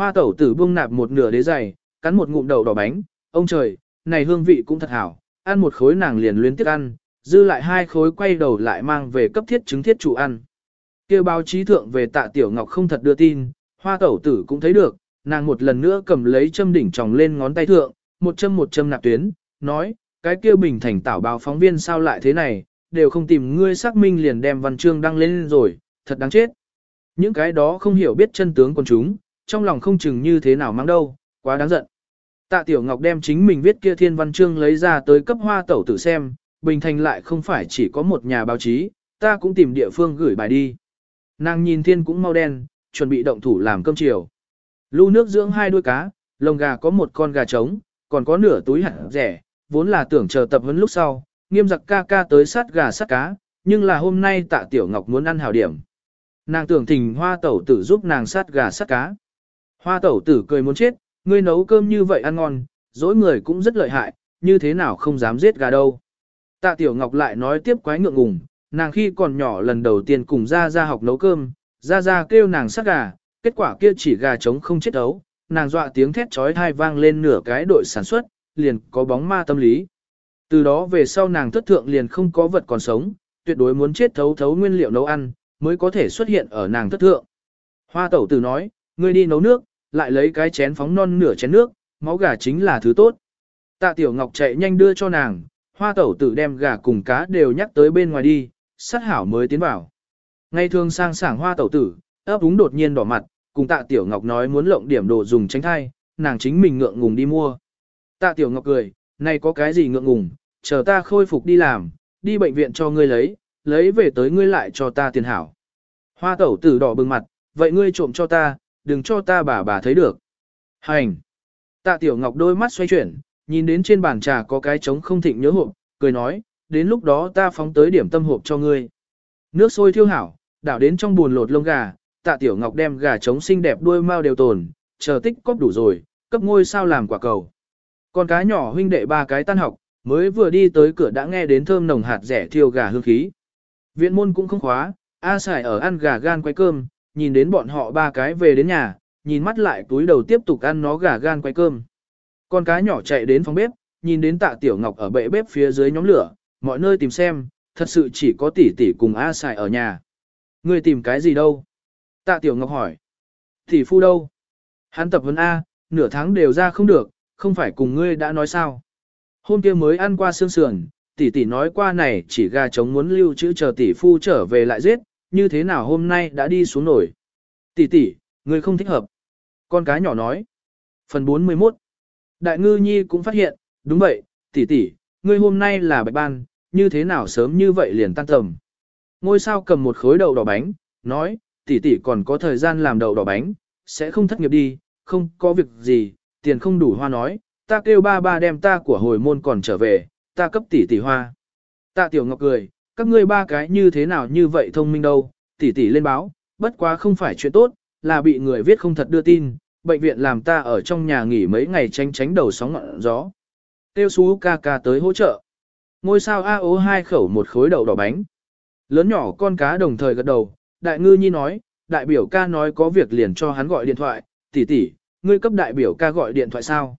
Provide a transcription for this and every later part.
Hoa tẩu tử buông nạp một nửa đế dày, cắn một ngụm đầu đỏ bánh, ông trời, này hương vị cũng thật hảo, ăn một khối nàng liền luyến tiếc ăn, dư lại hai khối quay đầu lại mang về cấp thiết chứng thiết chủ ăn. Kêu báo chí thượng về tạ tiểu ngọc không thật đưa tin, hoa tẩu tử cũng thấy được, nàng một lần nữa cầm lấy châm đỉnh tròng lên ngón tay thượng, một châm một châm nạp tuyến, nói, cái kia bình thành tảo báo phóng viên sao lại thế này, đều không tìm ngươi xác minh liền đem văn chương đăng lên rồi, thật đáng chết. Những cái đó không hiểu biết chân tướng con chúng, trong lòng không chừng như thế nào mang đâu, quá đáng giận. Tạ Tiểu Ngọc đem chính mình viết kia thiên văn chương lấy ra tới cấp hoa tẩu tử xem, Bình Thành lại không phải chỉ có một nhà báo chí, ta cũng tìm địa phương gửi bài đi. Nàng nhìn thiên cũng mau đen, chuẩn bị động thủ làm cơm chiều. Lưu nước dưỡng hai đuôi cá, lồng gà có một con gà trống, còn có nửa túi hạt rẻ, vốn là tưởng chờ tập huấn lúc sau, nghiêm giặc ca ca tới sát gà sát cá, nhưng là hôm nay tạ tiểu ngọc muốn ăn hảo điểm. Nàng tưởng thỉnh hoa tẩu tử giúp nàng sát gà sát cá. Hoa tẩu tử cười muốn chết, ngươi nấu cơm như vậy ăn ngon, dỗi người cũng rất lợi hại, như thế nào không dám giết gà đâu. Tạ tiểu ngọc lại nói tiếp quái ngượng ngùng, nàng khi còn nhỏ lần đầu tiên cùng ra ra học nấu cơm, ra ra kêu nàng sát gà, kết quả kia chỉ gà trống không chết ấu, nàng dọa tiếng thét trói thai vang lên nửa cái đội sản xuất, liền có bóng ma tâm lý. Từ đó về sau nàng thất thượng liền không có vật còn sống, tuyệt đối muốn chết thấu thấu nguyên liệu nấu ăn, mới có thể xuất hiện ở nàng thất thượng. Hoa tẩu tử nói, ngươi đi nấu nước, lại lấy cái chén phóng non nửa chén nước, máu gà chính là thứ tốt. Tạ Tiểu Ngọc chạy nhanh đưa cho nàng, hoa tẩu tử đem gà cùng cá đều nhắc tới bên ngoài đi, sát hảo mới tiến vào. Ngay thường sang sảng hoa tẩu tử, ấp úng đột nhiên đỏ mặt, cùng tạ Tiểu Ngọc nói muốn lộng điểm đồ dùng tránh thai, nàng chính mình ngượng ngùng đi mua. Tạ Tiểu Ngọc cười, này có cái gì ngượng ngùng, chờ ta khôi phục đi làm, đi bệnh viện cho ngươi lấy, lấy về tới ngươi lại cho ta tiền hảo. Hoa tẩu tử đỏ bừng mặt, vậy ngươi trộm cho ta, đừng cho ta bà bà thấy được. Hành! Tạ Tiểu Ngọc đôi mắt xoay chuyển, nhìn đến trên bàn trà có cái trống không thịnh nhớ hộp, cười nói, đến lúc đó ta phóng tới điểm tâm hộp cho ngươi. Nước sôi thiêu hảo, đảo đến trong buồn lột lông gà, Tạ Tiểu Ngọc đem gà trống xinh đẹp đuôi mao đều tồn, chờ tích cóp đủ rồi, cấp ngôi sao làm quả cầu. Con cá nhỏ huynh đệ ba cái tan học, mới vừa đi tới cửa đã nghe đến thơm nồng hạt rẻ thiêu gà hương khí. Viện môn cũng không khóa, A Sải ở ăn gà gan quay cơm, nhìn đến bọn họ ba cái về đến nhà, nhìn mắt lại túi đầu tiếp tục ăn nó gà gan quay cơm. Con cá nhỏ chạy đến phòng bếp, nhìn đến tạ tiểu ngọc ở bệ bếp phía dưới nhóm lửa, mọi nơi tìm xem, thật sự chỉ có tỷ tỷ cùng A xài ở nhà. Ngươi tìm cái gì đâu? Tạ tiểu ngọc hỏi. Tỷ phu đâu? Hắn tập vấn A, nửa tháng đều ra không được, không phải cùng ngươi đã nói sao? Hôm kia mới ăn qua xương sườn, tỷ tỷ nói qua này chỉ gà trống muốn lưu trữ chờ tỷ phu trở về lại giết, như thế nào hôm nay đã đi xuống nổi. Tỷ tỷ, người không thích hợp. Con cá nhỏ nói. Phần 41. Đại ngư nhi cũng phát hiện, đúng vậy, tỷ tỷ, ngươi hôm nay là bạch ban, như thế nào sớm như vậy liền tan tầm. Ngôi sao cầm một khối đậu đỏ bánh, nói, tỷ tỷ còn có thời gian làm đậu đỏ bánh, sẽ không thất nghiệp đi, không có việc gì, tiền không đủ hoa nói, ta kêu ba ba đem ta của hồi môn còn trở về, ta cấp tỷ tỷ hoa. Tạ tiểu ngọc cười, các ngươi ba cái như thế nào như vậy thông minh đâu, tỷ tỷ lên báo, bất quá không phải chuyện tốt, là bị người viết không thật đưa tin, bệnh viện làm ta ở trong nhà nghỉ mấy ngày tránh tránh đầu sóng ngọn gió. Tiêu xú ca ca tới hỗ trợ. Ngôi sao A ố hai khẩu một khối đậu đỏ bánh. Lớn nhỏ con cá đồng thời gật đầu, đại ngư nhi nói, đại biểu ca nói có việc liền cho hắn gọi điện thoại, tỷ tỷ, ngươi cấp đại biểu ca gọi điện thoại sao?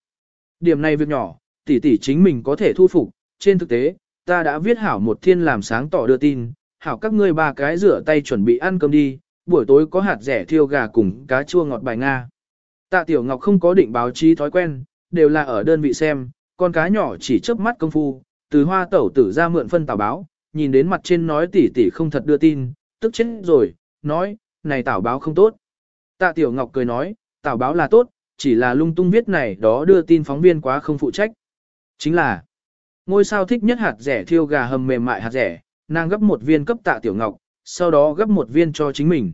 Điểm này việc nhỏ, tỷ tỷ chính mình có thể thu phục, trên thực tế, ta đã viết hảo một thiên làm sáng tỏ đưa tin, hảo các ngươi ba cái rửa tay chuẩn bị ăn cơm đi, buổi tối có hạt rẻ thiêu gà cùng cá chua ngọt bài Nga. Tạ Tiểu Ngọc không có định báo chí thói quen, đều là ở đơn vị xem, con cá nhỏ chỉ chớp mắt công phu, từ hoa tẩu tử ra mượn phân tảo báo, nhìn đến mặt trên nói tỉ tỉ không thật đưa tin, tức chết rồi, nói, này tảo báo không tốt. Tạ Tiểu Ngọc cười nói, tảo báo là tốt, chỉ là lung tung viết này đó đưa tin phóng viên quá không phụ trách. Chính là, ngôi sao thích nhất hạt rẻ thiêu gà hầm mềm mại hạt rẻ, nàng gấp một viên cấp tạ tiểu ngọc, sau đó gấp một viên cho chính mình.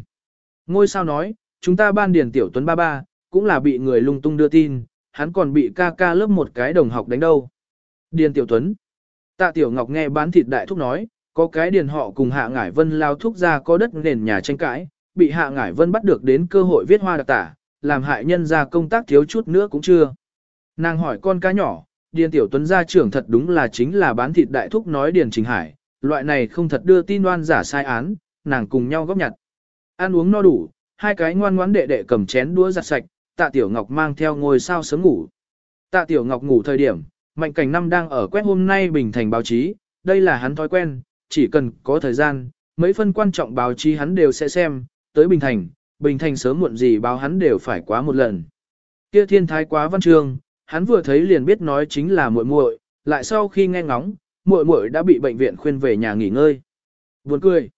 Ngôi sao nói, chúng ta ban điền tiểu tuấn ba ba, cũng là bị người lung tung đưa tin, hắn còn bị ca ca lớp một cái đồng học đánh đâu. Điền tiểu tuấn. Tạ tiểu ngọc nghe bán thịt đại thúc nói, có cái điền họ cùng hạ ngải vân lao thúc ra có đất nền nhà tranh cãi, bị hạ ngải vân bắt được đến cơ hội viết hoa đặc tả, làm hại nhân ra công tác thiếu chút nữa cũng chưa. Nàng hỏi con cá nhỏ, Điền Tiểu Tuấn gia trưởng thật đúng là chính là bán thịt đại thúc nói Điền Trình Hải, loại này không thật đưa tin oan giả sai án, nàng cùng nhau góp nhặt. Ăn uống no đủ, hai cái ngoan ngoãn đệ đệ cầm chén đũa giặt sạch, tạ tiểu ngọc mang theo ngôi sao sớm ngủ. Tạ tiểu ngọc ngủ thời điểm, mạnh cảnh năm đang ở quét hôm nay bình thành báo chí, đây là hắn thói quen, chỉ cần có thời gian, mấy phân quan trọng báo chí hắn đều sẽ xem, tới bình thành, bình thành sớm muộn gì báo hắn đều phải quá một lần. Kia thiên thái quá văn chương, hắn vừa thấy liền biết nói chính là muội muội, lại sau khi nghe ngóng, muội muội đã bị bệnh viện khuyên về nhà nghỉ ngơi. Buồn cười.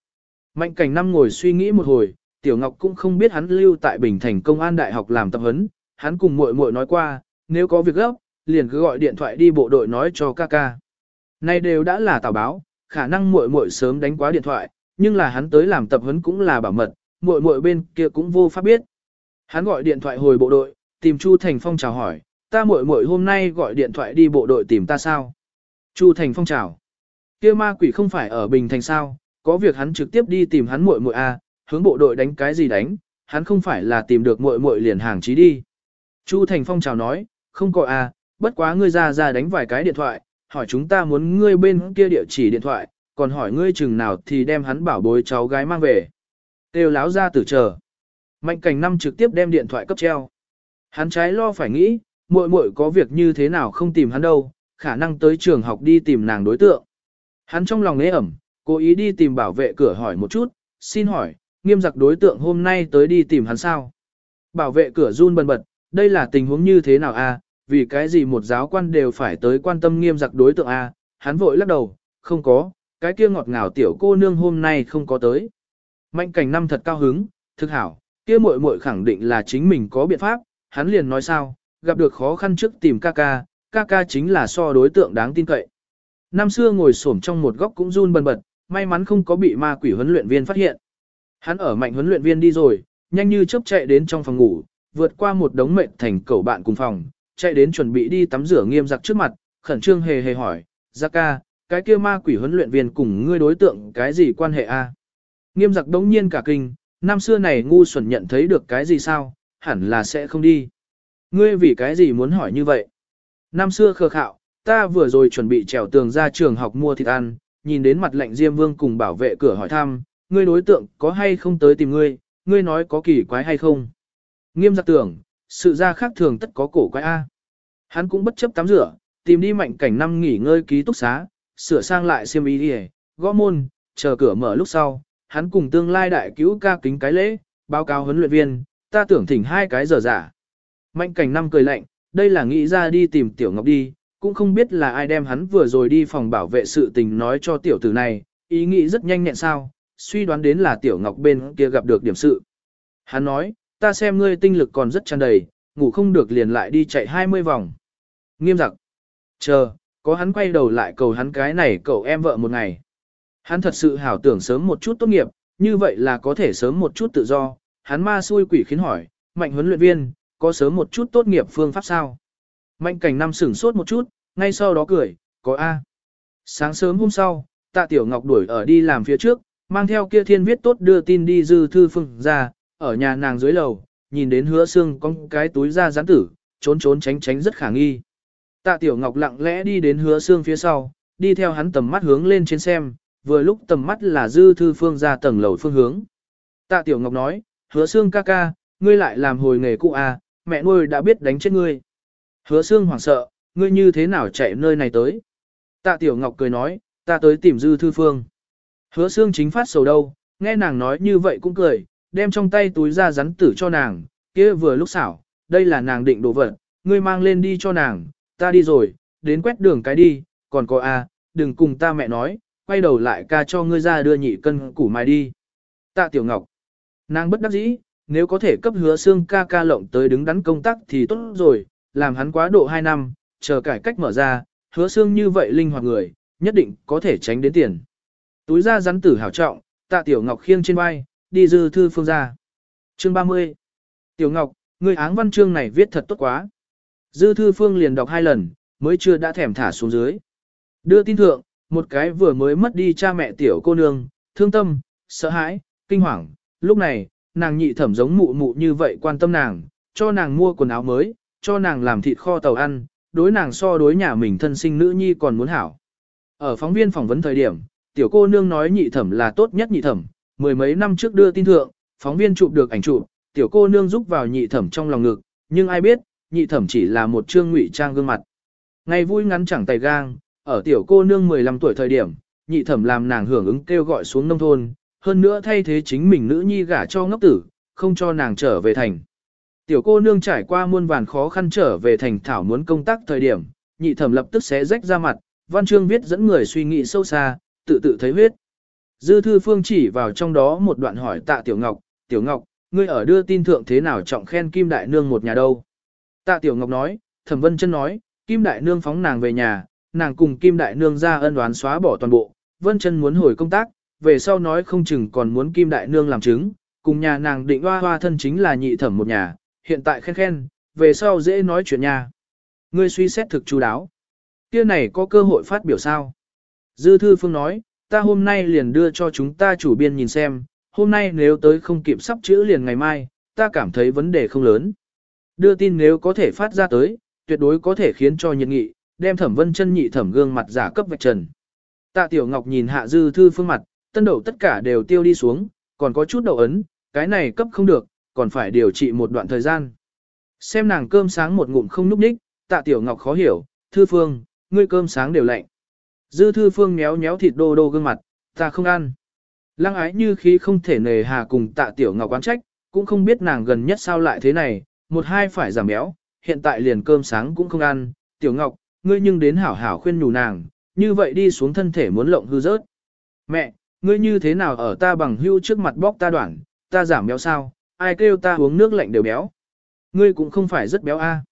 Mạnh cảnh năm ngồi suy nghĩ một hồi, Tiểu Ngọc cũng không biết hắn lưu tại Bình Thành Công an Đại học làm tập huấn, hắn cùng muội muội nói qua, nếu có việc gấp, liền cứ gọi điện thoại đi bộ đội nói cho ca ca. Nay đều đã là tào báo, khả năng muội muội sớm đánh quá điện thoại, nhưng là hắn tới làm tập huấn cũng là bảo mật, muội muội bên kia cũng vô pháp biết. Hắn gọi điện thoại hồi bộ đội, tìm Chu Thành Phong chào hỏi, ta muội muội hôm nay gọi điện thoại đi bộ đội tìm ta sao? Chu Thành Phong chào. Kia ma quỷ không phải ở Bình Thành sao, có việc hắn trực tiếp đi tìm hắn muội muội a, hướng bộ đội đánh cái gì đánh, hắn không phải là tìm được muội muội liền hàng chí đi. Chu Thành Phong chào nói, không có a, bất quá ngươi ra ra đánh vài cái điện thoại, hỏi chúng ta muốn ngươi bên kia địa chỉ điện thoại, còn hỏi ngươi chừng nào thì đem hắn bảo bối cháu gái mang về. Têu láo ra tử chờ. Mạnh cảnh năm trực tiếp đem điện thoại cấp treo. Hắn trái lo phải nghĩ, muội muội có việc như thế nào không tìm hắn đâu, khả năng tới trường học đi tìm nàng đối tượng. Hắn trong lòng nế ẩm, cố ý đi tìm bảo vệ cửa hỏi một chút, xin hỏi, nghiêm giặc đối tượng hôm nay tới đi tìm hắn sao? Bảo vệ cửa run bần bật, đây là tình huống như thế nào a? vì cái gì một giáo quan đều phải tới quan tâm nghiêm giặc đối tượng a? hắn vội lắc đầu, không có, cái kia ngọt ngào tiểu cô nương hôm nay không có tới. Mạnh cảnh năm thật cao hứng, thực hảo, kia muội muội khẳng định là chính mình có biện pháp, hắn liền nói sao, gặp được khó khăn trước tìm ca ca, ca ca chính là so đối tượng đáng tin cậy. Năm xưa ngồi xổm trong một góc cũng run bần bật, may mắn không có bị ma quỷ huấn luyện viên phát hiện. Hắn ở mạnh huấn luyện viên đi rồi, nhanh như chớp chạy đến trong phòng ngủ, vượt qua một đống mệt thành cầu bạn cùng phòng, chạy đến chuẩn bị đi tắm rửa nghiêm giặc trước mặt, khẩn trương hề hề hỏi, Giặc ca, cái kia ma quỷ huấn luyện viên cùng ngươi đối tượng cái gì quan hệ a? Nghiêm giặc đống nhiên cả kinh, năm xưa này ngu xuẩn nhận thấy được cái gì sao, hẳn là sẽ không đi. Ngươi vì cái gì muốn hỏi như vậy? Năm xưa khờ khạo, ta vừa rồi chuẩn bị trèo tường ra trường học mua thịt ăn, nhìn đến mặt lệnh Diêm Vương cùng bảo vệ cửa hỏi thăm, ngươi đối tượng có hay không tới tìm ngươi, ngươi nói có kỳ quái hay không. Nghiêm giặc tưởng, sự ra khác thường tất có cổ quái A. Hắn cũng bất chấp tắm rửa, tìm đi mạnh cảnh năm nghỉ ngơi ký túc xá, sửa sang lại xiêm y đi gõ môn, chờ cửa mở lúc sau, hắn cùng tương lai đại cứu ca kính cái lễ, báo cáo huấn luyện viên, ta tưởng thỉnh hai cái giờ giả. Mạnh cảnh năm cười lạnh, đây là nghĩ ra đi tìm tiểu ngọc đi, cũng không biết là ai đem hắn vừa rồi đi phòng bảo vệ sự tình nói cho tiểu tử này, ý nghĩ rất nhanh nhẹn sao, suy đoán đến là tiểu ngọc bên kia gặp được điểm sự. Hắn nói, ta xem ngươi tinh lực còn rất tràn đầy, ngủ không được liền lại đi chạy 20 vòng. Nghiêm giặc. Chờ, có hắn quay đầu lại cầu hắn cái này cậu em vợ một ngày. Hắn thật sự hảo tưởng sớm một chút tốt nghiệp, như vậy là có thể sớm một chút tự do. Hắn ma xui quỷ khiến hỏi, mạnh huấn luyện viên, có sớm một chút tốt nghiệp phương pháp sao? Mạnh cảnh năm sửng sốt một chút, ngay sau đó cười, có A. Sáng sớm hôm sau, tạ tiểu ngọc đuổi ở đi làm phía trước, mang theo kia thiên viết tốt đưa tin đi dư thư phương ra, ở nhà nàng dưới lầu, nhìn đến hứa xương con cái túi ra gián tử, trốn trốn tránh tránh rất khả nghi. Tạ tiểu ngọc lặng lẽ đi đến hứa xương phía sau, đi theo hắn tầm mắt hướng lên trên xem, vừa lúc tầm mắt là dư thư phương ra tầng lầu phương hướng. Tạ tiểu ngọc nói, hứa xương ca ca, ngươi lại làm hồi nghề cũ à, mẹ nuôi đã biết đánh chết ngươi. Hứa xương hoảng sợ, ngươi như thế nào chạy nơi này tới? Tạ Tiểu Ngọc cười nói, ta tới tìm Dư Thư Phương. Hứa xương chính phát sầu đâu, nghe nàng nói như vậy cũng cười, đem trong tay túi ra rắn tử cho nàng, kia vừa lúc xảo, đây là nàng định đồ vật, ngươi mang lên đi cho nàng, ta đi rồi, đến quét đường cái đi, còn có a, đừng cùng ta mẹ nói, quay đầu lại ca cho ngươi ra đưa nhị cân củ mai đi. Tạ Tiểu Ngọc, nàng bất đắc dĩ, nếu có thể cấp hứa xương ca ca lộng tới đứng đắn công tác thì tốt rồi, làm hắn quá độ 2 năm, chờ cải cách mở ra, hứa xương như vậy linh hoạt người, nhất định có thể tránh đến tiền. Túi ra rắn tử hảo trọng, tạ tiểu ngọc khiêng trên vai, đi dư thư phương ra. Chương 30 Tiểu ngọc, người áng văn chương này viết thật tốt quá. Dư thư phương liền đọc hai lần, mới chưa đã thèm thả xuống dưới. Đưa tin thượng, một cái vừa mới mất đi cha mẹ tiểu cô nương, thương tâm, sợ hãi, kinh hoàng. Lúc này, nàng nhị thẩm giống mụ mụ như vậy quan tâm nàng, cho nàng mua quần áo mới, cho nàng làm thịt kho tàu ăn, đối nàng so đối nhà mình thân sinh nữ nhi còn muốn hảo. Ở phóng viên phỏng vấn thời điểm, tiểu cô nương nói nhị thẩm là tốt nhất nhị thẩm, mười mấy năm trước đưa tin thượng, phóng viên chụp được ảnh chụp, tiểu cô nương giúp vào nhị thẩm trong lòng ngực, nhưng ai biết, nhị thẩm chỉ là một trương ngụy trang gương mặt. Ngày vui ngắn chẳng tay gang, ở tiểu cô nương 15 tuổi thời điểm, nhị thẩm làm nàng hưởng ứng kêu gọi xuống nông thôn, hơn nữa thay thế chính mình nữ nhi gả cho ngốc tử, không cho nàng trở về thành. Tiểu cô nương trải qua muôn vàn khó khăn trở về thành thảo muốn công tác thời điểm, nhị thẩm lập tức xé rách ra mặt, văn chương viết dẫn người suy nghĩ sâu xa, tự tự thấy huyết. Dư thư phương chỉ vào trong đó một đoạn hỏi tạ tiểu ngọc, tiểu ngọc, ngươi ở đưa tin thượng thế nào trọng khen Kim Đại Nương một nhà đâu. Tạ tiểu ngọc nói, thẩm vân chân nói, Kim Đại Nương phóng nàng về nhà, nàng cùng Kim Đại Nương ra ân đoán xóa bỏ toàn bộ, vân chân muốn hồi công tác, về sau nói không chừng còn muốn Kim Đại Nương làm chứng, cùng nhà nàng định hoa hoa thân chính là nhị thẩm một nhà, hiện tại khen khen, về sau dễ nói chuyện nhà. Ngươi suy xét thực chú đáo. Kia này có cơ hội phát biểu sao? Dư Thư Phương nói, ta hôm nay liền đưa cho chúng ta chủ biên nhìn xem, hôm nay nếu tới không kịp sắp chữ liền ngày mai, ta cảm thấy vấn đề không lớn. Đưa tin nếu có thể phát ra tới, tuyệt đối có thể khiến cho nhiệt nghị, đem thẩm vân chân nhị thẩm gương mặt giả cấp vạch trần. Tạ Tiểu Ngọc nhìn hạ dư thư phương mặt, tân đậu tất cả đều tiêu đi xuống, còn có chút đậu ấn, cái này cấp không được, còn phải điều trị một đoạn thời gian. Xem nàng cơm sáng một ngụm không núp ních, tạ Tiểu Ngọc khó hiểu, thư phương, ngươi cơm sáng đều lạnh. Dư thư phương méo méo thịt đô đô gương mặt, ta không ăn. Lăng ái như khí không thể nề hà cùng tạ Tiểu Ngọc quán trách, cũng không biết nàng gần nhất sao lại thế này, một hai phải giảm béo, hiện tại liền cơm sáng cũng không ăn, Tiểu Ngọc, ngươi nhưng đến hảo hảo khuyên nhủ nàng, như vậy đi xuống thân thể muốn lộng hư rớt. Mẹ, ngươi như thế nào ở ta bằng hưu trước mặt bóc ta đoạn, ta giảm béo sao, ai kêu ta uống nước lạnh đều béo. Ngươi cũng không phải rất béo a.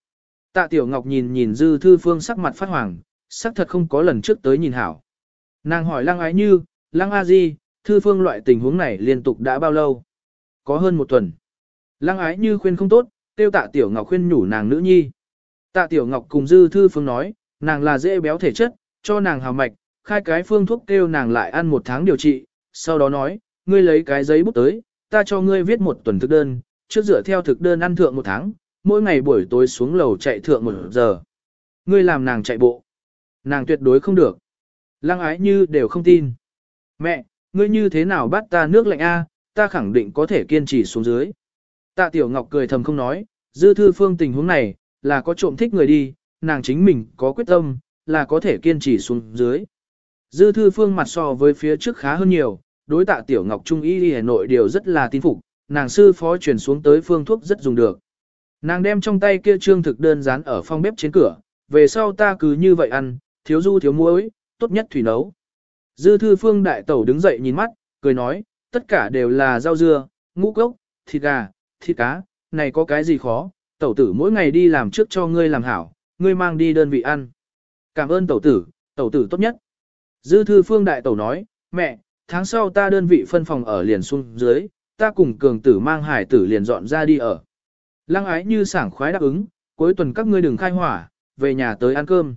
Tạ Tiểu Ngọc nhìn nhìn Dư Thư Phương sắc mặt phát hoàng, sắc thật không có lần trước tới nhìn hảo. Nàng hỏi Lăng Ái Như, Lăng A Di, Thư Phương loại tình huống này liên tục đã bao lâu? Có hơn một tuần. Lăng Ái Như khuyên không tốt, tiêu Tạ Tiểu Ngọc khuyên nhủ nàng nữ nhi. Tạ Tiểu Ngọc cùng Dư Thư Phương nói, nàng là dễ béo thể chất, cho nàng hào mạch, khai cái phương thuốc kêu nàng lại ăn một tháng điều trị, sau đó nói, ngươi lấy cái giấy bút tới, ta cho ngươi viết một tuần thực đơn, trước dựa theo thực đơn ăn thượng một tháng, mỗi ngày buổi tối xuống lầu chạy thượng một giờ. Ngươi làm nàng chạy bộ. Nàng tuyệt đối không được. Lăng ái như đều không tin. Mẹ, ngươi như thế nào bắt ta nước lạnh A, ta khẳng định có thể kiên trì xuống dưới. Tạ Tiểu Ngọc cười thầm không nói, dư thư phương tình huống này, là có trộm thích người đi, nàng chính mình có quyết tâm, là có thể kiên trì xuống dưới. Dư thư phương mặt so với phía trước khá hơn nhiều, đối tạ Tiểu Ngọc Trung y đi Hà Nội đều rất là tin phục, nàng sư phó truyền xuống tới phương thuốc rất dùng được. Nàng đem trong tay kia trương thực đơn dán ở phòng bếp trên cửa, về sau ta cứ như vậy ăn, thiếu du thiếu muối, tốt nhất thủy nấu. Dư thư phương đại tẩu đứng dậy nhìn mắt, cười nói, tất cả đều là rau dưa, ngũ cốc, thịt gà, thịt cá, này có cái gì khó, tẩu tử mỗi ngày đi làm trước cho ngươi làm hảo, ngươi mang đi đơn vị ăn. Cảm ơn tẩu tử, tẩu tử tốt nhất. Dư thư phương đại tẩu nói, mẹ, tháng sau ta đơn vị phân phòng ở liền xuống dưới, ta cùng cường tử mang hải tử liền dọn ra đi ở. Lăng ái như sảng khoái đáp ứng, cuối tuần các ngươi đừng khai hỏa, về nhà tới ăn cơm.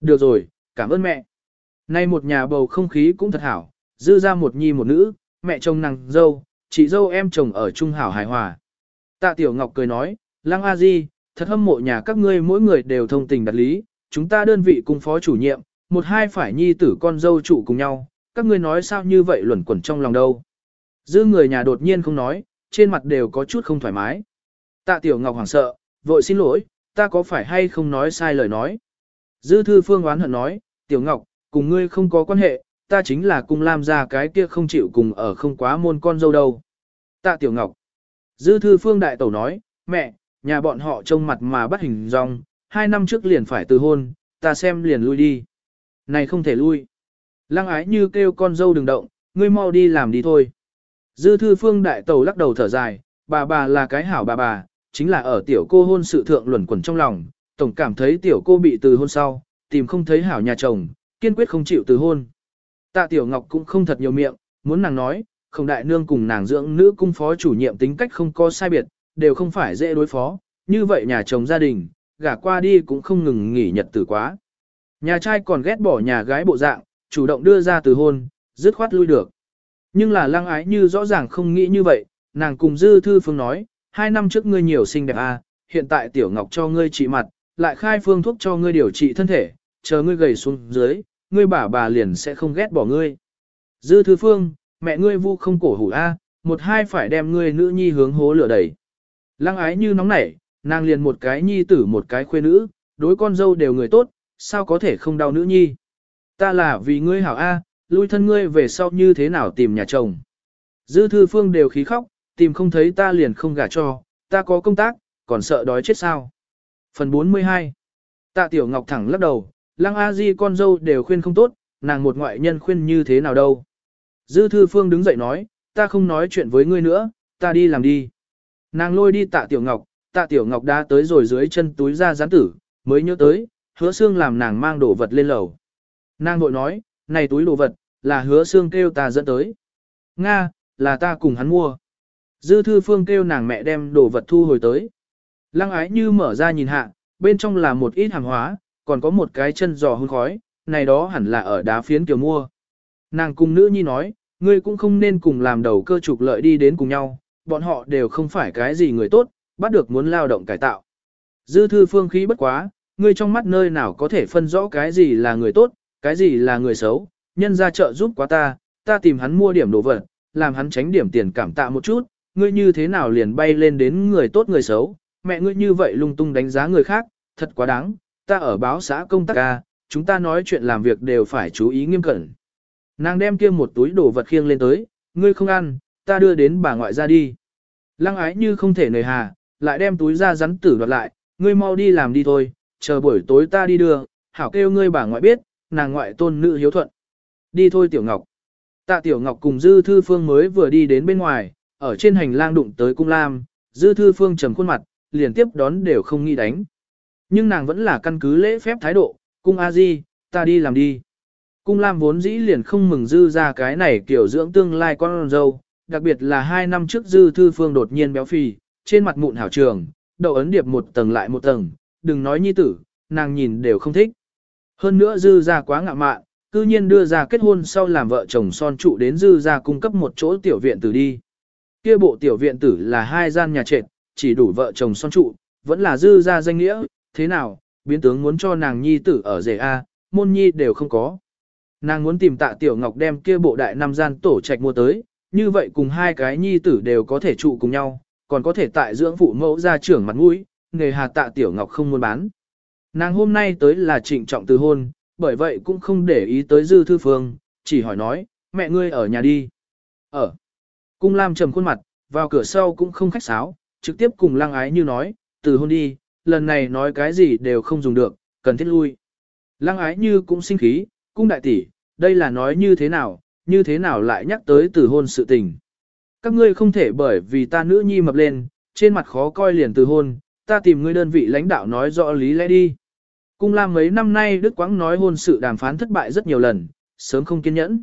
Được rồi, cảm ơn mẹ. Nay một nhà bầu không khí cũng thật hảo, dư ra một nhi một nữ, mẹ chồng nàng dâu, chị dâu em chồng ở trung hảo hài hòa. Tạ Tiểu Ngọc cười nói, Lăng A Di, thật hâm mộ nhà các ngươi mỗi người đều thông tình đặt lý, chúng ta đơn vị cùng phó chủ nhiệm, một hai phải nhi tử con dâu trụ cùng nhau, các ngươi nói sao như vậy luẩn quẩn trong lòng đâu. Dư người nhà đột nhiên không nói, trên mặt đều có chút không thoải mái. Tạ Tiểu Ngọc hoảng sợ, vội xin lỗi, ta có phải hay không nói sai lời nói. Dư thư phương oán hận nói, Tiểu Ngọc, cùng ngươi không có quan hệ, ta chính là cùng làm ra cái kia không chịu cùng ở không quá môn con dâu đâu. Tạ Tiểu Ngọc. Dư thư phương đại tẩu nói, mẹ, nhà bọn họ trông mặt mà bắt hình dong, hai năm trước liền phải từ hôn, ta xem liền lui đi. Này không thể lui. Lăng ái như kêu con dâu đừng động, ngươi mau đi làm đi thôi. Dư thư phương đại tẩu lắc đầu thở dài, bà bà là cái hảo bà bà, chính là ở tiểu cô hôn sự thượng luẩn quẩn trong lòng, tổng cảm thấy tiểu cô bị từ hôn sau, tìm không thấy hảo nhà chồng, kiên quyết không chịu từ hôn. Tạ tiểu ngọc cũng không thật nhiều miệng, muốn nàng nói, không đại nương cùng nàng dưỡng nữ cung phó chủ nhiệm tính cách không có sai biệt, đều không phải dễ đối phó, như vậy nhà chồng gia đình, gả qua đi cũng không ngừng nghỉ nhật tử quá. Nhà trai còn ghét bỏ nhà gái bộ dạng, chủ động đưa ra từ hôn, dứt khoát lui được. Nhưng là lăng ái như rõ ràng không nghĩ như vậy, nàng cùng dư thư phương nói, hai năm trước ngươi nhiều xinh đẹp à, hiện tại tiểu ngọc cho ngươi trị mặt, lại khai phương thuốc cho ngươi điều trị thân thể, chờ ngươi gầy xuống dưới, ngươi bà bà liền sẽ không ghét bỏ ngươi. Dư thư phương, mẹ ngươi vu không cổ hủ a, một hai phải đem ngươi nữ nhi hướng hố lửa đẩy. Lăng ái như nóng nảy, Nàng liền một cái nhi tử một cái khuê nữ, đối con dâu đều người tốt, sao có thể không đau nữ nhi. Ta là vì ngươi hảo A, lui thân ngươi về sau như thế nào tìm nhà chồng. Dư thư phương đều khí khóc, tìm không thấy ta liền không gả cho, ta có công tác, còn sợ đói chết sao. Phần 42 Tạ Tiểu Ngọc thẳng lắc đầu, Lăng A Di con dâu đều khuyên không tốt, nàng một ngoại nhân khuyên như thế nào đâu. Dư Thư Phương đứng dậy nói, ta không nói chuyện với ngươi nữa, ta đi làm đi. Nàng lôi đi Tạ Tiểu Ngọc, Tạ Tiểu Ngọc đã tới rồi dưới chân túi ra gián tử, mới nhớ tới, hứa xương làm nàng mang đồ vật lên lầu. Nàng vội nói, này túi đồ vật, là hứa xương kêu ta dẫn tới. Nga, là ta cùng hắn mua. Dư Thư Phương kêu nàng mẹ đem đồ vật thu hồi tới. Lăng ái như mở ra nhìn hạ, bên trong là một ít hàng hóa, còn có một cái chân giò hương khói, này đó hẳn là ở đá phiến kiều mua. Nàng cùng nữ nhi nói, ngươi cũng không nên cùng làm đầu cơ trục lợi đi đến cùng nhau, bọn họ đều không phải cái gì người tốt, bắt được muốn lao động cải tạo. Dư thư phương khí bất quá, ngươi trong mắt nơi nào có thể phân rõ cái gì là người tốt, cái gì là người xấu, nhân ra chợ giúp quá ta, ta tìm hắn mua điểm đồ vật, làm hắn tránh điểm tiền cảm tạ một chút, ngươi như thế nào liền bay lên đến người tốt người xấu, mẹ ngươi như vậy lung tung đánh giá người khác, thật quá đáng, ta ở báo xã công tác ca, chúng ta nói chuyện làm việc đều phải chú ý nghiêm cẩn. Nàng đem kia một túi đồ vật khiêng lên tới, ngươi không ăn, ta đưa đến bà ngoại ra đi. Lăng ái như không thể nời hà, lại đem túi ra rắn tử đoạt lại, ngươi mau đi làm đi thôi, chờ buổi tối ta đi đưa, hảo kêu ngươi bà ngoại biết, nàng ngoại tôn nữ hiếu thuận. Đi thôi Tiểu Ngọc. Tạ Tiểu Ngọc cùng Dư Thư Phương mới vừa đi đến bên ngoài, ở trên hành lang đụng tới cung lam, Dư Thư Phương trầm khuôn mặt, liền tiếp đón đều không nghĩ đánh. Nhưng nàng vẫn là căn cứ lễ phép thái độ, cung a di, ta đi làm đi. Cung Lam vốn dĩ liền không mừng dư ra cái này kiểu dưỡng tương lai con dâu, đặc biệt là hai năm trước dư thư phương đột nhiên béo phì, trên mặt mụn hảo trường, đầu ấn điệp một tầng lại một tầng, đừng nói nhi tử, nàng nhìn đều không thích. Hơn nữa dư ra quá ngạ mạn, cư nhiên đưa ra kết hôn sau làm vợ chồng son trụ đến dư ra cung cấp một chỗ tiểu viện tử đi. Kia bộ tiểu viện tử là hai gian nhà trệt, chỉ đủ vợ chồng son trụ, vẫn là dư ra danh nghĩa, thế nào, biến tướng muốn cho nàng nhi tử ở rể A, môn nhi đều không có. Nàng muốn tìm tạ tiểu ngọc đem kia bộ đại năm gian tổ trạch mua tới, như vậy cùng hai cái nhi tử đều có thể trụ cùng nhau, còn có thể tại dưỡng phụ mẫu ra trưởng mặt mũi, nghề hà tạ tiểu ngọc không muốn bán. Nàng hôm nay tới là trịnh trọng từ hôn, bởi vậy cũng không để ý tới dư thư phương, chỉ hỏi nói, mẹ ngươi ở nhà đi. Ở. Cung Lam trầm khuôn mặt, vào cửa sau cũng không khách sáo, trực tiếp cùng lăng ái như nói, từ hôn đi, lần này nói cái gì đều không dùng được, cần thiết lui. Lăng ái như cũng sinh khí, cung đại tỷ, đây là nói như thế nào, như thế nào lại nhắc tới từ hôn sự tình. Các ngươi không thể bởi vì ta nữ nhi mập lên, trên mặt khó coi liền từ hôn, ta tìm ngươi đơn vị lãnh đạo nói rõ lý lẽ đi. Cung Lam mấy năm nay Đức Quãng nói hôn sự đàm phán thất bại rất nhiều lần, sớm không kiên nhẫn.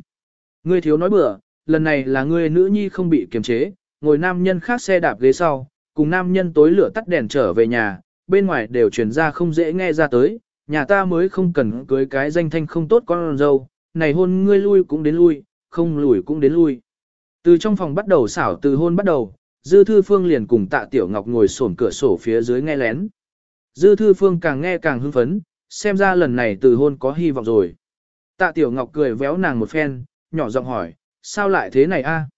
Ngươi thiếu nói bừa, lần này là ngươi nữ nhi không bị kiềm chế, ngồi nam nhân khác xe đạp ghế sau, cùng nam nhân tối lửa tắt đèn trở về nhà, bên ngoài đều truyền ra không dễ nghe ra tới, nhà ta mới không cần cưới cái danh thanh không tốt con dâu, này hôn ngươi lui cũng đến lui, không lùi cũng đến lui. Từ trong phòng bắt đầu xảo từ hôn bắt đầu, Dư Thư Phương liền cùng Tạ Tiểu Ngọc ngồi xổm cửa sổ phía dưới nghe lén. Dư Thư Phương càng nghe càng hưng phấn, xem ra lần này từ hôn có hy vọng rồi. Tạ Tiểu Ngọc cười véo nàng một phen, nhỏ giọng hỏi, sao lại thế này a?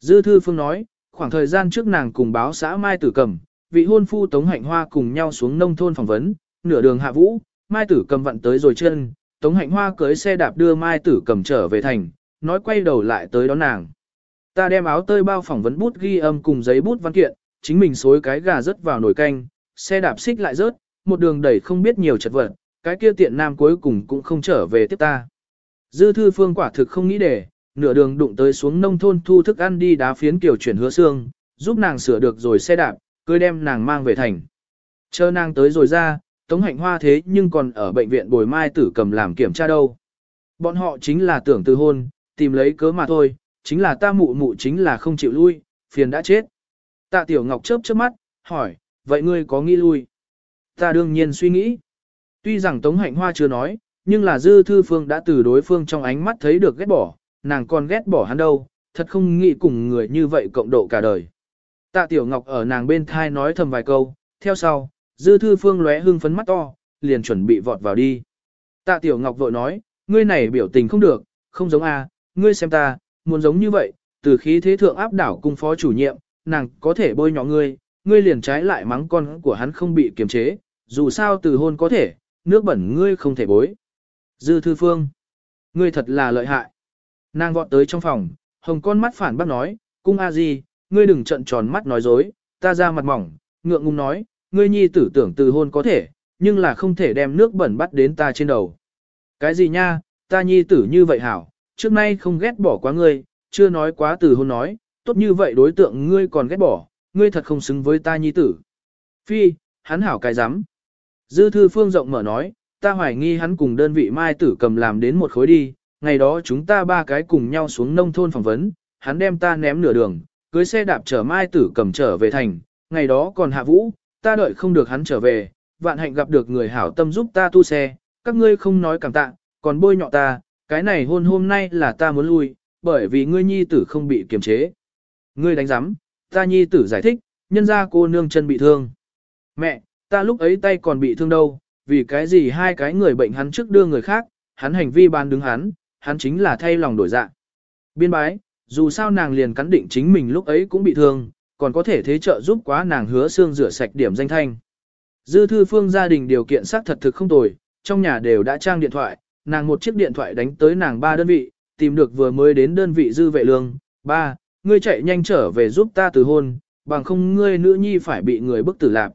Dư Thư Phương nói, khoảng thời gian trước nàng cùng báo xã Mai Tử Cầm, vị hôn phu Tống Hạnh Hoa cùng nhau xuống nông thôn phỏng vấn, nửa đường hạ vũ, Mai Tử Cầm vặn tới rồi chân, Tống Hạnh Hoa cưới xe đạp đưa Mai Tử Cầm trở về thành, nói quay đầu lại tới đón nàng. Ta đem áo tơi bao phỏng vấn bút ghi âm cùng giấy bút văn kiện, chính mình xối cái gà rớt vào nồi canh, xe đạp xích lại rớt, một đường đẩy không biết nhiều chật vật, cái kia tiện nam cuối cùng cũng không trở về tiếp ta. Dư thư phương quả thực không nghĩ để, nửa đường đụng tới xuống nông thôn thu thức ăn đi đá phiến kiểu chuyển hứa xương, giúp nàng sửa được rồi xe đạp, cưới đem nàng mang về thành. Chờ nàng tới rồi ra, Tống Hạnh Hoa thế nhưng còn ở bệnh viện bồi mai tử cầm làm kiểm tra đâu. Bọn họ chính là tưởng từ hôn, tìm lấy cớ mà thôi, chính là ta mụ mụ chính là không chịu lui, phiền đã chết. Tạ Tiểu Ngọc chớp chớp mắt, hỏi, vậy ngươi có nghĩ lui? Ta đương nhiên suy nghĩ. Tuy rằng Tống Hạnh Hoa chưa nói, nhưng là Dư Thư Phương đã từ đối phương trong ánh mắt thấy được ghét bỏ, nàng còn ghét bỏ hắn đâu, thật không nghĩ cùng người như vậy cộng độ cả đời. Tạ Tiểu Ngọc ở nàng bên thai nói thầm vài câu, theo sau, Dư Thư Phương lóe hưng phấn mắt to, liền chuẩn bị vọt vào đi. Tạ Tiểu Ngọc vội nói, ngươi này biểu tình không được, không giống a, ngươi xem ta, muốn giống như vậy, từ khí thế thượng áp đảo cung phó chủ nhiệm, nàng có thể bôi nhỏ ngươi, ngươi liền trái lại mắng con của hắn không bị kiềm chế, dù sao từ hôn có thể, nước bẩn ngươi không thể bối. Dư thư phương, ngươi thật là lợi hại. Nàng vọt tới trong phòng, hồng con mắt phản bác nói, cung a di, ngươi đừng trận tròn mắt nói dối, ta ra mặt mỏng, ngượng ngùng nói, ngươi nhi tử tưởng từ hôn có thể, nhưng là không thể đem nước bẩn bắt đến ta trên đầu. Cái gì nha, ta nhi tử như vậy hảo, trước nay không ghét bỏ quá ngươi, chưa nói quá từ hôn nói, tốt như vậy đối tượng ngươi còn ghét bỏ, ngươi thật không xứng với ta nhi tử. Phi, hắn hảo cái rắm Dư thư phương rộng mở nói, ta hoài nghi hắn cùng đơn vị mai tử cầm làm đến một khối đi, ngày đó chúng ta ba cái cùng nhau xuống nông thôn phỏng vấn, hắn đem ta ném nửa đường, cưới xe đạp chở mai tử cầm trở về thành, ngày đó còn hạ vũ, ta đợi không được hắn trở về, vạn hạnh gặp được người hảo tâm giúp ta tu xe, các ngươi không nói cảm tạ, còn bôi nhọ ta, cái này hôn hôm nay là ta muốn lui, bởi vì ngươi nhi tử không bị kiềm chế. Ngươi đánh giám, ta nhi tử giải thích, nhân ra cô nương chân bị thương. Mẹ, ta lúc ấy tay còn bị thương đâu, vì cái gì hai cái người bệnh hắn trước đưa người khác, hắn hành vi ban đứng hắn, hắn chính là thay lòng đổi dạ. Biên bái, dù sao nàng liền cắn định chính mình lúc ấy cũng bị thương, còn có thể thế trợ giúp quá nàng hứa xương rửa sạch điểm danh thanh. Dư thư phương gia đình điều kiện xác thật thực không tồi, trong nhà đều đã trang điện thoại, nàng một chiếc điện thoại đánh tới nàng ba đơn vị, tìm được vừa mới đến đơn vị dư vệ lương, ba, ngươi chạy nhanh trở về giúp ta từ hôn, bằng không ngươi nữ nhi phải bị người bức tử lạp.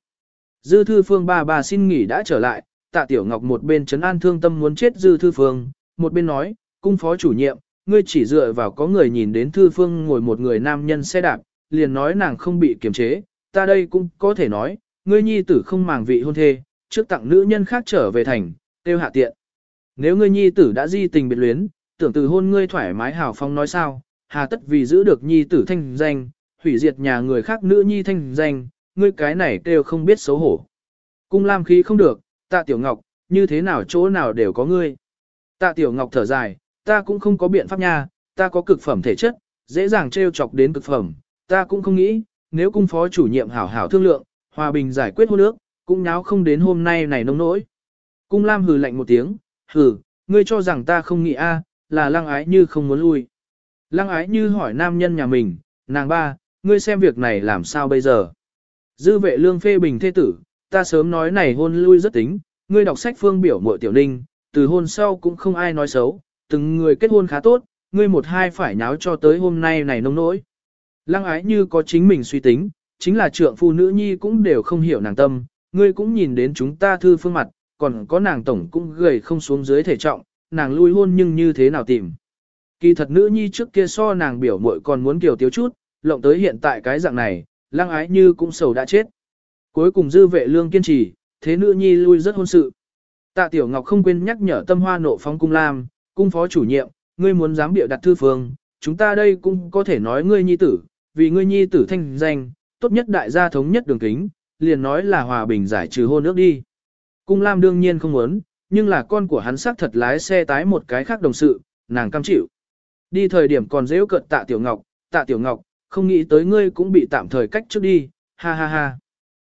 Dư thư phương ba ba xin nghỉ đã trở lại, tạ tiểu ngọc một bên chấn an thương tâm muốn chết dư thư phương, một bên nói, cung phó chủ nhiệm, ngươi chỉ dựa vào có người nhìn đến thư phương ngồi một người nam nhân xe đạp, liền nói nàng không bị kiềm chế, ta đây cũng có thể nói, ngươi nhi tử không màng vị hôn thê, trước tặng nữ nhân khác trở về thành, tiêu hạ tiện. Nếu ngươi nhi tử đã di tình biệt luyến, tưởng từ hôn ngươi thoải mái hào phong nói sao, hà tất vì giữ được nhi tử thanh danh, hủy diệt nhà người khác nữ nhi thanh danh, ngươi cái này kêu không biết xấu hổ. Cung lam khí không được, tạ tiểu ngọc, như thế nào chỗ nào đều có ngươi. Tạ tiểu ngọc thở dài, ta cũng không có biện pháp nha, ta có cực phẩm thể chất, dễ dàng trêu chọc đến cực phẩm, ta cũng không nghĩ, nếu cung phó chủ nhiệm hảo hảo thương lượng, hòa bình giải quyết hôn nước, cũng nháo không đến hôm nay này nông nỗi. Cung lam hừ lạnh một tiếng, hừ, ngươi cho rằng ta không nghĩ a, à, là lăng ái như không muốn lui. Lăng ái như hỏi nam nhân nhà mình, nàng ba, ngươi xem việc này làm sao bây giờ. Dư vệ lương phê bình thế tử, ta sớm nói này hôn lui rất tính, ngươi đọc sách phương biểu mội tiểu ninh, từ hôn sau cũng không ai nói xấu, từng người kết hôn khá tốt, ngươi một hai phải nháo cho tới hôm nay này nông nỗi. Lăng ái như có chính mình suy tính, chính là trượng phu nữ nhi cũng đều không hiểu nàng tâm, ngươi cũng nhìn đến chúng ta thư phương mặt, còn có nàng tổng cũng gầy không xuống dưới thể trọng, nàng lui hôn nhưng như thế nào tìm. Kỳ thật nữ nhi trước kia so nàng biểu muội còn muốn kiểu tiếu chút, lộng tới hiện tại cái dạng này, lăng ái như cũng sầu đã chết. Cuối cùng dư vệ lương kiên trì, thế nữ nhi lui rất hôn sự. Tạ Tiểu Ngọc không quên nhắc nhở tâm hoa nộ phóng cung lam, cung phó chủ nhiệm, ngươi muốn dám biểu đặt thư phương, chúng ta đây cũng có thể nói ngươi nhi tử, vì ngươi nhi tử thanh danh, tốt nhất đại gia thống nhất đường kính, liền nói là hòa bình giải trừ hôn ước đi. Cung lam đương nhiên không muốn, nhưng là con của hắn xác thật lái xe tái một cái khác đồng sự, nàng cam chịu. Đi thời điểm còn dễ cận tạ Tiểu Ngọc, tạ Tiểu Ngọc, không nghĩ tới ngươi cũng bị tạm thời cách trước đi, ha ha ha.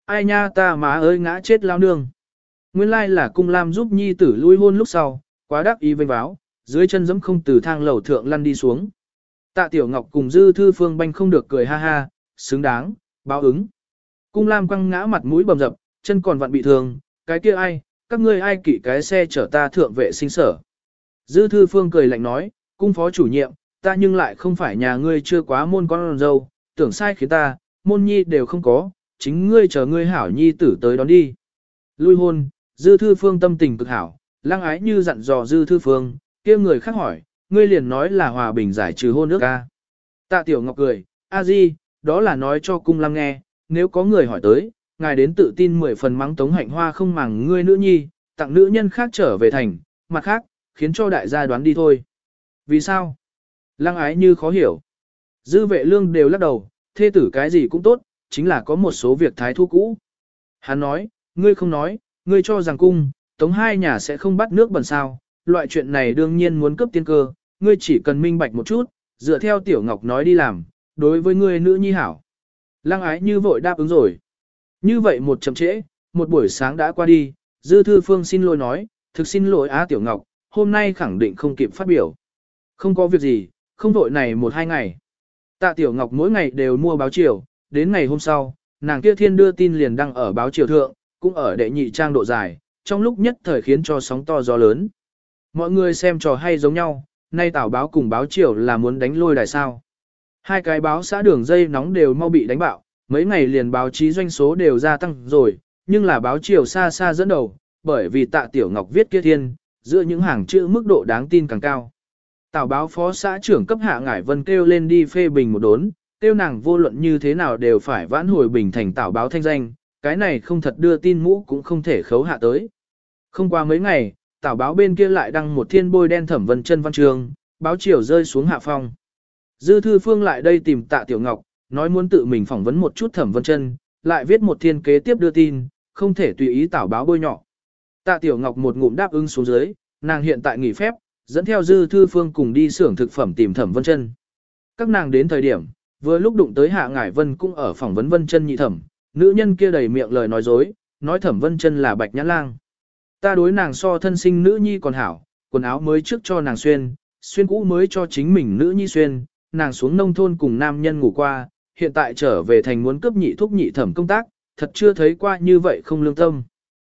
Ai nha ta má ơi ngã chết lao nương. Nguyên lai là cung lam giúp nhi tử lui hôn lúc sau, quá đắc ý vênh báo, dưới chân giẫm không từ thang lầu thượng lăn đi xuống. Tạ Tiểu Ngọc cùng Dư Thư Phương Banh không được cười ha ha, xứng đáng, báo ứng. Cung Lam quăng ngã mặt mũi bầm dập, chân còn vặn bị thương, cái kia ai, các ngươi ai kỵ cái xe chở ta thượng vệ sinh sở. Dư Thư Phương cười lạnh nói, cung phó chủ nhiệm, ta nhưng lại không phải nhà ngươi chưa quá môn con dâu, tưởng sai khiến ta, môn nhi đều không có, chính ngươi chờ ngươi hảo nhi tử tới đón đi. Lui hôn, Dư Thư Phương tâm tình cực hảo, lăng ái như dặn dò Dư Thư Phương, kia người khác hỏi, ngươi liền nói là hòa bình giải trừ hôn ước ca. Tạ Tiểu Ngọc cười, a di, đó là nói cho cung lăng nghe, nếu có người hỏi tới, ngài đến tự tin mười phần mắng tống hạnh hoa không màng ngươi nữ nhi, tặng nữ nhân khác trở về thành, mặt khác, khiến cho đại gia đoán đi thôi. Vì sao? Lăng ái như khó hiểu. Dư vệ lương đều lắc đầu, thê tử cái gì cũng tốt, chính là có một số việc thái thu cũ. Hắn nói, ngươi không nói, ngươi cho rằng cung, tống hai nhà sẽ không bắt nước bẩn sao, loại chuyện này đương nhiên muốn cấp tiên cơ, ngươi chỉ cần minh bạch một chút, dựa theo tiểu ngọc nói đi làm, đối với ngươi nữ nhi hảo. Lăng ái như vội đáp ứng rồi. Như vậy một chậm trễ, một buổi sáng đã qua đi, dư thư phương xin lỗi nói, thực xin lỗi á tiểu ngọc, hôm nay khẳng định không kịp phát biểu. Không có việc gì, không vội này một hai ngày. Tạ tiểu ngọc mỗi ngày đều mua báo chiều, đến ngày hôm sau, nàng kia thiên đưa tin liền đăng ở báo triều thượng, cũng ở đệ nhị trang độ dài, trong lúc nhất thời khiến cho sóng to gió lớn. Mọi người xem trò hay giống nhau, nay tảo báo cùng báo triều là muốn đánh lôi đài sao. Hai cái báo xã đường dây nóng đều mau bị đánh bạo, mấy ngày liền báo chí doanh số đều gia tăng rồi, nhưng là báo chiều xa xa dẫn đầu, bởi vì tạ tiểu ngọc viết kia thiên, giữa những hàng chữ mức độ đáng tin càng cao. Tào báo phó xã trưởng cấp hạ ngải vân kêu lên đi phê bình một đốn, kêu nàng vô luận như thế nào đều phải vãn hồi bình thành tào báo thanh danh, cái này không thật đưa tin mũ cũng không thể khấu hạ tới. Không qua mấy ngày, tào báo bên kia lại đăng một thiên bôi đen thẩm vân chân văn trường, báo chiều rơi xuống hạ phong. Dư thư phương lại đây tìm tạ tiểu ngọc, nói muốn tự mình phỏng vấn một chút thẩm vân chân, lại viết một thiên kế tiếp đưa tin, không thể tùy ý tảo báo bôi nhọ. Tạ tiểu ngọc một ngụm đáp ứng xuống dưới, nàng hiện tại nghỉ phép, dẫn theo dư thư phương cùng đi xưởng thực phẩm tìm thẩm vân chân. Các nàng đến thời điểm, vừa lúc đụng tới hạ ngải vân cũng ở phỏng vấn vân chân nhị thẩm, nữ nhân kia đầy miệng lời nói dối, nói thẩm vân chân là bạch nhã lang. Ta đối nàng so thân sinh nữ nhi còn hảo, quần áo mới trước cho nàng xuyên, xuyên cũ mới cho chính mình nữ nhi xuyên, nàng xuống nông thôn cùng nam nhân ngủ qua, hiện tại trở về thành muốn cướp nhị thúc nhị thẩm công tác, thật chưa thấy qua như vậy không lương tâm.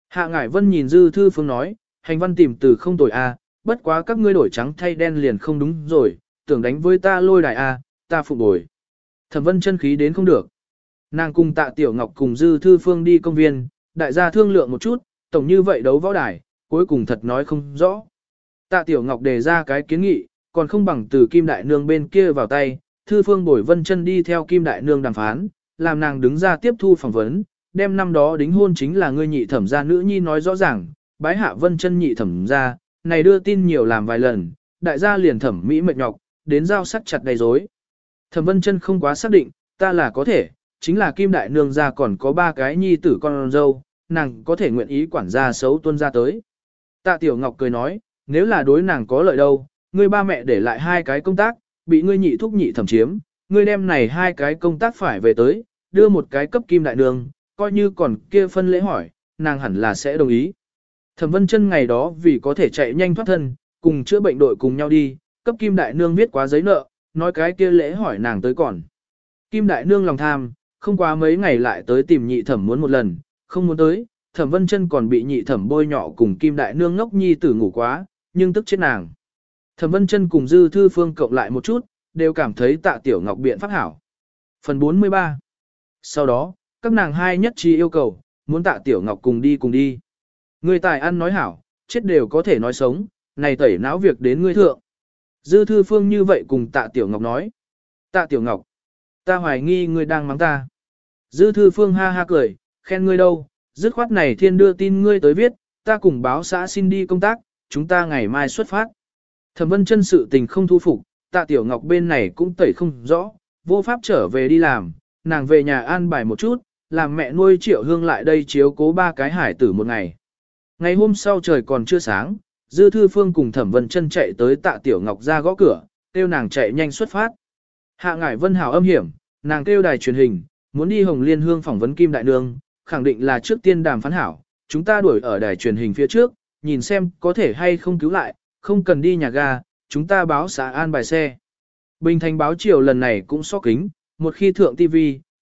Hạ Ngải Vân nhìn Dư Thư Phương nói, hành văn tìm từ không tồi a, bất quá các ngươi đổi trắng thay đen liền không đúng rồi, tưởng đánh với ta lôi đài a, ta phục bồi. Thẩm Vân chân khí đến không được. Nàng cùng Tạ Tiểu Ngọc cùng Dư Thư Phương đi công viên, đại gia thương lượng một chút, tổng như vậy đấu võ đài, cuối cùng thật nói không rõ. Tạ Tiểu Ngọc đề ra cái kiến nghị, còn không bằng từ Kim Đại Nương bên kia vào tay, Thư Phương bồi Vân chân đi theo Kim Đại Nương đàm phán, làm nàng đứng ra tiếp thu phỏng vấn, đem năm đó đính hôn chính là ngươi nhị thẩm gia nữ nhi nói rõ ràng, bái hạ Vân chân nhị thẩm gia, này đưa tin nhiều làm vài lần, đại gia liền thẩm mỹ mệt nhọc, đến giao sắc chặt đầy rối. Thẩm Vân chân không quá xác định, ta là có thể, chính là Kim Đại Nương gia còn có ba cái nhi tử con dâu, nàng có thể nguyện ý quản gia xấu tuân ra tới. Tạ Tiểu Ngọc cười nói, nếu là đối nàng có lợi đâu, ngươi ba mẹ để lại hai cái công tác, bị ngươi nhị thúc nhị thẩm chiếm, ngươi đem này hai cái công tác phải về tới, đưa một cái cấp Kim Đại Nương, coi như còn kia phân lễ hỏi, nàng hẳn là sẽ đồng ý. Thẩm Vân Chân ngày đó vì có thể chạy nhanh thoát thân, cùng chữa bệnh đội cùng nhau đi, cấp Kim Đại Nương viết quá giấy nợ, nói cái kia lễ hỏi nàng tới còn. Kim Đại Nương lòng tham, không quá mấy ngày lại tới tìm nhị thẩm muốn một lần, không muốn tới, Thẩm Vân Chân còn bị nhị thẩm bôi nhọ cùng Kim Đại Nương ngốc nhi tử ngủ quá, nhưng tức chết nàng. Thẩm Vân Chân cùng Dư Thư Phương cộng lại một chút, đều cảm thấy Tạ Tiểu Ngọc biện pháp hảo. Phần 43 Sau đó, các nàng hai nhất trí yêu cầu, muốn tạ tiểu ngọc cùng đi cùng đi. Người tài ăn nói hảo, chết đều có thể nói sống, này tẩy não việc đến ngươi thượng. Dư thư phương như vậy cùng tạ tiểu ngọc nói. Tạ tiểu ngọc, ta hoài nghi ngươi đang mắng ta. Dư thư phương ha ha cười, khen ngươi đâu, dứt khoát này thiên đưa tin ngươi tới viết, ta cùng báo xã xin đi công tác, chúng ta ngày mai xuất phát. Thẩm vân chân sự tình không thu phục, tạ tiểu ngọc bên này cũng tẩy không rõ, vô pháp trở về đi làm, nàng về nhà an bài một chút, làm mẹ nuôi triệu hương lại đây chiếu cố ba cái hải tử một ngày. Ngày hôm sau trời còn chưa sáng, Dư Thư Phương cùng Thẩm Vân chân chạy tới tạ Tiểu Ngọc ra gõ cửa, kêu nàng chạy nhanh xuất phát. Hạ ngải Vân hào âm hiểm, nàng kêu đài truyền hình, muốn đi Hồng Liên Hương phỏng vấn Kim Đại Nương, khẳng định là trước tiên đàm phán hảo, chúng ta đuổi ở đài truyền hình phía trước, nhìn xem có thể hay không cứu lại, không cần đi nhà ga, chúng ta báo xã an bài xe. Bình thành báo chiều lần này cũng so kính, một khi thượng TV,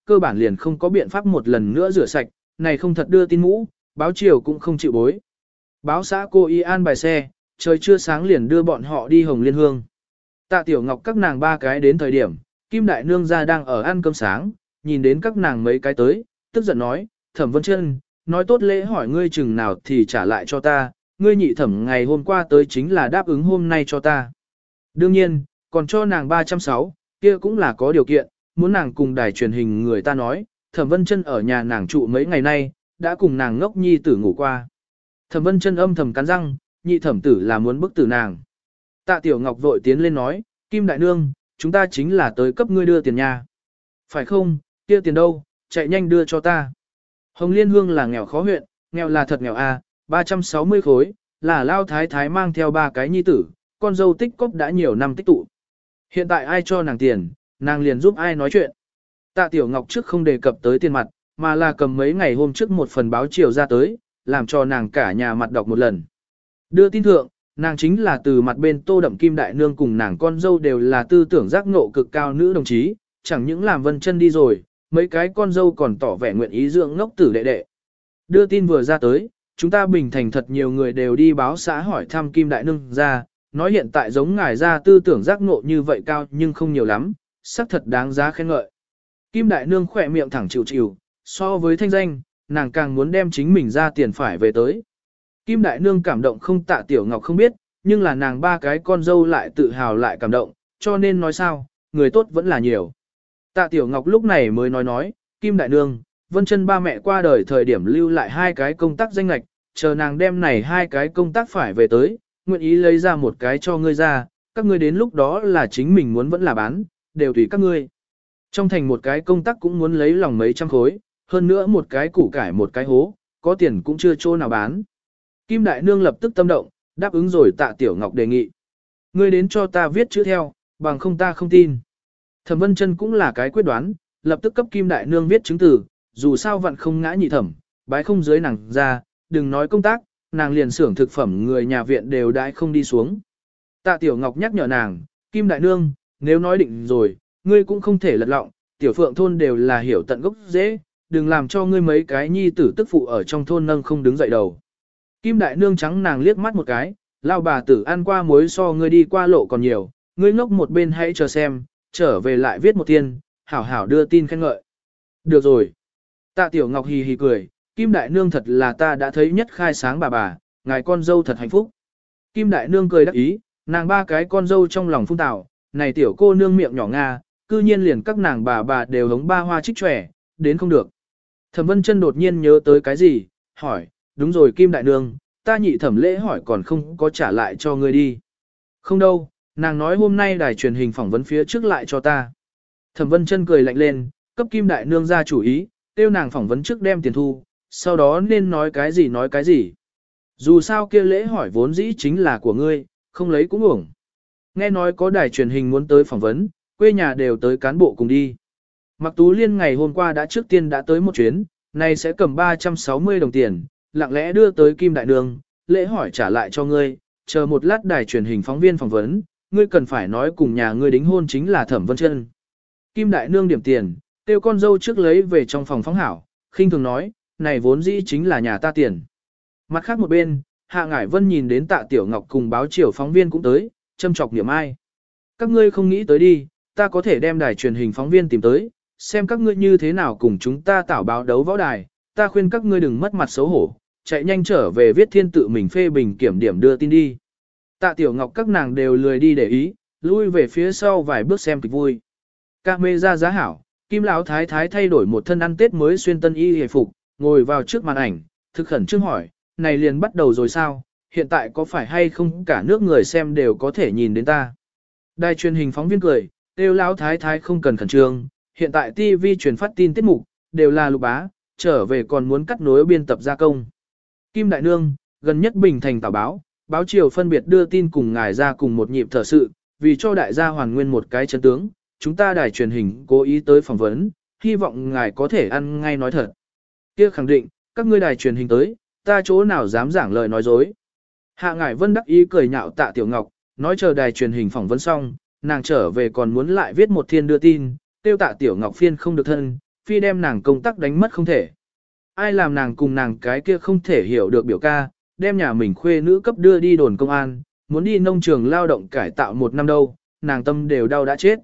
cơ bản liền không có biện pháp một lần nữa rửa sạch, này không thật đưa tin mũ, báo chiều cũng không chịu bối. Báo xã cô y an bài xe, trời chưa sáng liền đưa bọn họ đi Hồng Liên Hương. Tạ Tiểu Ngọc các nàng ba cái đến thời điểm, Kim Đại Nương ra đang ở ăn cơm sáng, nhìn đến các nàng mấy cái tới, tức giận nói, Thẩm Vân Trân, nói tốt lễ hỏi ngươi chừng nào thì trả lại cho ta, ngươi nhị thẩm ngày hôm qua tới chính là đáp ứng hôm nay cho ta. Đương nhiên, còn cho nàng 360, kia cũng là có điều kiện, muốn nàng cùng đài truyền hình người ta nói, Thẩm Vân Chân ở nhà nàng trụ mấy ngày nay, đã cùng nàng ngốc nhi tử ngủ qua. Thẩm Vân Chân âm thầm cắn răng, nhị thẩm tử là muốn bức tử nàng. Tạ Tiểu Ngọc vội tiến lên nói, Kim Đại Nương, chúng ta chính là tới cấp ngươi đưa tiền nhà. Phải không, kia tiền đâu, chạy nhanh đưa cho ta. Hồng Liên Hương là nghèo khó huyện, nghèo là thật nghèo à, 360 khối, là lao thái thái mang theo ba cái nhi tử, con dâu tích cốc đã nhiều năm tích tụ. Hiện tại ai cho nàng tiền, nàng liền giúp ai nói chuyện. Tạ Tiểu Ngọc trước không đề cập tới tiền mặt, mà là cầm mấy ngày hôm trước một phần báo chiều ra tới, làm cho nàng cả nhà mặt đọc một lần. Đưa tin thượng, nàng chính là từ mặt bên tô đậm kim đại nương cùng nàng con dâu đều là tư tưởng giác ngộ cực cao nữ đồng chí, chẳng những làm vân chân đi rồi, mấy cái con dâu còn tỏ vẻ nguyện ý dưỡng ngốc tử đệ đệ. Đưa tin vừa ra tới, chúng ta bình thành thật nhiều người đều đi báo xã hỏi thăm Kim Đại Nương ra, nói hiện tại giống ngài ra tư tưởng giác ngộ như vậy cao nhưng không nhiều lắm, xác thật đáng giá khen ngợi. Kim Đại Nương khỏe miệng thẳng chịu chịu, so với thanh danh, nàng càng muốn đem chính mình ra tiền phải về tới. Kim Đại Nương cảm động không tạ Tiểu Ngọc không biết, nhưng là nàng ba cái con dâu lại tự hào lại cảm động, cho nên nói sao, người tốt vẫn là nhiều. Tạ Tiểu Ngọc lúc này mới nói nói, Kim Đại Nương, Vân chân ba mẹ qua đời thời điểm lưu lại hai cái công tác danh lạch, chờ nàng đem này hai cái công tác phải về tới, nguyện ý lấy ra một cái cho ngươi ra, các ngươi đến lúc đó là chính mình muốn vẫn là bán, đều tùy các ngươi. Trong thành một cái công tác cũng muốn lấy lòng mấy trăm khối, hơn nữa một cái củ cải một cái hố, có tiền cũng chưa chỗ nào bán. Kim Đại Nương lập tức tâm động, đáp ứng rồi tạ Tiểu Ngọc đề nghị. Ngươi đến cho ta viết chữ theo, bằng không ta không tin. Thẩm Vân Chân cũng là cái quyết đoán, lập tức cấp Kim Đại Nương viết chứng từ, dù sao vẫn không ngã nhị thẩm, bái không dưới nàng ra, đừng nói công tác, nàng liền xưởng thực phẩm người nhà viện đều đãi không đi xuống. Tạ Tiểu Ngọc nhắc nhở nàng, Kim Đại Nương, nếu nói định rồi, ngươi cũng không thể lật lọng, tiểu phượng thôn đều là hiểu tận gốc dễ, đừng làm cho ngươi mấy cái nhi tử tức phụ ở trong thôn nâng không đứng dậy đầu. Kim Đại Nương trắng nàng liếc mắt một cái, lao bà tử ăn qua muối so ngươi đi qua lộ còn nhiều, ngươi ngốc một bên hãy chờ xem, trở về lại viết một tiên, hảo hảo đưa tin khen ngợi. Được rồi. Tạ Tiểu Ngọc hì hì cười, Kim Đại Nương thật là ta đã thấy nhất khai sáng bà bà, ngài con dâu thật hạnh phúc. Kim Đại Nương cười đắc ý, nàng ba cái con dâu trong lòng phung tạo, này tiểu cô nương miệng nhỏ nga, cư nhiên liền các nàng bà bà đều hống ba hoa trích trẻ, đến không được. Thẩm Vân Chân đột nhiên nhớ tới cái gì, hỏi, đúng rồi Kim Đại Nương, ta nhị thẩm lễ hỏi còn không có trả lại cho ngươi đi. Không đâu, nàng nói hôm nay đài truyền hình phỏng vấn phía trước lại cho ta. Thẩm Vân Chân cười lạnh lên, cấp Kim Đại Nương ra chủ ý, tiêu nàng phỏng vấn trước đem tiền thu, sau đó nên nói cái gì nói cái gì. Dù sao kia lễ hỏi vốn dĩ chính là của ngươi, không lấy cũng uổng. Nghe nói có đài truyền hình muốn tới phỏng vấn, quê nhà đều tới cán bộ cùng đi. Mặc Tú Liên ngày hôm qua đã trước tiên đã tới một chuyến, nay sẽ cầm 360 đồng tiền, lặng lẽ đưa tới Kim Đại Đường, lễ hỏi trả lại cho ngươi, chờ một lát đài truyền hình phóng viên phỏng vấn, ngươi cần phải nói cùng nhà ngươi đính hôn chính là Thẩm Vân Chân. Kim Đại Nương điểm tiền, tiêu con dâu trước lấy về trong phòng phóng hảo, khinh thường nói, này vốn dĩ chính là nhà ta tiền. Mặt khác một bên, Hạ Ngải Vân nhìn đến tạ Tiểu Ngọc cùng báo chiều phóng viên cũng tới, châm chọc niệm ai. Các ngươi không nghĩ tới đi, ta có thể đem đài truyền hình phóng viên tìm tới, xem các ngươi như thế nào cùng chúng ta tạo báo đấu võ đài, ta khuyên các ngươi đừng mất mặt xấu hổ, chạy nhanh trở về viết thiên tự mình phê bình kiểm điểm đưa tin đi. Tạ Tiểu Ngọc các nàng đều lười đi để ý, lui về phía sau vài bước xem kịch vui. Các mê ra giá hảo, Kim Lão Thái Thái thay đổi một thân ăn Tết mới xuyên tân y hề phục, ngồi vào trước màn ảnh, thực khẩn trương hỏi, này liền bắt đầu rồi sao, hiện tại có phải hay không cả nước người xem đều có thể nhìn đến ta. Đài truyền hình phóng viên cười, kêu Lão Thái Thái không cần khẩn trương, hiện tại TV truyền phát tin tiết mục, đều là lục bá, trở về còn muốn cắt nối biên tập gia công. Kim Đại Nương, gần nhất Bình Thành tảo báo, báo chiều phân biệt đưa tin cùng ngài ra cùng một nhịp thở sự, vì cho đại gia hoàn nguyên một cái chân tướng, chúng ta đài truyền hình cố ý tới phỏng vấn, hy vọng ngài có thể ăn ngay nói thật. Kia khẳng định, các ngươi đài truyền hình tới, ta chỗ nào dám giảng lời nói dối. Hạ ngải vân đắc ý cười nhạo tạ tiểu ngọc, nói chờ đài truyền hình phỏng vấn xong, nàng trở về còn muốn lại viết một thiên đưa tin, tiêu tạ tiểu ngọc phiên không được thân, phi đem nàng công tác đánh mất không thể. Ai làm nàng cùng nàng cái kia không thể hiểu được biểu ca, đem nhà mình khuê nữ cấp đưa đi đồn công an, muốn đi nông trường lao động cải tạo một năm đâu, nàng tâm đều đau đã chết.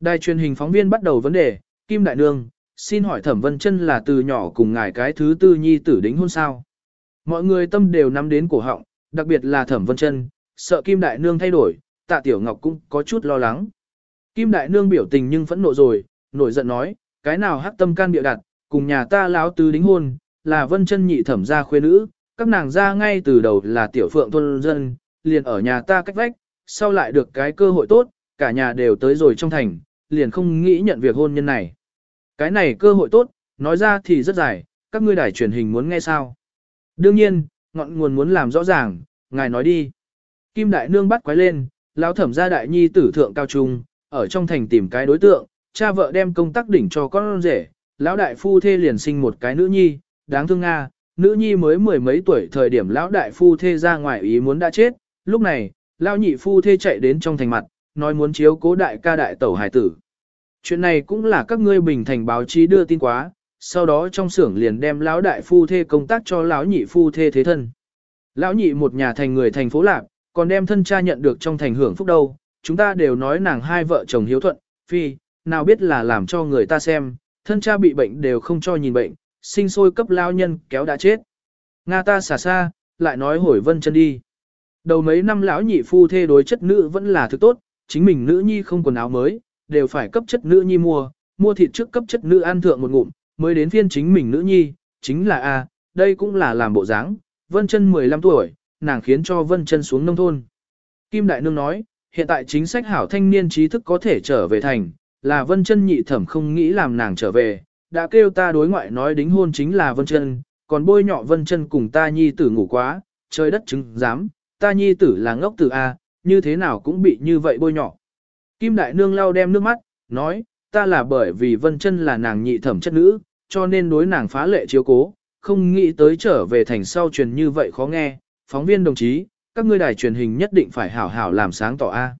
Đài truyền hình phóng viên bắt đầu vấn đề, Kim Đại Nương, xin hỏi Thẩm Vân Chân là từ nhỏ cùng ngài cái thứ tư nhi tử đính hôn sao? Mọi người tâm đều nắm đến cổ họng, đặc biệt là Thẩm Vân Chân, sợ Kim Đại Nương thay đổi, Tạ Tiểu Ngọc cũng có chút lo lắng. Kim Đại Nương biểu tình nhưng phẫn nộ rồi, nổi giận nói, cái nào hắc tâm can bịa đặt, cùng nhà ta lão tứ đính hôn, là Vân Chân nhị thẩm gia khuê nữ, các nàng ra ngay từ đầu là tiểu phượng thôn dân, liền ở nhà ta cách vách, sau lại được cái cơ hội tốt, cả nhà đều tới rồi trong thành, liền không nghĩ nhận việc hôn nhân này. Cái này cơ hội tốt, nói ra thì rất dài, các ngươi đài truyền hình muốn nghe sao. Đương nhiên, ngọn nguồn muốn làm rõ ràng, ngài nói đi. Kim Đại Nương bắt quái lên, lão thẩm gia đại nhi tử thượng cao trung, ở trong thành tìm cái đối tượng, cha vợ đem công tác đỉnh cho con rể, lão đại phu thê liền sinh một cái nữ nhi, đáng thương Nga, nữ nhi mới mười mấy tuổi thời điểm lão đại phu thê ra ngoài ý muốn đã chết, lúc này, lão nhị phu thê chạy đến trong thành mặt, nói muốn chiếu cố đại ca đại tẩu hải tử. Chuyện này cũng là các ngươi bình thành báo chí đưa tin quá, sau đó trong xưởng liền đem lão đại phu thê công tác cho lão nhị phu thê thế thân. Lão nhị một nhà thành người thành phố lạc còn đem thân cha nhận được trong thành hưởng phúc đâu, chúng ta đều nói nàng hai vợ chồng hiếu thuận, phi, nào biết là làm cho người ta xem, thân cha bị bệnh đều không cho nhìn bệnh, sinh sôi cấp lao nhân kéo đã chết. Nga ta xả xa, lại nói hồi vân chân đi. Đầu mấy năm lão nhị phu thê đối chất nữ vẫn là thứ tốt, chính mình nữ nhi không quần áo mới, đều phải cấp chất nữ nhi mua, mua thịt trước cấp chất nữ ăn thượng một ngụm, mới đến phiên chính mình nữ nhi, chính là A, đây cũng là làm bộ dáng. Vân chân 15 tuổi, nàng khiến cho Vân chân xuống nông thôn. Kim Đại Nương nói, hiện tại chính sách hảo thanh niên trí thức có thể trở về thành, là Vân chân nhị thẩm không nghĩ làm nàng trở về, đã kêu ta đối ngoại nói đính hôn chính là Vân chân, còn bôi nhọ Vân chân cùng ta nhi tử ngủ quá, trời đất chứng dám, ta nhi tử là ngốc tử A, như thế nào cũng bị như vậy bôi nhọ. Kim Đại Nương lau đem nước mắt, nói, ta là bởi vì Vân chân là nàng nhị thẩm chất nữ, cho nên đối nàng phá lệ chiếu cố, không nghĩ tới trở về thành sau truyền như vậy khó nghe, phóng viên đồng chí, các ngươi đài truyền hình nhất định phải hảo hảo làm sáng tỏ A.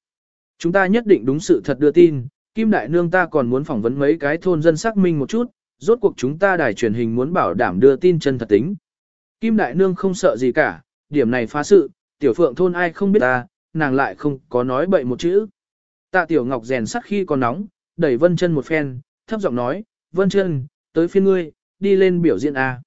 Chúng ta nhất định đúng sự thật đưa tin, Kim Đại Nương ta còn muốn phỏng vấn mấy cái thôn dân xác minh một chút, rốt cuộc chúng ta đài truyền hình muốn bảo đảm đưa tin chân thật tính. Kim Đại Nương không sợ gì cả, điểm này phá sự, tiểu phượng thôn ai không biết ta, nàng lại không có nói bậy một chữ. Tạ Tiểu Ngọc rèn sắt khi còn nóng, đẩy Vân Chân một phen, thấp giọng nói, Vân Chân, tới phiên ngươi, đi lên biểu diễn A.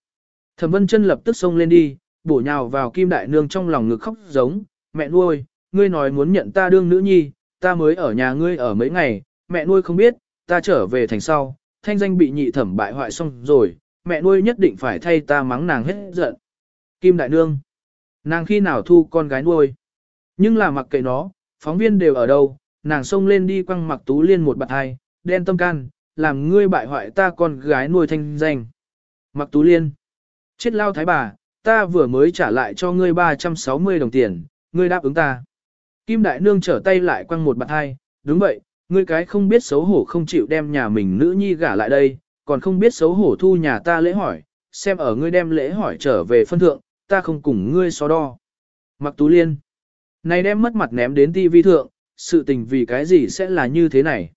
Thẩm Vân Chân lập tức xông lên đi, bổ nhào vào Kim Đại Nương trong lòng ngực khóc giống, mẹ nuôi, ngươi nói muốn nhận ta đương nữ nhi, ta mới ở nhà ngươi ở mấy ngày, mẹ nuôi không biết, ta trở về thành sau, thanh danh bị nhị thẩm bại hoại xong rồi, mẹ nuôi nhất định phải thay ta mắng nàng hết giận. Kim Đại Nương, nàng khi nào thu con gái nuôi, nhưng là mặc kệ nó, phóng viên đều ở đâu, nàng xông lên đi quăng mặc tú liên một bạt hai, đen tâm can, làm ngươi bại hoại ta con gái nuôi thanh danh. Mặc tú liên, chết lao thái bà, ta vừa mới trả lại cho ngươi 360 đồng tiền, ngươi đáp ứng ta. Kim Đại Nương trở tay lại quăng một bạt hai, đúng vậy, ngươi cái không biết xấu hổ không chịu đem nhà mình nữ nhi gả lại đây, còn không biết xấu hổ thu nhà ta lễ hỏi, xem ở ngươi đem lễ hỏi trở về phân thượng, ta không cùng ngươi so đo. Mặc Tú Liên, này đem mất mặt ném đến ti vi thượng, sự tình vì cái gì sẽ là như thế này.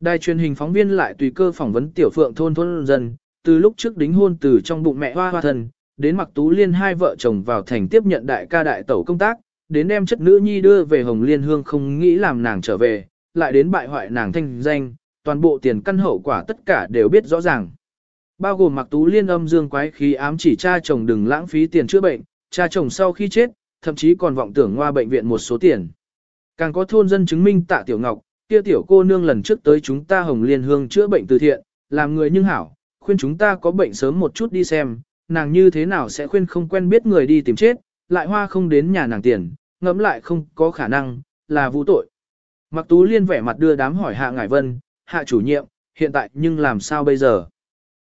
Đài truyền hình phóng viên lại tùy cơ phỏng vấn tiểu phượng thôn thôn dân, từ lúc trước đính hôn từ trong bụng mẹ hoa hoa thần, đến mặc tú liên hai vợ chồng vào thành tiếp nhận đại ca đại tẩu công tác, đến đem chất nữ nhi đưa về hồng liên hương không nghĩ làm nàng trở về, lại đến bại hoại nàng thanh danh, toàn bộ tiền căn hậu quả tất cả đều biết rõ ràng. Bao gồm mặc tú liên âm dương quái khí ám chỉ cha chồng đừng lãng phí tiền chữa bệnh, cha chồng sau khi chết, thậm chí còn vọng tưởng ngoa bệnh viện một số tiền. Càng có thôn dân chứng minh tạ tiểu ngọc, kia tiểu cô nương lần trước tới chúng ta hồng liên hương chữa bệnh từ thiện, làm người nhưng hảo, khuyên chúng ta có bệnh sớm một chút đi xem, nàng như thế nào sẽ khuyên không quen biết người đi tìm chết, lại hoa không đến nhà nàng tiền, ngẫm lại không có khả năng, là vũ tội. Mặc tú liên vẻ mặt đưa đám hỏi hạ ngải vân, hạ chủ nhiệm, hiện tại nhưng làm sao bây giờ?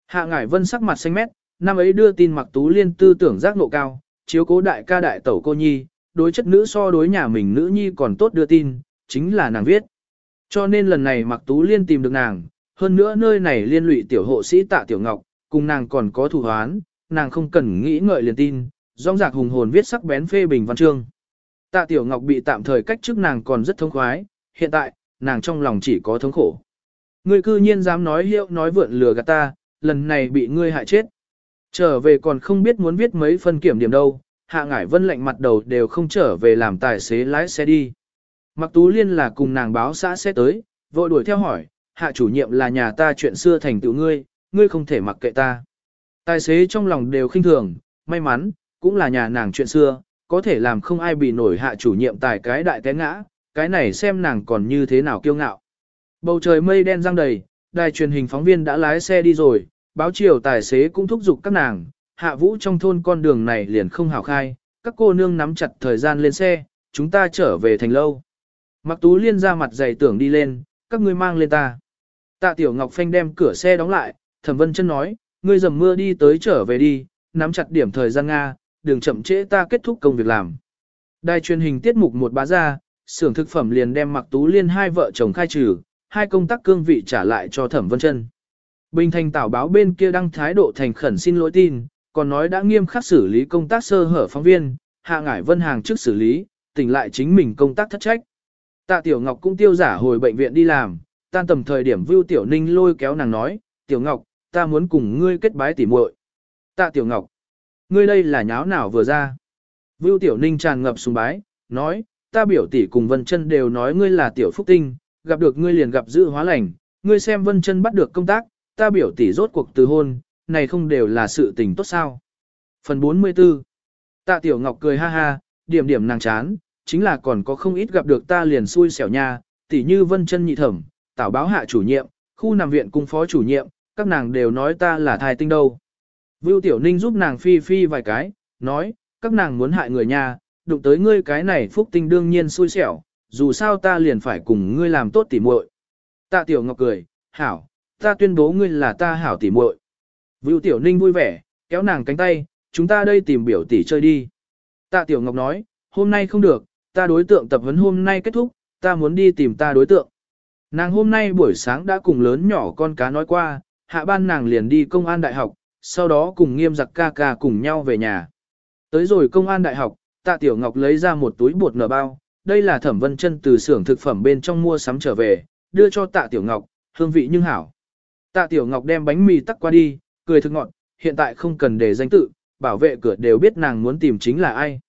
Hạ ngải vân sắc mặt xanh mét, năm ấy đưa tin mặc tú liên tư tưởng giác ngộ cao, chiếu cố đại ca đại tẩu cô nhi, đối chất nữ so đối nhà mình nữ nhi còn tốt đưa tin, chính là nàng viết. Cho nên lần này mặc tú liên tìm được nàng, hơn nữa nơi này liên lụy tiểu hộ sĩ tạ tiểu ngọc, cùng nàng còn có thủ hoán, nàng không cần nghĩ ngợi liền tin, rong rạc hùng hồn viết sắc bén phê bình văn chương. Tạ tiểu ngọc bị tạm thời cách chức nàng còn rất thông khoái, hiện tại, nàng trong lòng chỉ có thống khổ. Ngươi cư nhiên dám nói hiệu nói vượn lừa gạt ta, lần này bị ngươi hại chết. Trở về còn không biết muốn viết mấy phân kiểm điểm đâu, hạ ngải vân lạnh mặt đầu đều không trở về làm tài xế lái xe đi. Mặc tú liên là cùng nàng báo xã sẽ tới, vội đuổi theo hỏi, hạ chủ nhiệm là nhà ta chuyện xưa thành tựu ngươi, ngươi không thể mặc kệ ta. Tài xế trong lòng đều khinh thường, may mắn, cũng là nhà nàng chuyện xưa, có thể làm không ai bị nổi hạ chủ nhiệm tài cái đại té ngã, cái này xem nàng còn như thế nào kiêu ngạo. Bầu trời mây đen răng đầy, đài truyền hình phóng viên đã lái xe đi rồi, báo chiều tài xế cũng thúc giục các nàng, hạ vũ trong thôn con đường này liền không hào khai, các cô nương nắm chặt thời gian lên xe, chúng ta trở về thành lâu. Mặc tú liên ra mặt dày tưởng đi lên, các ngươi mang lên ta. Tạ tiểu ngọc phanh đem cửa xe đóng lại, thẩm vân chân nói, ngươi dầm mưa đi tới trở về đi, nắm chặt điểm thời gian Nga, đừng chậm trễ ta kết thúc công việc làm. Đài truyền hình tiết mục một bá ra, xưởng thực phẩm liền đem mặc tú liên hai vợ chồng khai trừ, hai công tác cương vị trả lại cho thẩm vân chân. Bình thành tảo báo bên kia đăng thái độ thành khẩn xin lỗi tin, còn nói đã nghiêm khắc xử lý công tác sơ hở phóng viên, hạ ngải vân hàng trước xử lý, tỉnh lại chính mình công tác thất trách. Tạ Tiểu Ngọc cũng tiêu giả hồi bệnh viện đi làm, tan tầm thời điểm Vưu Tiểu Ninh lôi kéo nàng nói, Tiểu Ngọc, ta muốn cùng ngươi kết bái tỉ muội. Tạ Tiểu Ngọc, ngươi đây là nháo nào vừa ra. Vưu Tiểu Ninh tràn ngập sùng bái, nói, ta biểu tỷ cùng Vân Chân đều nói ngươi là Tiểu Phúc Tinh, gặp được ngươi liền gặp dự hóa lành, ngươi xem Vân Chân bắt được công tác, ta biểu tỷ rốt cuộc từ hôn, này không đều là sự tình tốt sao. Phần 44 Tạ Tiểu Ngọc cười ha ha, điểm điểm nàng chán, chính là còn có không ít gặp được ta liền xui xẻo nha, tỷ như Vân Chân nhị thẩm, tảo báo hạ chủ nhiệm, khu nằm viện cung phó chủ nhiệm, các nàng đều nói ta là thai tinh đâu. Vưu Tiểu Ninh giúp nàng phi phi vài cái, nói, các nàng muốn hại người nha, đụng tới ngươi cái này phúc tinh đương nhiên xui xẻo, dù sao ta liền phải cùng ngươi làm tốt tỉ muội. Tạ Tiểu Ngọc cười, hảo, ta tuyên bố ngươi là ta hảo tỉ muội. Vưu Tiểu Ninh vui vẻ, kéo nàng cánh tay, chúng ta đây tìm biểu tỷ chơi đi. Tạ Tiểu Ngọc nói, hôm nay không được, ta đối tượng tập huấn hôm nay kết thúc, ta muốn đi tìm ta đối tượng. Nàng hôm nay buổi sáng đã cùng lớn nhỏ con cá nói qua, hạ ban nàng liền đi công an đại học, sau đó cùng nghiêm giặc ca ca cùng nhau về nhà. Tới rồi công an đại học, tạ tiểu ngọc lấy ra một túi bột nở bao, đây là thẩm vân chân từ xưởng thực phẩm bên trong mua sắm trở về, đưa cho tạ tiểu ngọc, hương vị nhưng hảo. Tạ tiểu ngọc đem bánh mì tắc qua đi, cười thực ngọn, hiện tại không cần để danh tự, bảo vệ cửa đều biết nàng muốn tìm chính là ai.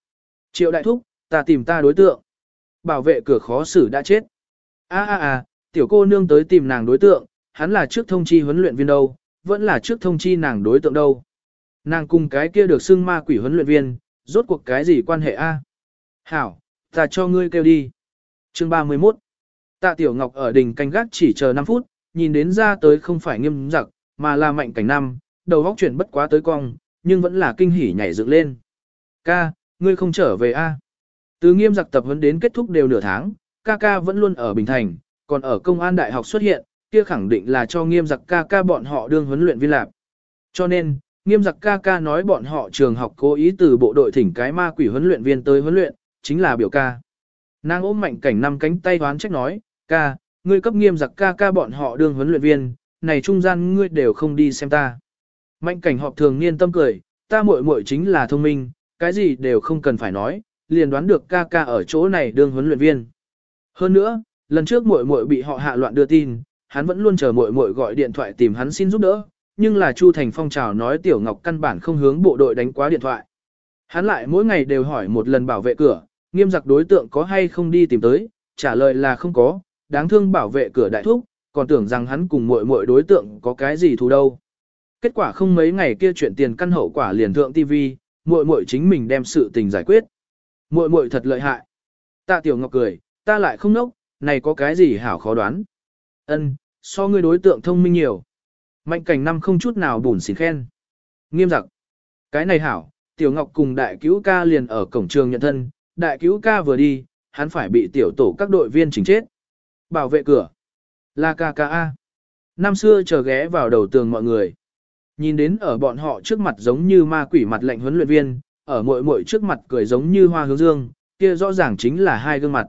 Triệu đại thúc, ta tìm ta đối tượng. Bảo vệ cửa khó xử đã chết. A a a, tiểu cô nương tới tìm nàng đối tượng, hắn là trước thông chi huấn luyện viên đâu, vẫn là trước thông chi nàng đối tượng đâu. Nàng cùng cái kia được xưng ma quỷ huấn luyện viên, rốt cuộc cái gì quan hệ a? Hảo, ta cho ngươi kêu đi. Chương 31 Tạ Tiểu Ngọc ở đỉnh canh gác chỉ chờ 5 phút, nhìn đến ra tới không phải nghiêm giặc, mà là mạnh cảnh năm, đầu góc chuyển bất quá tới cong, nhưng vẫn là kinh hỉ nhảy dựng lên. Ca, ngươi không trở về a? Từ nghiêm giặc tập huấn đến kết thúc đều nửa tháng, ca ca vẫn luôn ở Bình Thành, còn ở công an đại học xuất hiện, kia khẳng định là cho nghiêm giặc ca ca bọn họ đương huấn luyện viên lạc. Cho nên, nghiêm giặc ca ca nói bọn họ trường học cố ý từ bộ đội thỉnh cái ma quỷ huấn luyện viên tới huấn luyện, chính là biểu ca. Nàng ôm mạnh cảnh năm cánh tay đoán trách nói, ca, ngươi cấp nghiêm giặc ca ca bọn họ đương huấn luyện viên, này trung gian ngươi đều không đi xem ta. Mạnh cảnh họp thường niên tâm cười, ta muội muội chính là thông minh, cái gì đều không cần phải nói, liền đoán được ca ca ở chỗ này đương huấn luyện viên. Hơn nữa, lần trước muội muội bị họ hạ loạn đưa tin, hắn vẫn luôn chờ muội muội gọi điện thoại tìm hắn xin giúp đỡ, nhưng là Chu Thành Phong chào nói Tiểu Ngọc căn bản không hướng bộ đội đánh quá điện thoại. Hắn lại mỗi ngày đều hỏi một lần bảo vệ cửa, nghiêm giặc đối tượng có hay không đi tìm tới, trả lời là không có, đáng thương bảo vệ cửa đại thúc, còn tưởng rằng hắn cùng muội muội đối tượng có cái gì thù đâu. Kết quả không mấy ngày kia chuyện tiền căn hậu quả liền thượng TV, muội muội chính mình đem sự tình giải quyết. Muội muội thật lợi hại. Tạ Tiểu Ngọc cười, ta lại không nốc, này có cái gì hảo khó đoán. Ân, so ngươi đối tượng thông minh nhiều. Mạnh cảnh năm không chút nào bùn xỉn khen. Nghiêm giặc. Cái này hảo, Tiểu Ngọc cùng đại cứu ca liền ở cổng trường nhận thân, đại cứu ca vừa đi, hắn phải bị tiểu tổ các đội viên chỉnh chết. Bảo vệ cửa. Là ca ca A. Năm xưa chờ ghé vào đầu tường mọi người. Nhìn đến ở bọn họ trước mặt giống như ma quỷ mặt lệnh huấn luyện viên, ở mỗi mỗi trước mặt cười giống như hoa hướng dương, kia rõ ràng chính là hai gương mặt.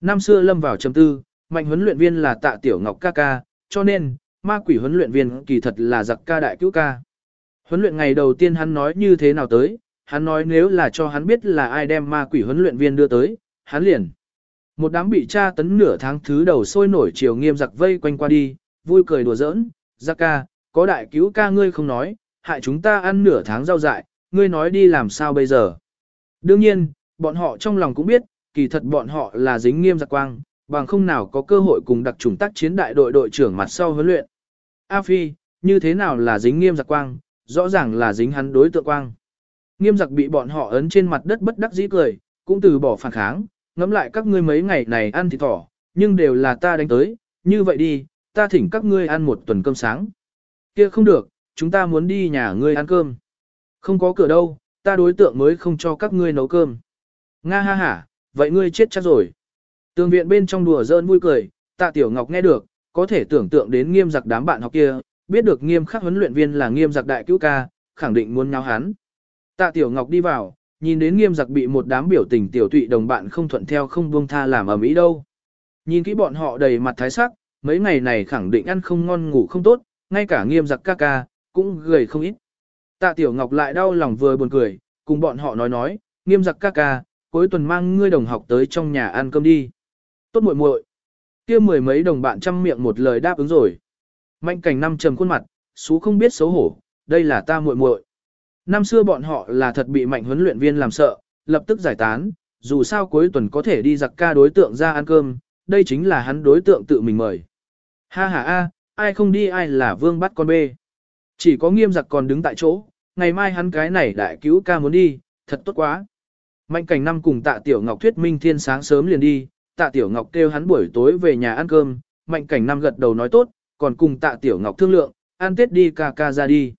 Năm xưa lâm vào chấm tư, mạnh huấn luyện viên là tạ tiểu ngọc ca ca, cho nên, ma quỷ huấn luyện viên kỳ thật là giặc ca đại cứu ca. Huấn luyện ngày đầu tiên hắn nói như thế nào tới, hắn nói nếu là cho hắn biết là ai đem ma quỷ huấn luyện viên đưa tới, hắn liền. Một đám bị tra tấn nửa tháng thứ đầu sôi nổi chiều nghiêm giặc vây quanh qua đi, vui cười đùa giỡn, giặc ca, có đại cứu ca ngươi không nói, hại chúng ta ăn nửa tháng rau dại, ngươi nói đi làm sao bây giờ. Đương nhiên, bọn họ trong lòng cũng biết, kỳ thật bọn họ là dính nghiêm giặc quang, bằng không nào có cơ hội cùng đặc trùng tác chiến đại đội đội trưởng mặt sau huấn luyện. A Phi, như thế nào là dính nghiêm giặc quang, rõ ràng là dính hắn đối tượng quang. Nghiêm giặc bị bọn họ ấn trên mặt đất bất đắc dĩ cười, cũng từ bỏ phản kháng, ngẫm lại các ngươi mấy ngày này ăn thịt thỏ, nhưng đều là ta đánh tới, như vậy đi, ta thỉnh các ngươi ăn một tuần cơm sáng. Kia không được, chúng ta muốn đi nhà ngươi ăn cơm. Không có cửa đâu, ta đối tượng mới không cho các ngươi nấu cơm. Nga ha ha, vậy ngươi chết chắc rồi. Tường viện bên trong đùa giỡn vui cười, tạ tiểu ngọc nghe được, có thể tưởng tượng đến nghiêm giặc đám bạn học kia, biết được nghiêm khắc huấn luyện viên là nghiêm giặc đại cứu ca, khẳng định muốn nháo hắn. Tạ tiểu ngọc đi vào, nhìn đến nghiêm giặc bị một đám biểu tình tiểu tụy đồng bạn không thuận theo không buông tha làm ở mỹ đâu. Nhìn kỹ bọn họ đầy mặt thái sắc, mấy ngày này khẳng định ăn không ngon ngủ không tốt, ngay cả nghiêm giặc ca ca, cũng gầy không ít. Tạ Tiểu Ngọc lại đau lòng vừa buồn cười, cùng bọn họ nói nói, nghiêm giặc ca ca, cuối tuần mang ngươi đồng học tới trong nhà ăn cơm đi. Tốt muội muội. kia mười mấy đồng bạn trăm miệng một lời đáp ứng rồi. Mạnh cảnh năm trầm khuôn mặt, xú không biết xấu hổ, đây là ta muội muội. Năm xưa bọn họ là thật bị mạnh huấn luyện viên làm sợ, lập tức giải tán, dù sao cuối tuần có thể đi giặc ca đối tượng ra ăn cơm, đây chính là hắn đối tượng tự mình mời. Ha ha a, ai không đi ai là vương bắt con bê. Chỉ có nghiêm giặc còn đứng tại chỗ, ngày mai hắn cái này đại cứu ca muốn đi, thật tốt quá. Mạnh cảnh năm cùng tạ tiểu ngọc thuyết minh thiên sáng sớm liền đi, tạ tiểu ngọc kêu hắn buổi tối về nhà ăn cơm, mạnh cảnh năm gật đầu nói tốt, còn cùng tạ tiểu ngọc thương lượng, ăn tết đi ca ca ra đi.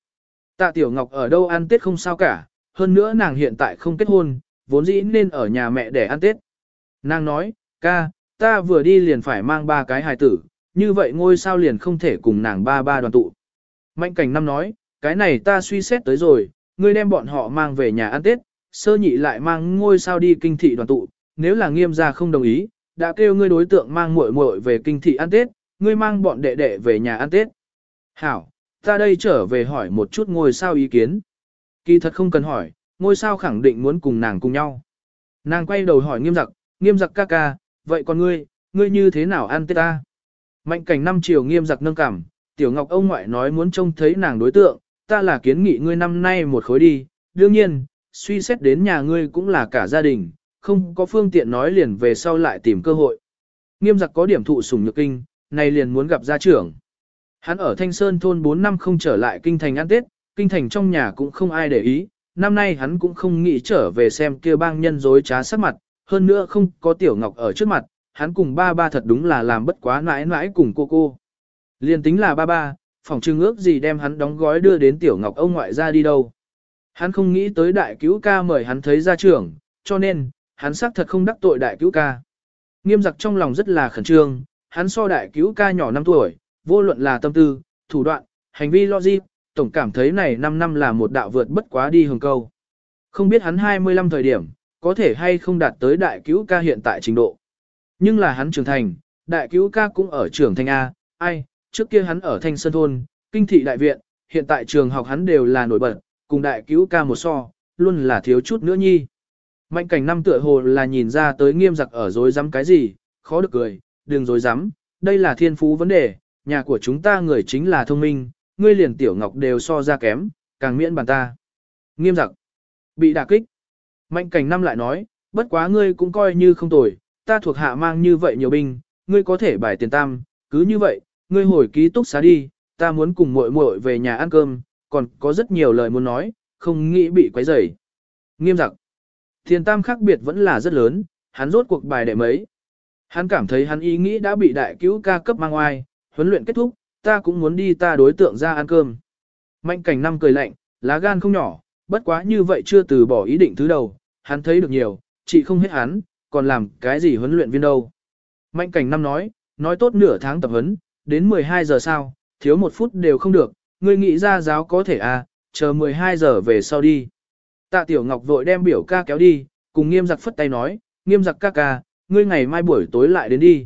Tạ tiểu ngọc ở đâu ăn tết không sao cả, hơn nữa nàng hiện tại không kết hôn, vốn dĩ nên ở nhà mẹ để ăn tết. Nàng nói, ca, ta vừa đi liền phải mang ba cái hài tử, như vậy ngôi sao liền không thể cùng nàng ba ba đoàn tụ. Mạnh cảnh năm nói, cái này ta suy xét tới rồi, ngươi đem bọn họ mang về nhà ăn tết, sơ nhị lại mang ngôi sao đi kinh thị đoàn tụ, nếu là nghiêm gia không đồng ý, đã kêu ngươi đối tượng mang muội muội về kinh thị ăn tết, ngươi mang bọn đệ đệ về nhà ăn tết. Hảo, ta đây trở về hỏi một chút ngôi sao ý kiến. Kỳ thật không cần hỏi, ngôi sao khẳng định muốn cùng nàng cùng nhau. Nàng quay đầu hỏi nghiêm giặc, nghiêm giặc ca ca, vậy còn ngươi, ngươi như thế nào ăn tết ta? Mạnh cảnh năm chiều nghiêm giặc nâng cảm, tiểu ngọc ông ngoại nói muốn trông thấy nàng đối tượng, ta là kiến nghị ngươi năm nay một khối đi, đương nhiên, suy xét đến nhà ngươi cũng là cả gia đình, không có phương tiện nói liền về sau lại tìm cơ hội. Nghiêm giặc có điểm thụ sủng nhược kinh, này liền muốn gặp gia trưởng. Hắn ở Thanh Sơn thôn 4 năm không trở lại kinh thành ăn Tết, kinh thành trong nhà cũng không ai để ý, năm nay hắn cũng không nghĩ trở về xem kia bang nhân dối trá sắc mặt, hơn nữa không có tiểu ngọc ở trước mặt, hắn cùng ba ba thật đúng là làm bất quá mãi mãi cùng cô cô. Liên tính là ba ba, phòng trưng ước gì đem hắn đóng gói đưa đến tiểu ngọc ông ngoại ra đi đâu. Hắn không nghĩ tới đại cứu ca mời hắn thấy ra trưởng, cho nên, hắn xác thật không đắc tội đại cứu ca. Nghiêm giặc trong lòng rất là khẩn trương, hắn so đại cứu ca nhỏ 5 tuổi, vô luận là tâm tư, thủ đoạn, hành vi logic, tổng cảm thấy này 5 năm là một đạo vượt bất quá đi hồng câu. Không biết hắn 25 thời điểm, có thể hay không đạt tới đại cứu ca hiện tại trình độ. Nhưng là hắn trưởng thành, đại cứu ca cũng ở trưởng thành A, ai, trước kia hắn ở thanh sơn thôn, kinh thị đại viện, hiện tại trường học hắn đều là nổi bật, cùng đại cứu ca một so, luôn là thiếu chút nữa nhi. Mạnh cảnh năm tựa hồ là nhìn ra tới nghiêm giặc ở dối rắm cái gì, khó được cười, đừng dối rắm đây là thiên phú vấn đề, nhà của chúng ta người chính là thông minh, ngươi liền tiểu ngọc đều so ra kém, càng miễn bàn ta. Nghiêm giặc, bị đả kích. Mạnh cảnh năm lại nói, bất quá ngươi cũng coi như không tồi, ta thuộc hạ mang như vậy nhiều binh, ngươi có thể bài tiền tam, cứ như vậy, ngươi hồi ký túc xá đi, ta muốn cùng muội muội về nhà ăn cơm, còn có rất nhiều lời muốn nói, không nghĩ bị quấy rầy. Nghiêm giặc. Tiền tam khác biệt vẫn là rất lớn, hắn rốt cuộc bài đệ mấy. Hắn cảm thấy hắn ý nghĩ đã bị đại cứu ca cấp mang oai, huấn luyện kết thúc, ta cũng muốn đi ta đối tượng ra ăn cơm. Mạnh cảnh năm cười lạnh, lá gan không nhỏ, bất quá như vậy chưa từ bỏ ý định thứ đầu, hắn thấy được nhiều, chị không hết hắn, còn làm cái gì huấn luyện viên đâu. Mạnh cảnh năm nói, nói tốt nửa tháng tập huấn, đến 12 giờ sao, thiếu một phút đều không được, ngươi nghĩ ra giáo có thể à, chờ 12 giờ về sau đi. Tạ Tiểu Ngọc vội đem biểu ca kéo đi, cùng nghiêm giặc phất tay nói, nghiêm giặc ca ca, ngươi ngày mai buổi tối lại đến đi.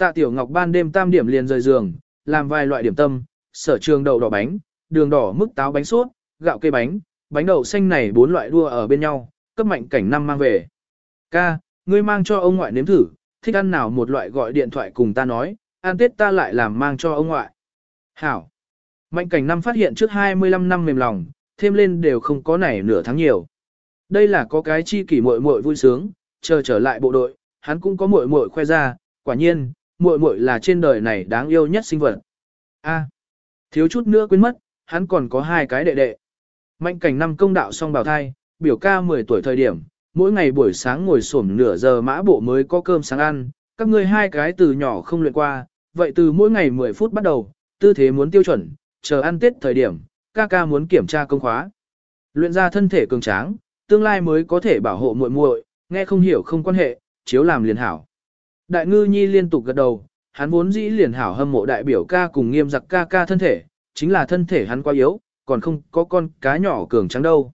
Tạ Tiểu Ngọc ban đêm tam điểm liền rời giường, làm vài loại điểm tâm, sở trường đậu đỏ bánh, đường đỏ mức táo bánh sốt, gạo cây bánh, bánh đậu xanh này bốn loại đua ở bên nhau, cấp mạnh cảnh năm mang về. Ca, ngươi mang cho ông ngoại nếm thử, thích ăn nào một loại gọi điện thoại cùng ta nói, ăn tết ta lại làm mang cho ông ngoại. Hảo. Mạnh cảnh năm phát hiện trước 25 năm mềm lòng, thêm lên đều không có này nửa tháng nhiều. Đây là có cái chi kỷ muội muội vui sướng, chờ trở lại bộ đội, hắn cũng có muội muội khoe ra, quả nhiên, muội muội là trên đời này đáng yêu nhất sinh vật. A, thiếu chút nữa quên mất, hắn còn có hai cái đệ đệ. Mạnh cảnh năm công đạo xong bào thai, biểu ca 10 tuổi thời điểm, mỗi ngày buổi sáng ngồi xổm nửa giờ mã bộ mới có cơm sáng ăn, các ngươi hai cái từ nhỏ không luyện qua, vậy từ mỗi ngày 10 phút bắt đầu, tư thế muốn tiêu chuẩn, chờ ăn tết thời điểm, ca ca muốn kiểm tra công khóa. Luyện ra thân thể cường tráng, tương lai mới có thể bảo hộ muội muội, nghe không hiểu không quan hệ, chiếu làm liền hảo. Đại ngư nhi liên tục gật đầu, hắn vốn dĩ liền hảo hâm mộ đại biểu ca cùng nghiêm giặc ca ca thân thể, chính là thân thể hắn quá yếu, còn không có con cá nhỏ cường trắng đâu.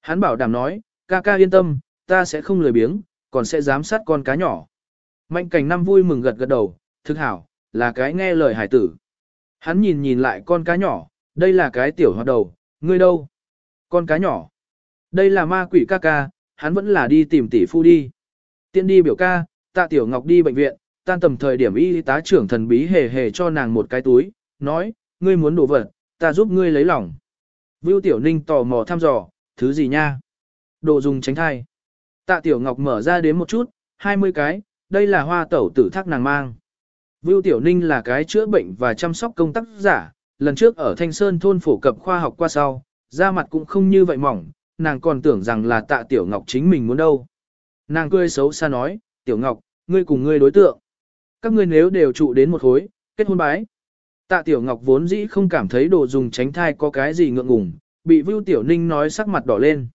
Hắn bảo đảm nói, ca ca yên tâm, ta sẽ không lười biếng, còn sẽ giám sát con cá nhỏ. Mạnh cảnh năm vui mừng gật gật đầu, thực hảo, là cái nghe lời hải tử. Hắn nhìn nhìn lại con cá nhỏ, đây là cái tiểu hoạt đầu, ngươi đâu? Con cá nhỏ. Đây là ma quỷ ca ca, hắn vẫn là đi tìm tỷ phu đi. Tiện đi biểu ca, tạ tiểu ngọc đi bệnh viện, tan tầm thời điểm y tá trưởng thần bí hề hề cho nàng một cái túi, nói, ngươi muốn đồ vật, ta giúp ngươi lấy lòng. Vưu Tiểu Ninh tò mò thăm dò, thứ gì nha? Đồ dùng tránh thai. Tạ Tiểu Ngọc mở ra đến một chút, 20 cái, đây là hoa tẩu tử thác nàng mang. Vưu Tiểu Ninh là cái chữa bệnh và chăm sóc công tác giả, lần trước ở Thanh Sơn thôn phổ cập khoa học qua sau, da mặt cũng không như vậy mỏng, nàng còn tưởng rằng là tạ Tiểu Ngọc chính mình muốn đâu. Nàng cười xấu xa nói, Tiểu Ngọc, ngươi cùng ngươi đối tượng. Các ngươi nếu đều trụ đến một khối, kết hôn bái. Tạ Tiểu Ngọc vốn dĩ không cảm thấy đồ dùng tránh thai có cái gì ngượng ngùng, bị Vưu Tiểu Ninh nói sắc mặt đỏ lên.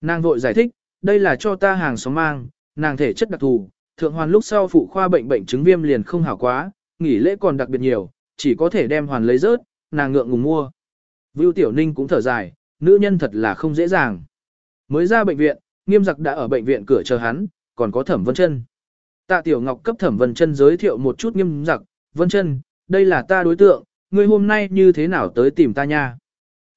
Nàng vội giải thích, đây là cho ta hàng xóm mang, nàng thể chất đặc thù, thượng hoàn lúc sau phụ khoa bệnh bệnh chứng viêm liền không hảo quá, nghỉ lễ còn đặc biệt nhiều, chỉ có thể đem hoàn lấy rớt, nàng ngượng ngùng mua. Vưu Tiểu Ninh cũng thở dài, nữ nhân thật là không dễ dàng. Mới ra bệnh viện, nghiêm giặc đã ở bệnh viện cửa chờ hắn, còn có thẩm vân chân. Tạ Tiểu Ngọc cấp thẩm vân chân giới thiệu một chút nghiêm giặc, vân chân, đây là ta đối tượng, ngươi hôm nay như thế nào tới tìm ta nha.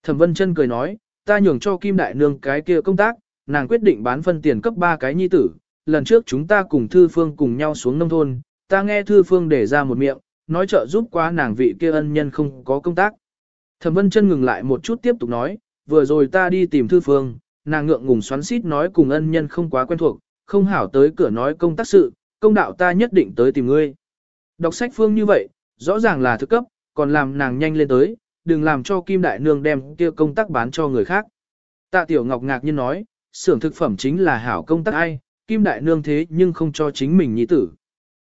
Thẩm vân chân cười nói, ta nhường cho Kim Đại Nương cái kia công tác, nàng quyết định bán phân tiền cấp ba cái nhi tử. Lần trước chúng ta cùng Thư Phương cùng nhau xuống nông thôn, ta nghe Thư Phương để ra một miệng, nói trợ giúp quá nàng vị kia ân nhân không có công tác. Thẩm Vân Chân ngừng lại một chút tiếp tục nói, vừa rồi ta đi tìm Thư Phương, nàng ngượng ngùng xoắn xít nói cùng ân nhân không quá quen thuộc, không hảo tới cửa nói công tác sự, công đạo ta nhất định tới tìm ngươi. Đọc sách Phương như vậy, rõ ràng là thực cấp, còn làm nàng nhanh lên tới, đừng làm cho Kim Đại Nương đem kia công tác bán cho người khác. Tạ Tiểu Ngọc ngạc nhiên nói, xưởng thực phẩm chính là hảo công tác ai, Kim Đại Nương thế nhưng không cho chính mình nhi tử.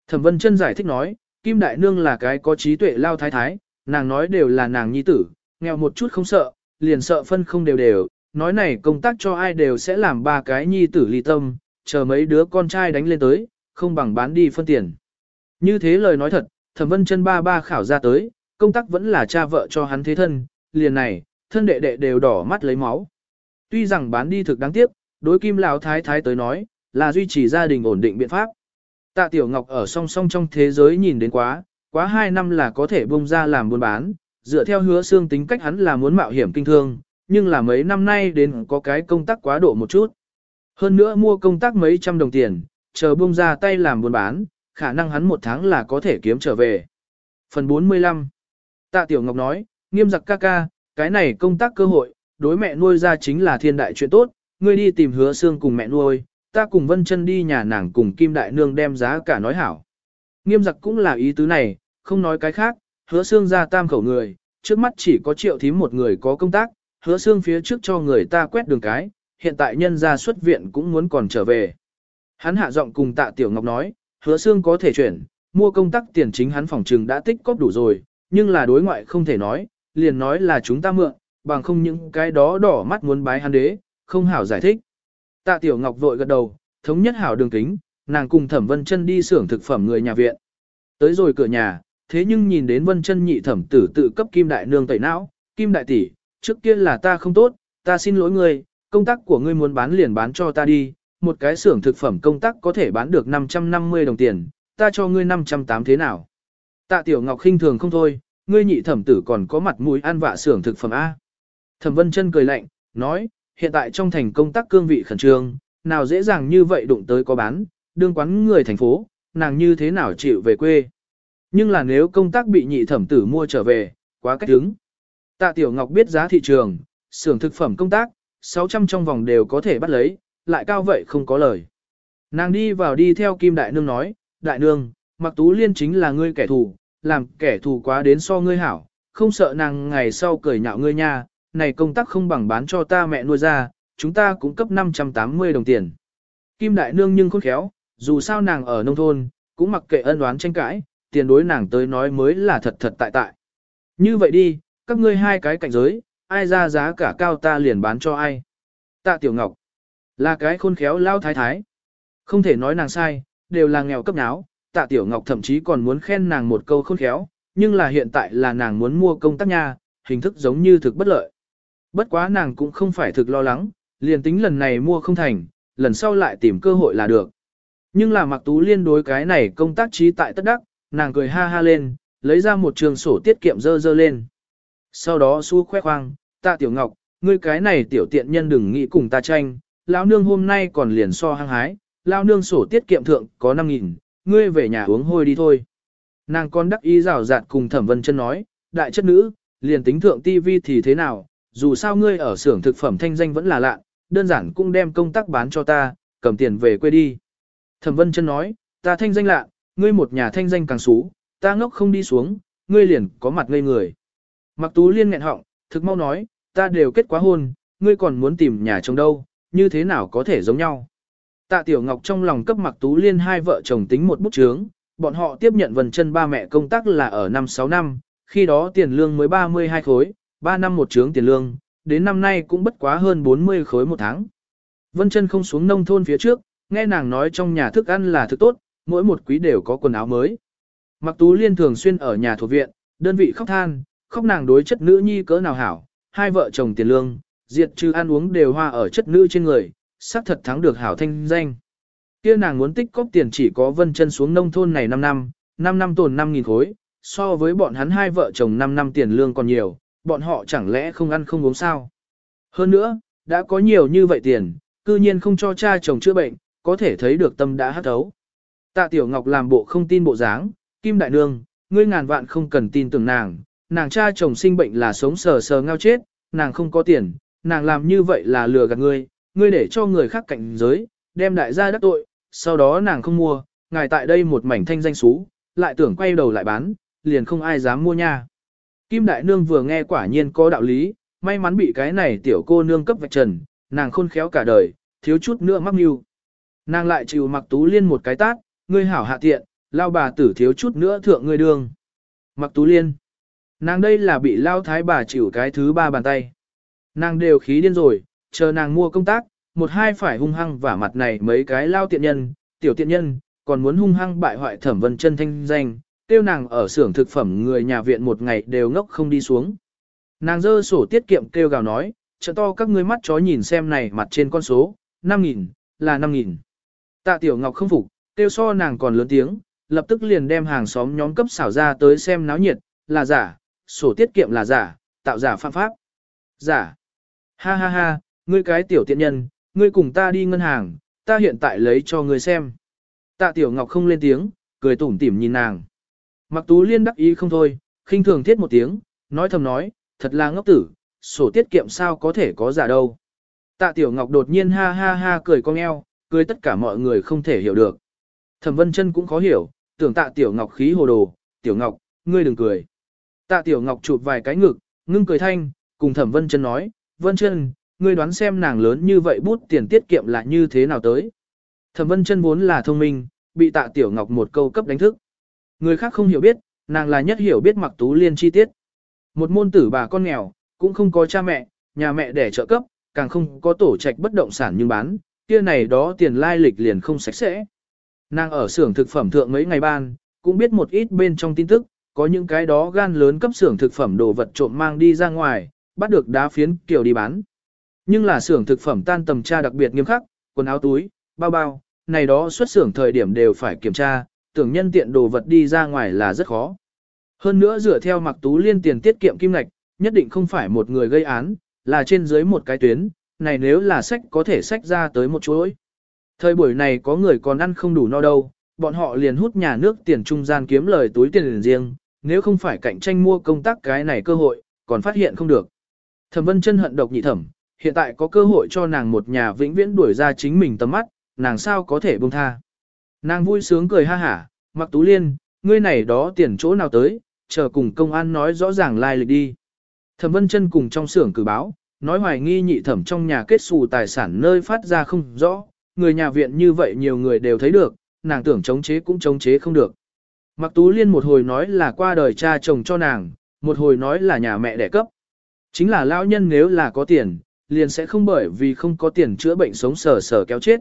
Thẩm Vân Trân giải thích nói, Kim Đại Nương là cái có trí tuệ lao thái thái, nàng nói đều là nàng nhi tử, nghèo một chút không sợ, liền sợ phân không đều đều, nói này công tác cho ai đều sẽ làm ba cái nhi tử ly tâm, chờ mấy đứa con trai đánh lên tới, không bằng bán đi phân tiền. Như thế lời nói thật, Thẩm Vân Chân ba ba khảo ra tới, công tác vẫn là cha vợ cho hắn thế thân, liền này, thân đệ đệ đều đỏ mắt lấy máu. Tuy rằng bán đi thực đáng tiếc, đối kim lão thái thái tới nói, là duy trì gia đình ổn định biện pháp. Tạ Tiểu Ngọc ở song song trong thế giới nhìn đến quá, quá 2 năm là có thể bông ra làm buôn bán, dựa theo hứa xương tính cách hắn là muốn mạo hiểm kinh thương, nhưng là mấy năm nay đến có cái công tác quá độ một chút. Hơn nữa mua công tác mấy trăm đồng tiền, chờ bung ra tay làm buôn bán, khả năng hắn một tháng là có thể kiếm trở về. Phần 45 Tạ Tiểu Ngọc nói, nghiêm giặc ca ca, cái này công tác cơ hội, đối mẹ nuôi ra chính là thiên đại chuyện tốt, ngươi đi tìm hứa xương cùng mẹ nuôi, ta cùng Vân chân đi nhà nàng cùng Kim Đại Nương đem giá cả nói hảo. Nghiêm giặc cũng là ý tứ này, không nói cái khác, hứa xương ra tam khẩu người, trước mắt chỉ có triệu thím một người có công tác, hứa xương phía trước cho người ta quét đường cái, hiện tại nhân ra xuất viện cũng muốn còn trở về. Hắn hạ giọng cùng tạ Tiểu Ngọc nói, hứa xương có thể chuyển, mua công tác tiền chính hắn phòng trừng đã tích cóp đủ rồi, nhưng là đối ngoại không thể nói, liền nói là chúng ta mượn, bằng không những cái đó đỏ mắt muốn bái hắn đế, không hảo giải thích. Tạ Tiểu Ngọc vội gật đầu, thống nhất hảo đường kính, nàng cùng Thẩm Vân Chân đi xưởng thực phẩm người nhà viện. Tới rồi cửa nhà, thế nhưng nhìn đến Vân Chân nhị thẩm tử tự cấp Kim Đại Nương tẩy não, Kim Đại tỷ, trước kia là ta không tốt, ta xin lỗi ngươi, công tác của ngươi muốn bán liền bán cho ta đi, một cái xưởng thực phẩm công tác có thể bán được 550 đồng tiền, ta cho ngươi 508 thế nào. Tạ Tiểu Ngọc khinh thường không thôi, ngươi nhị thẩm tử còn có mặt mũi ăn vạ xưởng thực phẩm A. Thẩm Vân Chân cười lạnh, nói, hiện tại trong thành công tác cương vị khẩn trương, nào dễ dàng như vậy đụng tới có bán, đương quán người thành phố, nàng như thế nào chịu về quê. Nhưng là nếu công tác bị nhị thẩm tử mua trở về, quá cách đứng. Tạ Tiểu Ngọc biết giá thị trường, xưởng thực phẩm công tác, 600 trong vòng đều có thể bắt lấy, lại cao vậy không có lời. Nàng đi vào đi theo Kim Đại Nương nói, Đại Nương, Mặc Tú Liên chính là ngươi kẻ thù, làm kẻ thù quá đến so ngươi hảo, không sợ nàng ngày sau cười nhạo ngươi nha, này công tác không bằng bán cho ta mẹ nuôi ra, chúng ta cũng cấp 580 đồng tiền. Kim Đại Nương nhưng khôn khéo, dù sao nàng ở nông thôn, cũng mặc kệ ân oán tranh cãi, tiền đối nàng tới nói mới là thật thật tại tại. Như vậy đi, các ngươi hai cái cảnh giới, ai ra giá cả cao ta liền bán cho ai. Tạ Tiểu Ngọc, là cái khôn khéo lao thái thái. Không thể nói nàng sai, đều là nghèo cấp náo, tạ Tiểu Ngọc thậm chí còn muốn khen nàng một câu khôn khéo, nhưng là hiện tại là nàng muốn mua công tác nha, hình thức giống như thực bất lợi. Bất quá nàng cũng không phải thực lo lắng, liền tính lần này mua không thành, lần sau lại tìm cơ hội là được. Nhưng là mặc tú liên đối cái này công tác trí tại tất đắc, nàng cười ha ha lên, lấy ra một trường sổ tiết kiệm dơ dơ lên. Sau đó su khoe khoang, tạ tiểu ngọc, ngươi cái này tiểu tiện nhân đừng nghĩ cùng ta tranh, lão nương hôm nay còn liền so hăng hái, lão nương sổ tiết kiệm thượng có 5.000, ngươi về nhà uống hôi đi thôi. Nàng con đắc ý rào rạt cùng thẩm vân chân nói, đại chất nữ, liền tính thượng tivi thì thế nào, dù sao ngươi ở xưởng thực phẩm thanh danh vẫn là lạ, đơn giản cũng đem công tác bán cho ta, cầm tiền về quê đi. Thẩm vân chân nói, ta thanh danh lạ, ngươi một nhà thanh danh càng xú, ta ngốc không đi xuống, ngươi liền có mặt ngây người. Mặc tú liên nghẹn họng, thực mau nói, ta đều kết quá hôn, ngươi còn muốn tìm nhà chồng đâu, như thế nào có thể giống nhau. Tạ Tiểu Ngọc trong lòng cấp Mặc Tú Liên hai vợ chồng tính một bút chướng, bọn họ tiếp nhận vần chân ba mẹ công tác là ở năm 6 năm, khi đó tiền lương mới 32 khối, 3 năm một chướng tiền lương, đến năm nay cũng bất quá hơn 40 khối một tháng. Vân chân không xuống nông thôn phía trước, nghe nàng nói trong nhà thức ăn là thức tốt, mỗi một quý đều có quần áo mới. Mặc Tú Liên thường xuyên ở nhà thuộc viện, đơn vị khóc than, khóc nàng đối chất nữ nhi cỡ nào hảo, hai vợ chồng tiền lương, diệt trừ ăn uống đều hoa ở chất nữ trên người, xác thật thắng được hảo thanh danh. Kia nàng muốn tích cóp tiền chỉ có vân chân xuống nông thôn này 5 năm, 5 năm tồn 5.000 khối, so với bọn hắn hai vợ chồng 5 năm tiền lương còn nhiều, bọn họ chẳng lẽ không ăn không uống sao. Hơn nữa, đã có nhiều như vậy tiền, cư nhiên không cho cha chồng chữa bệnh, có thể thấy được tâm đã hát thấu. Tạ Tiểu Ngọc làm bộ không tin bộ dáng, Kim Đại Nương, ngươi ngàn vạn không cần tin tưởng nàng, nàng cha chồng sinh bệnh là sống sờ sờ ngao chết, nàng không có tiền, nàng làm như vậy là lừa gạt ngươi, ngươi để cho người khác cạnh giới, đem đại gia đắc tội, sau đó nàng không mua, ngài tại đây một mảnh thanh danh xú, lại tưởng quay đầu lại bán, liền không ai dám mua nha. Kim Đại Nương vừa nghe quả nhiên có đạo lý, may mắn bị cái này tiểu cô nương cấp vạch trần, nàng khôn khéo cả đời, thiếu chút nữa mắc mưu. Nàng lại chịu mặc tú liên một cái tát, ngươi hảo hạ tiện, lao bà tử thiếu chút nữa thượng ngươi đường. Mặc tú liên. Nàng đây là bị lao thái bà chịu cái thứ ba bàn tay. Nàng đều khí điên rồi, chờ nàng mua công tác, một hai phải hung hăng vả mặt này mấy cái lao tiện nhân, tiểu tiện nhân, còn muốn hung hăng bại hoại thẩm vân chân thanh danh, tiêu nàng ở xưởng thực phẩm người nhà viện một ngày đều ngốc không đi xuống. Nàng dơ sổ tiết kiệm kêu gào nói, trợ to các ngươi mắt chó nhìn xem này mặt trên con số, 5.000, là 5.000. Tạ Tiểu Ngọc không phục, tiêu so nàng còn lớn tiếng, lập tức liền đem hàng xóm nhóm cấp xảo ra tới xem náo nhiệt, là giả, sổ tiết kiệm là giả, tạo giả phạm pháp. Giả. Ha ha ha, ngươi cái tiểu tiện nhân, ngươi cùng ta đi ngân hàng, ta hiện tại lấy cho ngươi xem. Tạ Tiểu Ngọc không lên tiếng, cười tủm tỉm nhìn nàng. Mặc Tú Liên đắc ý không thôi, khinh thường thiết một tiếng, nói thầm nói, thật là ngốc tử, sổ tiết kiệm sao có thể có giả đâu. Tạ Tiểu Ngọc đột nhiên ha ha ha cười cong eo, cười tất cả mọi người không thể hiểu được. Thẩm Vân Chân cũng khó hiểu, tưởng Tạ Tiểu Ngọc khí hồ đồ, "Tiểu Ngọc, ngươi đừng cười." Tạ Tiểu Ngọc chụp vài cái ngực, ngưng cười thanh, cùng Thẩm Vân Chân nói, "Vân Chân, ngươi đoán xem nàng lớn như vậy bút tiền tiết kiệm là như thế nào tới?" Thẩm Vân Chân vốn là thông minh, bị Tạ Tiểu Ngọc một câu cấp đánh thức. Người khác không hiểu biết, nàng là nhất hiểu biết Mặc Tú Liên chi tiết. Một môn tử bà con nghèo, cũng không có cha mẹ, nhà mẹ để trợ cấp, càng không có tổ trạch bất động sản nhưng bán, kia này đó tiền lai lịch liền không sạch sẽ. Nàng ở xưởng thực phẩm thượng mấy ngày ban, cũng biết một ít bên trong tin tức, có những cái đó gan lớn cấp xưởng thực phẩm đồ vật trộm mang đi ra ngoài, bắt được đá phiến kiểu đi bán. Nhưng là xưởng thực phẩm tan tầm tra đặc biệt nghiêm khắc, quần áo túi, bao bao, này đó xuất xưởng thời điểm đều phải kiểm tra, tưởng nhân tiện đồ vật đi ra ngoài là rất khó. Hơn nữa dựa theo mặc tú liên tiền tiết kiệm kim ngạch, nhất định không phải một người gây án, là trên dưới một cái tuyến, này nếu là sách có thể sách ra tới một chuỗi. Thời buổi này có người còn ăn không đủ no đâu, bọn họ liền hút nhà nước tiền trung gian kiếm lời túi tiền riêng, nếu không phải cạnh tranh mua công tác cái này cơ hội, còn phát hiện không được. Thẩm vân chân hận độc nhị thẩm, hiện tại có cơ hội cho nàng một nhà vĩnh viễn đuổi ra chính mình tầm mắt, nàng sao có thể buông tha. Nàng vui sướng cười ha hả, mặc tú liên, ngươi này đó tiền chỗ nào tới, chờ cùng công an nói rõ ràng lai lịch đi. Thẩm vân chân cùng trong xưởng cử báo, nói hoài nghi nhị thẩm trong nhà kết xù tài sản nơi phát ra không rõ, người nhà viện như vậy nhiều người đều thấy được, nàng tưởng chống chế cũng chống chế không được. Mặc tú liên một hồi nói là qua đời cha chồng cho nàng, một hồi nói là nhà mẹ đẻ cấp. Chính là lão nhân nếu là có tiền, liền sẽ không bởi vì không có tiền chữa bệnh sống sờ sờ kéo chết.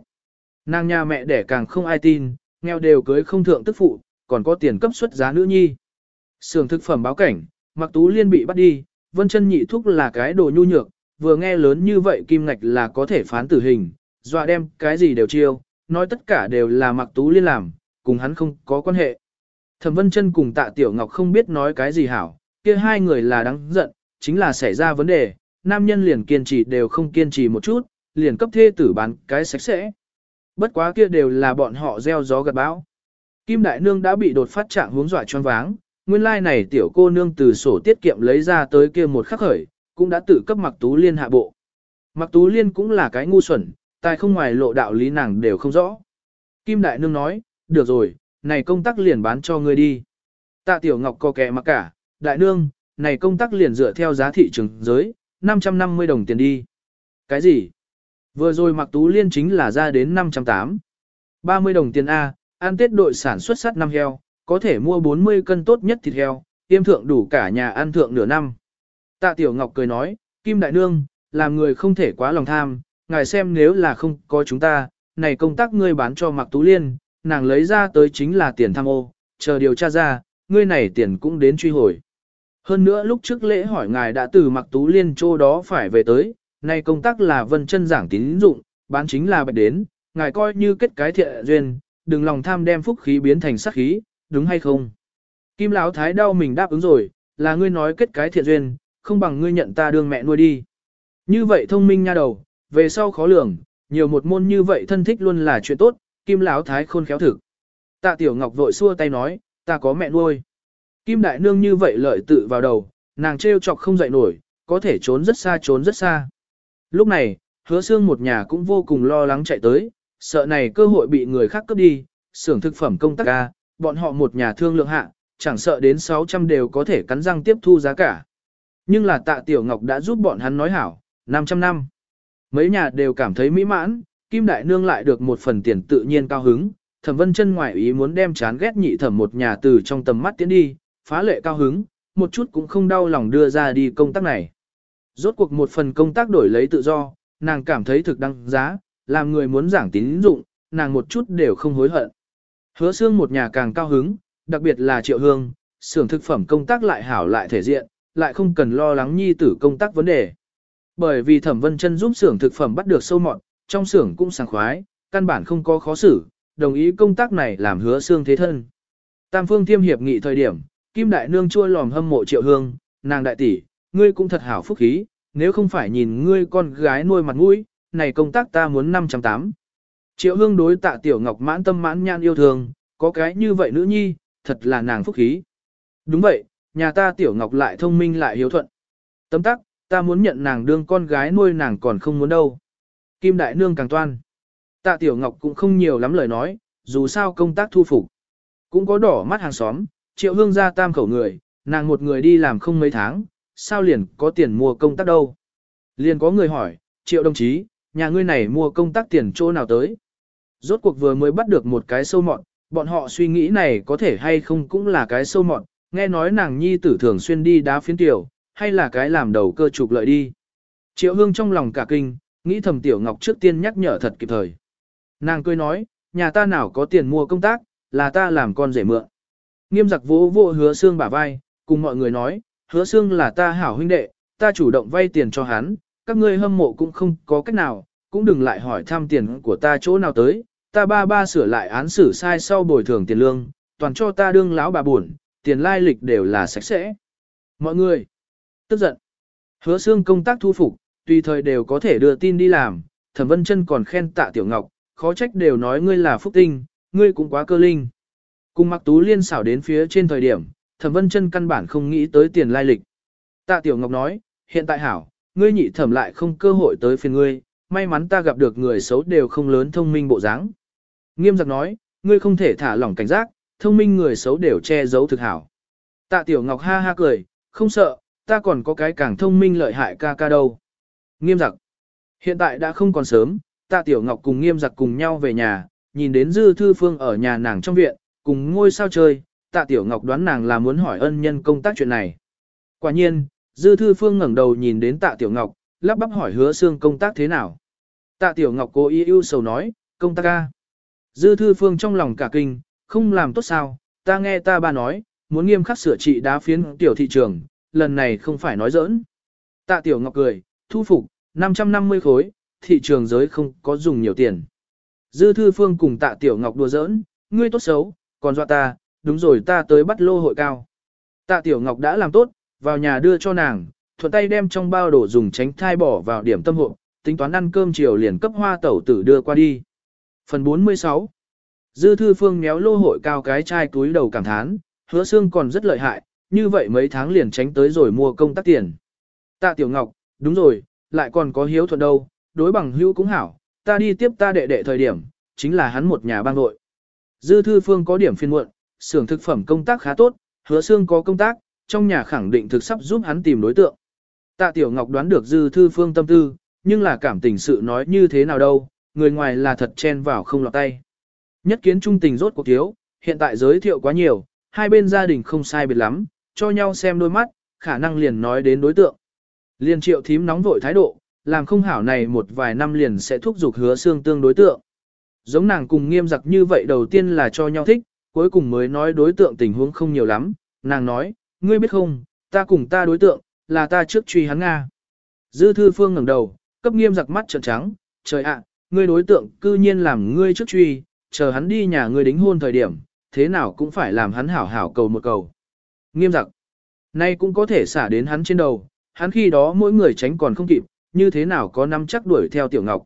Nàng nhà mẹ đẻ càng không ai tin, nghèo đều cưới không thượng tức phụ, còn có tiền cấp xuất giá nữ nhi. Sưởng thực phẩm báo cảnh, Mặc Tú Liên bị bắt đi, Vân Chân nhị thúc là cái đồ nhu nhược, vừa nghe lớn như vậy kim ngạch là có thể phán tử hình, dọa đem cái gì đều chiêu, nói tất cả đều là Mặc Tú Liên làm, cùng hắn không có quan hệ. Thẩm Vân Chân cùng Tạ Tiểu Ngọc không biết nói cái gì hảo, kia hai người là đáng giận, chính là xảy ra vấn đề, nam nhân liền kiên trì đều không kiên trì một chút, liền cấp thê tử bán cái sạch sẽ. Bất quá kia đều là bọn họ gieo gió gặt bão. Kim Đại Nương đã bị đột phát trạng hướng dọa choáng váng, nguyên lai like này tiểu cô nương từ sổ tiết kiệm lấy ra tới kia một khắc khởi, cũng đã tự cấp Mặc Tú Liên hạ bộ. Mặc Tú Liên cũng là cái ngu xuẩn, tài không ngoài lộ đạo lý nàng đều không rõ. Kim Đại Nương nói, được rồi, này công tác liền bán cho ngươi đi. Tạ Tiểu Ngọc co kẹ mặc cả, Đại Nương, này công tác liền dựa theo giá thị trường giới, 550 đồng tiền đi. Cái gì? Vừa rồi Mặc Tú Liên chính là ra đến 508. 30 đồng tiền A, ăn tết đội sản xuất sắt năm heo, có thể mua 40 cân tốt nhất thịt heo, tiêm thượng đủ cả nhà ăn thượng nửa năm. Tạ Tiểu Ngọc cười nói, Kim Đại Nương, làm người không thể quá lòng tham, ngài xem nếu là không có chúng ta, này công tác ngươi bán cho Mạc Tú Liên, nàng lấy ra tới chính là tiền tham ô, chờ điều tra ra, ngươi này tiền cũng đến truy hồi. Hơn nữa lúc trước lễ hỏi ngài đã từ mặc Tú Liên chỗ đó phải về tới, nay công tác là vân chân giảng tín dụng, bán chính là bạch đến, ngài coi như kết cái thiện duyên, đừng lòng tham đem phúc khí biến thành sát khí, đúng hay không? Kim Lão Thái đau mình đáp ứng rồi, là ngươi nói kết cái thiện duyên, không bằng ngươi nhận ta đương mẹ nuôi đi. Như vậy thông minh nha đầu, về sau khó lường, nhiều một môn như vậy thân thích luôn là chuyện tốt, Kim Lão Thái khôn khéo thực. Tạ Tiểu Ngọc vội xua tay nói, ta có mẹ nuôi. Kim Đại Nương như vậy lợi tự vào đầu, nàng trêu chọc không dậy nổi, có thể trốn rất xa trốn rất xa. Lúc này, hứa xương một nhà cũng vô cùng lo lắng chạy tới, sợ này cơ hội bị người khác cướp đi, xưởng thực phẩm công tác ca, bọn họ một nhà thương lượng hạ, chẳng sợ đến 600 đều có thể cắn răng tiếp thu giá cả. Nhưng là tạ Tiểu Ngọc đã giúp bọn hắn nói hảo, 500 năm. Mấy nhà đều cảm thấy mỹ mãn, Kim Đại Nương lại được một phần tiền tự nhiên cao hứng, Thẩm Vân Chân ngoại ý muốn đem chán ghét nhị thẩm một nhà từ trong tầm mắt tiến đi, phá lệ cao hứng, một chút cũng không đau lòng đưa ra đi công tác này. Rốt cuộc một phần công tác đổi lấy tự do, nàng cảm thấy thực đăng giá, làm người muốn giảng tín dụng, nàng một chút đều không hối hận. Hứa xương một nhà càng cao hứng, đặc biệt là triệu hương, xưởng thực phẩm công tác lại hảo lại thể diện, lại không cần lo lắng nhi tử công tác vấn đề. Bởi vì thẩm vân chân giúp xưởng thực phẩm bắt được sâu mọt, trong xưởng cũng sảng khoái, căn bản không có khó xử, đồng ý công tác này làm hứa xương thế thân. Tam phương thiêm hiệp nghị thời điểm, Kim Đại Nương chua lòm hâm mộ triệu hương, nàng đại tỷ, ngươi cũng thật hảo phúc khí, nếu không phải nhìn ngươi con gái nuôi mặt mũi, này công tác ta muốn 508. Triệu hương đối tạ tiểu ngọc mãn tâm mãn nhan yêu thương, có cái như vậy nữ nhi, thật là nàng phúc khí. Đúng vậy, nhà ta tiểu ngọc lại thông minh lại hiếu thuận. Tấm tắc, ta muốn nhận nàng đương con gái nuôi nàng còn không muốn đâu. Kim đại nương càng toan. Tạ tiểu ngọc cũng không nhiều lắm lời nói, dù sao công tác thu phục. Cũng có đỏ mắt hàng xóm, triệu hương ra tam khẩu người, nàng một người đi làm không mấy tháng, sao liền có tiền mua công tác đâu. Liền có người hỏi, triệu đồng chí, nhà ngươi này mua công tác tiền chỗ nào tới. Rốt cuộc vừa mới bắt được một cái sâu mọn, bọn họ suy nghĩ này có thể hay không cũng là cái sâu mọn, nghe nói nàng nhi tử thường xuyên đi đá phiến tiểu, hay là cái làm đầu cơ trục lợi đi. Triệu hương trong lòng cả kinh, nghĩ thầm tiểu ngọc trước tiên nhắc nhở thật kịp thời. Nàng cười nói, nhà ta nào có tiền mua công tác, là ta làm con rể mượn. Nghiêm giặc vỗ vỗ hứa xương bả vai, cùng mọi người nói, hứa xương là ta hảo huynh đệ, ta chủ động vay tiền cho hắn, các ngươi hâm mộ cũng không có cách nào, cũng đừng lại hỏi thăm tiền của ta chỗ nào tới, ta ba ba sửa lại án xử sai sau bồi thường tiền lương, toàn cho ta đương lão bà buồn, tiền lai lịch đều là sạch sẽ. Mọi người, tức giận, hứa xương công tác thu phục, tùy thời đều có thể đưa tin đi làm, thẩm vân chân còn khen tạ tiểu ngọc, khó trách đều nói ngươi là phúc tinh, ngươi cũng quá cơ linh. Cùng mặc tú liên xảo đến phía trên thời điểm, thẩm vân chân căn bản không nghĩ tới tiền lai lịch. Tạ tiểu ngọc nói, hiện tại hảo, ngươi nhị thẩm lại không cơ hội tới phiền ngươi, may mắn ta gặp được người xấu đều không lớn thông minh bộ dáng. Nghiêm giặc nói, ngươi không thể thả lỏng cảnh giác, thông minh người xấu đều che giấu thực hảo. Tạ Tiểu Ngọc ha ha cười, không sợ, ta còn có cái càng thông minh lợi hại ca ca đâu. Nghiêm giặc. Hiện tại đã không còn sớm, Tạ Tiểu Ngọc cùng nghiêm giặc cùng nhau về nhà, nhìn đến Dư Thư Phương ở nhà nàng trong viện, cùng ngôi sao chơi, Tạ Tiểu Ngọc đoán nàng là muốn hỏi ân nhân công tác chuyện này. Quả nhiên, Dư Thư Phương ngẩng đầu nhìn đến Tạ Tiểu Ngọc, lắp bắp hỏi hứa xương công tác thế nào. Tạ Tiểu Ngọc cố ý ưu sầu nói, công tác ca. Dư Thư Phương trong lòng cả kinh, không làm tốt sao, ta nghe ta ba nói, muốn nghiêm khắc sửa trị đá phiến tiểu thị trường, lần này không phải nói giỡn. Tạ Tiểu Ngọc cười, thu phục, 550 khối, thị trường giới không có dùng nhiều tiền. Dư Thư Phương cùng Tạ Tiểu Ngọc đùa giỡn, ngươi tốt xấu, còn dọa ta, đúng rồi ta tới bắt lô hội cao. Tạ Tiểu Ngọc đã làm tốt, vào nhà đưa cho nàng, thuận tay đem trong bao đồ dùng tránh thai bỏ vào điểm tâm hộ, tính toán ăn cơm chiều liền cấp hoa tẩu tử đưa qua đi. Phần 46 Dư thư phương méo lô hội cao cái chai túi đầu cảm thán, hứa xương còn rất lợi hại, như vậy mấy tháng liền tránh tới rồi mua công tác tiền. Tạ Tiểu Ngọc, đúng rồi, lại còn có hiếu thuận đâu, đối bằng hữu cũng hảo, ta đi tiếp ta đệ đệ thời điểm, chính là hắn một nhà bang đội. Dư thư phương có điểm phiên muộn, xưởng thực phẩm công tác khá tốt, hứa xương có công tác, trong nhà khẳng định thực sắp giúp hắn tìm đối tượng. Tạ Tiểu Ngọc đoán được dư thư phương tâm tư, nhưng là cảm tình sự nói như thế nào đâu, người ngoài là thật chen vào không lọt tay. Nhất kiến trung tình rốt cuộc thiếu, hiện tại giới thiệu quá nhiều, hai bên gia đình không sai biệt lắm, cho nhau xem đôi mắt, khả năng liền nói đến đối tượng liên triệu thím nóng vội thái độ, làm không hảo này một vài năm liền sẽ thúc giục hứa xương tương đối tượng. Giống nàng cùng nghiêm giặc như vậy đầu tiên là cho nhau thích, cuối cùng mới nói đối tượng tình huống không nhiều lắm, nàng nói, ngươi biết không, ta cùng ta đối tượng, là ta trước truy hắn Nga. Dư thư phương ngẩng đầu, cấp nghiêm giặc mắt trợn trắng, trời ạ, ngươi đối tượng cư nhiên làm ngươi trước truy, chờ hắn đi nhà ngươi đính hôn thời điểm, thế nào cũng phải làm hắn hảo hảo cầu một cầu. Nghiêm giặc, nay cũng có thể xả đến hắn trên đầu, hắn khi đó mỗi người tránh còn không kịp, như thế nào có năm chắc đuổi theo Tiểu Ngọc.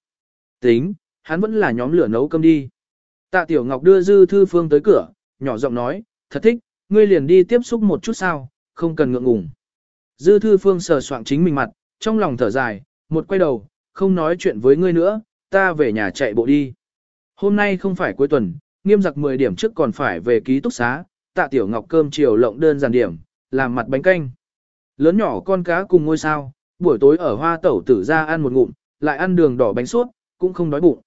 Tính, hắn vẫn là nhóm lửa nấu cơm đi. Tạ Tiểu Ngọc đưa Dư Thư Phương tới cửa, nhỏ giọng nói, thật thích, ngươi liền đi tiếp xúc một chút sao, không cần ngượng ngùng. Dư Thư Phương sờ soạng chính mình mặt, trong lòng thở dài, một quay đầu, không nói chuyện với ngươi nữa, ta về nhà chạy bộ đi. Hôm nay không phải cuối tuần, nghiêm giặc 10 điểm trước còn phải về ký túc xá, tạ tiểu ngọc cơm chiều lộng đơn giản điểm, làm mặt bánh canh. Lớn nhỏ con cá cùng ngôi sao, buổi tối ở hoa tẩu tử ra ăn một ngụm, lại ăn đường đỏ bánh suốt, cũng không đói bụng.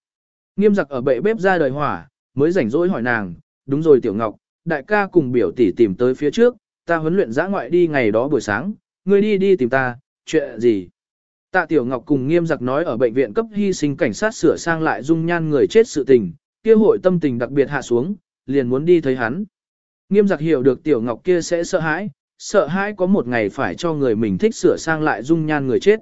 Nghiêm giặc ở bệ bếp ra đời hỏa, mới rảnh rỗi hỏi nàng, đúng rồi tiểu ngọc, đại ca cùng biểu tỷ tìm tới phía trước, ta huấn luyện giã ngoại đi ngày đó buổi sáng, ngươi đi đi tìm ta, chuyện gì? Tạ Tiểu Ngọc cùng nghiêm giặc nói ở bệnh viện cấp hy sinh cảnh sát sửa sang lại dung nhan người chết sự tình, kia hội tâm tình đặc biệt hạ xuống, liền muốn đi thấy hắn. Nghiêm giặc hiểu được Tiểu Ngọc kia sẽ sợ hãi, sợ hãi có một ngày phải cho người mình thích sửa sang lại dung nhan người chết.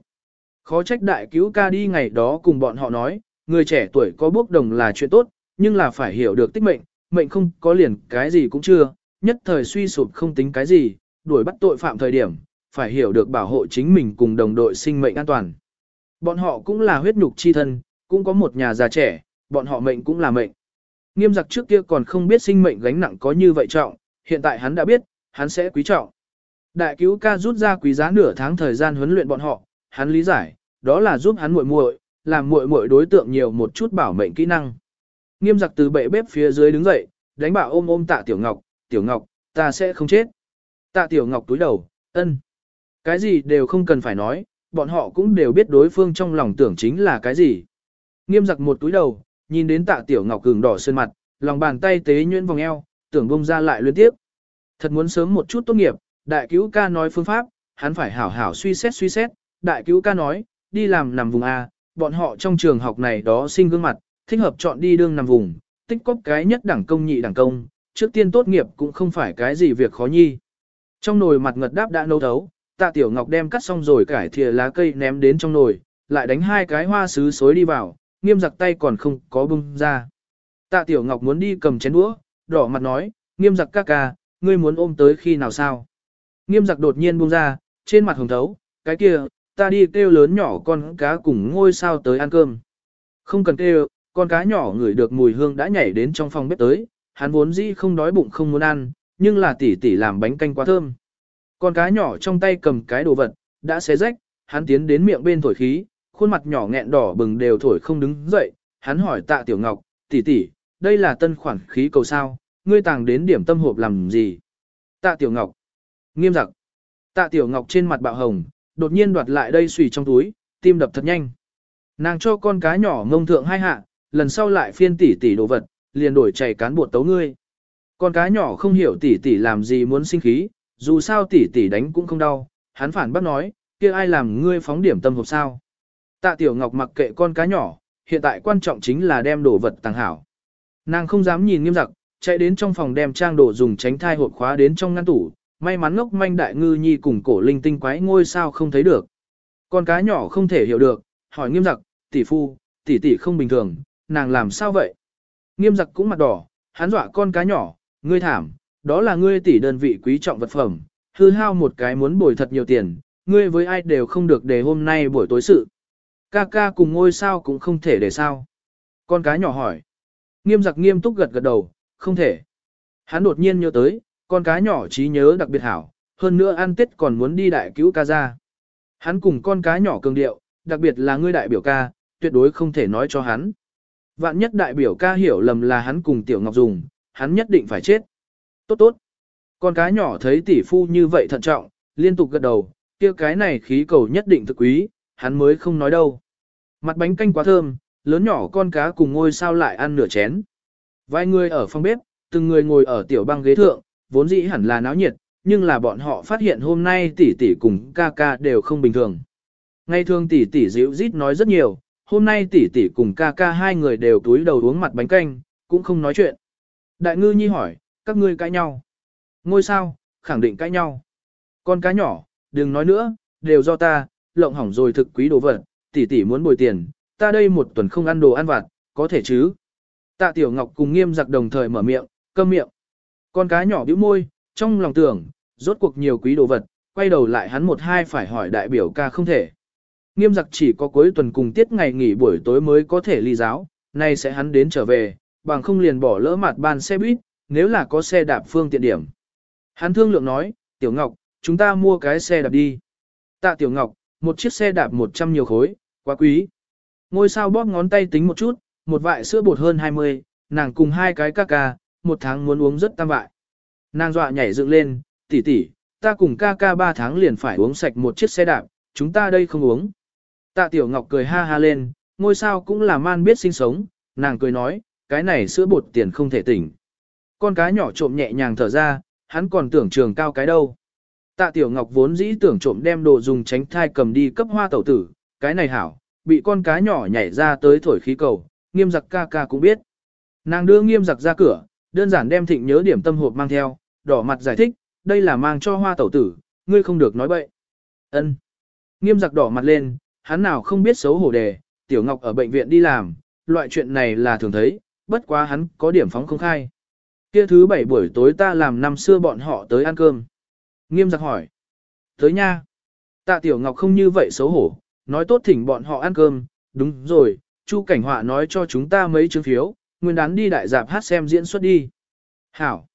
Khó trách đại cứu ca đi ngày đó cùng bọn họ nói, người trẻ tuổi có bước đồng là chuyện tốt, nhưng là phải hiểu được tích mệnh, mệnh không có liền cái gì cũng chưa, nhất thời suy sụp không tính cái gì, đuổi bắt tội phạm thời điểm, phải hiểu được bảo hộ chính mình cùng đồng đội sinh mệnh an toàn. Bọn họ cũng là huyết nhục chi thân, cũng có một nhà già trẻ, bọn họ mệnh cũng là mệnh. Nghiêm giặc trước kia còn không biết sinh mệnh gánh nặng có như vậy trọng, hiện tại hắn đã biết, hắn sẽ quý trọng. Đại cứu ca rút ra quý giá nửa tháng thời gian huấn luyện bọn họ, hắn lý giải, đó là giúp hắn muội muội, làm muội muội đối tượng nhiều một chút bảo mệnh kỹ năng. Nghiêm giặc từ bệ bếp phía dưới đứng dậy, đánh bảo ôm ôm tạ tiểu ngọc, tiểu ngọc, ta sẽ không chết. Tạ tiểu ngọc túi đầu, ân. Cái gì đều không cần phải nói, bọn họ cũng đều biết đối phương trong lòng tưởng chính là cái gì. Nghiêm giặc một túi đầu, nhìn đến tạ tiểu ngọc cường đỏ sơn mặt, lòng bàn tay tế nhuyễn vòng eo, tưởng bông ra lại liên tiếp. Thật muốn sớm một chút tốt nghiệp, đại cứu ca nói phương pháp, hắn phải hảo hảo suy xét suy xét, đại cứu ca nói, đi làm nằm vùng A, bọn họ trong trường học này đó sinh gương mặt, thích hợp chọn đi đương nằm vùng, tích cóp cái nhất đẳng công nhị đẳng công, trước tiên tốt nghiệp cũng không phải cái gì việc khó nhi. Trong nồi mặt ngật đáp đã nấu thấu, tạ tiểu ngọc đem cắt xong rồi cải thìa lá cây ném đến trong nồi, lại đánh hai cái hoa sứ xối đi vào, nghiêm giặc tay còn không có bung ra. Tạ tiểu ngọc muốn đi cầm chén đũa, đỏ mặt nói, nghiêm giặc ca ca, ngươi muốn ôm tới khi nào sao? Nghiêm giặc đột nhiên buông ra, trên mặt hồng thấu, cái kia, ta đi kêu lớn nhỏ con cá cùng ngôi sao tới ăn cơm. Không cần kêu, con cá nhỏ ngửi được mùi hương đã nhảy đến trong phòng bếp tới, hắn vốn dĩ không đói bụng không muốn ăn, nhưng là tỷ tỷ làm bánh canh quá thơm. Con cá nhỏ trong tay cầm cái đồ vật, đã xé rách, hắn tiến đến miệng bên thổi khí, khuôn mặt nhỏ nghẹn đỏ bừng đều thổi không đứng dậy, hắn hỏi tạ tiểu ngọc, tỷ tỷ, đây là tân khoản khí cầu sao, ngươi tàng đến điểm tâm hộp làm gì? Tạ tiểu ngọc, nghiêm giặc, tạ tiểu ngọc trên mặt bạo hồng, đột nhiên đoạt lại đây xùy trong túi, tim đập thật nhanh. Nàng cho con cá nhỏ ngông thượng hai hạ, lần sau lại phiên tỷ tỷ đồ vật, liền đổi chảy cán bột tấu ngươi. Con cá nhỏ không hiểu tỷ tỷ làm gì muốn sinh khí, dù sao tỷ tỷ đánh cũng không đau, hắn phản bác nói, kia ai làm ngươi phóng điểm tâm hộp sao. Tạ Tiểu Ngọc mặc kệ con cá nhỏ, hiện tại quan trọng chính là đem đồ vật tàng hảo. Nàng không dám nhìn nghiêm giặc, chạy đến trong phòng đem trang đồ dùng tránh thai hộp khóa đến trong ngăn tủ, may mắn ngốc manh đại ngư nhi cùng cổ linh tinh quái ngôi sao không thấy được. Con cá nhỏ không thể hiểu được, hỏi nghiêm giặc, tỷ phu, tỷ tỷ không bình thường, nàng làm sao vậy? Nghiêm giặc cũng mặt đỏ, hắn dọa con cá nhỏ, ngươi thảm, đó là ngươi tỷ đơn vị quý trọng vật phẩm, hư hao một cái muốn bồi thật nhiều tiền, ngươi với ai đều không được để hôm nay buổi tối sự. Ca ca cùng ngôi sao cũng không thể để sao. Con cá nhỏ hỏi. Nghiêm giặc nghiêm túc gật gật đầu, không thể. Hắn đột nhiên nhớ tới, con cá nhỏ trí nhớ đặc biệt hảo, hơn nữa ăn tết còn muốn đi đại cứu ca ra. Hắn cùng con cá nhỏ cường điệu, đặc biệt là ngươi đại biểu ca, tuyệt đối không thể nói cho hắn. Vạn nhất đại biểu ca hiểu lầm là hắn cùng Tiểu Ngọc dùng, hắn nhất định phải chết. Tốt tốt. Con cá nhỏ thấy tỷ phu như vậy thận trọng, liên tục gật đầu, kia cái này khí cầu nhất định thực quý, hắn mới không nói đâu. Mặt bánh canh quá thơm, lớn nhỏ con cá cùng ngôi sao lại ăn nửa chén. Vài người ở phòng bếp, từng người ngồi ở tiểu băng ghế thượng, vốn dĩ hẳn là náo nhiệt, nhưng là bọn họ phát hiện hôm nay tỷ tỷ cùng ca ca đều không bình thường. Ngày thường tỷ tỷ dịu rít nói rất nhiều, hôm nay tỷ tỷ cùng ca ca hai người đều túi đầu uống mặt bánh canh, cũng không nói chuyện. Đại ngư nhi hỏi, các ngươi cãi nhau. Ngôi sao, khẳng định cãi nhau. Con cá nhỏ, đừng nói nữa, đều do ta, lộng hỏng rồi thực quý đồ vật, tỷ tỷ muốn bồi tiền, ta đây một tuần không ăn đồ ăn vặt, có thể chứ. Tạ Tiểu Ngọc cùng nghiêm giặc đồng thời mở miệng, câm miệng. Con cá nhỏ bĩu môi, trong lòng tưởng, rốt cuộc nhiều quý đồ vật, quay đầu lại hắn một hai phải hỏi đại biểu ca không thể. Nghiêm giặc chỉ có cuối tuần cùng tiết ngày nghỉ buổi tối mới có thể ly giáo, nay sẽ hắn đến trở về, bằng không liền bỏ lỡ mặt ban xe buýt, nếu là có xe đạp phương tiện điểm. Hắn thương lượng nói, Tiểu Ngọc, chúng ta mua cái xe đạp đi. Tạ Tiểu Ngọc, một chiếc xe đạp 100 nhiều khối, quá quý. Ngôi sao bóp ngón tay tính một chút, một vại sữa bột hơn 20, nàng cùng hai cái ca ca, một tháng muốn uống rất tam vại. Nàng dọa nhảy dựng lên, tỷ tỷ, ta cùng ca ca ba tháng liền phải uống sạch một chiếc xe đạp, chúng ta đây không uống. Tạ Tiểu Ngọc cười ha ha lên, ngôi sao cũng là man biết sinh sống, nàng cười nói, cái này sữa bột tiền không thể tỉnh. Con cá nhỏ trộm nhẹ nhàng thở ra, hắn còn tưởng trường cao cái đâu. Tạ Tiểu Ngọc vốn dĩ tưởng trộm đem đồ dùng tránh thai cầm đi cấp hoa tẩu tử, cái này hảo, bị con cá nhỏ nhảy ra tới thổi khí cầu, nghiêm giặc ca ca cũng biết. Nàng đưa nghiêm giặc ra cửa, đơn giản đem thịnh nhớ điểm tâm hộp mang theo, đỏ mặt giải thích, đây là mang cho hoa tẩu tử, ngươi không được nói bậy. Ân. Nghiêm giặc đỏ mặt lên, hắn nào không biết xấu hổ đề, Tiểu Ngọc ở bệnh viện đi làm, loại chuyện này là thường thấy, bất quá hắn có điểm phóng không khai. Kia thứ bảy buổi tối ta làm năm xưa bọn họ tới ăn cơm. Nghiêm giặc hỏi. Tới nha. Tạ Tiểu Ngọc không như vậy xấu hổ, nói tốt thỉnh bọn họ ăn cơm, đúng rồi, Chu Cảnh Họa nói cho chúng ta mấy chương phiếu, nguyên đán đi đại dạp hát xem diễn xuất đi. Hảo.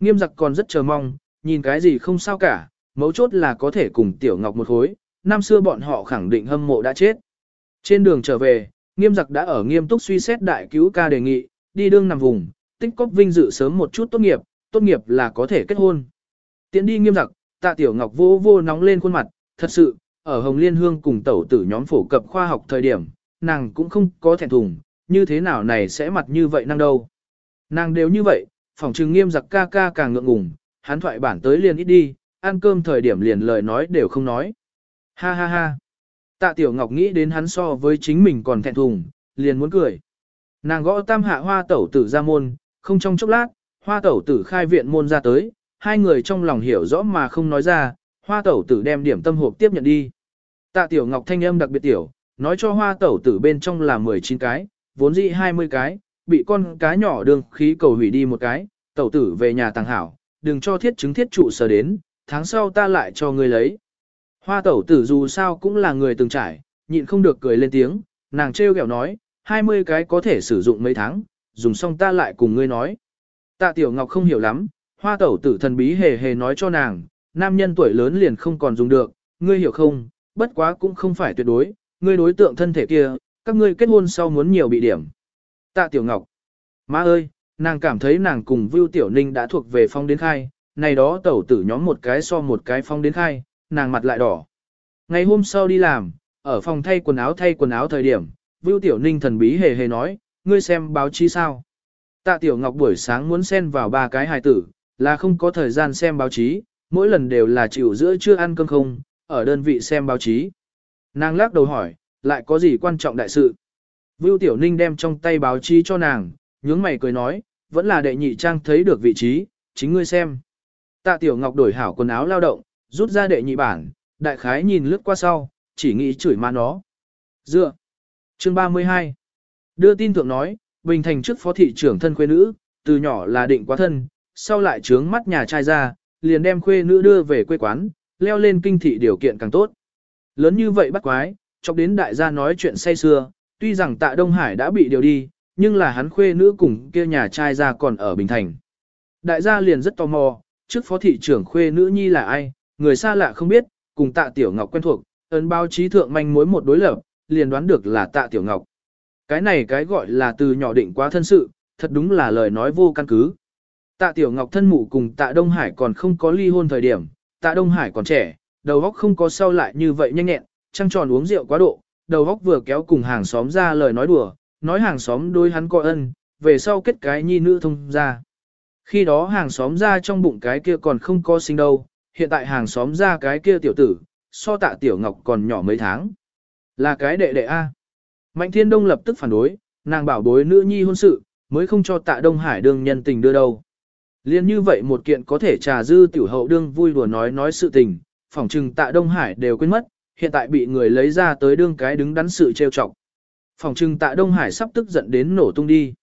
Nghiêm giặc còn rất chờ mong, nhìn cái gì không sao cả, mấu chốt là có thể cùng Tiểu Ngọc một khối, năm xưa bọn họ khẳng định hâm mộ đã chết. Trên đường trở về, nghiêm giặc đã ở nghiêm túc suy xét đại cứu ca đề nghị, đi đương nằm vùng, tích cóp vinh dự sớm một chút tốt nghiệp, tốt nghiệp là có thể kết hôn. Tiến đi nghiêm giặc, tạ tiểu ngọc vô vô nóng lên khuôn mặt, thật sự, ở Hồng Liên Hương cùng tẩu tử nhóm phổ cập khoa học thời điểm, nàng cũng không có thẹn thùng, như thế nào này sẽ mặt như vậy năng đâu. Nàng đều như vậy, phòng trừng nghiêm giặc ca ca càng ngượng ngùng, hắn thoại bản tới liền ít đi, ăn cơm thời điểm liền lời nói đều không nói. Ha ha ha. Tạ Tiểu Ngọc nghĩ đến hắn so với chính mình còn thẹn thùng, liền muốn cười. Nàng gõ tam hạ hoa tẩu tử ra môn, không trong chốc lát, hoa tẩu tử khai viện môn ra tới, hai người trong lòng hiểu rõ mà không nói ra, hoa tẩu tử đem điểm tâm hộp tiếp nhận đi. Tạ Tiểu Ngọc thanh âm đặc biệt tiểu, nói cho hoa tẩu tử bên trong là 19 cái, vốn dĩ 20 cái, bị con cá nhỏ đường khí cầu hủy đi một cái, tẩu tử về nhà tàng hảo, đừng cho thiết chứng thiết trụ sở đến, tháng sau ta lại cho ngươi lấy. Hoa tẩu tử dù sao cũng là người từng trải, nhịn không được cười lên tiếng, nàng trêu ghẹo nói, 20 cái có thể sử dụng mấy tháng, dùng xong ta lại cùng ngươi nói. Tạ Tiểu Ngọc không hiểu lắm, hoa tẩu tử thần bí hề hề nói cho nàng, nam nhân tuổi lớn liền không còn dùng được, ngươi hiểu không, bất quá cũng không phải tuyệt đối, ngươi đối tượng thân thể kia, các ngươi kết hôn sau muốn nhiều bị điểm. Tạ Tiểu Ngọc, má ơi, nàng cảm thấy nàng cùng Vưu Tiểu Ninh đã thuộc về phong đến khai, này đó tẩu tử nhóm một cái so một cái phong đến khai, nàng mặt lại đỏ. Ngày hôm sau đi làm, ở phòng thay quần áo thay quần áo thời điểm, Vưu Tiểu Ninh thần bí hề hề nói, ngươi xem báo chí sao. Tạ Tiểu Ngọc buổi sáng muốn xen vào ba cái hài tử, là không có thời gian xem báo chí, mỗi lần đều là chịu giữa chưa ăn cơm không, ở đơn vị xem báo chí. Nàng lắc đầu hỏi, lại có gì quan trọng đại sự? Vưu Tiểu Ninh đem trong tay báo chí cho nàng, nhướng mày cười nói, vẫn là đệ nhị trang thấy được vị trí, chính ngươi xem. Tạ Tiểu Ngọc đổi hảo quần áo lao động, rút ra đệ nhị bản, đại khái nhìn lướt qua sau, chỉ nghĩ chửi ma nó. Dựa. Chương 32. Đưa tin thượng nói, Bình Thành trước phó thị trưởng thân khuê nữ, từ nhỏ là định quá thân, sau lại trướng mắt nhà trai ra, liền đem khuê nữ đưa về quê quán, leo lên kinh thị điều kiện càng tốt. Lớn như vậy bắt quái, chọc đến đại gia nói chuyện say xưa, tuy rằng tạ Đông Hải đã bị điều đi, nhưng là hắn khuê nữ cùng kia nhà trai ra còn ở Bình Thành. Đại gia liền rất tò mò, trước phó thị trưởng khuê nữ nhi là ai, người xa lạ không biết, cùng tạ Tiểu Ngọc quen thuộc, ấn báo chí thượng manh mối một đối lập, liền đoán được là tạ Tiểu Ngọc. Cái này cái gọi là từ nhỏ định quá thân sự, thật đúng là lời nói vô căn cứ. Tạ Tiểu Ngọc thân mụ cùng tạ Đông Hải còn không có ly hôn thời điểm, tạ Đông Hải còn trẻ, đầu óc không có sau lại như vậy nhanh nhẹn, trăng tròn uống rượu quá độ, đầu góc vừa kéo cùng hàng xóm ra lời nói đùa, nói hàng xóm đôi hắn coi ân, về sau kết cái nhi nữ thông ra. Khi đó hàng xóm ra trong bụng cái kia còn không có sinh đâu, hiện tại hàng xóm ra cái kia tiểu tử, so tạ tiểu ngọc còn nhỏ mấy tháng. Là cái đệ đệ A. Mạnh thiên đông lập tức phản đối, nàng bảo bối nữ nhi hôn sự, mới không cho tạ Đông Hải đương nhân tình đưa đâu. Liên như vậy một kiện có thể trà dư tiểu hậu đương vui đùa nói nói sự tình, phỏng trừng tạ Đông Hải đều quên mất, hiện tại bị người lấy ra tới đương cái đứng đắn sự trêu chọc. phòng trưng tạ Đông Hải sắp tức giận đến nổ tung đi.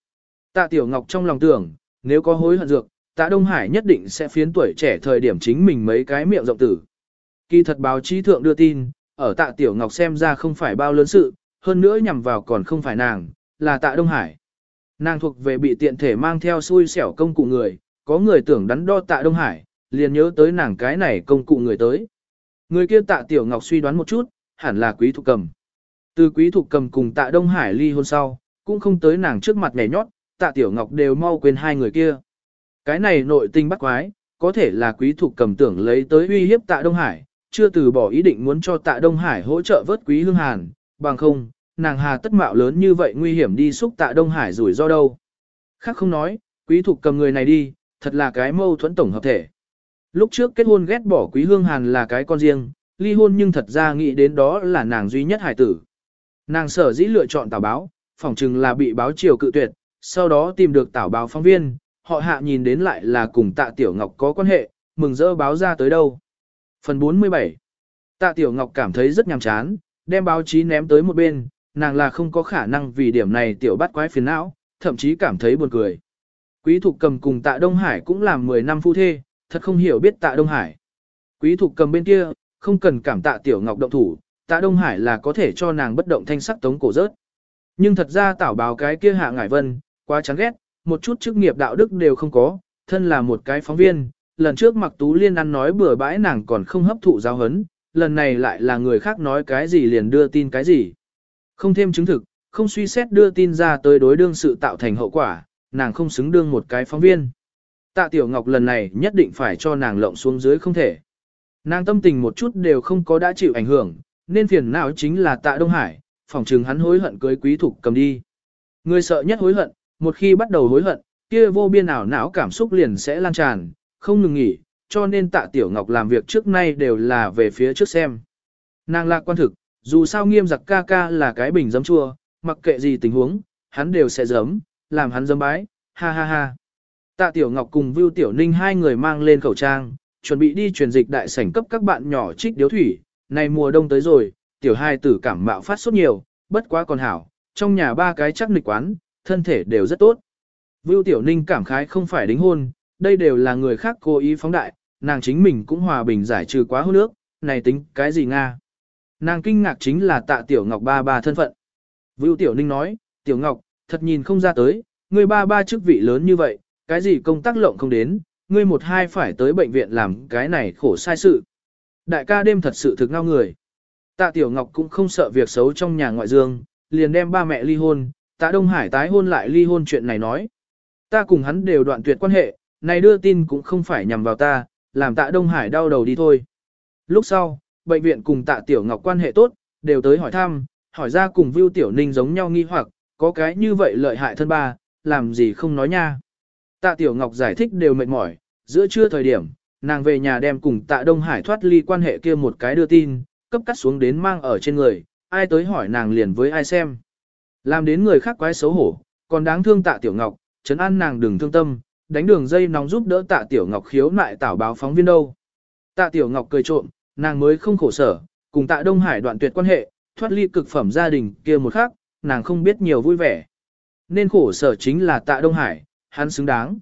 Tạ Tiểu Ngọc trong lòng tưởng, nếu có hối hận dược, tạ Đông Hải nhất định sẽ phiến tuổi trẻ thời điểm chính mình mấy cái miệng rộng tử. Kỳ thật báo chí thượng đưa tin, ở tạ Tiểu Ngọc xem ra không phải bao lớn sự, hơn nữa nhằm vào còn không phải nàng, là tạ Đông Hải. Nàng thuộc về bị tiện thể mang theo xui xẻo công cụ người, có người tưởng đắn đo tạ Đông Hải, liền nhớ tới nàng cái này công cụ người tới. Người kia tạ Tiểu Ngọc suy đoán một chút, hẳn là quý thục cầm. Từ quý thục cầm cùng tạ Đông Hải ly hôn sau, cũng không tới nàng trước mặt nhảy nhót, tạ Tiểu Ngọc đều mau quên hai người kia. Cái này nội tình bắt quái, có thể là quý thục cầm tưởng lấy tới uy hiếp tạ Đông Hải, chưa từ bỏ ý định muốn cho tạ Đông Hải hỗ trợ vớt quý hương hàn, bằng không, nàng hà tất mạo lớn như vậy nguy hiểm đi xúc tạ Đông Hải rủi ro đâu. Khác không nói, quý thục cầm người này đi, thật là cái mâu thuẫn tổng hợp thể. Lúc trước kết hôn ghét bỏ quý hương hàn là cái con riêng, ly hôn nhưng thật ra nghĩ đến đó là nàng duy nhất hải tử. Nàng sở dĩ lựa chọn tảo báo, phỏng chừng là bị báo triều cự tuyệt, sau đó tìm được tảo báo phóng viên, họ hạ nhìn đến lại là cùng tạ Tiểu Ngọc có quan hệ, mừng rỡ báo ra tới đâu. Phần 47 Tạ Tiểu Ngọc cảm thấy rất nhàm chán, đem báo chí ném tới một bên, nàng là không có khả năng vì điểm này tiểu bắt quái phiền não, thậm chí cảm thấy buồn cười. Quý Thục Cầm cùng Tạ Đông Hải cũng làm 10 năm phu thê, thật không hiểu biết Tạ Đông Hải. Quý Thục Cầm bên kia, không cần cảm tạ Tiểu Ngọc động thủ, Tạ Đông Hải là có thể cho nàng bất động thanh sắc tống cổ rớt. Nhưng thật ra tảo báo cái kia hạ ngải vân, quá chán ghét, một chút chức nghiệp đạo đức đều không có, thân là một cái phóng viên, lần trước mặc tú liên ăn nói bừa bãi nàng còn không hấp thụ giáo hấn, lần này lại là người khác nói cái gì liền đưa tin cái gì. Không thêm chứng thực, không suy xét đưa tin ra tới đối đương sự tạo thành hậu quả, nàng không xứng đương một cái phóng viên. Tạ Tiểu Ngọc lần này nhất định phải cho nàng lộng xuống dưới không thể. Nàng tâm tình một chút đều không có đã chịu ảnh hưởng, nên phiền não chính là Tạ Đông Hải, phỏng chừng hắn hối hận cưới quý thục cầm đi. Người sợ nhất hối hận, một khi bắt đầu hối hận, kia vô biên ảo não cảm xúc liền sẽ lan tràn, không ngừng nghỉ, cho nên Tạ Tiểu Ngọc làm việc trước nay đều là về phía trước xem. Nàng lạc quan thực, dù sao nghiêm giặc ca ca là cái bình giấm chua, mặc kệ gì tình huống, hắn đều sẽ giấm, làm hắn giấm bái, ha ha ha. Tạ Tiểu Ngọc cùng Vưu Tiểu Ninh hai người mang lên khẩu trang, chuẩn bị đi truyền dịch đại sảnh cấp các bạn nhỏ trích điếu thủy, này mùa đông tới rồi, tiểu hai tử cảm mạo phát sốt nhiều, bất quá còn hảo, trong nhà ba cái chắc nịch quán, thân thể đều rất tốt. Vưu Tiểu Ninh cảm khái không phải đính hôn, đây đều là người khác cố ý phóng đại, nàng chính mình cũng hòa bình giải trừ quá hôn nước, này tính cái gì Nga. Nàng kinh ngạc chính là tạ Tiểu Ngọc ba ba thân phận. Vưu Tiểu Ninh nói, Tiểu Ngọc, thật nhìn không ra tới, người ba ba chức vị lớn như vậy, cái gì công tác lộng không đến, ngươi một hai phải tới bệnh viện làm cái này khổ sai sự. Đại ca đêm thật sự thực ngao người. Tạ Tiểu Ngọc cũng không sợ việc xấu trong nhà ngoại dương, liền đem ba mẹ ly hôn, tạ Đông Hải tái hôn lại ly hôn chuyện này nói. Ta cùng hắn đều đoạn tuyệt quan hệ, này đưa tin cũng không phải nhằm vào ta, làm tạ Đông Hải đau đầu đi thôi. Lúc sau, bệnh viện cùng tạ Tiểu Ngọc quan hệ tốt, đều tới hỏi thăm, hỏi ra cùng Vưu Tiểu Ninh giống nhau nghi hoặc, có cái như vậy lợi hại thân ba, làm gì không nói nha. Tạ Tiểu Ngọc giải thích đều mệt mỏi, giữa trưa thời điểm, nàng về nhà đem cùng tạ Đông Hải thoát ly quan hệ kia một cái đưa tin, cấp cắt xuống đến mang ở trên người, ai tới hỏi nàng liền với ai xem. Làm đến người khác quái xấu hổ, còn đáng thương tạ Tiểu Ngọc, chấn an nàng đừng thương tâm, đánh đường dây nóng giúp đỡ tạ Tiểu Ngọc khiếu nại tảo báo phóng viên đâu. Tạ Tiểu Ngọc cười trộm, nàng mới không khổ sở, cùng tạ Đông Hải đoạn tuyệt quan hệ, thoát ly cực phẩm gia đình kia một khắc, nàng không biết nhiều vui vẻ. Nên khổ sở chính là tạ Đông Hải, hắn xứng đáng.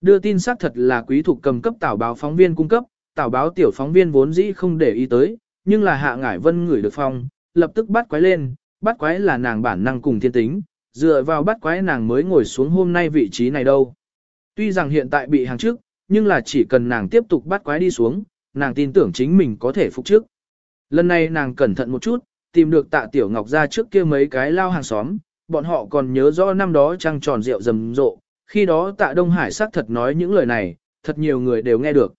Đưa tin xác thật là quý thuộc cầm cấp tảo báo phóng viên cung cấp, tảo báo tiểu phóng viên vốn dĩ không để ý tới, nhưng là hạ ngải vân ngửi được phong, lập tức bắt quái lên, bắt quái là nàng bản năng cùng thiên tính, dựa vào bắt quái nàng mới ngồi xuống hôm nay vị trí này đâu. Tuy rằng hiện tại bị hàng trước, nhưng là chỉ cần nàng tiếp tục bắt quái đi xuống, nàng tin tưởng chính mình có thể phục trước. Lần này nàng cẩn thận một chút, tìm được tạ tiểu ngọc ra trước kia mấy cái lao hàng xóm, bọn họ còn nhớ rõ năm đó trăng tròn rượu rầm rộ, khi đó tạ Đông Hải xác thật nói những lời này, thật nhiều người đều nghe được.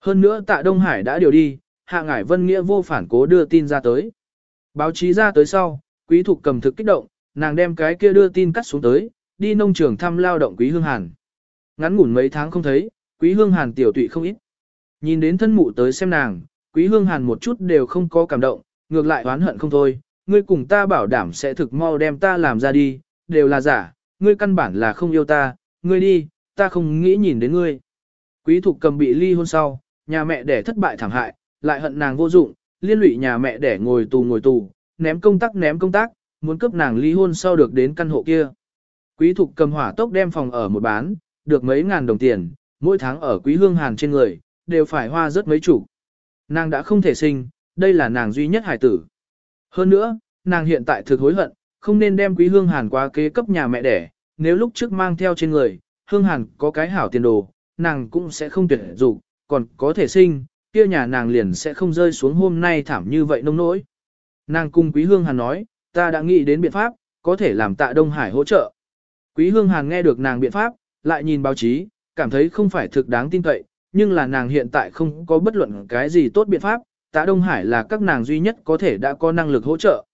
Hơn nữa tạ Đông Hải đã điều đi, hạ ngải vân nghĩa vô phản cố đưa tin ra tới. Báo chí ra tới sau, quý thục cầm thực kích động, nàng đem cái kia đưa tin cắt xuống tới, đi nông trường thăm lao động quý hương hàn. Ngắn ngủn mấy tháng không thấy, quý hương hàn tiểu tụy không ít. Nhìn đến thân mụ tới xem nàng, quý hương hàn một chút đều không có cảm động, ngược lại oán hận không thôi, ngươi cùng ta bảo đảm sẽ thực mau đem ta làm ra đi, đều là giả, ngươi căn bản là không yêu ta, ngươi đi, ta không nghĩ nhìn đến ngươi. Quý thục cầm bị ly hôn sau, nhà mẹ đẻ thất bại thảm hại, lại hận nàng vô dụng, liên lụy nhà mẹ đẻ ngồi tù ngồi tù, ném công tác ném công tác, muốn cướp nàng ly hôn sau được đến căn hộ kia. Quý thục cầm hỏa tốc đem phòng ở một bán, được mấy ngàn đồng tiền, mỗi tháng ở quý hương hàn trên người, đều phải hoa rất mấy chủ. Nàng đã không thể sinh, đây là nàng duy nhất hải tử. Hơn nữa, nàng hiện tại thực hối hận, không nên đem quý hương hàn qua kế cấp nhà mẹ đẻ, nếu lúc trước mang theo trên người, hương hàn có cái hảo tiền đồ, nàng cũng sẽ không tuyệt dục, còn có thể sinh, kia nhà nàng liền sẽ không rơi xuống hôm nay thảm như vậy nông nỗi. Nàng cùng quý hương hàn nói, ta đã nghĩ đến biện pháp, có thể làm tạ Đông Hải hỗ trợ. Quý hương hàn nghe được nàng biện pháp, lại nhìn báo chí, cảm thấy không phải thực đáng tin cậy, nhưng là nàng hiện tại không có bất luận cái gì tốt biện pháp, tạ Đông Hải là các nàng duy nhất có thể đã có năng lực hỗ trợ.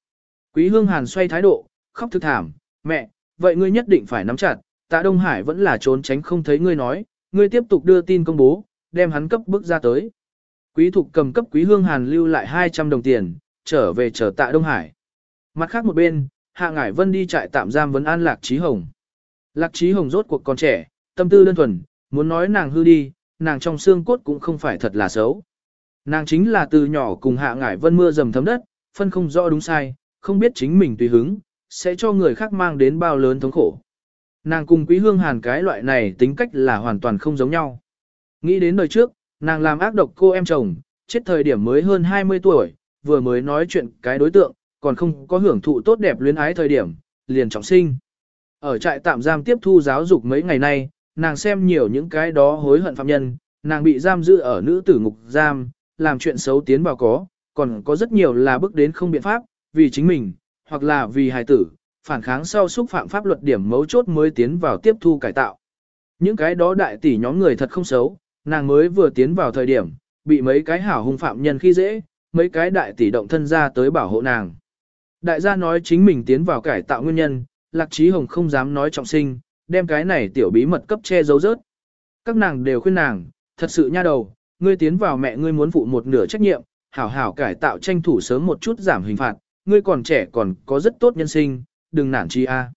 Quý hương hàn xoay thái độ, khóc thực thảm, mẹ, vậy ngươi nhất định phải nắm chặt, tạ Đông Hải vẫn là trốn tránh không thấy ngươi nói, ngươi tiếp tục đưa tin công bố, đem hắn cấp bước ra tới. Quý thục cầm cấp quý hương hàn lưu lại 200 đồng tiền, trở về chờ tạ Đông Hải. Mặt khác một bên, Hạ Ngải Vân đi trại tạm giam vấn an Lạc Trí Hồng. Lạc Trí Hồng rốt cuộc còn trẻ, tâm tư đơn thuần, muốn nói nàng hư đi, nàng trong xương cốt cũng không phải thật là xấu. Nàng chính là từ nhỏ cùng Hạ Ngải Vân mưa dầm thấm đất, phân không rõ đúng sai, không biết chính mình tùy hứng, sẽ cho người khác mang đến bao lớn thống khổ. Nàng cùng Quý Hương Hàn cái loại này tính cách là hoàn toàn không giống nhau. Nghĩ đến đời trước, nàng làm ác độc cô em chồng, chết thời điểm mới hơn 20 tuổi, vừa mới nói chuyện cái đối tượng, còn không có hưởng thụ tốt đẹp luyến ái thời điểm, liền trọng sinh. Ở trại tạm giam tiếp thu giáo dục mấy ngày nay, nàng xem nhiều những cái đó hối hận phạm nhân, nàng bị giam giữ ở nữ tử ngục giam, làm chuyện xấu tiến vào có, còn có rất nhiều là bước đến không biện pháp, vì chính mình, hoặc là vì hài tử, phản kháng sau xúc phạm pháp luật điểm mấu chốt mới tiến vào tiếp thu cải tạo. Những cái đó đại tỷ nhóm người thật không xấu, nàng mới vừa tiến vào thời điểm, bị mấy cái hảo hung phạm nhân khi dễ, mấy cái đại tỷ động thân ra tới bảo hộ nàng. Đại gia nói chính mình tiến vào cải tạo nguyên nhân, Lạc Trí Hồng không dám nói trọng sinh, đem cái này tiểu bí mật cấp che giấu rớt. Các nàng đều khuyên nàng, thật sự nha đầu, ngươi tiến vào mẹ ngươi muốn phụ một nửa trách nhiệm, hảo hảo cải tạo tranh thủ sớm một chút giảm hình phạt, ngươi còn trẻ còn có rất tốt nhân sinh, đừng nản chi a.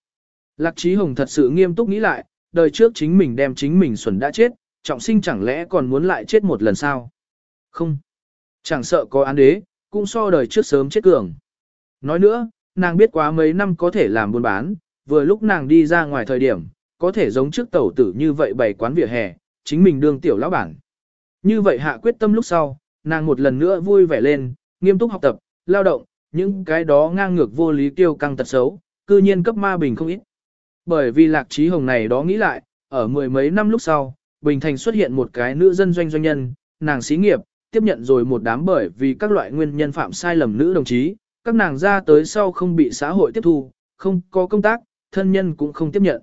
Lạc Trí Hồng thật sự nghiêm túc nghĩ lại, đời trước chính mình đem chính mình xuẩn đã chết, trọng sinh chẳng lẽ còn muốn lại chết một lần sao? Không. Chẳng sợ có án đế, cũng so đời trước sớm chết cường. Nói nữa, nàng biết quá mấy năm có thể làm buôn bán, vừa lúc nàng đi ra ngoài thời điểm, có thể giống trước tẩu tử như vậy bày quán vỉa hè, chính mình đương tiểu lão bản. Như vậy hạ quyết tâm lúc sau, nàng một lần nữa vui vẻ lên, nghiêm túc học tập, lao động, những cái đó ngang ngược vô lý tiêu căng tật xấu, cư nhiên cấp ma bình không ít. Bởi vì lạc trí hồng này đó nghĩ lại, ở mười mấy năm lúc sau, Bình Thành xuất hiện một cái nữ dân doanh doanh nhân, nàng xí nghiệp, tiếp nhận rồi một đám bởi vì các loại nguyên nhân phạm sai lầm nữ đồng chí, các nàng ra tới sau không bị xã hội tiếp thu, không có công tác, thân nhân cũng không tiếp nhận.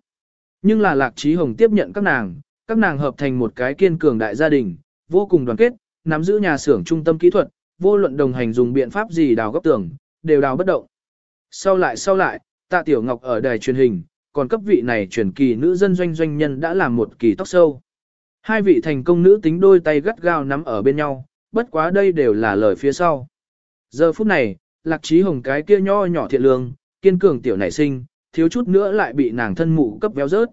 Nhưng là Lạc Trí Hồng tiếp nhận các nàng, các nàng hợp thành một cái kiên cường đại gia đình, vô cùng đoàn kết, nắm giữ nhà xưởng trung tâm kỹ thuật, vô luận đồng hành dùng biện pháp gì đào góc tường, đều đào bất động. Sau lại sau lại, Tạ Tiểu Ngọc ở đài truyền hình, còn cấp vị này truyền kỳ nữ dân doanh doanh nhân đã làm một kỳ tóc sâu. Hai vị thành công nữ tính đôi tay gắt gao nắm ở bên nhau, bất quá đây đều là lời phía sau. Giờ phút này, lạc trí hồng cái kia nho nhỏ thiện lương, kiên cường tiểu nảy sinh, thiếu chút nữa lại bị nàng thân mụ cấp béo rớt.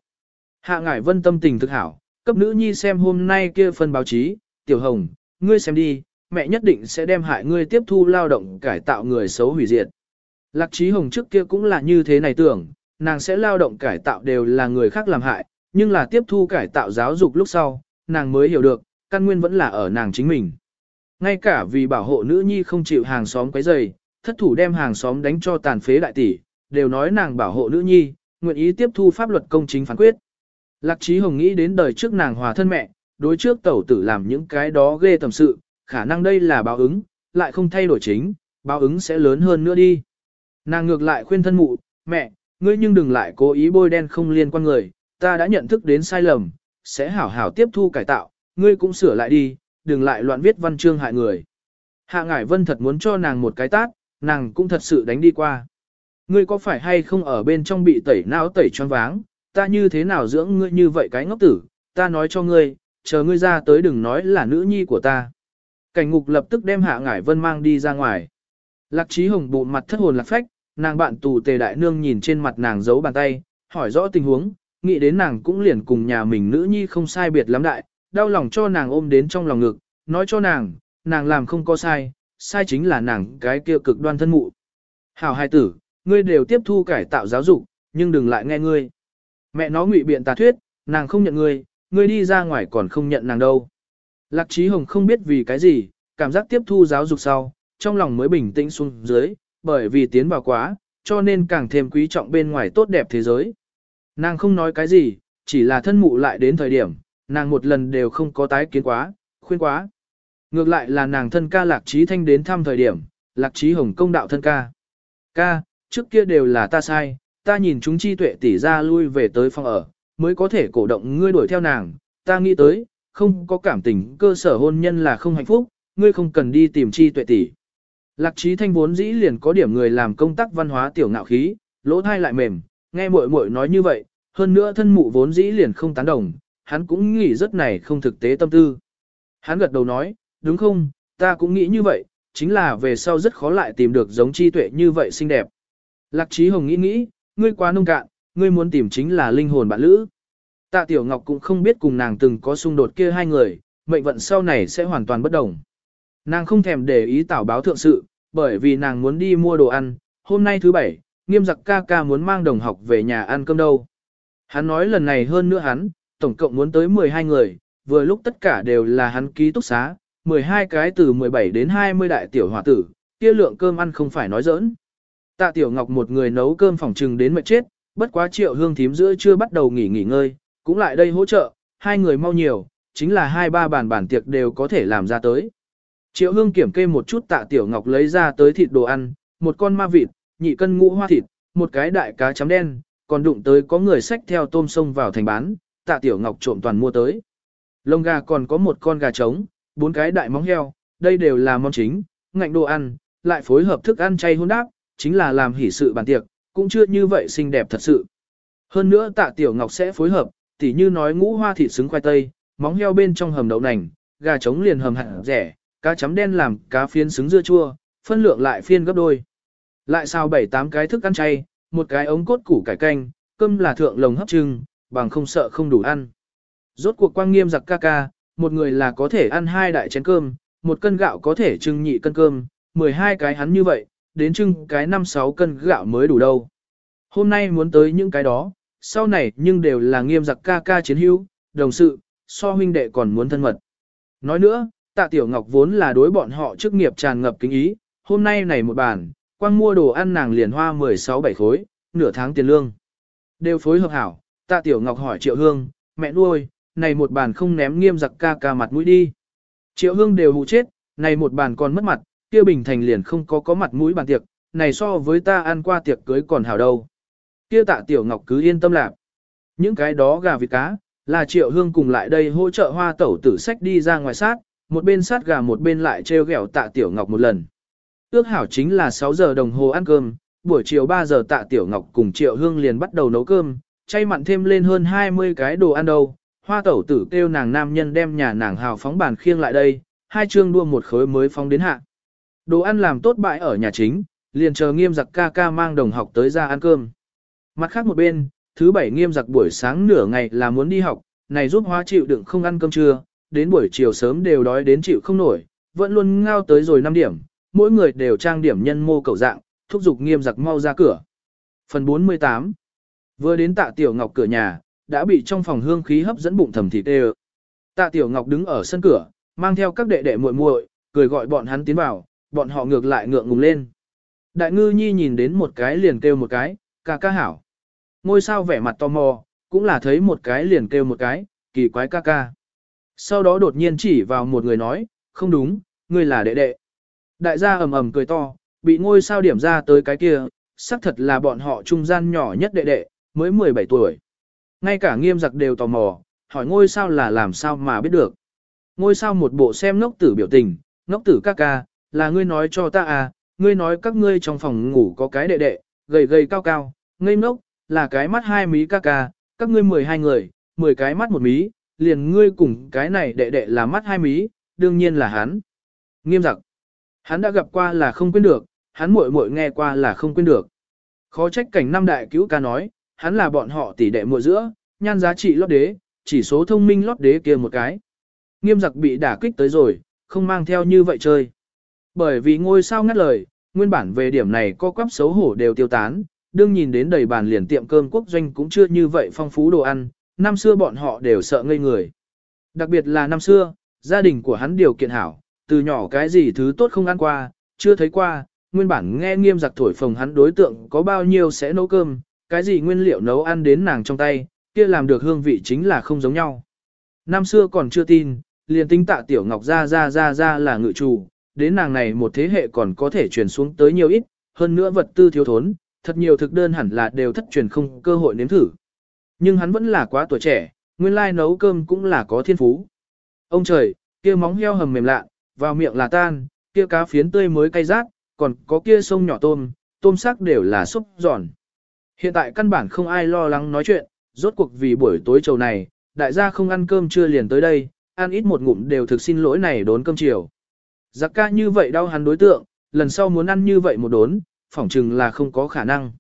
Hạ ngải vân tâm tình thực hảo, cấp nữ nhi xem hôm nay kia phần báo chí, tiểu hồng, ngươi xem đi, mẹ nhất định sẽ đem hại ngươi tiếp thu lao động cải tạo người xấu hủy diệt. Lạc trí hồng trước kia cũng là như thế này tưởng, nàng sẽ lao động cải tạo đều là người khác làm hại, nhưng là tiếp thu cải tạo giáo dục lúc sau, nàng mới hiểu được, căn nguyên vẫn là ở nàng chính mình. Ngay cả vì bảo hộ nữ nhi không chịu hàng xóm quấy rầy, thất thủ đem hàng xóm đánh cho tàn phế đại tỷ, đều nói nàng bảo hộ nữ nhi, nguyện ý tiếp thu pháp luật công chính phán quyết. Lạc Trí Hồng nghĩ đến đời trước nàng hòa thân mẹ, đối trước tẩu tử làm những cái đó ghê tầm sự, khả năng đây là báo ứng, lại không thay đổi chính, báo ứng sẽ lớn hơn nữa đi. Nàng ngược lại khuyên thân mụ, mẹ, ngươi nhưng đừng lại cố ý bôi đen không liên quan người, ta đã nhận thức đến sai lầm, sẽ hảo hảo tiếp thu cải tạo, ngươi cũng sửa lại đi, đừng lại loạn viết văn chương hại người. Hạ Ngải Vân thật muốn cho nàng một cái tát, nàng cũng thật sự đánh đi qua. Ngươi có phải hay không ở bên trong bị tẩy não tẩy choáng váng, ta như thế nào dưỡng ngươi như vậy cái ngốc tử, ta nói cho ngươi, chờ ngươi ra tới đừng nói là nữ nhi của ta. Cảnh ngục lập tức đem Hạ Ngải Vân mang đi ra ngoài. Lạc Trí Hồng bụng mặt thất hồn lạc phách, nàng bạn tù tề đại nương nhìn trên mặt nàng giấu bàn tay, hỏi rõ tình huống, nghĩ đến nàng cũng liền cùng nhà mình nữ nhi không sai biệt lắm đại, đau lòng cho nàng ôm đến trong lòng ngực, nói cho nàng, nàng làm không có sai, sai chính là nàng cái kia cực đoan thân mụ. Hảo hai tử, ngươi đều tiếp thu cải tạo giáo dục, nhưng đừng lại nghe ngươi. Mẹ nó ngụy biện tà thuyết, nàng không nhận ngươi, ngươi đi ra ngoài còn không nhận nàng đâu. Lạc Trí Hồng không biết vì cái gì, cảm giác tiếp thu giáo dục sau, trong lòng mới bình tĩnh xuống dưới, bởi vì tiến vào quá, cho nên càng thêm quý trọng bên ngoài tốt đẹp thế giới. Nàng không nói cái gì, chỉ là thân mụ lại đến thời điểm, nàng một lần đều không có tái kiến quá, khuyên quá. Ngược lại là nàng thân ca Lạc Trí Thanh đến thăm thời điểm, Lạc Trí Hồng công đạo thân ca. Ca, trước kia đều là ta sai, ta nhìn chúng chi tuệ tỷ ra lui về tới phòng ở, mới có thể cổ động ngươi đuổi theo nàng, ta nghĩ tới, không có cảm tình cơ sở hôn nhân là không hạnh phúc, ngươi không cần đi tìm chi tuệ tỷ. Lạc trí thanh vốn dĩ liền có điểm người làm công tác văn hóa tiểu ngạo khí, lỗ thai lại mềm, nghe muội muội nói như vậy, hơn nữa thân mụ vốn dĩ liền không tán đồng, hắn cũng nghĩ rất này không thực tế tâm tư. Hắn gật đầu nói, đúng không, ta cũng nghĩ như vậy, chính là về sau rất khó lại tìm được giống chi tuệ như vậy xinh đẹp. Lạc trí hồng nghĩ nghĩ, ngươi quá nông cạn, ngươi muốn tìm chính là linh hồn bạn lữ. Tạ Tiểu Ngọc cũng không biết cùng nàng từng có xung đột kia hai người, mệnh vận sau này sẽ hoàn toàn bất đồng. Nàng không thèm để ý tảo báo thượng sự, bởi vì nàng muốn đi mua đồ ăn, hôm nay thứ bảy, nghiêm giặc ca ca muốn mang đồng học về nhà ăn cơm đâu. Hắn nói lần này hơn nữa hắn, tổng cộng muốn tới 12 người, vừa lúc tất cả đều là hắn ký túc xá, 12 cái từ 17 đến 20 đại tiểu hòa tử, kia lượng cơm ăn không phải nói giỡn. Tạ Tiểu Ngọc một người nấu cơm phòng trừng đến mệt chết, bất quá triệu hương thím giữa chưa bắt đầu nghỉ nghỉ ngơi, cũng lại đây hỗ trợ, hai người mau nhiều, chính là hai ba bàn bản tiệc đều có thể làm ra tới. Triệu hương kiểm kê một chút tạ Tiểu Ngọc lấy ra tới thịt đồ ăn, một con ma vịt, nhị cân ngũ hoa thịt, một cái đại cá chấm đen, còn đụng tới có người xách theo tôm sông vào thành bán, tạ Tiểu Ngọc trộm toàn mua tới. Lông gà còn có một con gà trống, bốn cái đại móng heo, đây đều là món chính, ngạnh đồ ăn, lại phối hợp thức ăn chay hôn đáp, chính là làm hỷ sự bàn tiệc, cũng chưa như vậy xinh đẹp thật sự. Hơn nữa tạ tiểu ngọc sẽ phối hợp, tỉ như nói ngũ hoa thịt xứng khoai tây, móng heo bên trong hầm đậu nành, gà trống liền hầm hạt rẻ, cá chấm đen làm cá phiến xứng dưa chua, phân lượng lại phiên gấp đôi. Lại sao bảy tám cái thức ăn chay, một cái ống cốt củ cải canh, cơm là thượng lồng hấp trưng, bằng không sợ không đủ ăn. Rốt cuộc quang nghiêm giặc ca ca, một người là có thể ăn hai đại chén cơm, một cân gạo có thể trưng nhị cân cơm, 12 cái hắn như vậy, đến trưng cái 5-6 cân gạo mới đủ đâu. Hôm nay muốn tới những cái đó, sau này nhưng đều là nghiêm giặc ca ca chiến hữu, đồng sự, so huynh đệ còn muốn thân mật. Nói nữa, tạ tiểu ngọc vốn là đối bọn họ chức nghiệp tràn ngập kính ý, hôm nay này một bàn, quang mua đồ ăn nàng liền hoa 16 bảy khối, nửa tháng tiền lương. Đều phối hợp hảo, tạ tiểu ngọc hỏi triệu hương, mẹ nuôi, này một bàn không ném nghiêm giặc ca ca mặt mũi đi. Triệu hương đều hụ chết, này một bàn còn mất mặt, kia bình thành liền không có có mặt mũi bàn tiệc, này so với ta ăn qua tiệc cưới còn hảo đâu. Kia tạ tiểu ngọc cứ yên tâm lạc. Những cái đó gà vịt cá, là triệu hương cùng lại đây hỗ trợ hoa tẩu tử sách đi ra ngoài sát, một bên sát gà một bên lại treo gẹo tạ tiểu ngọc một lần. Ước hảo chính là 6 giờ đồng hồ ăn cơm, buổi chiều 3 giờ tạ tiểu ngọc cùng triệu hương liền bắt đầu nấu cơm, chay mặn thêm lên hơn 20 cái đồ ăn đâu. Hoa tẩu tử kêu nàng nam nhân đem nhà nàng hào phóng bàn khiêng lại đây, hai chương đua một khối mới phóng đến hạ. Đồ ăn làm tốt bại ở nhà chính, liền chờ nghiêm giặc ca ca mang đồng học tới ra ăn cơm. Mặt khác một bên, thứ bảy nghiêm giặc buổi sáng nửa ngày là muốn đi học, này giúp hóa chịu đựng không ăn cơm trưa, đến buổi chiều sớm đều đói đến chịu không nổi, vẫn luôn ngao tới rồi 5 điểm, mỗi người đều trang điểm nhân mô cầu dạng, thúc giục nghiêm giặc mau ra cửa. Phần 48 Vừa đến tạ tiểu ngọc cửa nhà, đã bị trong phòng hương khí hấp dẫn bụng thầm thịt đê Tạ tiểu ngọc đứng ở sân cửa, mang theo các đệ đệ muội muội, cười gọi bọn hắn tiến vào, bọn họ ngược lại ngượng ngùng lên. Đại ngư nhi nhìn đến một cái liền kêu một cái, ca ca hảo ngôi sao vẻ mặt tò mò, cũng là thấy một cái liền kêu một cái, kỳ quái ca ca. Sau đó đột nhiên chỉ vào một người nói, không đúng, ngươi là đệ đệ. Đại gia ầm ầm cười to, bị ngôi sao điểm ra tới cái kia, xác thật là bọn họ trung gian nhỏ nhất đệ đệ, mới 17 tuổi. Ngay cả nghiêm giặc đều tò mò, hỏi ngôi sao là làm sao mà biết được. Ngôi sao một bộ xem ngốc tử biểu tình, ngốc tử ca ca, là ngươi nói cho ta à, ngươi nói các ngươi trong phòng ngủ có cái đệ đệ, gầy gầy cao cao, ngây ngốc, là cái mắt hai mí ca ca, các ngươi 12 người, 10 cái mắt một mí, liền ngươi cùng cái này đệ đệ là mắt hai mí, đương nhiên là hắn. Nghiêm giặc. Hắn đã gặp qua là không quên được, hắn muội muội nghe qua là không quên được. Khó trách cảnh năm đại cứu ca nói, hắn là bọn họ tỷ đệ muội giữa, nhan giá trị lót đế, chỉ số thông minh lót đế kia một cái. Nghiêm giặc bị đả kích tới rồi, không mang theo như vậy chơi. Bởi vì ngôi sao ngắt lời, nguyên bản về điểm này co quắp xấu hổ đều tiêu tán, đương nhìn đến đầy bàn liền tiệm cơm quốc doanh cũng chưa như vậy phong phú đồ ăn, năm xưa bọn họ đều sợ ngây người. Đặc biệt là năm xưa, gia đình của hắn điều kiện hảo, từ nhỏ cái gì thứ tốt không ăn qua, chưa thấy qua, nguyên bản nghe nghiêm giặc thổi phồng hắn đối tượng có bao nhiêu sẽ nấu cơm, cái gì nguyên liệu nấu ăn đến nàng trong tay, kia làm được hương vị chính là không giống nhau. Năm xưa còn chưa tin, liền tính tạ tiểu ngọc ra ra ra ra là ngự chủ, đến nàng này một thế hệ còn có thể truyền xuống tới nhiều ít, hơn nữa vật tư thiếu thốn, thật nhiều thực đơn hẳn là đều thất truyền không cơ hội nếm thử. Nhưng hắn vẫn là quá tuổi trẻ, nguyên lai nấu cơm cũng là có thiên phú. Ông trời, kia móng heo hầm mềm lạ, vào miệng là tan, kia cá phiến tươi mới cay rát, còn có kia sông nhỏ tôm, tôm sắc đều là xúc giòn. Hiện tại căn bản không ai lo lắng nói chuyện, rốt cuộc vì buổi tối trầu này, đại gia không ăn cơm trưa liền tới đây, ăn ít một ngụm đều thực xin lỗi này đốn cơm chiều. Giặc ca như vậy đau hắn đối tượng, lần sau muốn ăn như vậy một đốn, phỏng chừng là không có khả năng.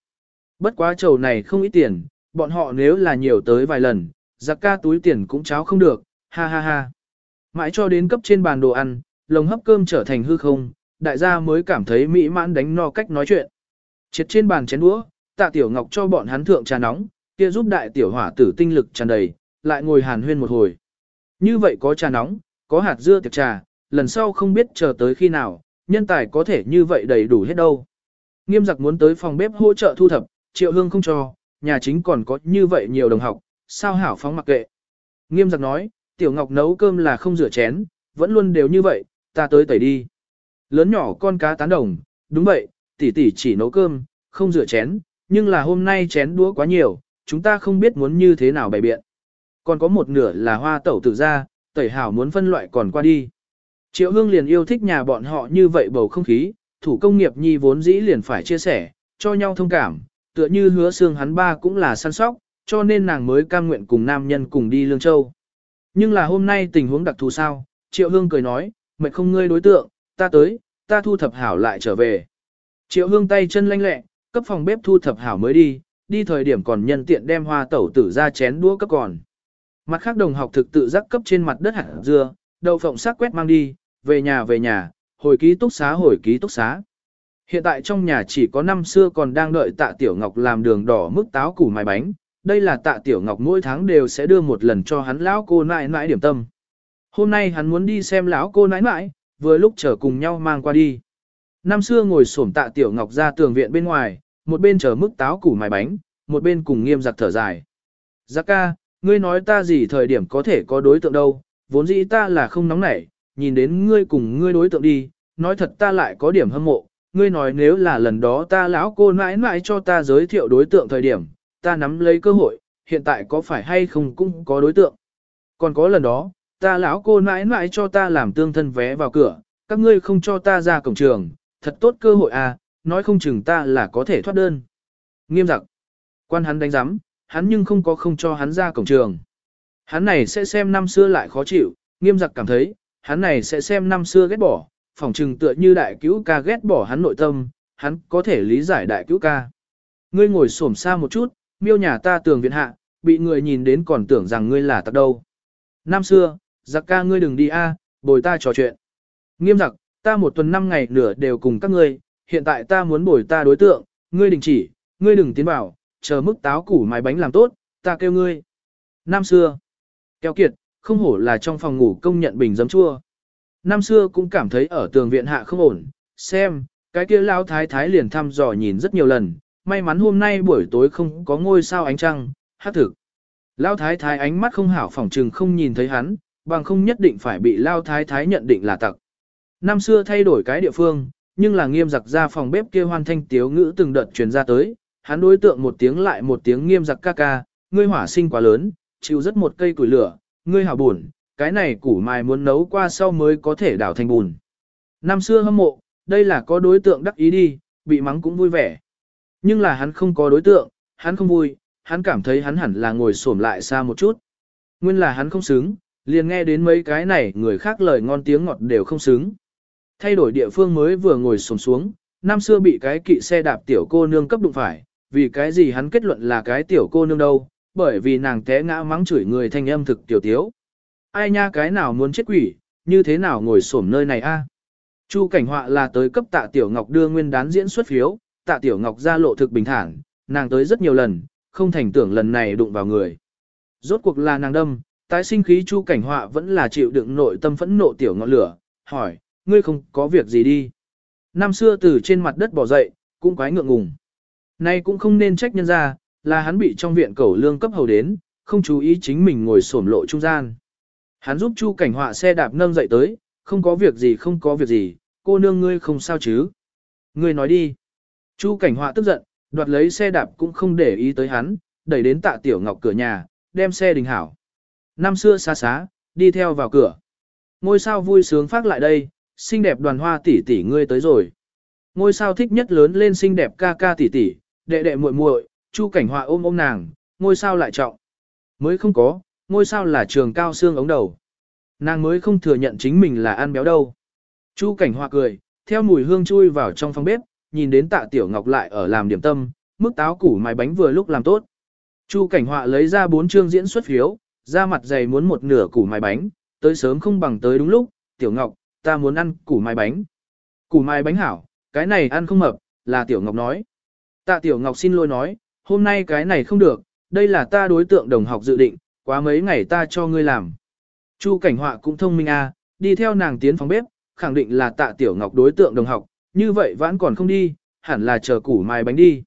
Bất quá trầu này không ít tiền, bọn họ nếu là nhiều tới vài lần, giặc ca túi tiền cũng cháo không được, ha ha ha. Mãi cho đến cấp trên bàn đồ ăn, lồng hấp cơm trở thành hư không, đại gia mới cảm thấy mỹ mãn đánh no cách nói chuyện. Triệt trên bàn chén đũa, tạ tiểu ngọc cho bọn hắn thượng trà nóng, kia giúp đại tiểu hỏa tử tinh lực tràn đầy, lại ngồi hàn huyên một hồi. Như vậy có trà nóng, có hạt dưa tiệc trà, lần sau không biết chờ tới khi nào, nhân tài có thể như vậy đầy đủ hết đâu. Nghiêm giặc muốn tới phòng bếp hỗ trợ thu thập, triệu hương không cho, nhà chính còn có như vậy nhiều đồng học, sao hảo phóng mặc kệ. Nghiêm giặc nói, tiểu ngọc nấu cơm là không rửa chén, vẫn luôn đều như vậy, ta tới tẩy đi. Lớn nhỏ con cá tán đồng, đúng vậy, tỷ tỷ chỉ nấu cơm, không rửa chén, nhưng là hôm nay chén đũa quá nhiều, chúng ta không biết muốn như thế nào bày biện. Còn có một nửa là hoa tẩu tự ra, tẩy hảo muốn phân loại còn qua đi. Triệu Hương liền yêu thích nhà bọn họ như vậy bầu không khí, thủ công nghiệp nhi vốn dĩ liền phải chia sẻ, cho nhau thông cảm, tựa như hứa xương hắn ba cũng là săn sóc, cho nên nàng mới cam nguyện cùng nam nhân cùng đi Lương Châu. Nhưng là hôm nay tình huống đặc thù sao, Triệu Hương cười nói, mệt không ngươi đối tượng, ta tới, ta thu thập hảo lại trở về. Triệu Hương tay chân lanh lẹ, cấp phòng bếp thu thập hảo mới đi, đi thời điểm còn nhân tiện đem hoa tẩu tử ra chén đũa cấp còn. Mặt khác đồng học thực tự giác cấp trên mặt đất hạt dưa, đậu phộng sắc quét mang đi, về nhà về nhà, hồi ký túc xá hồi ký túc xá. Hiện tại trong nhà chỉ có năm xưa còn đang đợi tạ Tiểu Ngọc làm đường đỏ mức táo củ mài bánh, đây là tạ Tiểu Ngọc mỗi tháng đều sẽ đưa một lần cho hắn lão cô nãi nãi điểm tâm. Hôm nay hắn muốn đi xem lão cô nãi nãi, vừa lúc chờ cùng nhau mang qua đi. Năm xưa ngồi xổm tạ Tiểu Ngọc ra tường viện bên ngoài, một bên chờ mức táo củ mài bánh, một bên cùng nghiêm giặc thở dài. Giặc ca, ngươi nói ta gì thời điểm có thể có đối tượng đâu, vốn dĩ ta là không nóng nảy, nhìn đến ngươi cùng ngươi đối tượng đi, nói thật ta lại có điểm hâm mộ, ngươi nói nếu là lần đó ta lão cô mãi mãi cho ta giới thiệu đối tượng thời điểm, ta nắm lấy cơ hội, hiện tại có phải hay không cũng có đối tượng. Còn có lần đó, ta lão cô mãi mãi cho ta làm tương thân vé vào cửa, các ngươi không cho ta ra cổng trường, thật tốt cơ hội à, nói không chừng ta là có thể thoát đơn. Nghiêm giặc. Quan hắn đánh giám, hắn nhưng không có không cho hắn ra cổng trường. Hắn này sẽ xem năm xưa lại khó chịu, nghiêm giặc cảm thấy, hắn này sẽ xem năm xưa ghét bỏ, phỏng trừng tựa như đại cứu ca ghét bỏ hắn nội tâm, hắn có thể lý giải đại cứu ca. Ngươi ngồi xổm xa một chút, miêu nhà ta tường viện hạ, bị người nhìn đến còn tưởng rằng ngươi là tặc đâu. Năm xưa, giặc ca ngươi đừng đi a, bồi ta trò chuyện. Nghiêm giặc, ta một tuần năm ngày nửa đều cùng các ngươi, hiện tại ta muốn bồi ta đối tượng, ngươi đình chỉ, ngươi đừng tiến vào, chờ mức táo củ mái bánh làm tốt, ta kêu ngươi. Năm xưa, kéo kiệt, không hổ là trong phòng ngủ công nhận bình giấm chua. Năm xưa cũng cảm thấy ở tường viện hạ không ổn, xem, cái kia lao thái thái liền thăm dò nhìn rất nhiều lần, may mắn hôm nay buổi tối không có ngôi sao ánh trăng, hát thực. Lao thái thái ánh mắt không hảo phỏng trừng không nhìn thấy hắn, bằng không nhất định phải bị Lao thái thái nhận định là tặc. Năm xưa thay đổi cái địa phương, nhưng là nghiêm giặc ra phòng bếp kia hoan thanh tiếu ngữ từng đợt truyền ra tới, hắn đối tượng một tiếng lại một tiếng nghiêm giặc ca ca, ngươi hỏa sinh quá lớn, chịu rất một cây củi lửa, ngươi hảo buồn, cái này củ mài muốn nấu qua sau mới có thể đảo thành bùn. Năm xưa hâm mộ, đây là có đối tượng đắc ý đi, bị mắng cũng vui vẻ. Nhưng là hắn không có đối tượng, hắn không vui, hắn cảm thấy hắn hẳn là ngồi xổm lại xa một chút. Nguyên là hắn không xứng, liền nghe đến mấy cái này người khác lời ngon tiếng ngọt đều không xứng. Thay đổi địa phương mới vừa ngồi xổm xuống, năm xưa bị cái kỵ xe đạp tiểu cô nương cấp đụng phải, vì cái gì hắn kết luận là cái tiểu cô nương đâu, bởi vì nàng té ngã mắng chửi người thanh âm thực tiểu tiếu. Ai nha cái nào muốn chết quỷ, như thế nào ngồi xổm nơi này a? Chu cảnh họa là tới cấp tạ tiểu ngọc đưa nguyên đán diễn xuất phiếu, tạ tiểu ngọc ra lộ thực bình thản, nàng tới rất nhiều lần, không thành tưởng lần này đụng vào người. Rốt cuộc là nàng đâm, tái sinh khí chu cảnh họa vẫn là chịu đựng nội tâm phẫn nộ tiểu ngọn lửa, hỏi, ngươi không có việc gì đi. Năm xưa từ trên mặt đất bỏ dậy, cũng quái ngượng ngùng. Nay cũng không nên trách nhân ra, là hắn bị trong viện cẩu lương cấp hầu đến, không chú ý chính mình ngồi xổm lộ trung gian. Hắn giúp Chu cảnh họa xe đạp nâng dậy tới, không có việc gì không có việc gì, cô nương ngươi không sao chứ. Ngươi nói đi. Chu cảnh họa tức giận, đoạt lấy xe đạp cũng không để ý tới hắn, đẩy đến tạ tiểu ngọc cửa nhà, đem xe đình hảo. Năm xưa xa xá, đi theo vào cửa. Ngôi sao vui sướng phát lại đây, xinh đẹp đoàn hoa tỷ tỷ ngươi tới rồi. Ngôi sao thích nhất lớn lên xinh đẹp ca ca tỷ tỷ, đệ đệ muội muội, Chu Cảnh Họa ôm ôm nàng, ngôi sao lại trọng. Mới không có, ngôi sao là trường cao xương ống đầu. Nàng mới không thừa nhận chính mình là ăn béo đâu. Chu Cảnh Họa cười, theo mùi hương chui vào trong phòng bếp, nhìn đến Tạ Tiểu Ngọc lại ở làm điểm tâm, mức táo củ mài bánh vừa lúc làm tốt. Chu Cảnh Họa lấy ra bốn chương diễn xuất phiếu, ra mặt dày muốn một nửa củ mài bánh, tới sớm không bằng tới đúng lúc, Tiểu Ngọc, ta muốn ăn củ mài bánh. Củ mài bánh hảo, cái này ăn không mập, là Tiểu Ngọc nói. Tạ Tiểu Ngọc xin lỗi nói, hôm nay cái này không được, đây là ta đối tượng đồng học dự định, quá mấy ngày ta cho ngươi làm. Chu cảnh họa cũng thông minh a, à, đi theo nàng tiến phòng bếp, khẳng định là tạ Tiểu Ngọc đối tượng đồng học, như vậy vẫn còn không đi, hẳn là chờ củ mài bánh đi.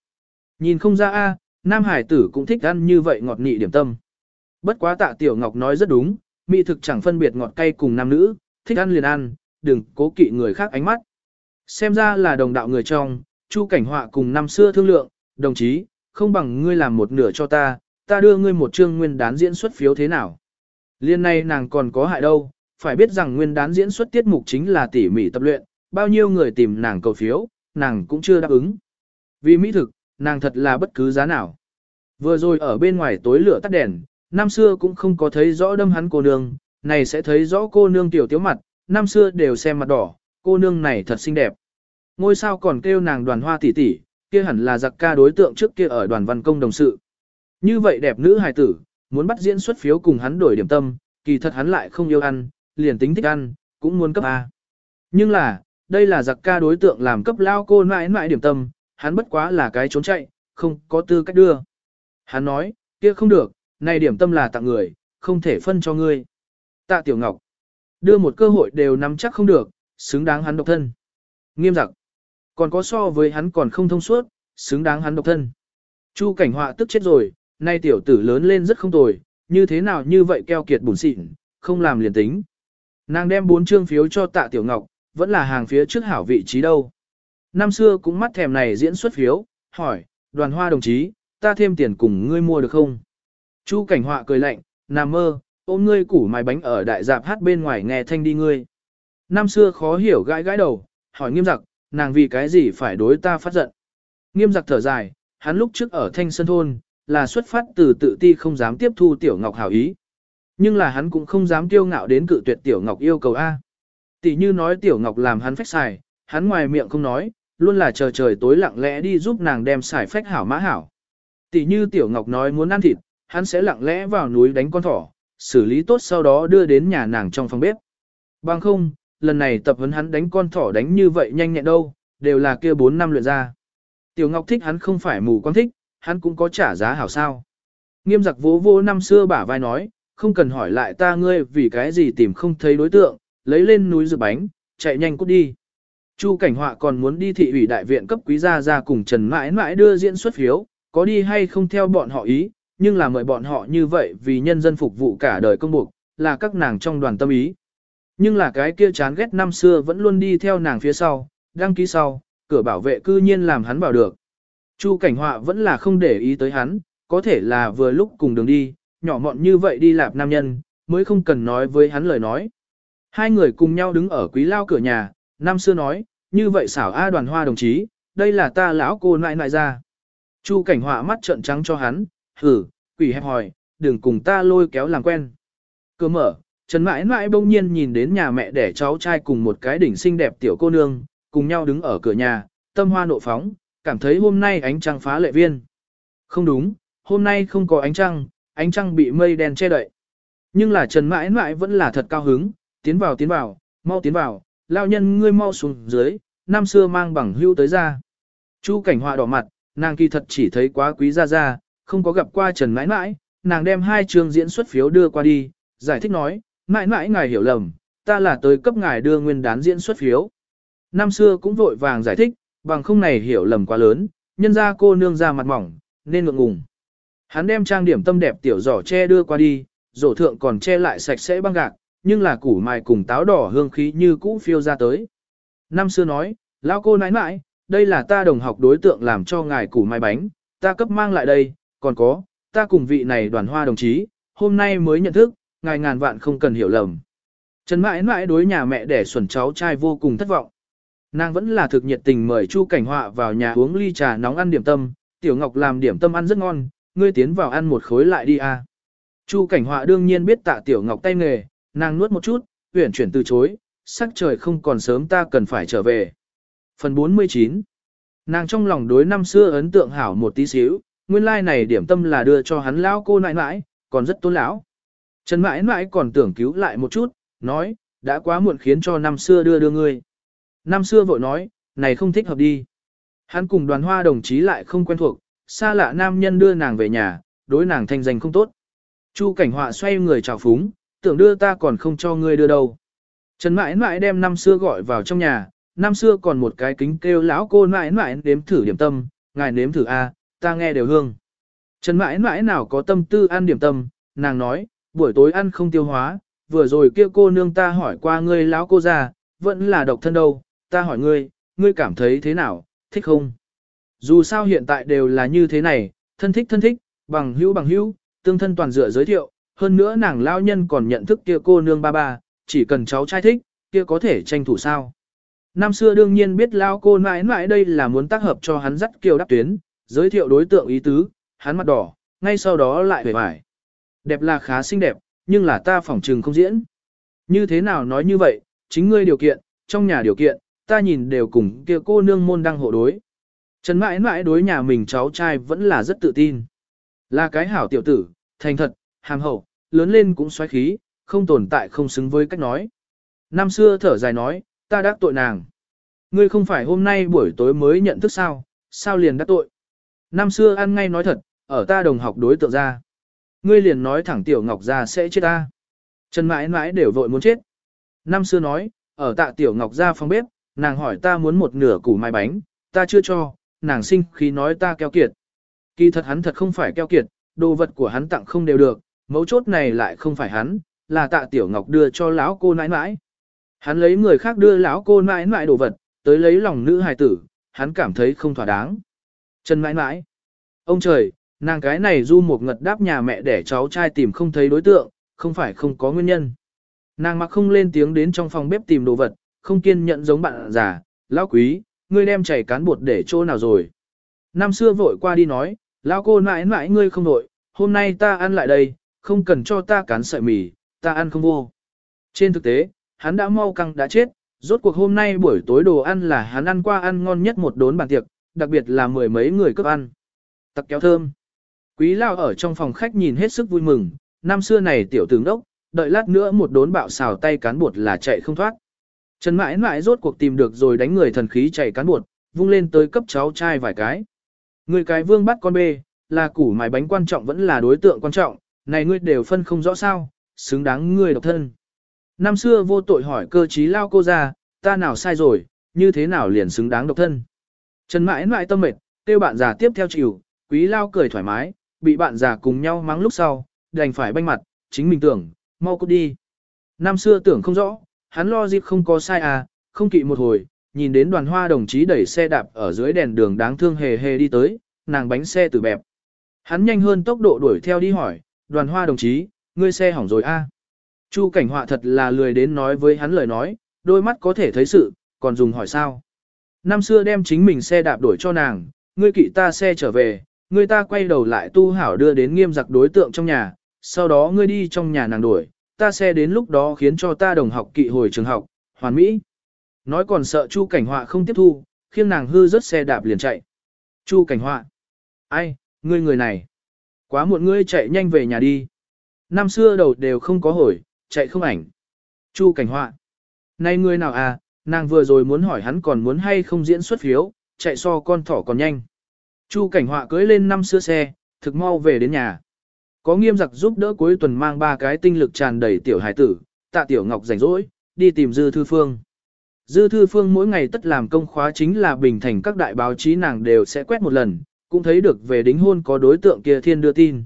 Nhìn không ra a, Nam Hải tử cũng thích ăn như vậy ngọt nị điểm tâm. Bất quá tạ Tiểu Ngọc nói rất đúng, mỹ thực chẳng phân biệt ngọt cay cùng nam nữ, thích ăn liền ăn, đừng cố kỵ người khác ánh mắt. Xem ra là đồng đạo người trong, Chu Cảnh Họa cùng năm xưa thương lượng, đồng chí, không bằng ngươi làm một nửa cho ta, ta đưa ngươi một chương nguyên đán diễn xuất phiếu thế nào. Liên này nàng còn có hại đâu, phải biết rằng nguyên đán diễn xuất tiết mục chính là tỉ mỉ tập luyện, bao nhiêu người tìm nàng cầu phiếu, nàng cũng chưa đáp ứng. Vì mỹ thực, nàng thật là bất cứ giá nào. Vừa rồi ở bên ngoài tối lửa tắt đèn, năm xưa cũng không có thấy rõ đâm hắn cô nương, này sẽ thấy rõ cô nương tiểu tiếu mặt, năm xưa đều xem mặt đỏ, cô nương này thật xinh đẹp. Ngôi sao còn kêu nàng đoàn hoa tỷ tỷ, kia hẳn là giặc ca đối tượng trước kia ở đoàn văn công đồng sự. Như vậy đẹp nữ hài tử, muốn bắt diễn xuất phiếu cùng hắn đổi điểm tâm, kỳ thật hắn lại không yêu ăn, liền tính thích ăn, cũng muốn cấp A. Nhưng là, đây là giặc ca đối tượng làm cấp lao cô mãi mãi điểm tâm, hắn bất quá là cái trốn chạy, không có tư cách đưa. Hắn nói, kia không được, này điểm tâm là tặng người, không thể phân cho ngươi. Tạ Tiểu Ngọc, đưa một cơ hội đều nắm chắc không được, xứng đáng hắn độc thân. Nghiêm giặc, còn có so với hắn còn không thông suốt, xứng đáng hắn độc thân. Chu cảnh họa tức chết rồi, nay tiểu tử lớn lên rất không tồi, như thế nào như vậy keo kiệt bùn xịn, không làm liền tính. Nàng đem bốn trương phiếu cho tạ tiểu ngọc, vẫn là hàng phía trước hảo vị trí đâu. Năm xưa cũng mắt thèm này diễn xuất phiếu, hỏi, đoàn hoa đồng chí, ta thêm tiền cùng ngươi mua được không? Chu cảnh họa cười lạnh, nằm mơ, ôm ngươi củ mài bánh ở đại dạp hát bên ngoài nghe thanh đi ngươi. Năm xưa khó hiểu gãi gãi đầu, hỏi nghiêm giặc, nàng vì cái gì phải đối ta phát giận. Nghiêm giặc thở dài, hắn lúc trước ở thanh sơn thôn, là xuất phát từ tự ti không dám tiếp thu tiểu ngọc hảo ý. Nhưng là hắn cũng không dám kiêu ngạo đến cự tuyệt tiểu ngọc yêu cầu A. Tỷ như nói tiểu ngọc làm hắn phách xài, hắn ngoài miệng không nói, luôn là chờ trời tối lặng lẽ đi giúp nàng đem xài phách hảo mã hảo. Tỷ như tiểu ngọc nói muốn ăn thịt, hắn sẽ lặng lẽ vào núi đánh con thỏ, xử lý tốt sau đó đưa đến nhà nàng trong phòng bếp. Bằng không, lần này tập huấn hắn đánh con thỏ đánh như vậy nhanh nhẹn đâu, đều là kia 4 năm luyện ra. Tiểu Ngọc thích hắn không phải mù quáng thích, hắn cũng có trả giá hảo sao. Nghiêm giặc vỗ vô năm xưa bả vai nói, không cần hỏi lại ta ngươi vì cái gì tìm không thấy đối tượng, lấy lên núi rượu bánh, chạy nhanh cút đi. Chu Cảnh Họa còn muốn đi thị ủy đại viện cấp quý gia ra cùng Trần mãi mãi đưa diễn xuất phiếu, có đi hay không theo bọn họ ý, nhưng là mời bọn họ như vậy vì nhân dân phục vụ cả đời công buộc, là các nàng trong đoàn tâm ý. Nhưng là cái kia chán ghét năm xưa vẫn luôn đi theo nàng phía sau, đăng ký sau, cửa bảo vệ cư nhiên làm hắn bảo được. Chu cảnh họa vẫn là không để ý tới hắn, có thể là vừa lúc cùng đường đi, nhỏ mọn như vậy đi lạp nam nhân, mới không cần nói với hắn lời nói. Hai người cùng nhau đứng ở quý lao cửa nhà, năm xưa nói, như vậy xảo A đoàn hoa đồng chí, đây là ta lão cô nại nại ra. Chu cảnh họa mắt trợn trắng cho hắn, hử, quỷ hẹp hỏi, đừng cùng ta lôi kéo làm quen. Cửa mở, Trần mãi mãi bỗng nhiên nhìn đến nhà mẹ đẻ cháu trai cùng một cái đỉnh xinh đẹp tiểu cô nương, cùng nhau đứng ở cửa nhà, tâm hoa nộ phóng, cảm thấy hôm nay ánh trăng phá lệ viên. Không đúng, hôm nay không có ánh trăng, ánh trăng bị mây đen che đậy. Nhưng là Trần mãi mãi vẫn là thật cao hứng, tiến vào tiến vào, mau tiến vào, lao nhân ngươi mau xuống dưới, năm xưa mang bằng hưu tới ra. Chu cảnh họa đỏ mặt, nàng kỳ thật chỉ thấy quá quý gia gia, không có gặp qua Trần mãi mãi, nàng đem hai trường diễn xuất phiếu đưa qua đi, giải thích nói, mãi mãi ngài hiểu lầm, ta là tới cấp ngài đưa nguyên đán diễn xuất phiếu. Năm xưa cũng vội vàng giải thích, bằng không này hiểu lầm quá lớn, nhân ra cô nương ra mặt mỏng, nên ngượng ngùng. Hắn đem trang điểm tâm đẹp tiểu giỏ che đưa qua đi, rổ thượng còn che lại sạch sẽ băng gạc, nhưng là củ mài cùng táo đỏ hương khí như cũ phiêu ra tới. Năm xưa nói, lão cô nãi nãi, đây là ta đồng học đối tượng làm cho ngài củ mài bánh, ta cấp mang lại đây, còn có, ta cùng vị này đoàn hoa đồng chí, hôm nay mới nhận thức, ngài ngàn vạn không cần hiểu lầm. Trần mãi mãi đối nhà mẹ để xuẩn cháu trai vô cùng thất vọng. Nàng vẫn là thực nhiệt tình mời Chu Cảnh Họa vào nhà uống ly trà nóng ăn điểm tâm, Tiểu Ngọc làm điểm tâm ăn rất ngon, ngươi tiến vào ăn một khối lại đi à. Chu Cảnh Họa đương nhiên biết tạ Tiểu Ngọc tay nghề, nàng nuốt một chút, huyển chuyển từ chối, sắc trời không còn sớm ta cần phải trở về. Phần 49 Nàng trong lòng đối năm xưa ấn tượng hảo một tí xíu, nguyên lai like này điểm tâm là đưa cho hắn lão cô nãi nãi, còn rất tôn lão. Trần mãi mãi còn tưởng cứu lại một chút, nói, đã quá muộn khiến cho năm xưa đưa đưa ngươi. Năm xưa vội nói, này không thích hợp đi. Hắn cùng đoàn hoa đồng chí lại không quen thuộc, xa lạ nam nhân đưa nàng về nhà, đối nàng thanh danh không tốt. Chu cảnh họa xoay người chào phúng, tưởng đưa ta còn không cho ngươi đưa đâu. Trần mãi mãi đem năm xưa gọi vào trong nhà, năm xưa còn một cái kính kêu lão cô mãi mãi nếm thử điểm tâm, ngài nếm thử a, ta nghe đều hương. Trần mãi mãi nào có tâm tư ăn điểm tâm, nàng nói, buổi tối ăn không tiêu hóa, vừa rồi kia cô nương ta hỏi qua ngươi lão cô già, vẫn là độc thân đâu, ta hỏi ngươi, ngươi cảm thấy thế nào, thích không? Dù sao hiện tại đều là như thế này, thân thích thân thích, bằng hữu bằng hữu, tương thân toàn dựa giới thiệu, hơn nữa nàng lao nhân còn nhận thức kia cô nương ba ba, chỉ cần cháu trai thích, kia có thể tranh thủ sao. Năm xưa đương nhiên biết lao cô mãi mãi đây là muốn tác hợp cho hắn dắt kiều đáp tuyến, giới thiệu đối tượng ý tứ, hắn mặt đỏ, ngay sau đó lại về vải. Đẹp là khá xinh đẹp, nhưng là ta phỏng trừng không diễn. Như thế nào nói như vậy, chính ngươi điều kiện, trong nhà điều kiện, ta nhìn đều cùng kia cô nương môn đăng hộ đối. Trần mãi mãi đối nhà mình cháu trai vẫn là rất tự tin. Là cái hảo tiểu tử, thành thật, hàm hậu, lớn lên cũng xoáy khí, không tồn tại không xứng với cách nói. Năm xưa thở dài nói, ta đắc tội nàng. Ngươi không phải hôm nay buổi tối mới nhận thức sao, sao liền đắc tội. Năm xưa ăn ngay nói thật, ở ta đồng học đối tượng ra. Ngươi liền nói thẳng tiểu ngọc Gia sẽ chết ta. Trần mãi mãi đều vội muốn chết. Năm xưa nói, ở tạ tiểu ngọc Gia phòng bếp, nàng hỏi ta muốn một nửa củ mai bánh, ta chưa cho, nàng sinh khi nói ta keo kiệt. Kỳ thật hắn thật không phải keo kiệt, đồ vật của hắn tặng không đều được, mấu chốt này lại không phải hắn, là tạ tiểu ngọc đưa cho lão cô nãi nãi. Hắn lấy người khác đưa lão cô nãi nãi đồ vật, tới lấy lòng nữ hài tử, hắn cảm thấy không thỏa đáng. Trần Mãi Mãi, Ông trời, nàng cái này du một ngật đáp nhà mẹ để cháu trai tìm không thấy đối tượng, không phải không có nguyên nhân. Nàng mặc không lên tiếng đến trong phòng bếp tìm đồ vật, không kiên nhận giống bạn già, lão quý, ngươi đem chảy cán bột để chỗ nào rồi. Năm xưa vội qua đi nói, lão cô mãi mãi ngươi không nội, hôm nay ta ăn lại đây, không cần cho ta cán sợi mì, ta ăn không vô. Trên thực tế, hắn đã mau căng đã chết, rốt cuộc hôm nay buổi tối đồ ăn là hắn ăn qua ăn ngon nhất một đốn bàn tiệc, đặc biệt là mười mấy người cấp ăn. Tặc kéo thơm. Quý lao ở trong phòng khách nhìn hết sức vui mừng, năm xưa này tiểu tướng đốc, đợi lát nữa một đốn bạo xào tay cán bột là chạy không thoát. Trần mãi mãi rốt cuộc tìm được rồi đánh người thần khí chạy cán bột, vung lên tới cấp cháu trai vài cái. Người cái vương bắt con bê, là củ mài bánh quan trọng vẫn là đối tượng quan trọng, này ngươi đều phân không rõ sao, xứng đáng ngươi độc thân. Năm xưa vô tội hỏi cơ trí lao cô ra, ta nào sai rồi, như thế nào liền xứng đáng độc thân. Trần mãi mãi tâm mệt, tiêu bạn già tiếp theo chịu, quý lao cười thoải mái, bị bạn già cùng nhau mắng lúc sau, đành phải banh mặt, chính mình tưởng, mau cút đi. Năm xưa tưởng không rõ, hắn lo dịp không có sai à, không kỵ một hồi, nhìn đến đoàn hoa đồng chí đẩy xe đạp ở dưới đèn đường đáng thương hề hề đi tới, nàng bánh xe từ bẹp. Hắn nhanh hơn tốc độ đuổi theo đi hỏi, đoàn hoa đồng chí, ngươi xe hỏng rồi a? À? Chu cảnh họa thật là lười đến nói với hắn lời nói, đôi mắt có thể thấy sự, còn dùng hỏi sao. Năm xưa đem chính mình xe đạp đổi cho nàng, ngươi kỵ ta xe trở về, ngươi ta quay đầu lại tu hảo đưa đến nghiêm giặc đối tượng trong nhà, sau đó ngươi đi trong nhà nàng đuổi. ta xe đến lúc đó khiến cho ta đồng học kỵ hồi trường học, hoàn mỹ. Nói còn sợ Chu Cảnh Họa không tiếp thu, khiêng nàng hư rất xe đạp liền chạy. Chu Cảnh Họa. Ai, ngươi người này. Quá muộn ngươi chạy nhanh về nhà đi. Năm xưa đầu đều không có hồi, chạy không ảnh. Chu Cảnh Họa. Này ngươi nào à, nàng vừa rồi muốn hỏi hắn còn muốn hay không diễn xuất phiếu, chạy so con thỏ còn nhanh. Chu Cảnh Họa cưới lên năm xưa xe, thực mau về đến nhà. Có nghiêm giặc giúp đỡ cuối tuần mang ba cái tinh lực tràn đầy tiểu hải tử, tạ tiểu ngọc rảnh rỗi, đi tìm Dư Thư Phương. Dư Thư Phương mỗi ngày tất làm công khóa chính là bình thành các đại báo chí nàng đều sẽ quét một lần, cũng thấy được về đính hôn có đối tượng kia thiên đưa tin.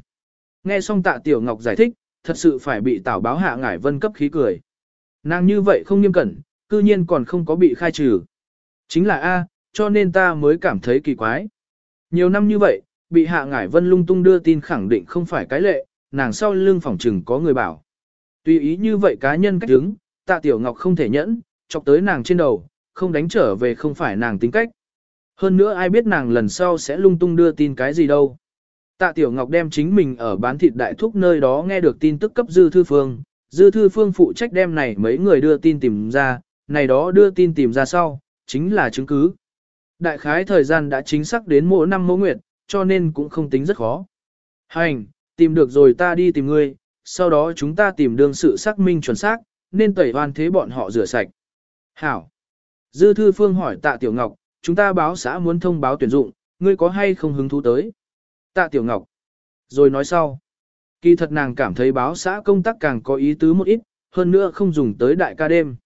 Nghe xong tạ tiểu ngọc giải thích, thật sự phải bị tảo báo hạ ngải vân cấp khí cười. Nàng như vậy không nghiêm cẩn, cư nhiên còn không có bị khai trừ. Chính là A, cho nên ta mới cảm thấy kỳ quái. Nhiều năm như vậy, bị hạ ngải vân lung tung đưa tin khẳng định không phải cái lệ, nàng sau lưng phòng trừng có người bảo. Tùy ý như vậy cá nhân cách đứng, tạ tiểu ngọc không thể nhẫn, chọc tới nàng trên đầu, không đánh trở về không phải nàng tính cách. Hơn nữa ai biết nàng lần sau sẽ lung tung đưa tin cái gì đâu. Tạ Tiểu Ngọc đem chính mình ở bán thịt đại thúc nơi đó nghe được tin tức cấp Dư Thư Phương. Dư Thư Phương phụ trách đem này mấy người đưa tin tìm ra, này đó đưa tin tìm ra sau, chính là chứng cứ. Đại khái thời gian đã chính xác đến mỗi năm mỗi nguyệt, cho nên cũng không tính rất khó. Hành, tìm được rồi ta đi tìm ngươi, sau đó chúng ta tìm đương sự xác minh chuẩn xác, nên tẩy oan thế bọn họ rửa sạch. Hảo. Dư Thư Phương hỏi Tạ Tiểu Ngọc, chúng ta báo xã muốn thông báo tuyển dụng, ngươi có hay không hứng thú tới? Tạ Tiểu Ngọc. Rồi nói sau. Kỳ thật nàng cảm thấy báo xã công tác càng có ý tứ một ít, hơn nữa không dùng tới đại ca đêm.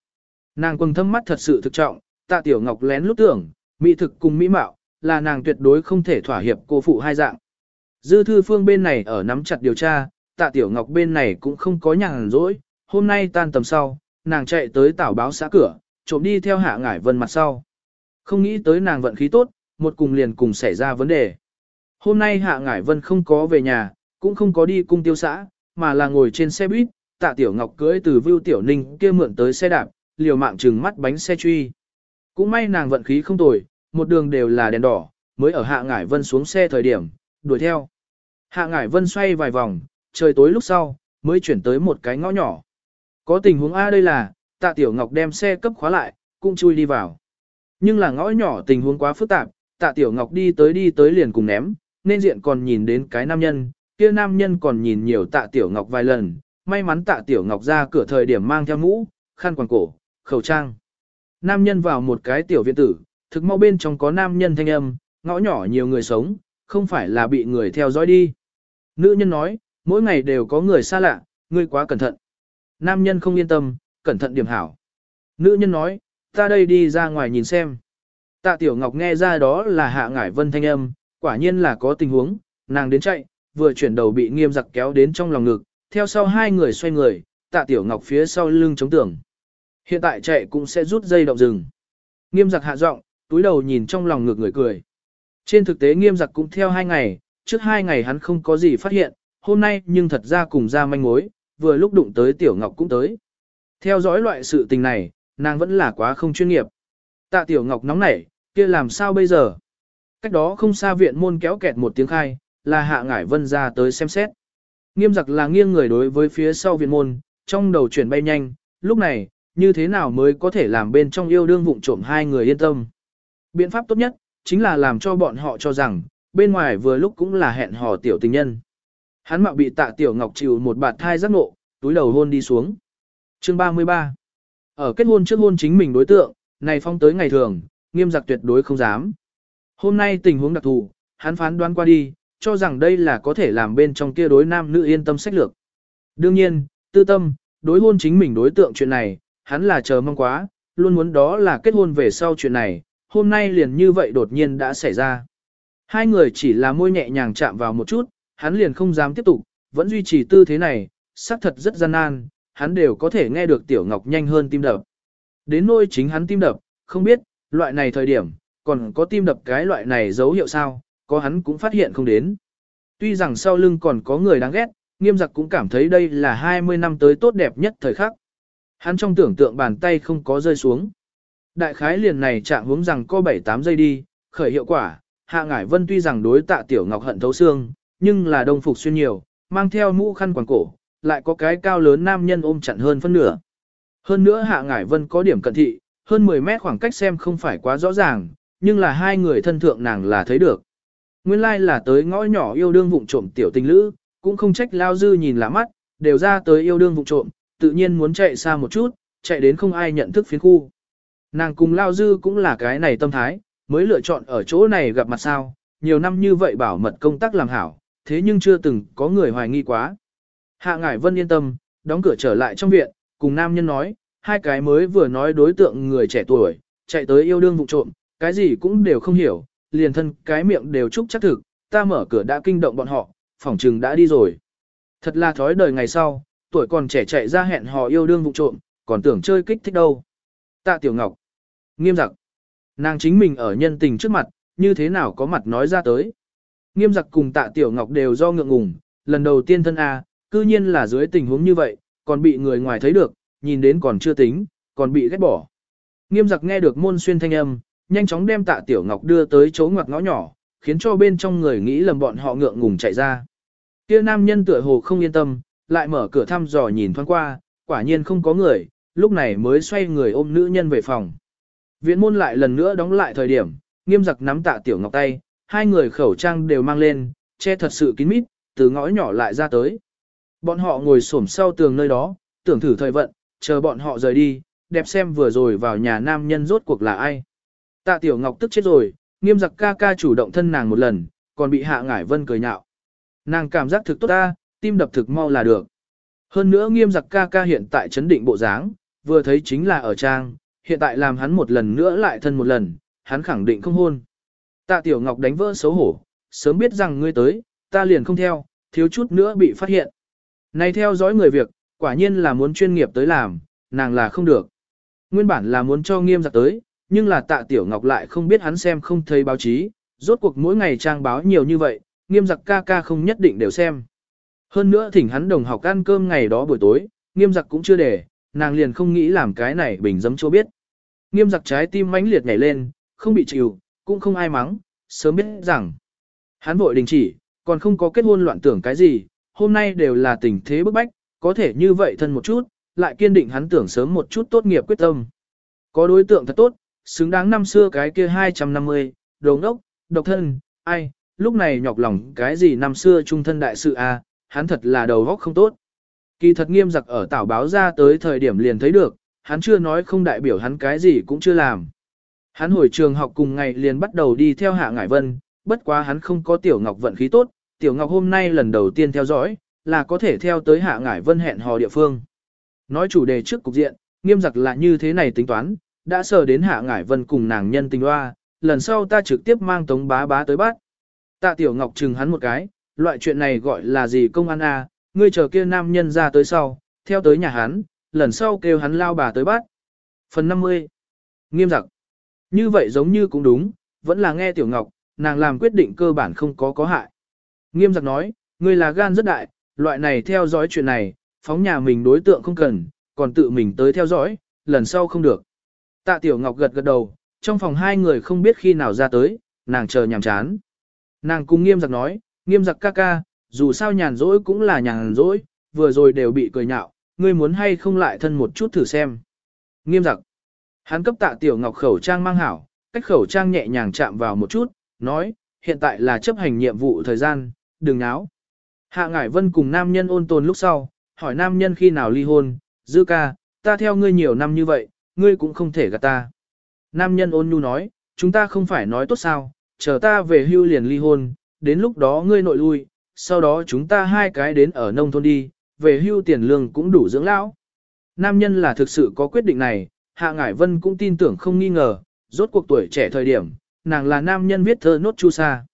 Nàng quần thâm mắt thật sự thực trọng, Tạ Tiểu Ngọc lén lút tưởng, mỹ thực cùng mỹ mạo, là nàng tuyệt đối không thể thỏa hiệp cô phụ hai dạng. Dư thư phương bên này ở nắm chặt điều tra, Tạ Tiểu Ngọc bên này cũng không có nhàn rỗi, hôm nay tan tầm sau, nàng chạy tới tảo báo xã cửa, trộm đi theo hạ ngải vân mặt sau. Không nghĩ tới nàng vận khí tốt, một cùng liền cùng xảy ra vấn đề. Hôm nay hạ ngải vân không có về nhà, cũng không có đi cung tiêu xã, mà là ngồi trên xe buýt, tạ tiểu ngọc cưỡi từ Vưu Tiểu Ninh kia mượn tới xe đạp, liều mạng trừng mắt bánh xe truy. Cũng may nàng vận khí không tồi, một đường đều là đèn đỏ, mới ở hạ ngải vân xuống xe thời điểm, đuổi theo. Hạ ngải vân xoay vài vòng, trời tối lúc sau, mới chuyển tới một cái ngõ nhỏ. Có tình huống A đây là, tạ tiểu ngọc đem xe cấp khóa lại, cũng chui đi vào. Nhưng là ngõ nhỏ tình huống quá phức tạp, tạ tiểu ngọc đi tới đi tới liền cùng ném, nên diện còn nhìn đến cái nam nhân, kia nam nhân còn nhìn nhiều tạ tiểu ngọc vài lần, may mắn tạ tiểu ngọc ra cửa thời điểm mang theo mũ, khăn quàng cổ, khẩu trang. Nam nhân vào một cái tiểu viện tử, thực mau bên trong có nam nhân thanh âm, ngõ nhỏ nhiều người sống, không phải là bị người theo dõi đi. Nữ nhân nói, mỗi ngày đều có người xa lạ, ngươi quá cẩn thận. Nam nhân không yên tâm, cẩn thận điểm hảo. Nữ nhân nói, ta đây đi ra ngoài nhìn xem. Tạ Tiểu Ngọc nghe ra đó là hạ ngải vân thanh âm, quả nhiên là có tình huống, nàng đến chạy, vừa chuyển đầu bị nghiêm giặc kéo đến trong lòng ngực, theo sau hai người xoay người, tạ Tiểu Ngọc phía sau lưng chống tường. Hiện tại chạy cũng sẽ rút dây động rừng. Nghiêm giặc hạ giọng, túi đầu nhìn trong lòng ngược người cười. Trên thực tế nghiêm giặc cũng theo hai ngày, trước hai ngày hắn không có gì phát hiện, hôm nay nhưng thật ra cùng ra manh mối, vừa lúc đụng tới Tiểu Ngọc cũng tới. Theo dõi loại sự tình này, nàng vẫn là quá không chuyên nghiệp. Tạ Tiểu Ngọc nóng nảy, kia làm sao bây giờ? Cách đó không xa viện môn kéo kẹt một tiếng khai, là Hạ Ngải Vân ra tới xem xét. Nghiêm giặc là nghiêng người đối với phía sau viện môn, trong đầu chuyển bay nhanh, lúc này, như thế nào mới có thể làm bên trong yêu đương vụng trộm hai người yên tâm. Biện pháp tốt nhất, chính là làm cho bọn họ cho rằng, bên ngoài vừa lúc cũng là hẹn hò tiểu tình nhân. Hắn mạo bị tạ tiểu ngọc chịu một bạt thai giác nộ, túi đầu hôn đi xuống. Chương 33 Ở kết hôn trước hôn chính mình đối tượng, này phong tới ngày thường, nghiêm giặc tuyệt đối không dám. Hôm nay tình huống đặc thù, hắn phán đoán qua đi, cho rằng đây là có thể làm bên trong kia đối nam nữ yên tâm sách lược. Đương nhiên, tư tâm, đối hôn chính mình đối tượng chuyện này, hắn là chờ mong quá, luôn muốn đó là kết hôn về sau chuyện này, hôm nay liền như vậy đột nhiên đã xảy ra. Hai người chỉ là môi nhẹ nhàng chạm vào một chút, hắn liền không dám tiếp tục, vẫn duy trì tư thế này, xác thật rất gian nan, hắn đều có thể nghe được Tiểu Ngọc nhanh hơn tim đập. Đến nôi chính hắn tim đập, không biết, loại này thời điểm, còn có tim đập cái loại này dấu hiệu sao, có hắn cũng phát hiện không đến. Tuy rằng sau lưng còn có người đáng ghét, nghiêm giặc cũng cảm thấy đây là 20 năm tới tốt đẹp nhất thời khắc. Hắn trong tưởng tượng bàn tay không có rơi xuống. Đại khái liền này chạm hướng rằng có 7-8 giây đi, khởi hiệu quả, Hạ Ngải Vân tuy rằng đối tạ Tiểu Ngọc hận thấu xương, nhưng là đồng phục xuyên nhiều, mang theo mũ khăn quàng cổ, lại có cái cao lớn nam nhân ôm chặn hơn phân nửa. Hơn nữa Hạ Ngải Vân có điểm cận thị, hơn 10 mét khoảng cách xem không phải quá rõ ràng, nhưng là hai người thân thượng nàng là thấy được. Nguyên lai like là tới ngõ nhỏ yêu đương vụng trộm tiểu tình lữ, cũng không trách lao dư nhìn lạ mắt, đều ra tới yêu đương vụng trộm, tự nhiên muốn chạy xa một chút, chạy đến không ai nhận thức phiến khu. Nàng cùng lao dư cũng là cái này tâm thái, mới lựa chọn ở chỗ này gặp mặt sao, nhiều năm như vậy bảo mật công tác làm hảo, thế nhưng chưa từng có người hoài nghi quá. Hạ Ngải Vân yên tâm, đóng cửa trở lại trong viện, cùng nam nhân nói, hai cái mới vừa nói đối tượng người trẻ tuổi, chạy tới yêu đương vụ trộm, cái gì cũng đều không hiểu, liền thân cái miệng đều chúc chắc thực, ta mở cửa đã kinh động bọn họ, phỏng trừng đã đi rồi. Thật là thói đời ngày sau, tuổi còn trẻ chạy ra hẹn hò yêu đương vụ trộm, còn tưởng chơi kích thích đâu. Tạ Tiểu Ngọc. Nghiêm giặc. Nàng chính mình ở nhân tình trước mặt, như thế nào có mặt nói ra tới. Nghiêm giặc cùng tạ Tiểu Ngọc đều do ngượng ngùng, lần đầu tiên thân A, cư nhiên là dưới tình huống như vậy, còn bị người ngoài thấy được, nhìn đến còn chưa tính, còn bị ghét bỏ. Nghiêm giặc nghe được môn xuyên thanh âm, nhanh chóng đem tạ Tiểu Ngọc đưa tới chỗ ngoặc ngõ nhỏ, khiến cho bên trong người nghĩ lầm bọn họ ngượng ngùng chạy ra. Kia nam nhân tựa hồ không yên tâm, lại mở cửa thăm dò nhìn thoáng qua, quả nhiên không có người, lúc này mới xoay người ôm nữ nhân về phòng. Viện môn lại lần nữa đóng lại thời điểm, nghiêm giặc nắm tạ tiểu ngọc tay, hai người khẩu trang đều mang lên, che thật sự kín mít, từ ngõ nhỏ lại ra tới. Bọn họ ngồi xổm sau tường nơi đó, tưởng thử thời vận, chờ bọn họ rời đi, đẹp xem vừa rồi vào nhà nam nhân rốt cuộc là ai. Tạ tiểu ngọc tức chết rồi, nghiêm giặc ca ca chủ động thân nàng một lần, còn bị hạ ngải vân cười nhạo. Nàng cảm giác thực tốt ta, tim đập thực mau là được. Hơn nữa nghiêm giặc ca ca hiện tại chấn định bộ dáng, vừa thấy chính là ở trang, hiện tại làm hắn một lần nữa lại thân một lần, hắn khẳng định không hôn. Tạ Tiểu Ngọc đánh vỡ xấu hổ, sớm biết rằng ngươi tới, ta liền không theo, thiếu chút nữa bị phát hiện. Này theo dõi người việc, quả nhiên là muốn chuyên nghiệp tới làm, nàng là không được. Nguyên bản là muốn cho nghiêm giặc tới, nhưng là tạ Tiểu Ngọc lại không biết hắn xem không thấy báo chí, rốt cuộc mỗi ngày trang báo nhiều như vậy, nghiêm giặc ca ca không nhất định đều xem. Hơn nữa thỉnh hắn đồng học ăn cơm ngày đó buổi tối, nghiêm giặc cũng chưa để, nàng liền không nghĩ làm cái này bình dấm chỗ biết. Nghiêm giặc trái tim mãnh liệt nhảy lên, không bị chịu, cũng không ai mắng, sớm biết rằng. Hắn vội đình chỉ, còn không có kết hôn loạn tưởng cái gì, hôm nay đều là tình thế bức bách, có thể như vậy thân một chút, lại kiên định hắn tưởng sớm một chút tốt nghiệp quyết tâm. Có đối tượng thật tốt, xứng đáng năm xưa cái kia 250, đồ ngốc, độc thân, ai, lúc này nhọc lòng cái gì năm xưa trung thân đại sự à, hắn thật là đầu óc không tốt. Kỳ thật nghiêm giặc ở tảo báo ra tới thời điểm liền thấy được, hắn chưa nói không đại biểu hắn cái gì cũng chưa làm. Hắn hồi trường học cùng ngày liền bắt đầu đi theo Hạ Ngải Vân, bất quá hắn không có Tiểu Ngọc vận khí tốt, Tiểu Ngọc hôm nay lần đầu tiên theo dõi, là có thể theo tới Hạ Ngải Vân hẹn hò địa phương. Nói chủ đề trước cục diện, nghiêm giặc là như thế này tính toán, đã sờ đến Hạ Ngải Vân cùng nàng nhân tình hoa, lần sau ta trực tiếp mang Tống Bá Bá tới bắt. Tạ Tiểu Ngọc chừng hắn một cái, loại chuyện này gọi là gì công an a, ngươi chờ kia nam nhân ra tới sau, theo tới nhà hắn, lần sau kêu hắn lao bà tới bắt. Phần 50. Nghiêm giặc. Như vậy giống như cũng đúng, vẫn là nghe Tiểu Ngọc, nàng làm quyết định cơ bản không có có hại. Nghiêm giặc nói, ngươi là gan rất đại, loại này theo dõi chuyện này, phóng nhà mình đối tượng không cần, còn tự mình tới theo dõi, lần sau không được. Tạ Tiểu Ngọc gật gật đầu, trong phòng hai người không biết khi nào ra tới, nàng chờ nhàm chán. Nàng cùng nghiêm giặc nói, nghiêm giặc ca ca, dù sao nhàn rỗi cũng là nhàn rỗi, vừa rồi đều bị cười nhạo, ngươi muốn hay không lại thân một chút thử xem. Nghiêm giặc. Hắn cấp tạ tiểu ngọc khẩu trang mang hảo, cách khẩu trang nhẹ nhàng chạm vào một chút, nói, hiện tại là chấp hành nhiệm vụ thời gian, đừng náo. Hạ Ngải Vân cùng nam nhân ôn tồn lúc sau, hỏi nam nhân khi nào ly hôn, dư ca, ta theo ngươi nhiều năm như vậy, ngươi cũng không thể gạt ta. Nam nhân ôn nhu nói, chúng ta không phải nói tốt sao, chờ ta về hưu liền ly hôn, đến lúc đó ngươi nội lui, sau đó chúng ta hai cái đến ở nông thôn đi, về hưu tiền lương cũng đủ dưỡng lão. Nam nhân là thực sự có quyết định này, Hạ Ngải Vân cũng tin tưởng không nghi ngờ, rốt cuộc tuổi trẻ thời điểm, nàng là nam nhân viết thơ nốt chu sa.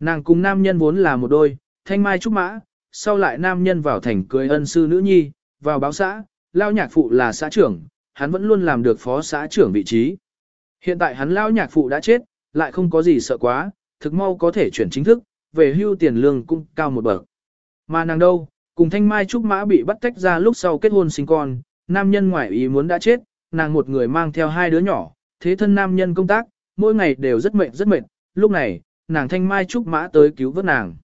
Nàng cùng nam nhân vốn là một đôi, thanh mai trúc mã, sau lại nam nhân vào thành cưới ân sư nữ nhi, vào báo xã, lao nhạc phụ là xã trưởng, hắn vẫn luôn làm được phó xã trưởng vị trí. Hiện tại hắn lao nhạc phụ đã chết, lại không có gì sợ quá, thực mau có thể chuyển chính thức, về hưu tiền lương cũng cao một bậc. Mà nàng đâu, cùng thanh mai trúc mã bị bắt tách ra lúc sau kết hôn sinh con, nam nhân ngoại ý muốn đã chết, nàng một người mang theo hai đứa nhỏ, thế thân nam nhân công tác, mỗi ngày đều rất mệt rất mệt, lúc này, nàng thanh mai trúc mã tới cứu vớt nàng.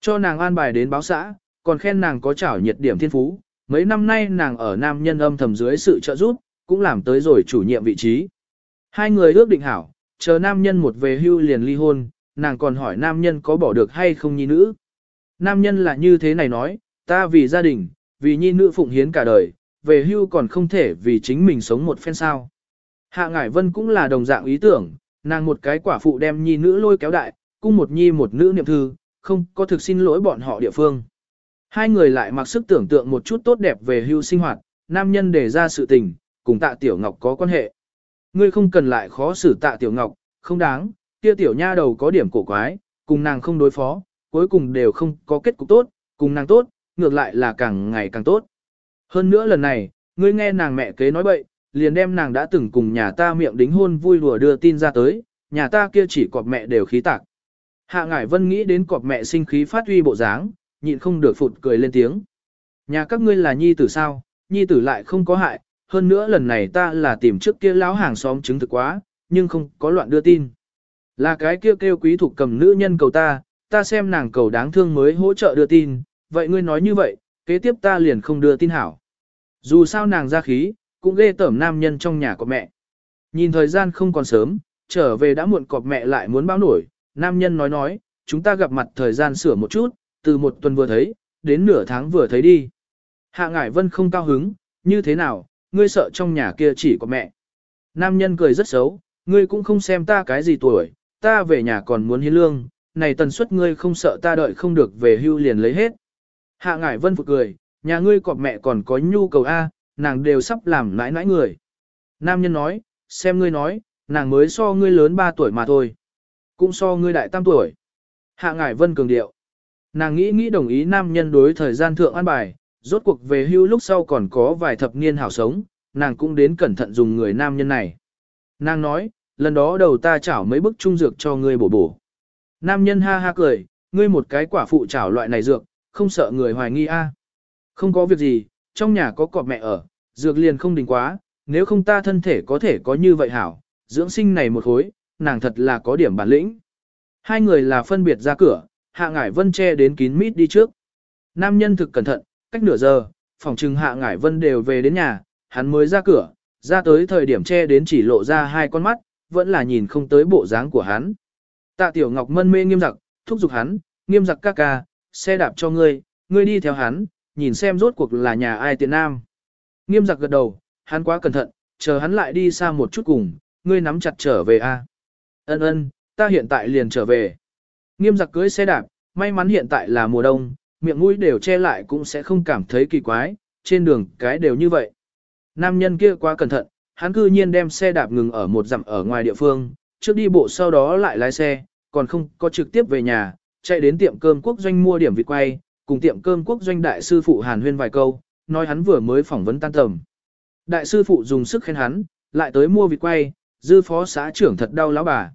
Cho nàng an bài đến báo xã, còn khen nàng có chảo nhiệt điểm thiên phú, mấy năm nay nàng ở nam nhân âm thầm dưới sự trợ giúp, cũng làm tới rồi chủ nhiệm vị trí. Hai người ước định hảo, chờ nam nhân một về hưu liền ly hôn, nàng còn hỏi nam nhân có bỏ được hay không nhi nữ. Nam nhân là như thế này nói, ta vì gia đình, vì nhi nữ phụng hiến cả đời, về hưu còn không thể vì chính mình sống một phen sao. Hạ Ngải Vân cũng là đồng dạng ý tưởng, nàng một cái quả phụ đem nhi nữ lôi kéo đại, cung một nhi một nữ niệm thư, không có thực xin lỗi bọn họ địa phương. Hai người lại mặc sức tưởng tượng một chút tốt đẹp về hưu sinh hoạt, nam nhân đề ra sự tình, cùng tạ tiểu ngọc có quan hệ. Ngươi không cần lại khó xử tạ tiểu ngọc, không đáng, kia tiểu nha đầu có điểm cổ quái, cùng nàng không đối phó, cuối cùng đều không có kết cục tốt, cùng nàng tốt, ngược lại là càng ngày càng tốt. Hơn nữa lần này, ngươi nghe nàng mẹ kế nói bậy, liền đem nàng đã từng cùng nhà ta miệng đính hôn vui đùa đưa tin ra tới, nhà ta kia chỉ cọp mẹ đều khí tạc. Hạ Ngải Vân nghĩ đến cọp mẹ sinh khí phát huy bộ dáng, nhịn không được phụt cười lên tiếng. Nhà các ngươi là nhi tử sao, nhi tử lại không có hại, hơn nữa lần này ta là tìm trước kia lão hàng xóm chứng thực quá, nhưng không có loạn đưa tin. Là cái kia kêu, kêu quý thuộc cầm nữ nhân cầu ta, ta xem nàng cầu đáng thương mới hỗ trợ đưa tin, vậy ngươi nói như vậy, kế tiếp ta liền không đưa tin hảo. Dù sao nàng ra khí, cũng ghê tởm nam nhân trong nhà của mẹ. Nhìn thời gian không còn sớm, trở về đã muộn cọp mẹ lại muốn báo nổi, nam nhân nói nói, chúng ta gặp mặt thời gian sửa một chút, từ một tuần vừa thấy, đến nửa tháng vừa thấy đi. Hạ Ngải Vân không cao hứng, như thế nào, ngươi sợ trong nhà kia chỉ có mẹ. Nam nhân cười rất xấu, ngươi cũng không xem ta cái gì tuổi, ta về nhà còn muốn hiến lương, này tần suất ngươi không sợ ta đợi không được về hưu liền lấy hết. Hạ Ngải Vân phục cười, nhà ngươi cọp mẹ còn có nhu cầu A, nàng đều sắp làm nãi nãi người. Nam nhân nói, xem ngươi nói, nàng mới so ngươi lớn 3 tuổi mà thôi. Cũng so ngươi đại tam tuổi. Hạ Ngải Vân cường điệu. Nàng nghĩ nghĩ đồng ý nam nhân đối thời gian thượng an bài, rốt cuộc về hưu lúc sau còn có vài thập niên hảo sống, nàng cũng đến cẩn thận dùng người nam nhân này. Nàng nói, lần đó đầu ta chảo mấy bức trung dược cho ngươi bổ bổ. Nam nhân ha ha cười, ngươi một cái quả phụ chảo loại này dược, không sợ người hoài nghi a? Không có việc gì, trong nhà có cọp mẹ ở, dược liền không đình quá, nếu không ta thân thể có thể có như vậy hảo, dưỡng sinh này một khối, nàng thật là có điểm bản lĩnh. Hai người là phân biệt ra cửa, hạ ngải vân che đến kín mít đi trước. Nam nhân thực cẩn thận, cách nửa giờ, phòng trừng hạ ngải vân đều về đến nhà, hắn mới ra cửa, ra tới thời điểm che đến chỉ lộ ra hai con mắt, vẫn là nhìn không tới bộ dáng của hắn. Tạ Tiểu Ngọc mân mê nghiêm giặc, thúc giục hắn, nghiêm giặc ca ca, xe đạp cho ngươi, ngươi đi theo hắn, nhìn xem rốt cuộc là nhà ai tiện nam. Nghiêm giặc gật đầu, hắn quá cẩn thận, chờ hắn lại đi xa một chút cùng, ngươi nắm chặt trở về a. Ân ân, ta hiện tại liền trở về. Nghiêm giặc cưới xe đạp, may mắn hiện tại là mùa đông, miệng mũi đều che lại cũng sẽ không cảm thấy kỳ quái, trên đường cái đều như vậy. Nam nhân kia quá cẩn thận, hắn cư nhiên đem xe đạp ngừng ở một dặm ở ngoài địa phương, trước đi bộ sau đó lại lái xe, còn không có trực tiếp về nhà, chạy đến tiệm cơm quốc doanh mua điểm vịt quay, cùng tiệm cơm quốc doanh đại sư phụ Hàn Huyên vài câu, nói hắn vừa mới phỏng vấn tan tầm. Đại sư phụ dùng sức khen hắn, lại tới mua vịt quay, dư phó xã trưởng thật đau lão bà.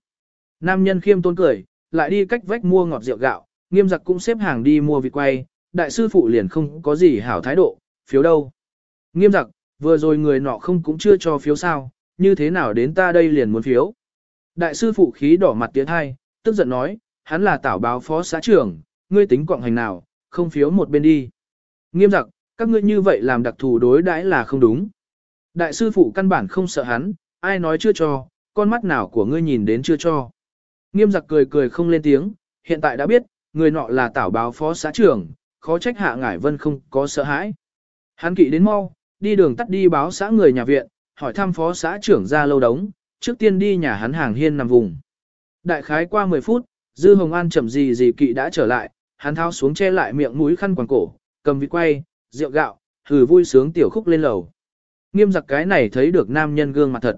Nam nhân khiêm tôn cười, lại đi cách vách mua ngọt rượu gạo, nghiêm giặc cũng xếp hàng đi mua vịt quay, đại sư phụ liền không có gì hảo thái độ, phiếu đâu. Nghiêm giặc, vừa rồi người nọ không cũng chưa cho phiếu sao, như thế nào đến ta đây liền muốn phiếu. Đại sư phụ khí đỏ mặt tiến hai, tức giận nói, hắn là tảo báo phó xã trưởng, ngươi tính quạng hành nào, không phiếu một bên đi. Nghiêm giặc, các ngươi như vậy làm đặc thù đối đãi là không đúng. Đại sư phụ căn bản không sợ hắn, ai nói chưa cho, con mắt nào của ngươi nhìn đến chưa cho. Nghiêm giặc cười cười không lên tiếng, hiện tại đã biết, người nọ là tảo báo phó xã trưởng, khó trách hạ ngải vân không có sợ hãi. Hắn kỵ đến mau, đi đường tắt đi báo xã người nhà viện, hỏi thăm phó xã trưởng ra lâu đống, trước tiên đi nhà hắn hàng hiên nằm vùng. Đại khái qua 10 phút, Dư Hồng An chậm gì gì kỵ đã trở lại, hắn tháo xuống che lại miệng mũi khăn quàng cổ, cầm vịt quay, rượu gạo, thử vui sướng tiểu khúc lên lầu. Nghiêm giặc cái này thấy được nam nhân gương mặt thật.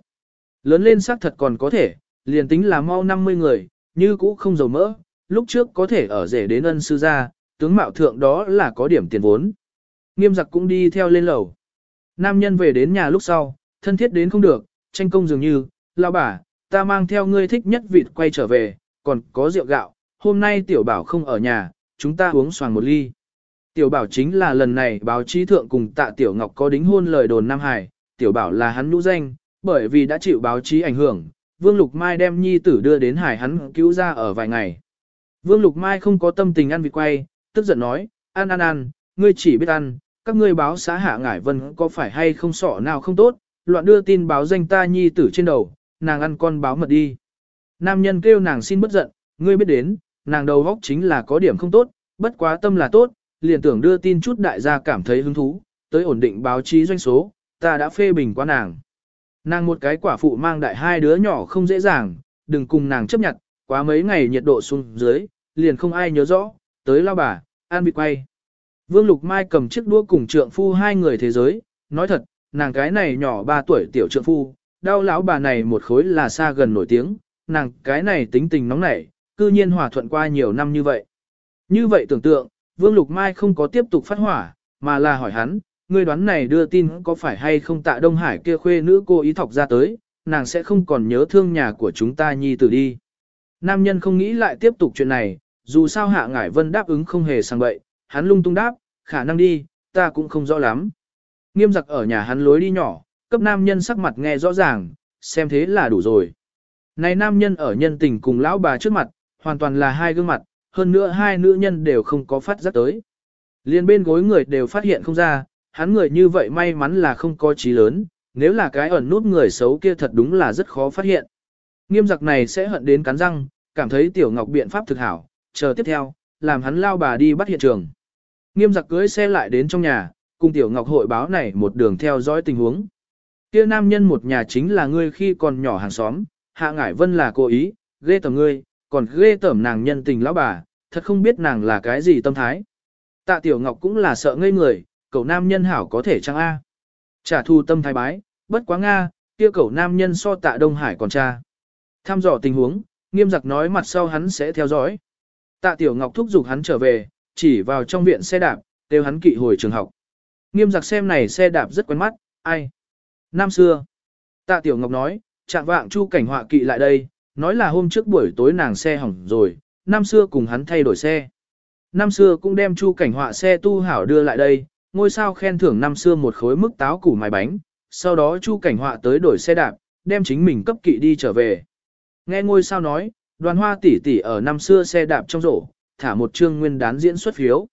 Lớn lên xác thật còn có thể, liền tính là mau 50 người, như cũ không dầu mỡ, lúc trước có thể ở rể đến ân sư gia, tướng mạo thượng đó là có điểm tiền vốn. Nghiêm giặc cũng đi theo lên lầu. Nam nhân về đến nhà lúc sau, thân thiết đến không được, tranh công dường như, lao bà, ta mang theo ngươi thích nhất vịt quay trở về, còn có rượu gạo, hôm nay tiểu bảo không ở nhà, chúng ta uống xoàng một ly. Tiểu bảo chính là lần này báo chí thượng cùng tạ tiểu ngọc có đính hôn lời đồn Nam Hải, tiểu bảo là hắn nhũ danh, bởi vì đã chịu báo chí ảnh hưởng, Vương Lục Mai đem nhi tử đưa đến hải hắn cứu ra ở vài ngày. Vương Lục Mai không có tâm tình ăn vịt quay, tức giận nói, ăn ăn ăn, ngươi chỉ biết ăn, các ngươi báo xã hạ ngải vân có phải hay không sọ nào không tốt, loạn đưa tin báo danh ta nhi tử trên đầu, nàng ăn con báo mật đi. Nam nhân kêu nàng xin bất giận, ngươi biết đến, nàng đầu góc chính là có điểm không tốt, bất quá tâm là tốt, liền tưởng đưa tin chút đại gia cảm thấy hứng thú, tới ổn định báo chí doanh số, ta đã phê bình qua nàng. Nàng một cái quả phụ mang đại hai đứa nhỏ không dễ dàng, đừng cùng nàng chấp nhận, quá mấy ngày nhiệt độ xuống dưới, liền không ai nhớ rõ, tới lao bà, an bị quay. Vương Lục Mai cầm chiếc đũa cùng trượng phu hai người thế giới, nói thật, nàng cái này nhỏ 3 tuổi tiểu trượng phu, đau lão bà này một khối là xa gần nổi tiếng, nàng cái này tính tình nóng nảy, cư nhiên hòa thuận qua nhiều năm như vậy. Như vậy tưởng tượng, Vương Lục Mai không có tiếp tục phát hỏa, mà là hỏi hắn, ngươi đoán này đưa tin có phải hay không tạ Đông Hải kia khuê nữ cô ý thọc ra tới, nàng sẽ không còn nhớ thương nhà của chúng ta nhi tử đi. Nam nhân không nghĩ lại tiếp tục chuyện này, dù sao hạ ngải vân đáp ứng không hề sang bậy, hắn lung tung đáp, khả năng đi, ta cũng không rõ lắm. Nghiêm giặc ở nhà hắn lối đi nhỏ, cấp nam nhân sắc mặt nghe rõ ràng, xem thế là đủ rồi. Này nam nhân ở nhân tình cùng lão bà trước mặt, hoàn toàn là hai gương mặt, hơn nữa hai nữ nhân đều không có phát giác tới. Liên bên gối người đều phát hiện không ra, hắn người như vậy may mắn là không có trí lớn, nếu là cái ẩn nút người xấu kia thật đúng là rất khó phát hiện. Nghiêm giặc này sẽ hận đến cắn răng, cảm thấy tiểu ngọc biện pháp thực hảo, chờ tiếp theo, làm hắn lao bà đi bắt hiện trường. Nghiêm giặc cưới xe lại đến trong nhà, cùng tiểu ngọc hội báo này một đường theo dõi tình huống. Kia nam nhân một nhà chính là ngươi khi còn nhỏ hàng xóm, hạ ngải vân là cố ý, ghê tởm ngươi, còn ghê tởm nàng nhân tình lão bà, thật không biết nàng là cái gì tâm thái. Tạ tiểu ngọc cũng là sợ ngây người, cậu nam nhân hảo có thể chăng a? Trả thù tâm thái bái, bất quá Nga, kia cậu nam nhân so tạ Đông Hải còn cha. Tham dò tình huống, nghiêm giặc nói mặt sau hắn sẽ theo dõi. Tạ Tiểu Ngọc thúc giục hắn trở về, chỉ vào trong viện xe đạp, kêu hắn kỵ hồi trường học. Nghiêm giặc xem này xe đạp rất quen mắt, ai? Năm xưa. Tạ Tiểu Ngọc nói, chạm vạng chu cảnh họa kỵ lại đây, nói là hôm trước buổi tối nàng xe hỏng rồi, năm xưa cùng hắn thay đổi xe. Năm xưa cũng đem chu cảnh họa xe tu hảo đưa lại đây, ngôi sao khen thưởng năm xưa một khối mức táo củ mài bánh, sau đó chu cảnh họa tới đổi xe đạp, đem chính mình cấp kỵ đi trở về. Nghe ngôi sao nói, đoàn hoa tỷ tỷ ở năm xưa xe đạp trong rổ, thả một chương nguyên đán diễn xuất phiếu.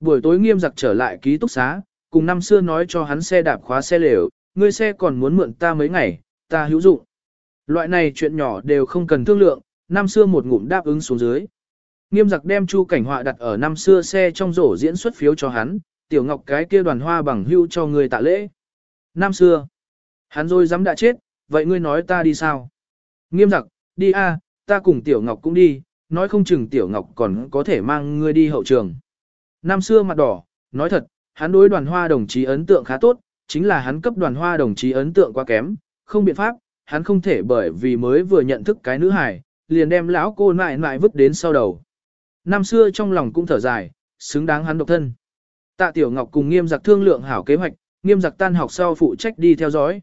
Buổi tối nghiêm giặc trở lại ký túc xá, cùng năm xưa nói cho hắn xe đạp khóa xe lều, ngươi xe còn muốn mượn ta mấy ngày, ta hữu dụng. Loại này chuyện nhỏ đều không cần thương lượng, năm xưa một ngụm đáp ứng xuống dưới. Nghiêm giặc đem chu cảnh họa đặt ở năm xưa xe trong rổ diễn xuất phiếu cho hắn, tiểu ngọc cái kia đoàn hoa bằng hưu cho người tạ lễ. Năm xưa, hắn rồi dám đã chết, vậy ngươi nói ta đi sao? Nghiêm giặc, đi a, ta cùng tiểu ngọc cũng đi, nói không chừng tiểu ngọc còn có thể mang ngươi đi hậu trường. Năm xưa mặt đỏ, nói thật, hắn đối đoàn hoa đồng chí ấn tượng khá tốt, chính là hắn cấp đoàn hoa đồng chí ấn tượng quá kém, không biện pháp, hắn không thể bởi vì mới vừa nhận thức cái nữ hài, liền đem lão cô nại nại vứt đến sau đầu. Năm xưa trong lòng cũng thở dài, xứng đáng hắn độc thân. Tạ Tiểu Ngọc cùng nghiêm giặc thương lượng hảo kế hoạch, nghiêm giặc tan học sau phụ trách đi theo dõi.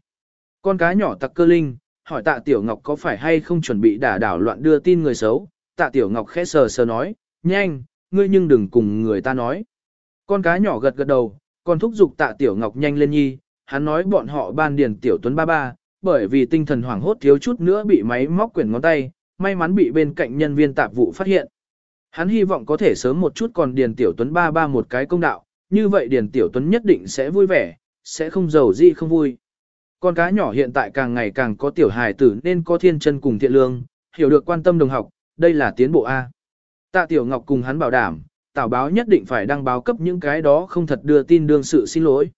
Con cá nhỏ tặc cơ linh, hỏi tạ Tiểu Ngọc có phải hay không chuẩn bị đả đảo loạn đưa tin người xấu. Tạ Tiểu Ngọc khẽ sờ sờ nói, nhanh, ngươi nhưng đừng cùng người ta nói. Con cá nhỏ gật gật đầu, còn thúc giục tạ Tiểu Ngọc nhanh lên nhi, hắn nói bọn họ ban điền Tiểu Tuấn ba ba, bởi vì tinh thần hoảng hốt thiếu chút nữa bị máy móc quyển ngón tay, may mắn bị bên cạnh nhân viên tạp vụ phát hiện. Hắn hy vọng có thể sớm một chút còn điền Tiểu Tuấn ba ba một cái công đạo, như vậy Điền Tiểu Tuấn nhất định sẽ vui vẻ, sẽ không giàu gì không vui. Con cá nhỏ hiện tại càng ngày càng có tiểu hài tử nên có thiên chân cùng thiện lương, hiểu được quan tâm đồng học, đây là tiến bộ A. Tạ Tiểu Ngọc cùng hắn bảo đảm, tảo báo nhất định phải đăng báo cấp những cái đó không thật đưa tin đương sự xin lỗi.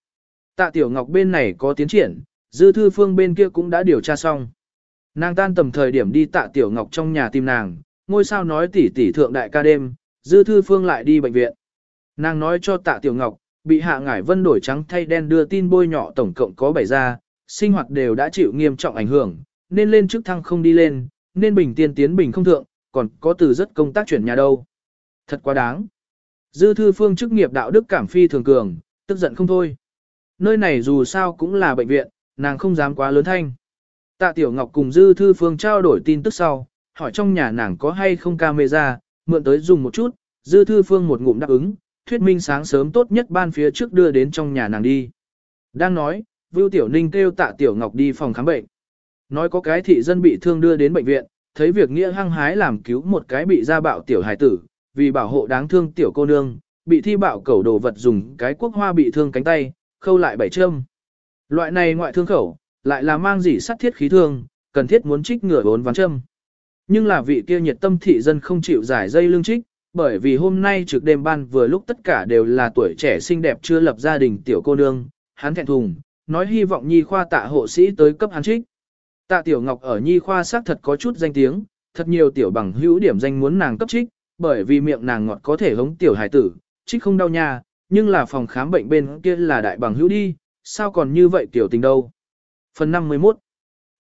Tạ Tiểu Ngọc bên này có tiến triển, dư thư phương bên kia cũng đã điều tra xong. Nàng tan tầm thời điểm đi tạ Tiểu Ngọc trong nhà tìm nàng, ngôi sao nói tỷ tỷ thượng đại ca đêm, dư thư phương lại đi bệnh viện. Nàng nói cho tạ Tiểu Ngọc, bị hạ ngải vân đổi trắng thay đen đưa tin bôi nhọ tổng cộng có 7 gia, sinh hoạt đều đã chịu nghiêm trọng ảnh hưởng, nên lên chức thăng không đi lên, nên bình tiên tiến bình không thượng, còn có từ rất công tác chuyển nhà đâu. Thật quá đáng. Dư thư phương chức nghiệp đạo đức cảm phi thường cường, tức giận không thôi. Nơi này dù sao cũng là bệnh viện, nàng không dám quá lớn thanh. Tạ Tiểu Ngọc cùng Dư Thư Phương trao đổi tin tức sau, hỏi trong nhà nàng có hay không camera, mượn tới dùng một chút, Dư Thư Phương một ngụm đáp ứng, thuyết minh sáng sớm tốt nhất ban phía trước đưa đến trong nhà nàng đi. Đang nói, Vưu Tiểu Ninh kêu Tạ Tiểu Ngọc đi phòng khám bệnh. Nói có cái thị dân bị thương đưa đến bệnh viện, thấy việc nghĩa hăng hái làm cứu một cái bị gia bạo tiểu hài tử, vì bảo hộ đáng thương tiểu cô nương, bị thi bạo cẩu đồ vật dùng cái quốc hoa bị thương cánh tay, khâu lại bảy châm. Loại này ngoại thương khẩu, lại là mang gì sắt thiết khí thương, cần thiết muốn trích ngửa bốn ván châm. Nhưng là vị kia nhiệt tâm thị dân không chịu giải dây lương trích, bởi vì hôm nay trực đêm ban vừa lúc tất cả đều là tuổi trẻ xinh đẹp chưa lập gia đình tiểu cô nương, hắn thẹn thùng, nói hy vọng nhi khoa tạ hộ sĩ tới cấp hắn trích. Tạ tiểu ngọc ở nhi khoa xác thật có chút danh tiếng, thật nhiều tiểu bằng hữu điểm danh muốn nàng cấp trích, bởi vì miệng nàng ngọt có thể hống tiểu hải tử, trích không đau nha, nhưng là phòng khám bệnh bên kia là đại bằng hữu đi, sao còn như vậy tiểu tình đâu. Phần 51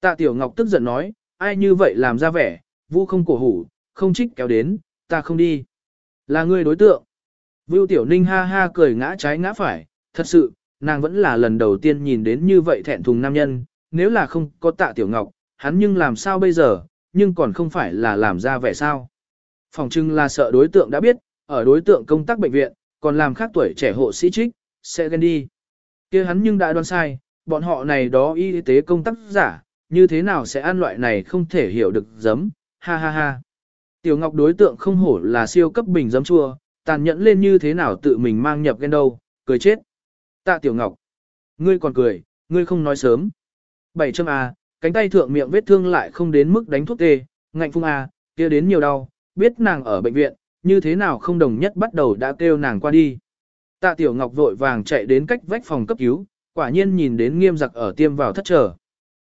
Tạ Tiểu Ngọc tức giận nói, ai như vậy làm ra vẻ, vu không cổ hủ, không trích kéo đến, ta không đi. Là người đối tượng. Vưu Tiểu Ninh ha ha cười ngã trái ngã phải, thật sự, nàng vẫn là lần đầu tiên nhìn đến như vậy thẹn thùng nam nhân, nếu là không có tạ Tiểu Ngọc, hắn nhưng làm sao bây giờ, nhưng còn không phải là làm ra vẻ sao. Phòng trưng là sợ đối tượng đã biết, ở đối tượng công tác bệnh viện, còn làm khác tuổi trẻ hộ sĩ trích, sẽ ghen đi. kia hắn nhưng đã đoán sai, bọn họ này đó y tế công tác giả, như thế nào sẽ ăn loại này không thể hiểu được giấm, ha ha ha. Tiểu Ngọc đối tượng không hổ là siêu cấp bình giấm chua, tàn nhẫn lên như thế nào tự mình mang nhập ghen đâu, cười chết. Tạ Tiểu Ngọc, ngươi còn cười, ngươi không nói sớm. Bảy châm A, cánh tay thượng miệng vết thương lại không đến mức đánh thuốc tê, ngạnh phung A, kia đến nhiều đau, biết nàng ở bệnh viện, như thế nào không đồng nhất bắt đầu đã kêu nàng qua đi. Tạ Tiểu Ngọc vội vàng chạy đến cách vách phòng cấp cứu, quả nhiên nhìn đến nghiêm giặc ở tiêm vào thất trở.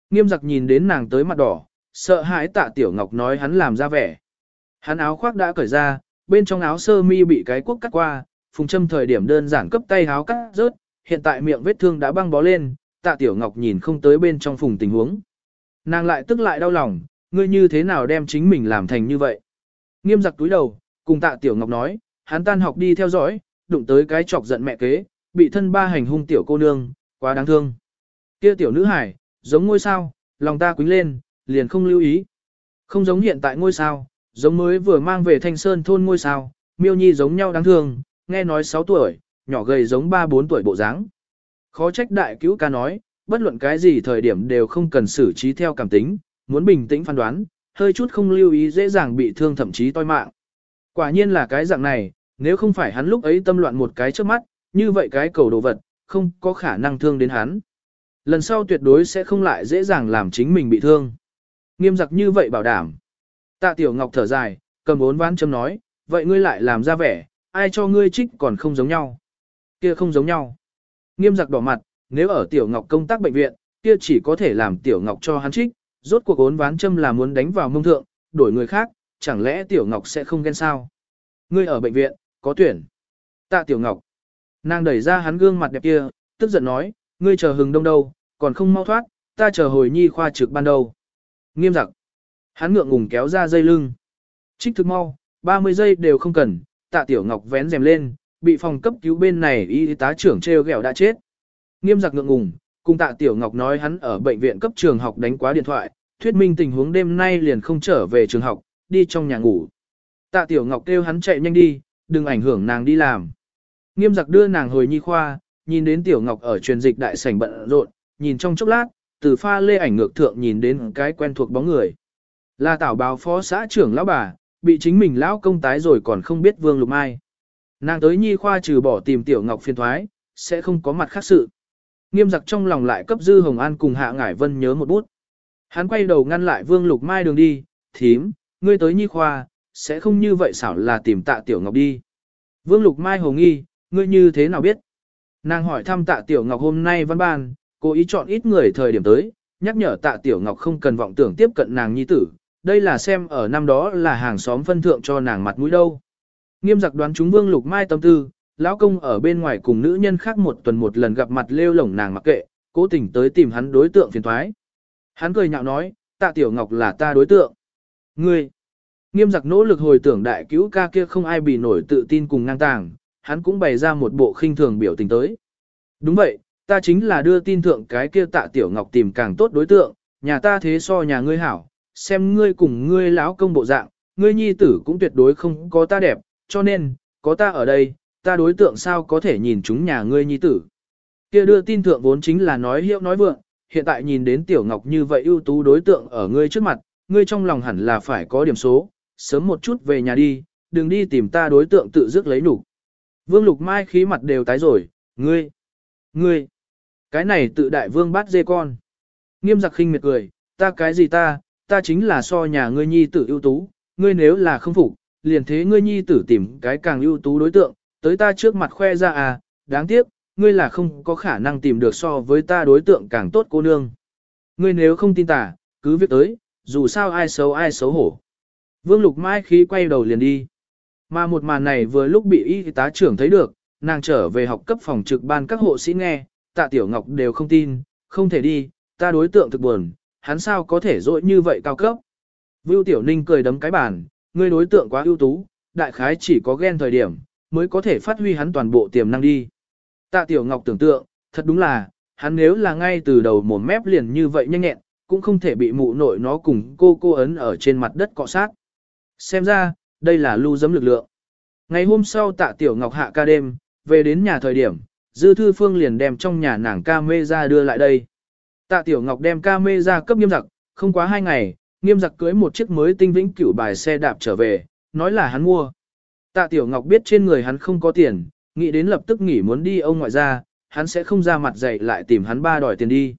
Nghiêm giặc nhìn đến nàng tới mặt đỏ, sợ hãi tạ tiểu ngọc nói hắn làm ra vẻ. Hắn áo khoác đã cởi ra, bên trong áo sơ mi bị cái cuốc cắt qua, phùng châm thời điểm đơn giản cấp tay áo cắt rớt, hiện tại miệng vết thương đã băng bó lên, tạ tiểu ngọc nhìn không tới bên trong phùng tình huống. Nàng lại tức lại đau lòng, ngươi như thế nào đem chính mình làm thành như vậy. Nghiêm giặc túi đầu, cùng tạ tiểu ngọc nói, hắn tan học đi theo dõi, đụng tới cái chọc giận mẹ kế, bị thân ba hành hung tiểu cô nương, quá đáng thương. Kia tiểu nữ hải, giống ngôi sao, lòng ta quính lên, liền không lưu ý. Không giống hiện tại ngôi sao, giống mới vừa mang về thanh sơn thôn ngôi sao, miêu nhi giống nhau đáng thương, nghe nói 6 tuổi, nhỏ gầy giống 3-4 tuổi bộ dáng. Khó trách đại cứu ca nói, bất luận cái gì thời điểm đều không cần xử trí theo cảm tính, muốn bình tĩnh phán đoán, hơi chút không lưu ý dễ dàng bị thương thậm chí toi mạng. Quả nhiên là cái dạng này, nếu không phải hắn lúc ấy tâm loạn một cái trước mắt, như vậy cái cầu đồ vật, không có khả năng thương đến hắn. Lần sau tuyệt đối sẽ không lại dễ dàng làm chính mình bị thương. Nghiêm giặc như vậy bảo đảm. Tạ Tiểu Ngọc thở dài, cầm bốn ván châm nói, vậy ngươi lại làm ra vẻ, ai cho ngươi trích còn không giống nhau. Kia không giống nhau. Nghiêm giặc đỏ mặt, nếu ở Tiểu Ngọc công tác bệnh viện, kia chỉ có thể làm Tiểu Ngọc cho hắn trích, rốt cuộc ốn ván châm là muốn đánh vào mông thượng, đổi người khác, chẳng lẽ Tiểu Ngọc sẽ không ghen sao? Ngươi ở bệnh viện, có tuyển. Tạ Tiểu Ngọc. Nàng đẩy ra hắn gương mặt đẹp kia, tức giận nói, ngươi chờ hừng đông đâu, còn không mau thoát, ta chờ hồi nhi khoa trực ban đầu. Nghiêm giặc. Hắn ngượng ngùng kéo ra dây lưng. Trích thực mau, 30 giây đều không cần, tạ tiểu ngọc vén rèm lên, bị phòng cấp cứu bên này y tá trưởng treo gẹo đã chết. Nghiêm giặc ngượng ngùng, cùng tạ tiểu ngọc nói hắn ở bệnh viện cấp trường học đánh quá điện thoại, thuyết minh tình huống đêm nay liền không trở về trường học, đi trong nhà ngủ. Tạ tiểu ngọc kêu hắn chạy nhanh đi, đừng ảnh hưởng nàng đi làm. Nghiêm giặc đưa nàng hồi nhi khoa, nhìn đến tiểu ngọc ở truyền dịch đại sảnh bận rộn, nhìn trong chốc lát, từ pha lê ảnh ngược thượng nhìn đến cái quen thuộc bóng người. Là tảo báo phó xã trưởng lão bà, bị chính mình lão công tái rồi còn không biết vương lục mai. Nàng tới nhi khoa trừ bỏ tìm tiểu ngọc phiên thoái, sẽ không có mặt khác sự. Nghiêm giặc trong lòng lại cấp dư hồng an cùng hạ ngải vân nhớ một bút. Hắn quay đầu ngăn lại vương lục mai đường đi, thím, ngươi tới nhi khoa, sẽ không như vậy xảo là tìm tạ tiểu ngọc đi. Vương lục mai hồ nghi, ngươi như thế nào biết? Nàng hỏi thăm tạ tiểu ngọc hôm nay văn ban, cố ý chọn ít người thời điểm tới, nhắc nhở tạ tiểu ngọc không cần vọng tưởng tiếp cận nàng nhi tử, đây là xem ở năm đó là hàng xóm phân thượng cho nàng mặt mũi đâu. Nghiêm giặc đoán chúng vương lục mai tâm tư, lão công ở bên ngoài cùng nữ nhân khác một tuần một lần gặp mặt lêu lổng nàng mặc kệ, cố tình tới tìm hắn đối tượng phiền thoái. Hắn cười nhạo nói, tạ tiểu ngọc là ta đối tượng. Ngươi, nghiêm giặc nỗ lực hồi tưởng đại cứu ca kia không ai bị nổi tự tin cùng ngang tàng, hắn cũng bày ra một bộ khinh thường biểu tình tới. Đúng vậy, ta chính là đưa tin thượng cái kia tạ tiểu ngọc tìm càng tốt đối tượng, nhà ta thế so nhà ngươi hảo, xem ngươi cùng ngươi lão công bộ dạng, ngươi nhi tử cũng tuyệt đối không có ta đẹp, cho nên, có ta ở đây, ta đối tượng sao có thể nhìn chúng nhà ngươi nhi tử. Kia đưa tin thượng vốn chính là nói hiệu nói vượng, hiện tại nhìn đến tiểu ngọc như vậy ưu tú đối tượng ở ngươi trước mặt, ngươi trong lòng hẳn là phải có điểm số, sớm một chút về nhà đi, đừng đi tìm ta đối tượng tự dứt lấy đủ. Vương Lục Mai khí mặt đều tái rồi, ngươi, ngươi, cái này tự đại vương bắt dê con. Nghiêm giặc khinh miệt cười, ta cái gì ta, ta chính là so nhà ngươi nhi tử ưu tú, ngươi nếu là không phục, liền thế ngươi nhi tử tìm cái càng ưu tú đối tượng, tới ta trước mặt khoe ra à, đáng tiếc, ngươi là không có khả năng tìm được so với ta đối tượng càng tốt cô nương. Ngươi nếu không tin ta cứ việc tới, dù sao ai xấu ai xấu hổ. Vương Lục Mai khí quay đầu liền đi. Mà một màn này vừa lúc bị y tá trưởng thấy được, nàng trở về học cấp phòng trực ban các hộ sĩ nghe, tạ tiểu ngọc đều không tin, không thể đi, ta đối tượng thực buồn, hắn sao có thể dội như vậy cao cấp. Vưu Tiểu Ninh cười đấm cái bàn, ngươi đối tượng quá ưu tú, đại khái chỉ có ghen thời điểm, mới có thể phát huy hắn toàn bộ tiềm năng đi. Tạ Tiểu Ngọc tưởng tượng, thật đúng là, hắn nếu là ngay từ đầu mồm mép liền như vậy nhanh nhẹn, cũng không thể bị mụ nội nó cùng cô cô ấn ở trên mặt đất cọ sát. Xem ra, đây là lưu dấm lực lượng. Ngày hôm sau tạ Tiểu Ngọc hạ ca đêm, về đến nhà thời điểm, Dư Thư Phương liền đem trong nhà nàng ca mê ra đưa lại đây. Tạ Tiểu Ngọc đem ca mê ra cấp nghiêm giặc, không quá hai ngày, nghiêm giặc cưới một chiếc mới tinh vĩnh cửu bài xe đạp trở về, nói là hắn mua. Tạ Tiểu Ngọc biết trên người hắn không có tiền, nghĩ đến lập tức nghỉ muốn đi ông ngoại ra, hắn sẽ không ra mặt dậy lại tìm hắn ba đòi tiền đi.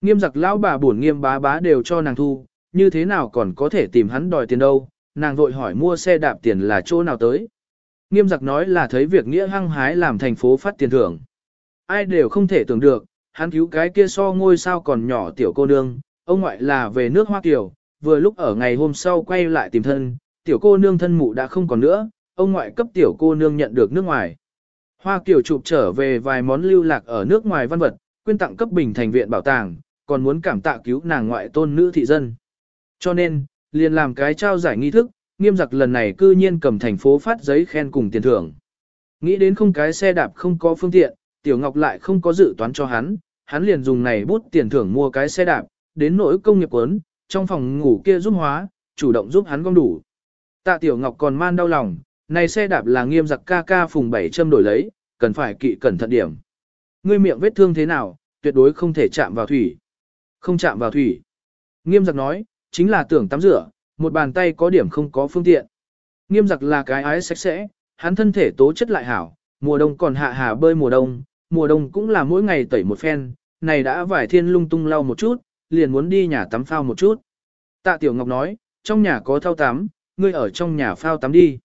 Nghiêm giặc lão bà buồn nghiêm bá bá đều cho nàng thu, như thế nào còn có thể tìm hắn đòi tiền đâu, nàng vội hỏi mua xe đạp tiền là chỗ nào tới. Nghiêm giặc nói là thấy việc nghĩa hăng hái làm thành phố phát tiền thưởng. Ai đều không thể tưởng được, hắn cứu cái kia so ngôi sao còn nhỏ tiểu cô nương, ông ngoại là về nước Hoa Kiều, vừa lúc ở ngày hôm sau quay lại tìm thân, tiểu cô nương thân mụ đã không còn nữa, ông ngoại cấp tiểu cô nương nhận được nước ngoài. Hoa Kiều chụp trở về vài món lưu lạc ở nước ngoài văn vật, quyên tặng cấp bình thành viện bảo tàng, còn muốn cảm tạ cứu nàng ngoại tôn nữ thị dân. Cho nên, liền làm cái trao giải nghi thức, nghiêm giặc lần này cư nhiên cầm thành phố phát giấy khen cùng tiền thưởng. Nghĩ đến không cái xe đạp không có phương tiện, Tiểu Ngọc lại không có dự toán cho hắn, hắn liền dùng này bút tiền thưởng mua cái xe đạp, đến nỗi công nghiệp quấn, trong phòng ngủ kia giúp hóa, chủ động giúp hắn gom đủ. Tạ Tiểu Ngọc còn man đau lòng, này xe đạp là nghiêm giặc ca ca phùng bảy châm đổi lấy, cần phải kỵ cẩn thận điểm. Ngươi miệng vết thương thế nào, tuyệt đối không thể chạm vào thủy. Không chạm vào thủy. Nghiêm giặc nói, chính là tưởng tắm rửa, một bàn tay có điểm không có phương tiện. Nghiêm giặc là cái ái sạch sẽ, hắn thân thể tố chất lại hảo, mùa đông còn hạ hà bơi mùa đông, mùa đông cũng là mỗi ngày tẩy một phen, này đã vải thiên lung tung lau một chút, liền muốn đi nhà tắm phao một chút. Tạ Tiểu Ngọc nói, trong nhà có thao tắm, ngươi ở trong nhà phao tắm đi.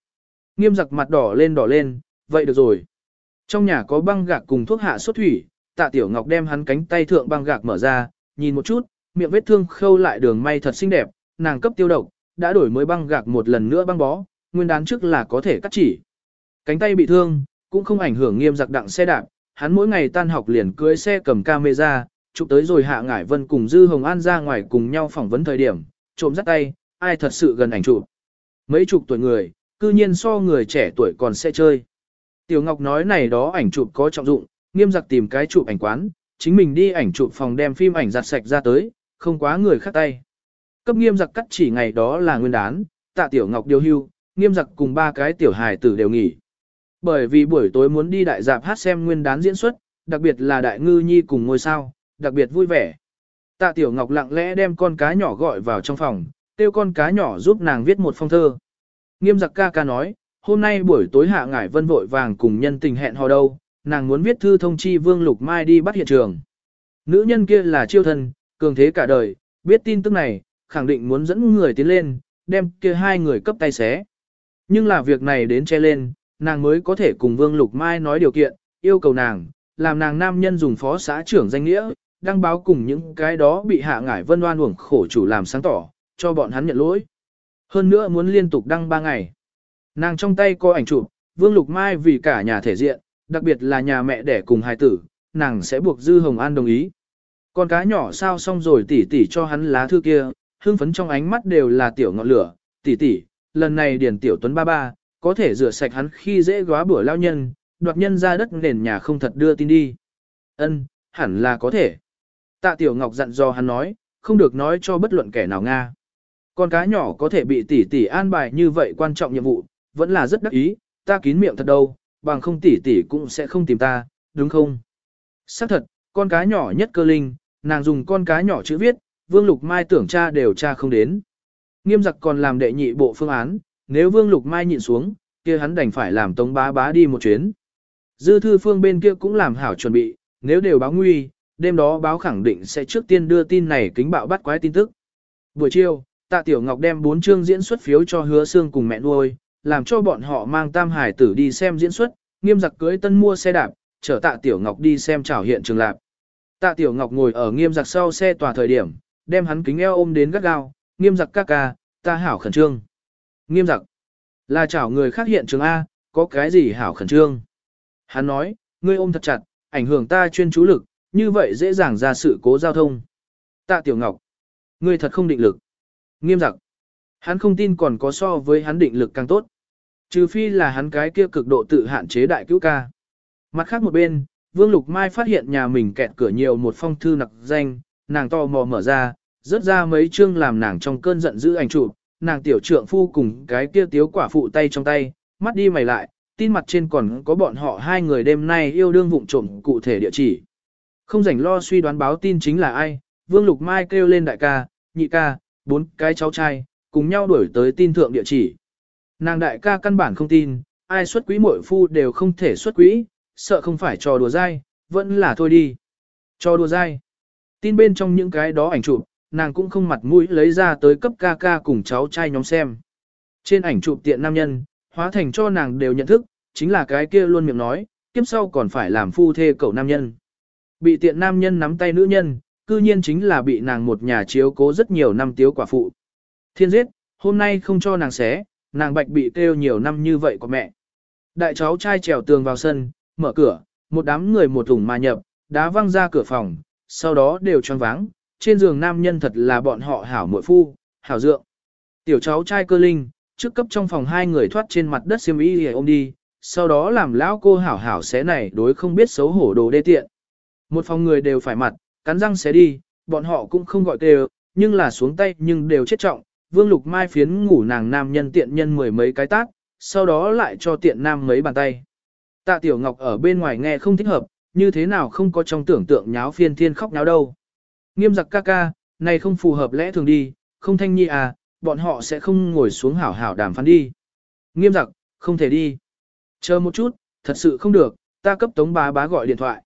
Nghiêm giặc mặt đỏ lên đỏ lên, vậy được rồi. Trong nhà có băng gạc cùng thuốc hạ sốt thủy, tạ Tiểu Ngọc đem hắn cánh tay thượng băng gạc mở ra, nhìn một chút, miệng vết thương khâu lại đường may thật xinh đẹp, nàng cấp tiêu độc, đã đổi mới băng gạc một lần nữa băng bó, nguyên đán trước là có thể cắt chỉ. Cánh tay bị thương, cũng không ảnh hưởng nghiêm giặc đặng xe đạp, hắn mỗi ngày tan học liền cưới xe cầm camera, chụp tới rồi hạ ngải vân cùng Dư Hồng An ra ngoài cùng nhau phỏng vấn thời điểm, trộm dắt tay, ai thật sự gần ảnh chụp. Mấy chục tuổi người, cư nhiên so người trẻ tuổi còn sẽ chơi. Tiểu Ngọc nói này đó ảnh chụp có trọng dụng, nghiêm giặc tìm cái chụp ảnh quán, chính mình đi ảnh chụp phòng đem phim ảnh giặt sạch ra tới, không quá người khác tay. Cấp nghiêm giặc cắt chỉ ngày đó là nguyên đán, tạ Tiểu Ngọc điều hưu, nghiêm giặc cùng ba cái tiểu hài tử đều nghỉ. Bởi vì buổi tối muốn đi đại dạp hát xem nguyên đán diễn xuất, đặc biệt là đại ngư nhi cùng ngôi sao, đặc biệt vui vẻ. Tạ Tiểu Ngọc lặng lẽ đem con cá nhỏ gọi vào trong phòng, kêu con cá nhỏ giúp nàng viết một phong thơ. Nghiêm giặc ca ca nói, hôm nay buổi tối hạ ngải vân vội vàng cùng nhân tình hẹn hò đâu, nàng muốn viết thư thông chi Vương Lục Mai đi bắt hiện trường. Nữ nhân kia là chiêu thân, cường thế cả đời, biết tin tức này, khẳng định muốn dẫn người tiến lên, đem kia hai người cấp tay xé. Nhưng là việc này đến che lên, nàng mới có thể cùng Vương Lục Mai nói điều kiện, yêu cầu nàng, làm nàng nam nhân dùng phó xã trưởng danh nghĩa, đăng báo cùng những cái đó bị hạ ngải vân oan uổng khổ chủ làm sáng tỏ, cho bọn hắn nhận lỗi. Hơn nữa muốn liên tục đăng 3 ngày. Nàng trong tay có ảnh chụp, Vương Lục Mai vì cả nhà thể diện, đặc biệt là nhà mẹ đẻ cùng hài tử, nàng sẽ buộc Dư Hồng An đồng ý. Con cá nhỏ sao xong rồi tỉ tỉ cho hắn lá thư kia, hương phấn trong ánh mắt đều là tiểu ngọn lửa, tỉ tỉ, lần này điển tiểu tuấn ba ba, có thể rửa sạch hắn khi dễ góa bữa lao nhân, đoạt nhân ra đất nền nhà không thật đưa tin đi. Ân, hẳn là có thể. Tạ tiểu ngọc dặn dò hắn nói, không được nói cho bất luận kẻ nào Nga. Con cá nhỏ có thể bị tỷ tỷ an bài như vậy quan trọng nhiệm vụ, vẫn là rất đắc ý, ta kín miệng thật đâu, bằng không tỷ tỷ cũng sẽ không tìm ta, đúng không? Xác thật, con cá nhỏ nhất cơ linh, nàng dùng con cá nhỏ chữ viết, Vương Lục Mai tưởng cha đều cha không đến. Nghiêm giặc còn làm đệ nhị bộ phương án, nếu Vương Lục Mai nhịn xuống, kia hắn đành phải làm tống bá bá đi một chuyến. Dư thư phương bên kia cũng làm hảo chuẩn bị, nếu đều báo nguy, đêm đó báo khẳng định sẽ trước tiên đưa tin này kính bạo bắt quái tin tức. Buổi chiều, tạ tiểu ngọc đem bốn chương diễn xuất phiếu cho hứa Sương cùng mẹ nuôi, làm cho bọn họ mang tam hải tử đi xem diễn xuất, nghiêm giặc cưới tân mua xe đạp, chở tạ tiểu ngọc đi xem trảo hiện trường lạc. Tạ tiểu ngọc ngồi ở nghiêm giặc sau xe tòa thời điểm, đem hắn kính eo ôm đến gắt gao, nghiêm giặc ca ca, ta hảo khẩn trương. Nghiêm giặc, là chảo người khác hiện trường A, có cái gì hảo khẩn trương. Hắn nói, ngươi ôm thật chặt, ảnh hưởng ta chuyên chú lực, như vậy dễ dàng ra sự cố giao thông. Tạ Tiểu Ngọc, ngươi thật không định lực. Nghiêm giặc, hắn không tin còn có so với hắn định lực càng tốt. Trừ phi là hắn cái kia cực độ tự hạn chế đại cứu ca. Mặt khác một bên, Vương Lục Mai phát hiện nhà mình kẹt cửa nhiều một phong thư nặc danh, nàng to mò mở ra, rớt ra mấy chương làm nàng trong cơn giận giữ ảnh chụp, nàng tiểu trượng phu cùng cái kia tiếu quả phụ tay trong tay, mắt đi mày lại, tin mặt trên còn có bọn họ hai người đêm nay yêu đương vụng trộm cụ thể địa chỉ. Không rảnh lo suy đoán báo tin chính là ai, Vương Lục Mai kêu lên đại ca, nhị ca, bốn cái cháu trai, cùng nhau đuổi tới tin thượng địa chỉ. Nàng đại ca căn bản không tin, ai xuất quỹ muội phu đều không thể xuất quỹ, sợ không phải trò đùa dai, vẫn là thôi đi. Trò đùa dai. Tin bên trong những cái đó ảnh chụp, nàng cũng không mặt mũi lấy ra tới cấp ca ca cùng cháu trai nhóm xem. Trên ảnh chụp tiện nam nhân, hóa thành cho nàng đều nhận thức, chính là cái kia luôn miệng nói, kiếp sau còn phải làm phu thê cậu nam nhân. Bị tiện nam nhân nắm tay nữ nhân, cư nhiên chính là bị nàng một nhà chiếu cố rất nhiều năm tiếu quả phụ. Thiên giết, hôm nay không cho nàng xé, nàng bạch bị kêu nhiều năm như vậy của mẹ. Đại cháu trai trèo tường vào sân, mở cửa, một đám người một thùng mà nhập, đá văng ra cửa phòng, sau đó đều choáng váng, trên giường nam nhân thật là bọn họ hảo muội phu, hảo dượng. Tiểu cháu trai cơ linh, trước cấp trong phòng hai người thoát trên mặt đất xiêm y ôm đi, sau đó làm lão cô hảo hảo xé này đối không biết xấu hổ đồ đê tiện. Một phòng người đều phải mặt, cắn răng xé đi, bọn họ cũng không gọi kêu, nhưng là xuống tay nhưng đều chết trọng. Vương Lục Mai phiến ngủ nàng nam nhân tiện nhân mười mấy cái tác, sau đó lại cho tiện nam mấy bàn tay. Tạ Tiểu Ngọc ở bên ngoài nghe không thích hợp, như thế nào không có trong tưởng tượng nháo phiên thiên khóc nháo đâu. Nghiêm giặc ca ca, này không phù hợp lẽ thường đi, không thanh nhi à, bọn họ sẽ không ngồi xuống hảo hảo đàm phán đi. Nghiêm giặc, không thể đi. Chờ một chút, thật sự không được, ta cấp tống bá bá gọi điện thoại.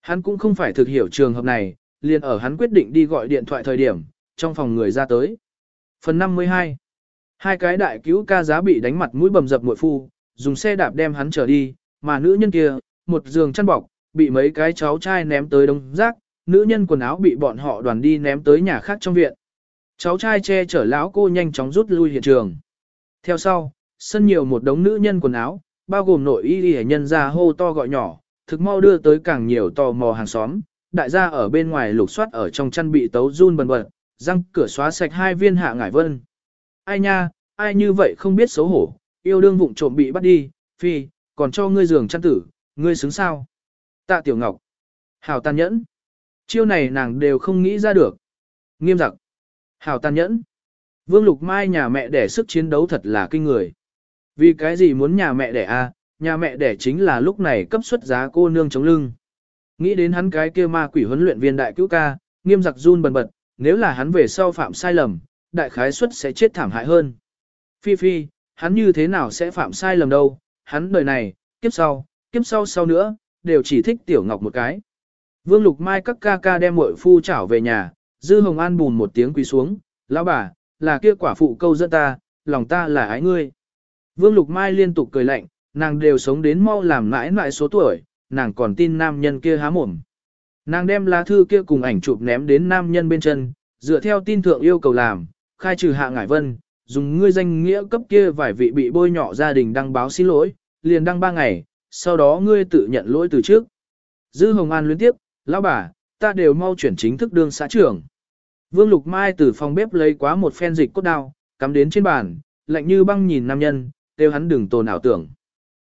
Hắn cũng không phải thực hiểu trường hợp này, liền ở hắn quyết định đi gọi điện thoại thời điểm, trong phòng người ra tới. Phần 52 Hai cái đại cứu ca giá bị đánh mặt mũi bầm dập muội phu, dùng xe đạp đem hắn trở đi, mà nữ nhân kia, một giường chăn bọc, bị mấy cái cháu trai ném tới đống rác, nữ nhân quần áo bị bọn họ đoàn đi ném tới nhà khác trong viện. Cháu trai che chở lão cô nhanh chóng rút lui hiện trường. Theo sau, sân nhiều một đống nữ nhân quần áo, bao gồm nội y y nhân ra hô to gọi nhỏ, thực mau đưa tới càng nhiều tò mò hàng xóm. Đại gia ở bên ngoài lục soát ở trong chăn bị tấu run bần bật, răng cửa xóa sạch hai viên hạ ngải vân. Ai nha, ai như vậy không biết xấu hổ, yêu đương vụng trộm bị bắt đi, phi, còn cho ngươi giường chăn tử, ngươi xứng sao. Tạ Tiểu Ngọc. Hào tàn nhẫn. Chiêu này nàng đều không nghĩ ra được. Nghiêm giặc. Hào tàn nhẫn. Vương Lục Mai nhà mẹ đẻ sức chiến đấu thật là kinh người. Vì cái gì muốn nhà mẹ đẻ a? Nhà mẹ đẻ chính là lúc này cấp xuất giá cô nương chống lưng. Nghĩ đến hắn cái kia ma quỷ huấn luyện viên đại cứu ca, nghiêm giặc run bần bật, nếu là hắn về sau phạm sai lầm, đại khái suất sẽ chết thảm hại hơn. Phi Phi, hắn như thế nào sẽ phạm sai lầm đâu, hắn đời này, kiếp sau, kiếp sau sau nữa, đều chỉ thích tiểu ngọc một cái. Vương Lục Mai các ca ca đem muội phu chảo về nhà, Dư Hồng An bùn một tiếng quỳ xuống, lão bà, là kia quả phụ câu dẫn ta, lòng ta là ái ngươi. Vương Lục Mai liên tục cười lạnh, nàng đều sống đến mau làm mãi mãi số tuổi, nàng còn tin nam nhân kia há mồm. Nàng đem lá thư kia cùng ảnh chụp ném đến nam nhân bên chân, dựa theo tin thượng yêu cầu làm, khai trừ hạ ngải vân, dùng ngươi danh nghĩa cấp kia vài vị bị bôi nhọ gia đình đăng báo xin lỗi, liền đăng ba ngày, sau đó ngươi tự nhận lỗi từ trước. Dư Hồng An luyến tiếp, lão bà, ta đều mau chuyển chính thức đương xã trưởng. Vương Lục Mai từ phòng bếp lấy quá một phen dịch cốt đao, cắm đến trên bàn, lạnh như băng nhìn nam nhân, kêu hắn đừng tồn ảo tưởng.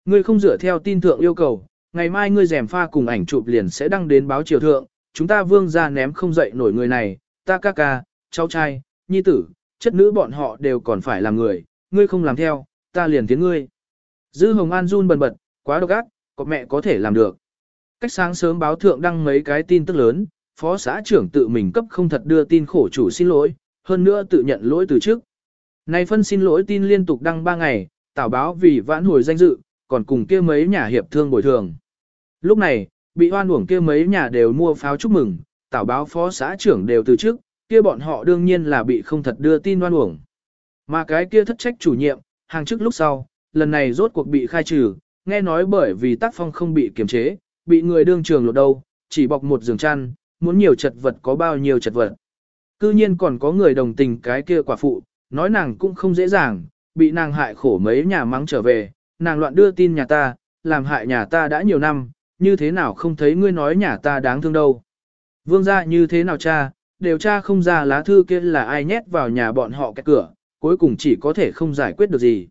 Ngươi không dựa theo tin thượng yêu cầu, ngày mai ngươi rèm pha cùng ảnh chụp liền sẽ đăng đến báo triều thượng, chúng ta vương ra ném không dậy nổi người này, ta ca ca, cháu trai, nhi tử, chất nữ bọn họ đều còn phải làm người, ngươi không làm theo, ta liền tiến ngươi. Dư Hồng An run bần bật, quá độc ác, có mẹ có thể làm được. Cách sáng sớm báo thượng đăng mấy cái tin tức lớn, phó xã trưởng tự mình cấp không thật đưa tin khổ chủ xin lỗi, hơn nữa tự nhận lỗi từ trước. Này phân xin lỗi tin liên tục đăng 3 ngày, tảo báo vì vãn hồi danh dự, còn cùng kia mấy nhà hiệp thương bồi thường. Lúc này, bị hoan uổng kia mấy nhà đều mua pháo chúc mừng, tảo báo phó xã trưởng đều từ chức, kia bọn họ đương nhiên là bị không thật đưa tin hoan uổng. Mà cái kia thất trách chủ nhiệm, hàng chức lúc sau, lần này rốt cuộc bị khai trừ, nghe nói bởi vì tác phong không bị kiềm chế, bị người đương trường lột đầu, chỉ bọc một giường chăn, muốn nhiều chật vật có bao nhiêu chật vật. Cư nhiên còn có người đồng tình cái kia quả phụ, nói nàng cũng không dễ dàng, bị nàng hại khổ mấy nhà mắng trở về, nàng loạn đưa tin nhà ta, làm hại nhà ta đã nhiều năm, như thế nào không thấy ngươi nói nhà ta đáng thương đâu. Vương gia như thế nào cha, đều cha không ra lá thư kia là ai nhét vào nhà bọn họ cái cửa, cuối cùng chỉ có thể không giải quyết được gì.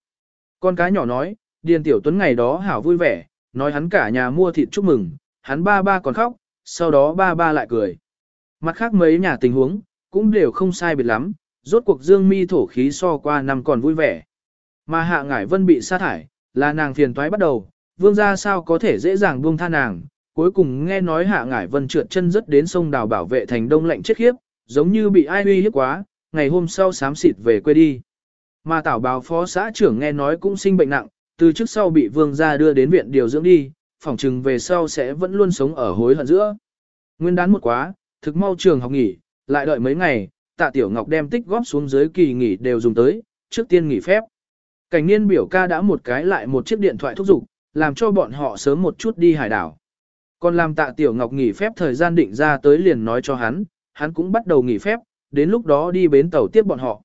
Con cái nhỏ nói, Điền Tiểu Tuấn ngày đó hảo vui vẻ, nói hắn cả nhà mua thịt chúc mừng, hắn ba ba còn khóc, sau đó ba ba lại cười. Mặt khác mấy nhà tình huống, cũng đều không sai biệt lắm, rốt cuộc dương mi thổ khí so qua năm còn vui vẻ. Mà hạ ngải vân bị sa thải, là nàng phiền toái bắt đầu, vương gia sao có thể dễ dàng buông tha nàng, cuối cùng nghe nói hạ ngải vân trượt chân rất đến sông đào bảo vệ thành đông lạnh chết khiếp, giống như bị ai uy hiếp quá, ngày hôm sau sám xịt về quê đi. Mà tảo báo phó xã trưởng nghe nói cũng sinh bệnh nặng, từ trước sau bị vương gia đưa đến viện điều dưỡng đi, phỏng chừng về sau sẽ vẫn luôn sống ở hối hận giữa. Nguyên đán một quá, thực mau trường học nghỉ, lại đợi mấy ngày, tạ tiểu ngọc đem tích góp xuống dưới kỳ nghỉ đều dùng tới, trước tiên nghỉ phép. Cảnh niên biểu ca đã một cái lại một chiếc điện thoại thúc giục, làm cho bọn họ sớm một chút đi hải đảo. Còn làm tạ tiểu ngọc nghỉ phép thời gian định ra tới liền nói cho hắn, hắn cũng bắt đầu nghỉ phép, đến lúc đó đi bến tàu tiếp bọn họ.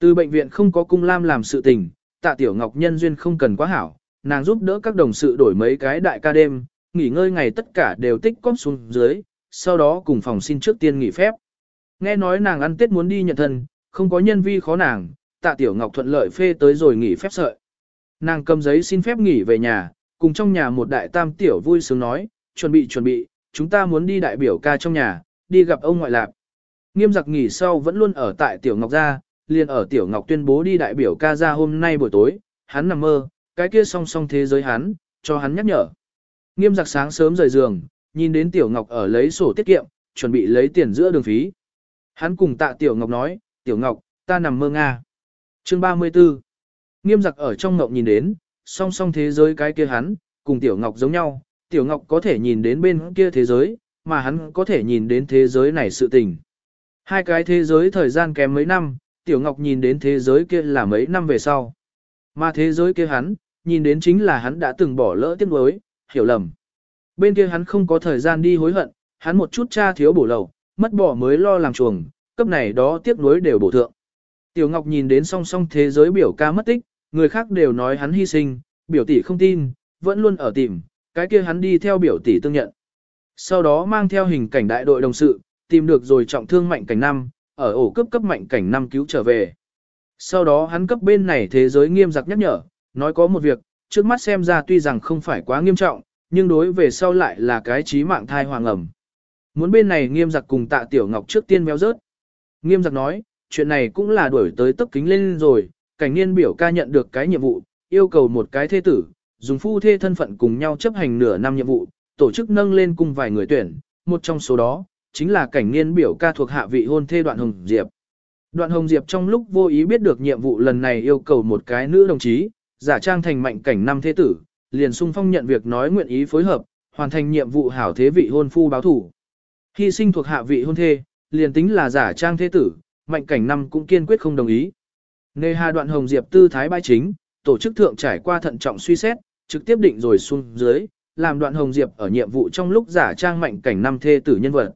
Từ bệnh viện không có cung lam làm sự tình, tạ tiểu ngọc nhân duyên không cần quá hảo, nàng giúp đỡ các đồng sự đổi mấy cái đại ca đêm, nghỉ ngơi ngày tất cả đều tích cóp xuống dưới, sau đó cùng phòng xin trước tiên nghỉ phép. Nghe nói nàng ăn tết muốn đi nhận thân, không có nhân vi khó nàng, tạ tiểu ngọc thuận lợi phê tới rồi nghỉ phép sợi. Nàng cầm giấy xin phép nghỉ về nhà, cùng trong nhà một đại tam tiểu vui sướng nói, chuẩn bị chuẩn bị, chúng ta muốn đi đại biểu ca trong nhà, đi gặp ông ngoại lạc. Nghiêm giặc nghỉ sau vẫn luôn ở tại tiểu ngọc gia, liền ở tiểu ngọc tuyên bố đi đại biểu ca ra hôm nay buổi tối, hắn nằm mơ, cái kia song song thế giới hắn, cho hắn nhắc nhở. Nghiêm giặc sáng sớm rời giường, nhìn đến tiểu ngọc ở lấy sổ tiết kiệm, chuẩn bị lấy tiền giữa đường phí. Hắn cùng tạ tiểu ngọc nói, tiểu ngọc, ta nằm mơ Nga. Chương 34 Nghiêm giặc ở trong ngọc nhìn đến, song song thế giới cái kia hắn, cùng tiểu ngọc giống nhau, tiểu ngọc có thể nhìn đến bên kia thế giới, mà hắn có thể nhìn đến thế giới này sự tình. Hai cái thế giới thời gian kém mấy năm, tiểu ngọc nhìn đến thế giới kia là mấy năm về sau. Mà thế giới kia hắn, nhìn đến chính là hắn đã từng bỏ lỡ tiếc nuối, hiểu lầm. Bên kia hắn không có thời gian đi hối hận, hắn một chút cha thiếu bổ lầu, mất bỏ mới lo làm chuồng, cấp này đó tiếc nuối đều bổ thượng. Tiểu Ngọc nhìn đến song song thế giới biểu ca mất tích, người khác đều nói hắn hy sinh, biểu tỷ không tin, vẫn luôn ở tìm, cái kia hắn đi theo biểu tỷ tương nhận. Sau đó mang theo hình cảnh đại đội đồng sự, tìm được rồi trọng thương mạnh cảnh năm, ở ổ cấp cấp mạnh cảnh năm cứu trở về. Sau đó hắn cấp bên này thế giới nghiêm giặc nhắc nhở, nói có một việc, trước mắt xem ra tuy rằng không phải quá nghiêm trọng, nhưng đối về sau lại là cái trí mạng thai hoàng ẩm. Muốn bên này nghiêm giặc cùng tạ tiểu ngọc trước tiên béo rớt. Nghiêm giặc nói, chuyện này cũng là đuổi tới tấp kính lên rồi, cảnh niên biểu ca nhận được cái nhiệm vụ, yêu cầu một cái thê tử, dùng phu thê thân phận cùng nhau chấp hành nửa năm nhiệm vụ, tổ chức nâng lên cùng vài người tuyển, một trong số đó, chính là cảnh niên biểu ca thuộc hạ vị hôn thê đoạn hồng diệp. Đoạn hồng diệp trong lúc vô ý biết được nhiệm vụ lần này yêu cầu một cái nữ đồng chí, giả trang thành mạnh cảnh năm thế tử, liền sung phong nhận việc nói nguyện ý phối hợp, hoàn thành nhiệm vụ hảo thế vị hôn phu báo thủ. Hy sinh thuộc hạ vị hôn thê, liền tính là giả trang thế tử, mạnh cảnh năm cũng kiên quyết không đồng ý. Nề hà đoạn hồng diệp tư thái bãi chính, tổ chức thượng trải qua thận trọng suy xét, trực tiếp định rồi xuống dưới, làm đoạn hồng diệp ở nhiệm vụ trong lúc giả trang mạnh cảnh năm thê tử nhân vật.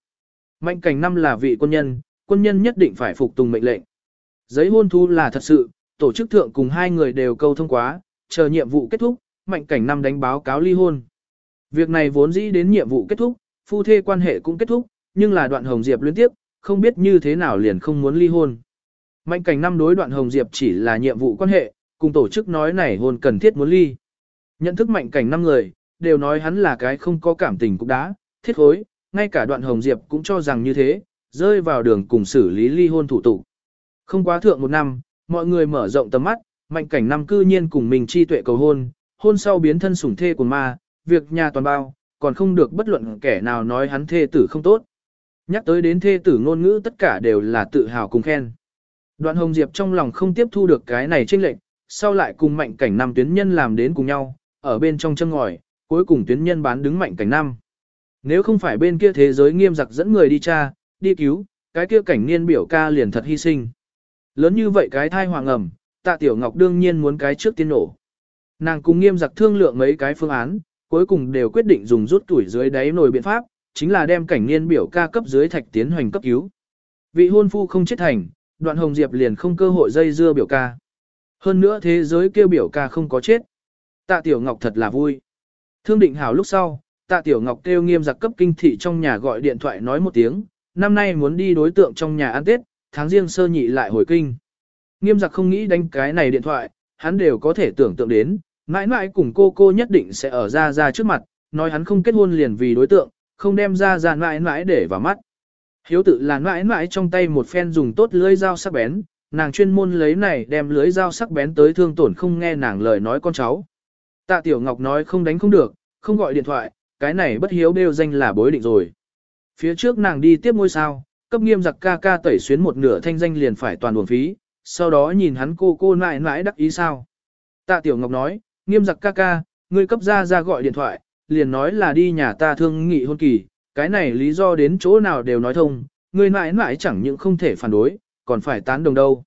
Mạnh cảnh năm là vị quân nhân, quân nhân nhất định phải phục tùng mệnh lệnh. Giấy hôn thu là thật sự, tổ chức thượng cùng hai người đều câu thông quá, chờ nhiệm vụ kết thúc, mạnh cảnh năm đánh báo cáo ly hôn. Việc này vốn dĩ đến nhiệm vụ kết thúc, phu thê quan hệ cũng kết thúc, nhưng là đoạn hồng diệp liên tiếp, không biết như thế nào liền không muốn ly hôn. Mạnh cảnh năm đối đoạn hồng diệp chỉ là nhiệm vụ quan hệ, cùng tổ chức nói này hôn cần thiết muốn ly. Nhận thức mạnh cảnh năm người, đều nói hắn là cái không có cảm tình cũng đã, thiết hối, ngay cả đoạn hồng diệp cũng cho rằng như thế, rơi vào đường cùng xử lý ly hôn thủ tục. Không quá thượng một năm, mọi người mở rộng tầm mắt, mạnh cảnh năm cư nhiên cùng mình chi tuệ cầu hôn, hôn sau biến thân sủng thê của ma, việc nhà toàn bao, còn không được bất luận kẻ nào nói hắn thê tử không tốt. Nhắc tới đến thê tử ngôn ngữ tất cả đều là tự hào cùng khen. Đoạn Hồng Diệp trong lòng không tiếp thu được cái này chênh lệnh, sau lại cùng mạnh cảnh năm tuyến nhân làm đến cùng nhau, ở bên trong chân ngòi, cuối cùng tuyến nhân bán đứng mạnh cảnh năm. Nếu không phải bên kia thế giới nghiêm giặc dẫn người đi tra, đi cứu, cái kia cảnh niên biểu ca liền thật hy sinh. Lớn như vậy cái thai hoàng ẩm, tạ tiểu ngọc đương nhiên muốn cái trước tiên nổ. Nàng cùng nghiêm giặc thương lượng mấy cái phương án, cuối cùng đều quyết định dùng rút tuổi dưới đáy nồi biện pháp, chính là đem cảnh niên biểu ca cấp dưới thạch tiến hoành cấp cứu. Vị hôn phu không chết thành, đoạn hồng diệp liền không cơ hội dây dưa biểu ca. Hơn nữa thế giới kêu biểu ca không có chết. Tạ Tiểu Ngọc thật là vui. Thương định hảo lúc sau, Tạ Tiểu Ngọc kêu nghiêm giặc cấp kinh thị trong nhà gọi điện thoại nói một tiếng, năm nay muốn đi đối tượng trong nhà ăn Tết, tháng riêng sơ nhị lại hồi kinh. Nghiêm giặc không nghĩ đánh cái này điện thoại, hắn đều có thể tưởng tượng đến, mãi mãi cùng cô cô nhất định sẽ ở ra ra trước mặt, nói hắn không kết hôn liền vì đối tượng, không đem ra ra mãi mãi để vào mắt. Hiếu tự là mãi mãi trong tay một phen dùng tốt lưỡi dao sắc bén, nàng chuyên môn lấy này đem lưới dao sắc bén tới thương tổn không nghe nàng lời nói con cháu. Tạ Tiểu Ngọc nói không đánh không được, không gọi điện thoại, cái này bất hiếu đều danh là bối định rồi. Phía trước nàng đi tiếp ngôi sao, cấp nghiêm giặc ca ca tẩy xuyến một nửa thanh danh liền phải toàn buồn phí, sau đó nhìn hắn cô cô mãi mãi đắc ý sao. Tạ Tiểu Ngọc nói, nghiêm giặc ca ca, ngươi cấp ra ra gọi điện thoại, liền nói là đi nhà ta thương nghị hôn kỳ, cái này lý do đến chỗ nào đều nói thông, người mãi mãi chẳng những không thể phản đối, còn phải tán đồng đâu.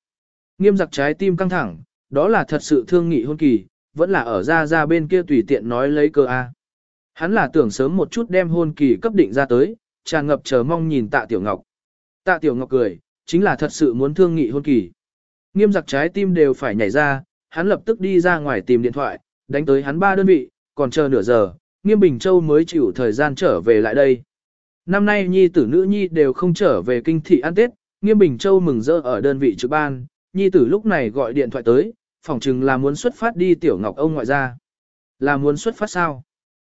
Nghiêm giặc trái tim căng thẳng, đó là thật sự thương nghị hôn kỳ, vẫn là ở ra ra bên kia tùy tiện nói lấy cơ A. Hắn là tưởng sớm một chút đem hôn kỳ cấp định ra tới, tràn ngập chờ mong nhìn tạ tiểu ngọc. Tạ tiểu ngọc cười, chính là thật sự muốn thương nghị hôn kỳ. Nghiêm giặc trái tim đều phải nhảy ra, hắn lập tức đi ra ngoài tìm điện thoại, đánh tới hắn ba đơn vị, còn chờ nửa giờ, Nghiêm Bình Châu mới chịu thời gian trở về lại đây. Năm nay nhi tử nữ nhi đều không trở về kinh thị ăn Tết, Nghiêm Bình Châu mừng rỡ ở đơn vị trực ban, nhi tử lúc này gọi điện thoại tới, phỏng chừng là muốn xuất phát đi tiểu ngọc ông ngoại ra. Là muốn xuất phát sao?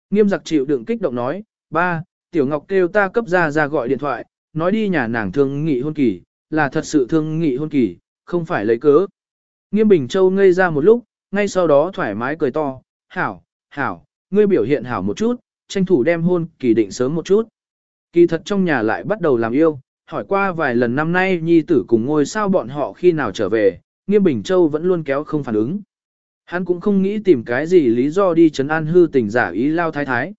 Nghiêm giặc chịu đựng kích động nói, ba, tiểu ngọc kêu ta cấp ra ra gọi điện thoại, nói đi nhà nàng thương nghị hôn kỳ, là thật sự thương nghị hôn kỳ, không phải lấy cớ. Nghiêm Bình Châu ngây ra một lúc, ngay sau đó thoải mái cười to, hảo, hảo, ngươi biểu hiện hảo một chút, tranh thủ đem hôn kỳ định sớm một chút. Kỳ thật trong nhà lại bắt đầu làm yêu, hỏi qua vài lần năm nay nhi tử cùng ngôi sao bọn họ khi nào trở về, nghiêm Bình Châu vẫn luôn kéo không phản ứng. Hắn cũng không nghĩ tìm cái gì lý do đi chấn an hư tình giả ý lao thái thái.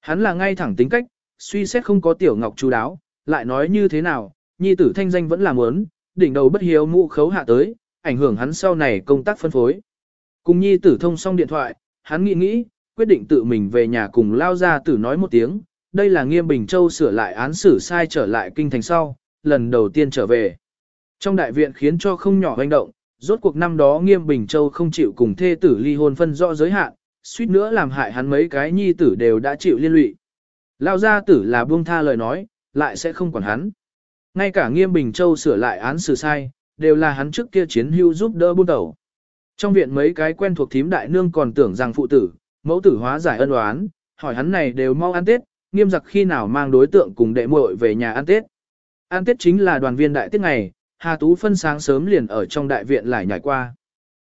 Hắn là ngay thẳng tính cách, suy xét không có tiểu ngọc chú đáo, lại nói như thế nào, nhi tử thanh danh vẫn là muốn, đỉnh đầu bất hiếu mũ khấu hạ tới, ảnh hưởng hắn sau này công tác phân phối. Cùng nhi tử thông xong điện thoại, hắn nghĩ nghĩ, quyết định tự mình về nhà cùng lao ra tử nói một tiếng, đây là nghiêm Bình Châu sửa lại án xử sai trở lại kinh thành sau, lần đầu tiên trở về. Trong đại viện khiến cho không nhỏ hoành động, rốt cuộc năm đó nghiêm Bình Châu không chịu cùng thê tử ly hôn phân rõ giới hạn, suýt nữa làm hại hắn mấy cái nhi tử đều đã chịu liên lụy. Lao gia tử là buông tha lời nói, lại sẽ không quản hắn. Ngay cả nghiêm Bình Châu sửa lại án xử sai, đều là hắn trước kia chiến hưu giúp đỡ buôn đầu. Trong viện mấy cái quen thuộc thím đại nương còn tưởng rằng phụ tử, mẫu tử hóa giải ân oán, hỏi hắn này đều mau ăn Tết, nghiêm giặc khi nào mang đối tượng cùng đệ muội về nhà ăn Tết. Ăn Tết chính là đoàn viên đại tiết ngày, Hà Tú phân sáng sớm liền ở trong đại viện lại nhảy qua.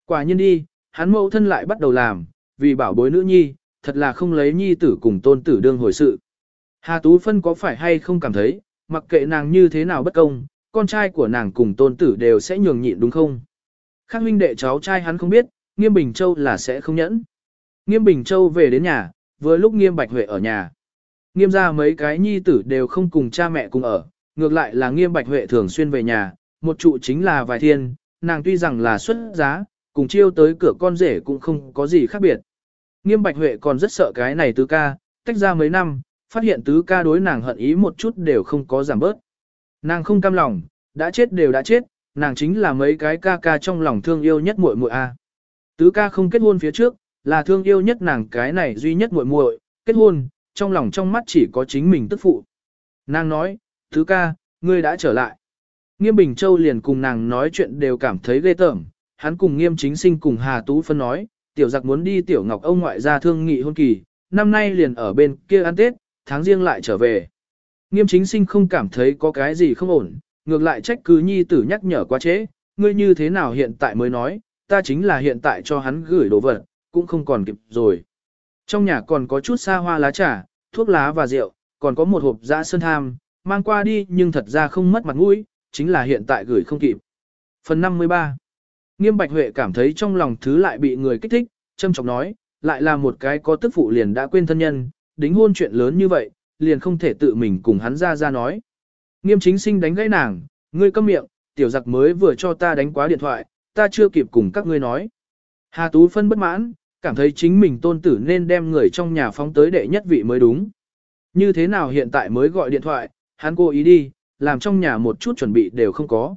Quả nhiên đi, hắn mẫu thân lại bắt đầu làm, vì bảo bối nữ nhi, thật là không lấy nhi tử cùng tôn tử đương hồi sự. Hà Tú phân có phải hay không cảm thấy, mặc kệ nàng như thế nào bất công, con trai của nàng cùng tôn tử đều sẽ nhường nhịn đúng không? Khác huynh đệ cháu trai hắn không biết, Nghiêm Bình Châu là sẽ không nhẫn. Nghiêm Bình Châu về đến nhà, vừa lúc Nghiêm Bạch Huệ ở nhà. Nghiêm ra mấy cái nhi tử đều không cùng cha mẹ cùng ở, ngược lại là Nghiêm Bạch Huệ thường xuyên về nhà, một trụ chính là vài thiên, nàng tuy rằng là xuất giá, cùng chiêu tới cửa con rể cũng không có gì khác biệt. Nghiêm Bạch Huệ còn rất sợ cái này tứ ca, tách ra mấy năm, phát hiện tứ ca đối nàng hận ý một chút đều không có giảm bớt. Nàng không cam lòng, đã chết đều đã chết, nàng chính là mấy cái ca ca trong lòng thương yêu nhất muội muội a. Tứ ca không kết hôn phía trước, là thương yêu nhất nàng cái này duy nhất muội muội, kết hôn, trong lòng trong mắt chỉ có chính mình tức phụ. Nàng nói, thứ ca, ngươi đã trở lại. Nghiêm Bình Châu liền cùng nàng nói chuyện đều cảm thấy ghê tởm, hắn cùng Nghiêm Chính Sinh cùng Hà Tú phân nói, tiểu giặc muốn đi tiểu ngọc ông ngoại gia thương nghị hôn kỳ, năm nay liền ở bên kia ăn Tết, tháng riêng lại trở về. Nghiêm Chính Sinh không cảm thấy có cái gì không ổn, ngược lại trách cứ nhi tử nhắc nhở quá trễ, ngươi như thế nào hiện tại mới nói, ta chính là hiện tại cho hắn gửi đồ vật, cũng không còn kịp rồi. Trong nhà còn có chút xa hoa lá trà, thuốc lá và rượu, còn có một hộp dã sơn tham, mang qua đi nhưng thật ra không mất mặt mũi, chính là hiện tại gửi không kịp. Phần 53 Nghiêm Bạch Huệ cảm thấy trong lòng thứ lại bị người kích thích, châm trọng nói, lại là một cái có tức phụ liền đã quên thân nhân, đính hôn chuyện lớn như vậy, liền không thể tự mình cùng hắn ra ra nói. Nghiêm chính sinh đánh gãy nàng, ngươi câm miệng, tiểu giặc mới vừa cho ta đánh quá điện thoại, ta chưa kịp cùng các ngươi nói. Hà Tú phân bất mãn, cảm thấy chính mình tôn tử nên đem người trong nhà phóng tới đệ nhất vị mới đúng. Như thế nào hiện tại mới gọi điện thoại, hắn cố ý đi, làm trong nhà một chút chuẩn bị đều không có.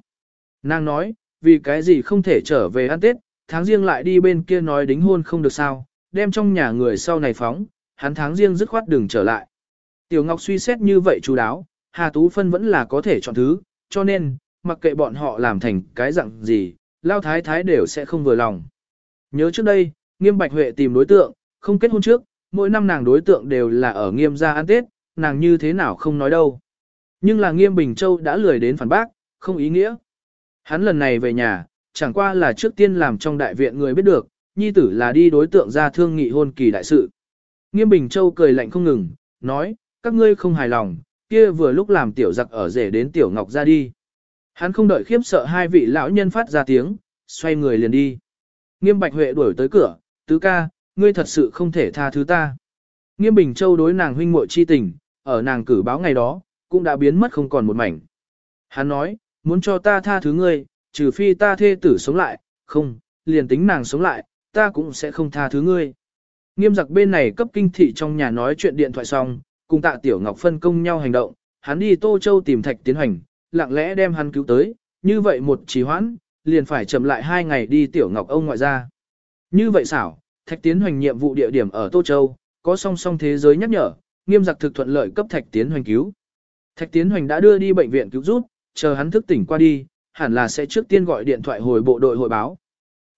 Nàng nói, vì cái gì không thể trở về ăn Tết, tháng riêng lại đi bên kia nói đính hôn không được sao, đem trong nhà người sau này phóng, hắn tháng riêng dứt khoát đừng trở lại. Tiểu Ngọc suy xét như vậy chú đáo, Hà Tú Phân vẫn là có thể chọn thứ, cho nên, mặc kệ bọn họ làm thành cái dạng gì, Lao Thái Thái đều sẽ không vừa lòng. Nhớ trước đây, Nghiêm Bạch Huệ tìm đối tượng, không kết hôn trước, mỗi năm nàng đối tượng đều là ở Nghiêm gia ăn Tết, nàng như thế nào không nói đâu. Nhưng là Nghiêm Bình Châu đã lười đến phản bác, không ý nghĩa. Hắn lần này về nhà, chẳng qua là trước tiên làm trong đại viện người biết được, nhi tử là đi đối tượng ra thương nghị hôn kỳ đại sự. Nghiêm Bình Châu cười lạnh không ngừng, nói, các ngươi không hài lòng, kia vừa lúc làm tiểu giặc ở rể đến tiểu ngọc ra đi. Hắn không đợi khiếp sợ hai vị lão nhân phát ra tiếng, xoay người liền đi. Nghiêm Bạch Huệ đuổi tới cửa, tứ ca, ngươi thật sự không thể tha thứ ta. Nghiêm Bình Châu đối nàng huynh muội chi tình, ở nàng cử báo ngày đó, cũng đã biến mất không còn một mảnh. Hắn nói, muốn cho ta tha thứ ngươi, trừ phi ta thê tử sống lại, không, liền tính nàng sống lại, ta cũng sẽ không tha thứ ngươi. Nghiêm giặc bên này cấp kinh thị trong nhà nói chuyện điện thoại xong, cùng tạ tiểu ngọc phân công nhau hành động, hắn đi Tô Châu tìm thạch tiến hành, lặng lẽ đem hắn cứu tới, như vậy một trì hoãn, liền phải chậm lại hai ngày đi tiểu ngọc ông ngoại ra. Như vậy xảo, thạch tiến hoành nhiệm vụ địa điểm ở Tô Châu, có song song thế giới nhắc nhở, nghiêm giặc thực thuận lợi cấp thạch tiến hoành cứu. Thạch tiến hoành đã đưa đi bệnh viện cứu rút, chờ hắn thức tỉnh qua đi, hẳn là sẽ trước tiên gọi điện thoại hồi bộ đội hội báo.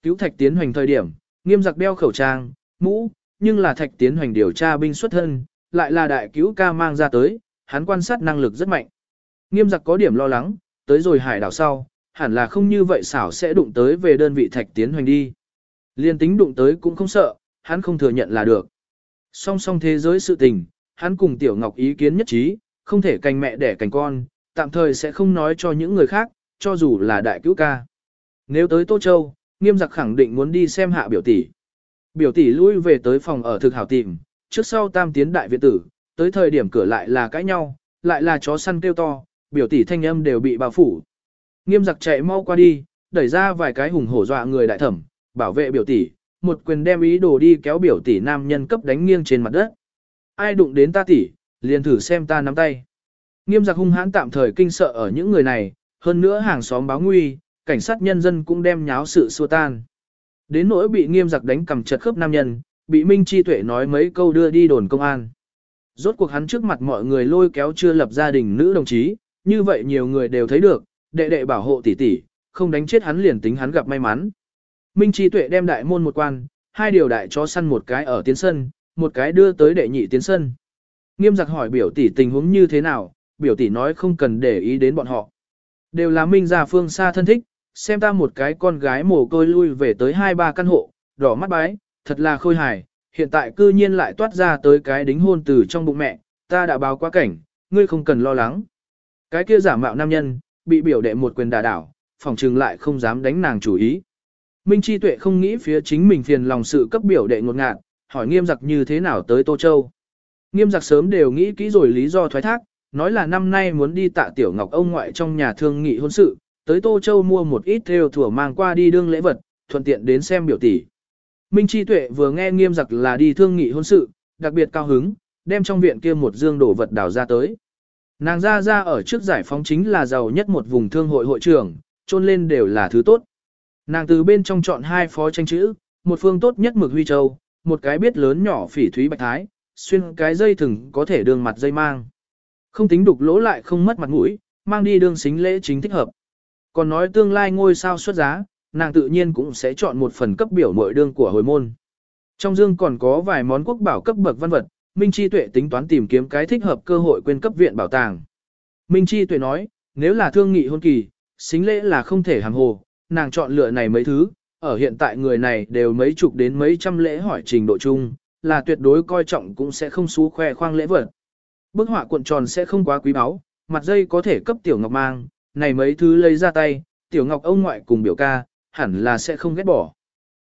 Cứu thạch tiến hoành thời điểm, nghiêm giặc đeo khẩu trang, mũ, nhưng là thạch tiến hoành điều tra binh xuất thân, lại là đại cứu ca mang ra tới, hắn quan sát năng lực rất mạnh. Nghiêm giặc có điểm lo lắng, tới rồi hải đảo sau, hẳn là không như vậy xảo sẽ đụng tới về đơn vị thạch tiến hoành đi. Liên tính đụng tới cũng không sợ, hắn không thừa nhận là được. Song song thế giới sự tình, hắn cùng Tiểu Ngọc ý kiến nhất trí, không thể cành mẹ đẻ cành con, tạm thời sẽ không nói cho những người khác, cho dù là đại cứu ca. Nếu tới Tô Châu, nghiêm giặc khẳng định muốn đi xem hạ biểu tỷ. Biểu tỷ lui về tới phòng ở thực hảo tìm, trước sau tam tiến đại viện tử, tới thời điểm cửa lại là cãi nhau, lại là chó săn kêu to, biểu tỷ thanh âm đều bị bao phủ. Nghiêm giặc chạy mau qua đi, đẩy ra vài cái hùng hổ dọa người đại thẩm, bảo vệ biểu tỷ, một quyền đem ý đồ đi kéo biểu tỷ nam nhân cấp đánh nghiêng trên mặt đất. Ai đụng đến ta tỷ, liền thử xem ta nắm tay. Nghiêm giặc hung hãn tạm thời kinh sợ ở những người này, hơn nữa hàng xóm báo nguy, cảnh sát nhân dân cũng đem nháo sự xua tan. Đến nỗi bị nghiêm giặc đánh cầm chật khớp nam nhân, bị Minh Chi Tuệ nói mấy câu đưa đi đồn công an. Rốt cuộc hắn trước mặt mọi người lôi kéo chưa lập gia đình nữ đồng chí, như vậy nhiều người đều thấy được, đệ đệ bảo hộ tỷ tỷ, không đánh chết hắn liền tính hắn gặp may mắn. Minh trí Tuệ đem đại môn một quan, hai điều đại chó săn một cái ở tiến sân, một cái đưa tới đệ nhị tiến sân. Nghiêm giặc hỏi biểu tỷ tình huống như thế nào, biểu tỷ nói không cần để ý đến bọn họ. Đều là Minh gia phương xa thân thích, xem ta một cái con gái mồ côi lui về tới hai ba căn hộ, đỏ mắt bái, thật là khôi hài, hiện tại cư nhiên lại toát ra tới cái đính hôn từ trong bụng mẹ, ta đã báo qua cảnh, ngươi không cần lo lắng. Cái kia giả mạo nam nhân, bị biểu đệ một quyền đà đảo, phòng trừng lại không dám đánh nàng chủ ý. Minh Chi Tuệ không nghĩ phía chính mình phiền lòng sự cấp biểu đệ ngột ngạt, hỏi nghiêm giặc như thế nào tới Tô Châu. Nghiêm giặc sớm đều nghĩ kỹ rồi lý do thoái thác, nói là năm nay muốn đi tạ tiểu ngọc ông ngoại trong nhà thương nghị hôn sự, tới Tô Châu mua một ít theo thủa mang qua đi đương lễ vật, thuận tiện đến xem biểu tỷ. Minh Chi Tuệ vừa nghe nghiêm giặc là đi thương nghị hôn sự, đặc biệt cao hứng, đem trong viện kia một dương đổ vật đào ra tới. Nàng ra ra ở trước giải phóng chính là giàu nhất một vùng thương hội hội trưởng, trôn lên đều là thứ tốt. Nàng từ bên trong chọn hai phó tranh chữ, một phương tốt nhất mực huy châu, một cái biết lớn nhỏ phỉ thúy bạch thái, xuyên cái dây thừng có thể đường mặt dây mang. Không tính đục lỗ lại không mất mặt mũi, mang đi đương xính lễ chính thích hợp. Còn nói tương lai ngôi sao xuất giá, nàng tự nhiên cũng sẽ chọn một phần cấp biểu mội đương của hồi môn. Trong dương còn có vài món quốc bảo cấp bậc văn vật, Minh Chi Tuệ tính toán tìm kiếm cái thích hợp cơ hội quên cấp viện bảo tàng. Minh Chi Tuệ nói, nếu là thương nghị hôn kỳ, xính lễ là không thể hàng hồ, nàng chọn lựa này mấy thứ, ở hiện tại người này đều mấy chục đến mấy trăm lễ hỏi trình độ chung, là tuyệt đối coi trọng cũng sẽ không xú khoe khoang lễ vật. Bức họa cuộn tròn sẽ không quá quý báu, mặt dây có thể cấp tiểu ngọc mang, này mấy thứ lấy ra tay, tiểu ngọc ông ngoại cùng biểu ca, hẳn là sẽ không ghét bỏ.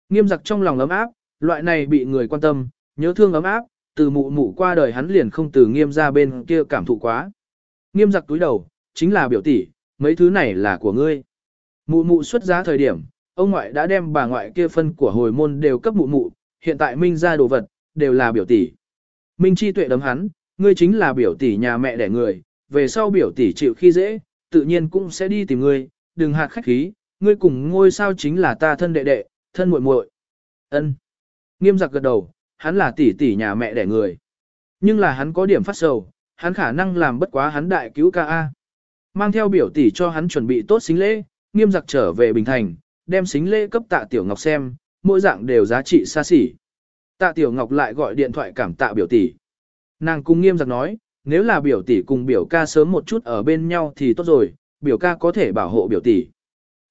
Nghiêm giặc trong lòng ấm áp, loại này bị người quan tâm, nhớ thương ấm áp, từ mụ mụ qua đời hắn liền không từ nghiêm ra bên kia cảm thụ quá. Nghiêm giặc túi đầu, chính là biểu tỷ, mấy thứ này là của ngươi. Mụ mụ xuất giá thời điểm, ông ngoại đã đem bà ngoại kia phân của hồi môn đều cấp mụ mụ, hiện tại Minh ra đồ vật, đều là biểu tỷ. Minh chi tuệ đấm hắn, ngươi chính là biểu tỷ nhà mẹ đẻ người, về sau biểu tỷ chịu khi dễ, tự nhiên cũng sẽ đi tìm ngươi, đừng hạt khách khí, ngươi cùng ngôi sao chính là ta thân đệ đệ, thân muội muội. Ân. Nghiêm giặc gật đầu, hắn là tỷ tỷ nhà mẹ đẻ người. Nhưng là hắn có điểm phát sầu, hắn khả năng làm bất quá hắn đại cứu ca A. Mang theo biểu tỷ cho hắn chuẩn bị tốt xính lễ, nghiêm giặc trở về Bình Thành, đem xính lễ cấp tạ Tiểu Ngọc xem, mỗi dạng đều giá trị xa xỉ. Tạ Tiểu Ngọc lại gọi điện thoại cảm tạ biểu tỷ. Nàng cung nghiêm giặc nói, nếu là biểu tỷ cùng biểu ca sớm một chút ở bên nhau thì tốt rồi, biểu ca có thể bảo hộ biểu tỷ.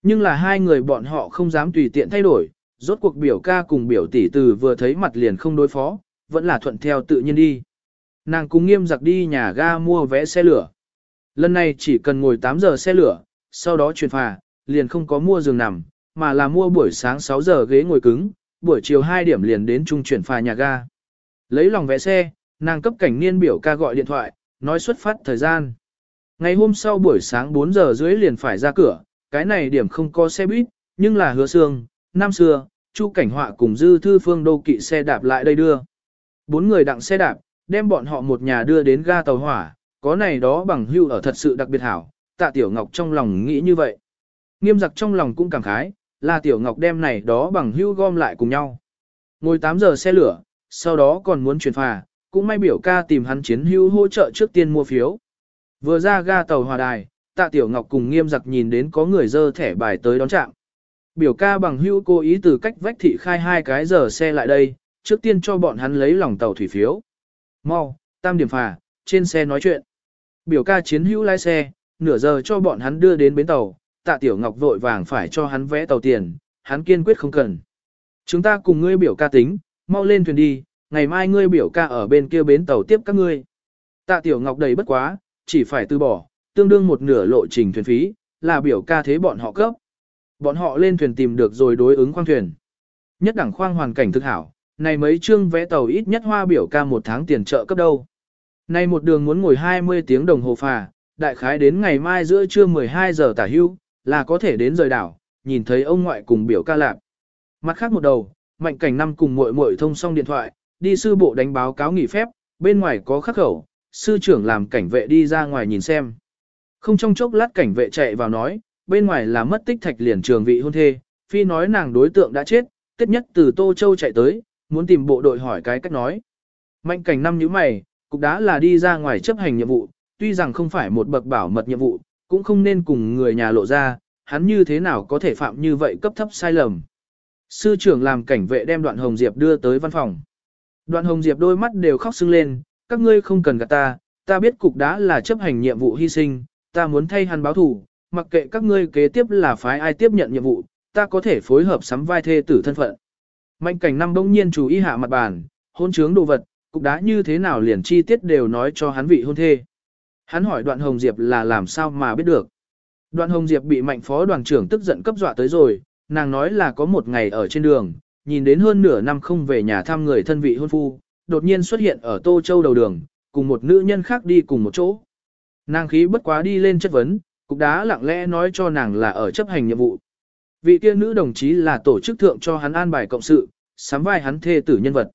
Nhưng là hai người bọn họ không dám tùy tiện thay đổi, rốt cuộc biểu ca cùng biểu tỷ từ vừa thấy mặt liền không đối phó, vẫn là thuận theo tự nhiên đi. Nàng cùng nghiêm giặc đi nhà ga mua vé xe lửa. Lần này chỉ cần ngồi 8 giờ xe lửa, sau đó chuyển phà, liền không có mua giường nằm, mà là mua buổi sáng 6 giờ ghế ngồi cứng, buổi chiều 2 điểm liền đến trung chuyển phà nhà ga. Lấy lòng vé xe, nàng cấp cảnh niên biểu ca gọi điện thoại, nói xuất phát thời gian. Ngày hôm sau buổi sáng 4 giờ rưỡi liền phải ra cửa, cái này điểm không có xe buýt, nhưng là hứa xương, năm xưa, Chu Cảnh Họa cùng Dư Thư Phương đô kỵ xe đạp lại đây đưa. Bốn người đặng xe đạp, đem bọn họ một nhà đưa đến ga tàu hỏa, có này đó bằng hưu ở thật sự đặc biệt hảo, tạ Tiểu Ngọc trong lòng nghĩ như vậy. Nghiêm giặc trong lòng cũng cảm khái, là Tiểu Ngọc đem này đó bằng hưu gom lại cùng nhau. Ngồi 8 giờ xe lửa, sau đó còn muốn chuyển phà, cũng may biểu ca tìm hắn chiến hưu hỗ trợ trước tiên mua phiếu. Vừa ra ga tàu hòa đài, tạ Tiểu Ngọc cùng nghiêm giặc nhìn đến có người dơ thẻ bài tới đón chạm. Biểu ca bằng hưu cố ý từ cách vách thị khai hai cái giờ xe lại đây, trước tiên cho bọn hắn lấy lòng tàu thủy phiếu. Mau, tam điểm phà, trên xe nói chuyện. Biểu ca chiến hữu lái xe, nửa giờ cho bọn hắn đưa đến bến tàu, tạ tiểu ngọc vội vàng phải cho hắn vẽ tàu tiền, hắn kiên quyết không cần. Chúng ta cùng ngươi biểu ca tính, mau lên thuyền đi, ngày mai ngươi biểu ca ở bên kia bến tàu tiếp các ngươi. Tạ tiểu ngọc đầy bất quá, chỉ phải từ bỏ, tương đương một nửa lộ trình thuyền phí, là biểu ca thế bọn họ cấp. Bọn họ lên thuyền tìm được rồi đối ứng khoang thuyền. Nhất đẳng khoang hoàn cảnh thực hảo, này mấy chương vẽ tàu ít nhất hoa biểu ca một tháng tiền trợ cấp đâu. Này một đường muốn ngồi 20 tiếng đồng hồ phà, đại khái đến ngày mai giữa trưa 12 giờ tả hưu, là có thể đến rời đảo, nhìn thấy ông ngoại cùng biểu ca lạp. Mặt khác một đầu, mạnh cảnh năm cùng muội muội thông xong điện thoại, đi sư bộ đánh báo cáo nghỉ phép, bên ngoài có khắc khẩu, sư trưởng làm cảnh vệ đi ra ngoài nhìn xem. Không trong chốc lát cảnh vệ chạy vào nói, bên ngoài là mất tích thạch liền trường vị hôn thê, phi nói nàng đối tượng đã chết, tiết nhất từ Tô Châu chạy tới, muốn tìm bộ đội hỏi cái cách nói. Mạnh cảnh năm như mày, cục đá là đi ra ngoài chấp hành nhiệm vụ, tuy rằng không phải một bậc bảo mật nhiệm vụ, cũng không nên cùng người nhà lộ ra, hắn như thế nào có thể phạm như vậy cấp thấp sai lầm. Sư trưởng làm cảnh vệ đem đoạn Hồng Diệp đưa tới văn phòng. Đoạn Hồng Diệp đôi mắt đều khóc sưng lên, các ngươi không cần gạt ta, ta biết cục đá là chấp hành nhiệm vụ hy sinh, ta muốn thay hắn báo thù, mặc kệ các ngươi kế tiếp là phái ai tiếp nhận nhiệm vụ, ta có thể phối hợp sắm vai thê tử thân phận. Mạnh cảnh năm bỗng nhiên chú ý hạ mặt bàn, hôn trướng đồ vật, cục đá như thế nào liền chi tiết đều nói cho hắn vị hôn thê. Hắn hỏi đoạn Hồng Diệp là làm sao mà biết được. Đoạn Hồng Diệp bị mạnh phó đoàn trưởng tức giận cấp dọa tới rồi, nàng nói là có một ngày ở trên đường, nhìn đến hơn nửa năm không về nhà thăm người thân vị hôn phu, đột nhiên xuất hiện ở Tô Châu đầu đường, cùng một nữ nhân khác đi cùng một chỗ. Nàng khí bất quá đi lên chất vấn, cục đá lặng lẽ nói cho nàng là ở chấp hành nhiệm vụ. Vị kia nữ đồng chí là tổ chức thượng cho hắn an bài cộng sự, sắm vai hắn thê tử nhân vật.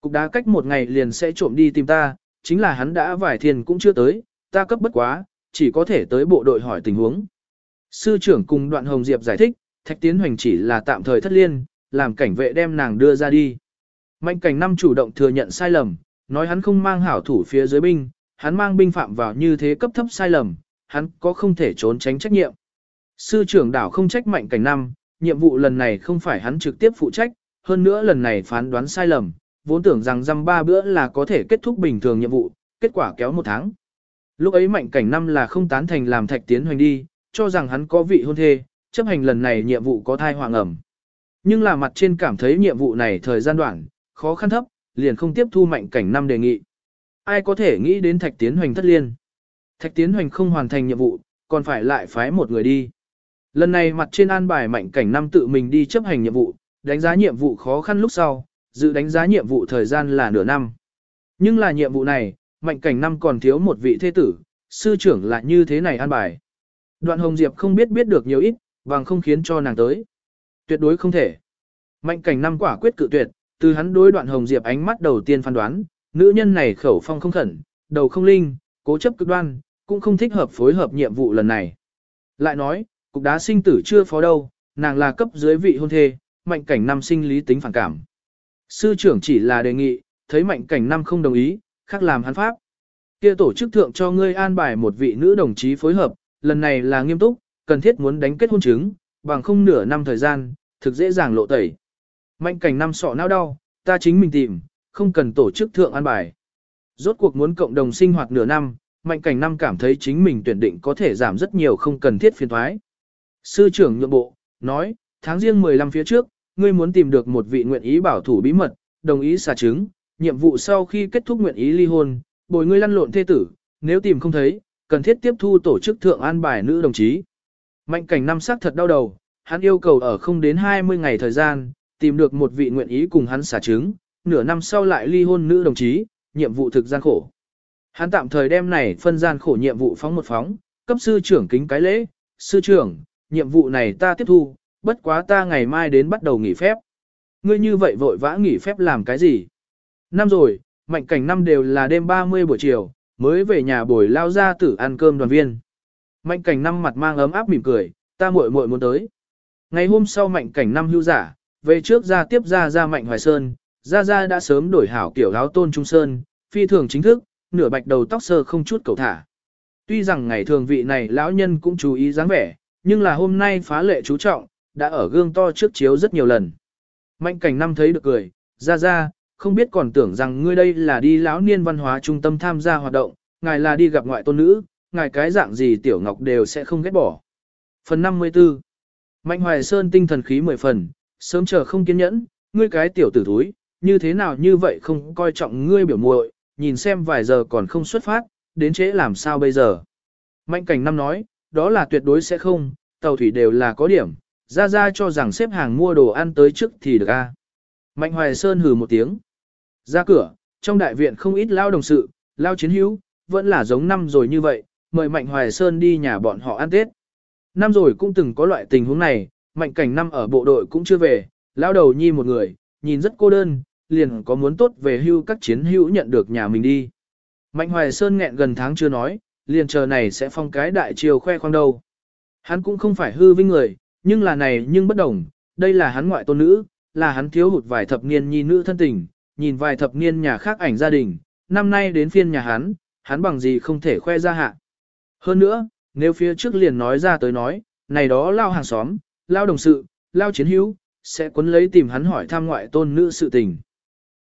Cục đá cách một ngày liền sẽ trộm đi tìm ta, chính là hắn đã vài thiền cũng chưa tới, ta cấp bất quá, chỉ có thể tới bộ đội hỏi tình huống. Sư trưởng cùng đoạn Hồng Diệp giải thích, Thạch Tiến Hoành chỉ là tạm thời thất liên, làm cảnh vệ đem nàng đưa ra đi. Mạnh cảnh năm chủ động thừa nhận sai lầm, nói hắn không mang hảo thủ phía dưới binh, hắn mang binh phạm vào như thế cấp thấp sai lầm, hắn có không thể trốn tránh trách nhiệm. Sư trưởng đảo không trách mạnh cảnh năm, nhiệm vụ lần này không phải hắn trực tiếp phụ trách, hơn nữa lần này phán đoán sai lầm, vốn tưởng rằng dăm ba bữa là có thể kết thúc bình thường nhiệm vụ, kết quả kéo một tháng. Lúc ấy mạnh cảnh năm là không tán thành làm thạch tiến hoành đi, cho rằng hắn có vị hôn thê, chấp hành lần này nhiệm vụ có thai hoàng ẩm. Nhưng là mặt trên cảm thấy nhiệm vụ này thời gian đoạn, khó khăn thấp, liền không tiếp thu mạnh cảnh năm đề nghị. Ai có thể nghĩ đến thạch tiến hoành thất liên. Thạch tiến hoành không hoàn thành nhiệm vụ, còn phải lại phái một người đi. Lần này mặt trên an bài mạnh cảnh năm tự mình đi chấp hành nhiệm vụ, đánh giá nhiệm vụ khó khăn lúc sau, dự đánh giá nhiệm vụ thời gian là nửa năm. Nhưng là nhiệm vụ này, mạnh cảnh năm còn thiếu một vị thế tử, sư trưởng là như thế này an bài. Đoạn Hồng Diệp không biết biết được nhiều ít, bằng không khiến cho nàng tới. Tuyệt đối không thể. Mạnh cảnh năm quả quyết cự tuyệt, từ hắn đối đoạn Hồng Diệp ánh mắt đầu tiên phán đoán, nữ nhân này khẩu phong không khẩn, đầu không linh, cố chấp cực đoan, cũng không thích hợp phối hợp nhiệm vụ lần này. Lại nói, cục đá sinh tử chưa phó đâu, nàng là cấp dưới vị hôn thê, mạnh cảnh năm sinh lý tính phản cảm. Sư trưởng chỉ là đề nghị, thấy mạnh cảnh năm không đồng ý, khác làm hắn pháp. Kia tổ chức thượng cho ngươi an bài một vị nữ đồng chí phối hợp, lần này là nghiêm túc, cần thiết muốn đánh kết hôn chứng, bằng không nửa năm thời gian, thực dễ dàng lộ tẩy. Mạnh cảnh năm sọ não đau, ta chính mình tìm, không cần tổ chức thượng an bài. Rốt cuộc muốn cộng đồng sinh hoạt nửa năm, mạnh cảnh năm cảm thấy chính mình tuyển định có thể giảm rất nhiều không cần thiết phiền thoái. Sư trưởng nhượng bộ, nói, tháng riêng 15 phía trước, ngươi muốn tìm được một vị nguyện ý bảo thủ bí mật, đồng ý xả trứng nhiệm vụ sau khi kết thúc nguyện ý ly hôn, bồi ngươi lăn lộn thê tử, nếu tìm không thấy, cần thiết tiếp thu tổ chức thượng an bài nữ đồng chí. Mạnh cảnh năm sắc thật đau đầu, hắn yêu cầu ở không đến 20 ngày thời gian, tìm được một vị nguyện ý cùng hắn xả trứng, nửa năm sau lại ly hôn nữ đồng chí, nhiệm vụ thực gian khổ. Hắn tạm thời đem này phân gian khổ nhiệm vụ phóng một phóng, cấp sư trưởng kính cái lễ, sư trưởng, nhiệm vụ này ta tiếp thu, bất quá ta ngày mai đến bắt đầu nghỉ phép. Ngươi như vậy vội vã nghỉ phép làm cái gì? Năm rồi, mạnh cảnh năm đều là đêm 30 buổi chiều, mới về nhà bồi lao ra tử ăn cơm đoàn viên. Mạnh cảnh năm mặt mang ấm áp mỉm cười, ta muội muội muốn tới. Ngày hôm sau mạnh cảnh năm hưu giả, về trước ra tiếp ra ra mạnh hoài sơn, ra ra đã sớm đổi hảo kiểu áo tôn trung sơn, phi thường chính thức, nửa bạch đầu tóc sơ không chút cầu thả. Tuy rằng ngày thường vị này lão nhân cũng chú ý dáng vẻ, nhưng là hôm nay phá lệ chú trọng, đã ở gương to trước chiếu rất nhiều lần. Mạnh cảnh năm thấy được cười, ra ra, không biết còn tưởng rằng ngươi đây là đi lão niên văn hóa trung tâm tham gia hoạt động, ngài là đi gặp ngoại tôn nữ, ngài cái dạng gì tiểu ngọc đều sẽ không ghét bỏ. Phần 54 Mạnh Hoài Sơn tinh thần khí mười phần, sớm chờ không kiên nhẫn, ngươi cái tiểu tử thúi, như thế nào như vậy không coi trọng ngươi biểu muội, nhìn xem vài giờ còn không xuất phát, đến trễ làm sao bây giờ. Mạnh cảnh năm nói, đó là tuyệt đối sẽ không, tàu thủy đều là có điểm, ra ra cho rằng xếp hàng mua đồ ăn tới trước thì được a. Mạnh Hoài Sơn hừ một tiếng. Ra cửa, trong đại viện không ít lao đồng sự, lao chiến hữu, vẫn là giống năm rồi như vậy, mời Mạnh Hoài Sơn đi nhà bọn họ ăn Tết. Năm rồi cũng từng có loại tình huống này, Mạnh Cảnh năm ở bộ đội cũng chưa về, lao đầu nhi một người, nhìn rất cô đơn, liền có muốn tốt về hưu các chiến hữu nhận được nhà mình đi. Mạnh Hoài Sơn nghẹn gần tháng chưa nói, liền chờ này sẽ phong cái đại chiều khoe khoang đâu. Hắn cũng không phải hư vinh người, nhưng là này nhưng bất đồng, đây là hắn ngoại tôn nữ, là hắn thiếu hụt vài thập niên nhi nữ thân tình, nhìn vài thập niên nhà khác ảnh gia đình, năm nay đến phiên nhà hắn, hắn bằng gì không thể khoe ra hạ. Hơn nữa, nếu phía trước liền nói ra tới nói, này đó lao hàng xóm, lao đồng sự, lao chiến hữu, sẽ quấn lấy tìm hắn hỏi thăm ngoại tôn nữ sự tình.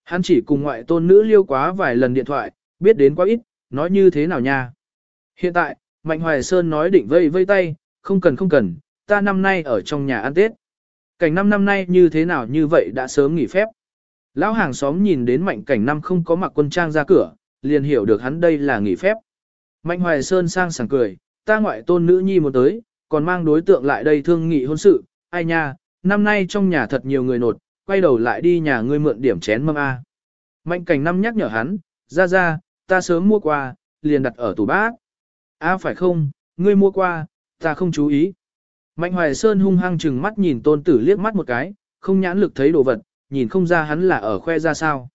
Hắn chỉ cùng ngoại tôn nữ liêu quá vài lần điện thoại, biết đến quá ít, nói như thế nào nha. Hiện tại, Mạnh Hoài Sơn nói định vây vây tay, không cần không cần, ta năm nay ở trong nhà ăn Tết. Cảnh năm năm nay như thế nào như vậy đã sớm nghỉ phép. Lão hàng xóm nhìn đến mạnh cảnh năm không có mặc quân trang ra cửa, liền hiểu được hắn đây là nghỉ phép. Mạnh Hoài Sơn sang sảng cười, ta ngoại tôn nữ nhi một tới, còn mang đối tượng lại đây thương nghị hôn sự, ai nha, năm nay trong nhà thật nhiều người nột, quay đầu lại đi nhà ngươi mượn điểm chén mâm A. Mạnh cảnh năm nhắc nhở hắn, ra ra, ta sớm mua qua, liền đặt ở tủ bát. A phải không, ngươi mua qua, ta không chú ý. Mạnh Hoài Sơn hung hăng chừng mắt nhìn tôn tử liếc mắt một cái, không nhãn lực thấy đồ vật, nhìn không ra hắn là ở khoe ra sao.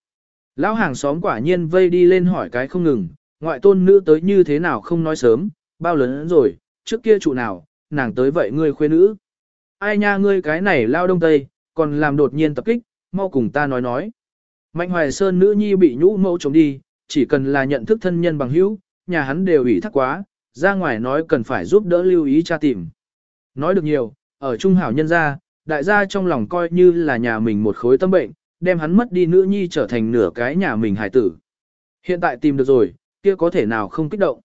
Lão hàng xóm quả nhiên vây đi lên hỏi cái không ngừng, ngoại tôn nữ tới như thế nào không nói sớm, bao lớn rồi, trước kia trụ nào, nàng tới vậy ngươi khuê nữ. Ai nha ngươi cái này lao đông tây, còn làm đột nhiên tập kích, mau cùng ta nói nói. Mạnh Hoài Sơn nữ nhi bị nhũ mẫu chống đi, chỉ cần là nhận thức thân nhân bằng hữu, nhà hắn đều ủy thác quá, ra ngoài nói cần phải giúp đỡ lưu ý cha tìm. Nói được nhiều, ở trung hảo nhân gia, đại gia trong lòng coi như là nhà mình một khối tâm bệnh, đem hắn mất đi nữ nhi trở thành nửa cái nhà mình hải tử. Hiện tại tìm được rồi, kia có thể nào không kích động.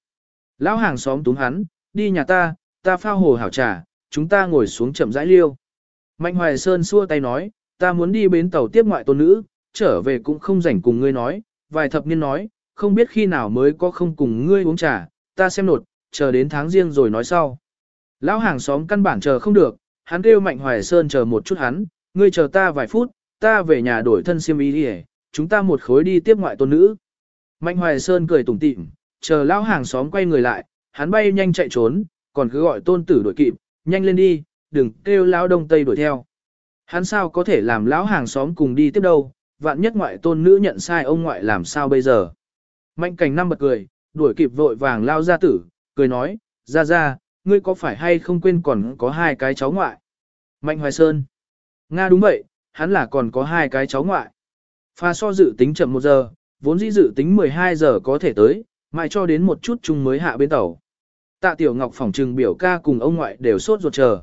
Lão hàng xóm túm hắn, đi nhà ta, ta phao hồ hảo trà, chúng ta ngồi xuống chậm rãi liêu. Mạnh Hoài Sơn xua tay nói, ta muốn đi bến tàu tiếp ngoại tôn nữ, trở về cũng không rảnh cùng ngươi nói, vài thập niên nói, không biết khi nào mới có không cùng ngươi uống trà, ta xem nột, chờ đến tháng riêng rồi nói sau. Lão hàng xóm căn bản chờ không được, hắn kêu Mạnh Hoài Sơn chờ một chút hắn, ngươi chờ ta vài phút, ta về nhà đổi thân xiêm y đi chúng ta một khối đi tiếp ngoại tôn nữ. Mạnh Hoài Sơn cười tủm tỉm, chờ lão hàng xóm quay người lại, hắn bay nhanh chạy trốn, còn cứ gọi tôn tử đuổi kịp, nhanh lên đi, đừng kêu lão đông tây đuổi theo. Hắn sao có thể làm lão hàng xóm cùng đi tiếp đâu, vạn nhất ngoại tôn nữ nhận sai ông ngoại làm sao bây giờ. Mạnh cảnh năm bật cười, đuổi kịp vội vàng lao ra tử, cười nói, ra ra, ngươi có phải hay không quên còn có hai cái cháu ngoại. Mạnh Hoài Sơn. Nga đúng vậy, hắn là còn có hai cái cháu ngoại. Pha so dự tính chậm một giờ, vốn dĩ dự tính 12 giờ có thể tới, mãi cho đến một chút chung mới hạ bên tàu. Tạ Tiểu Ngọc phỏng trừng biểu ca cùng ông ngoại đều sốt ruột chờ.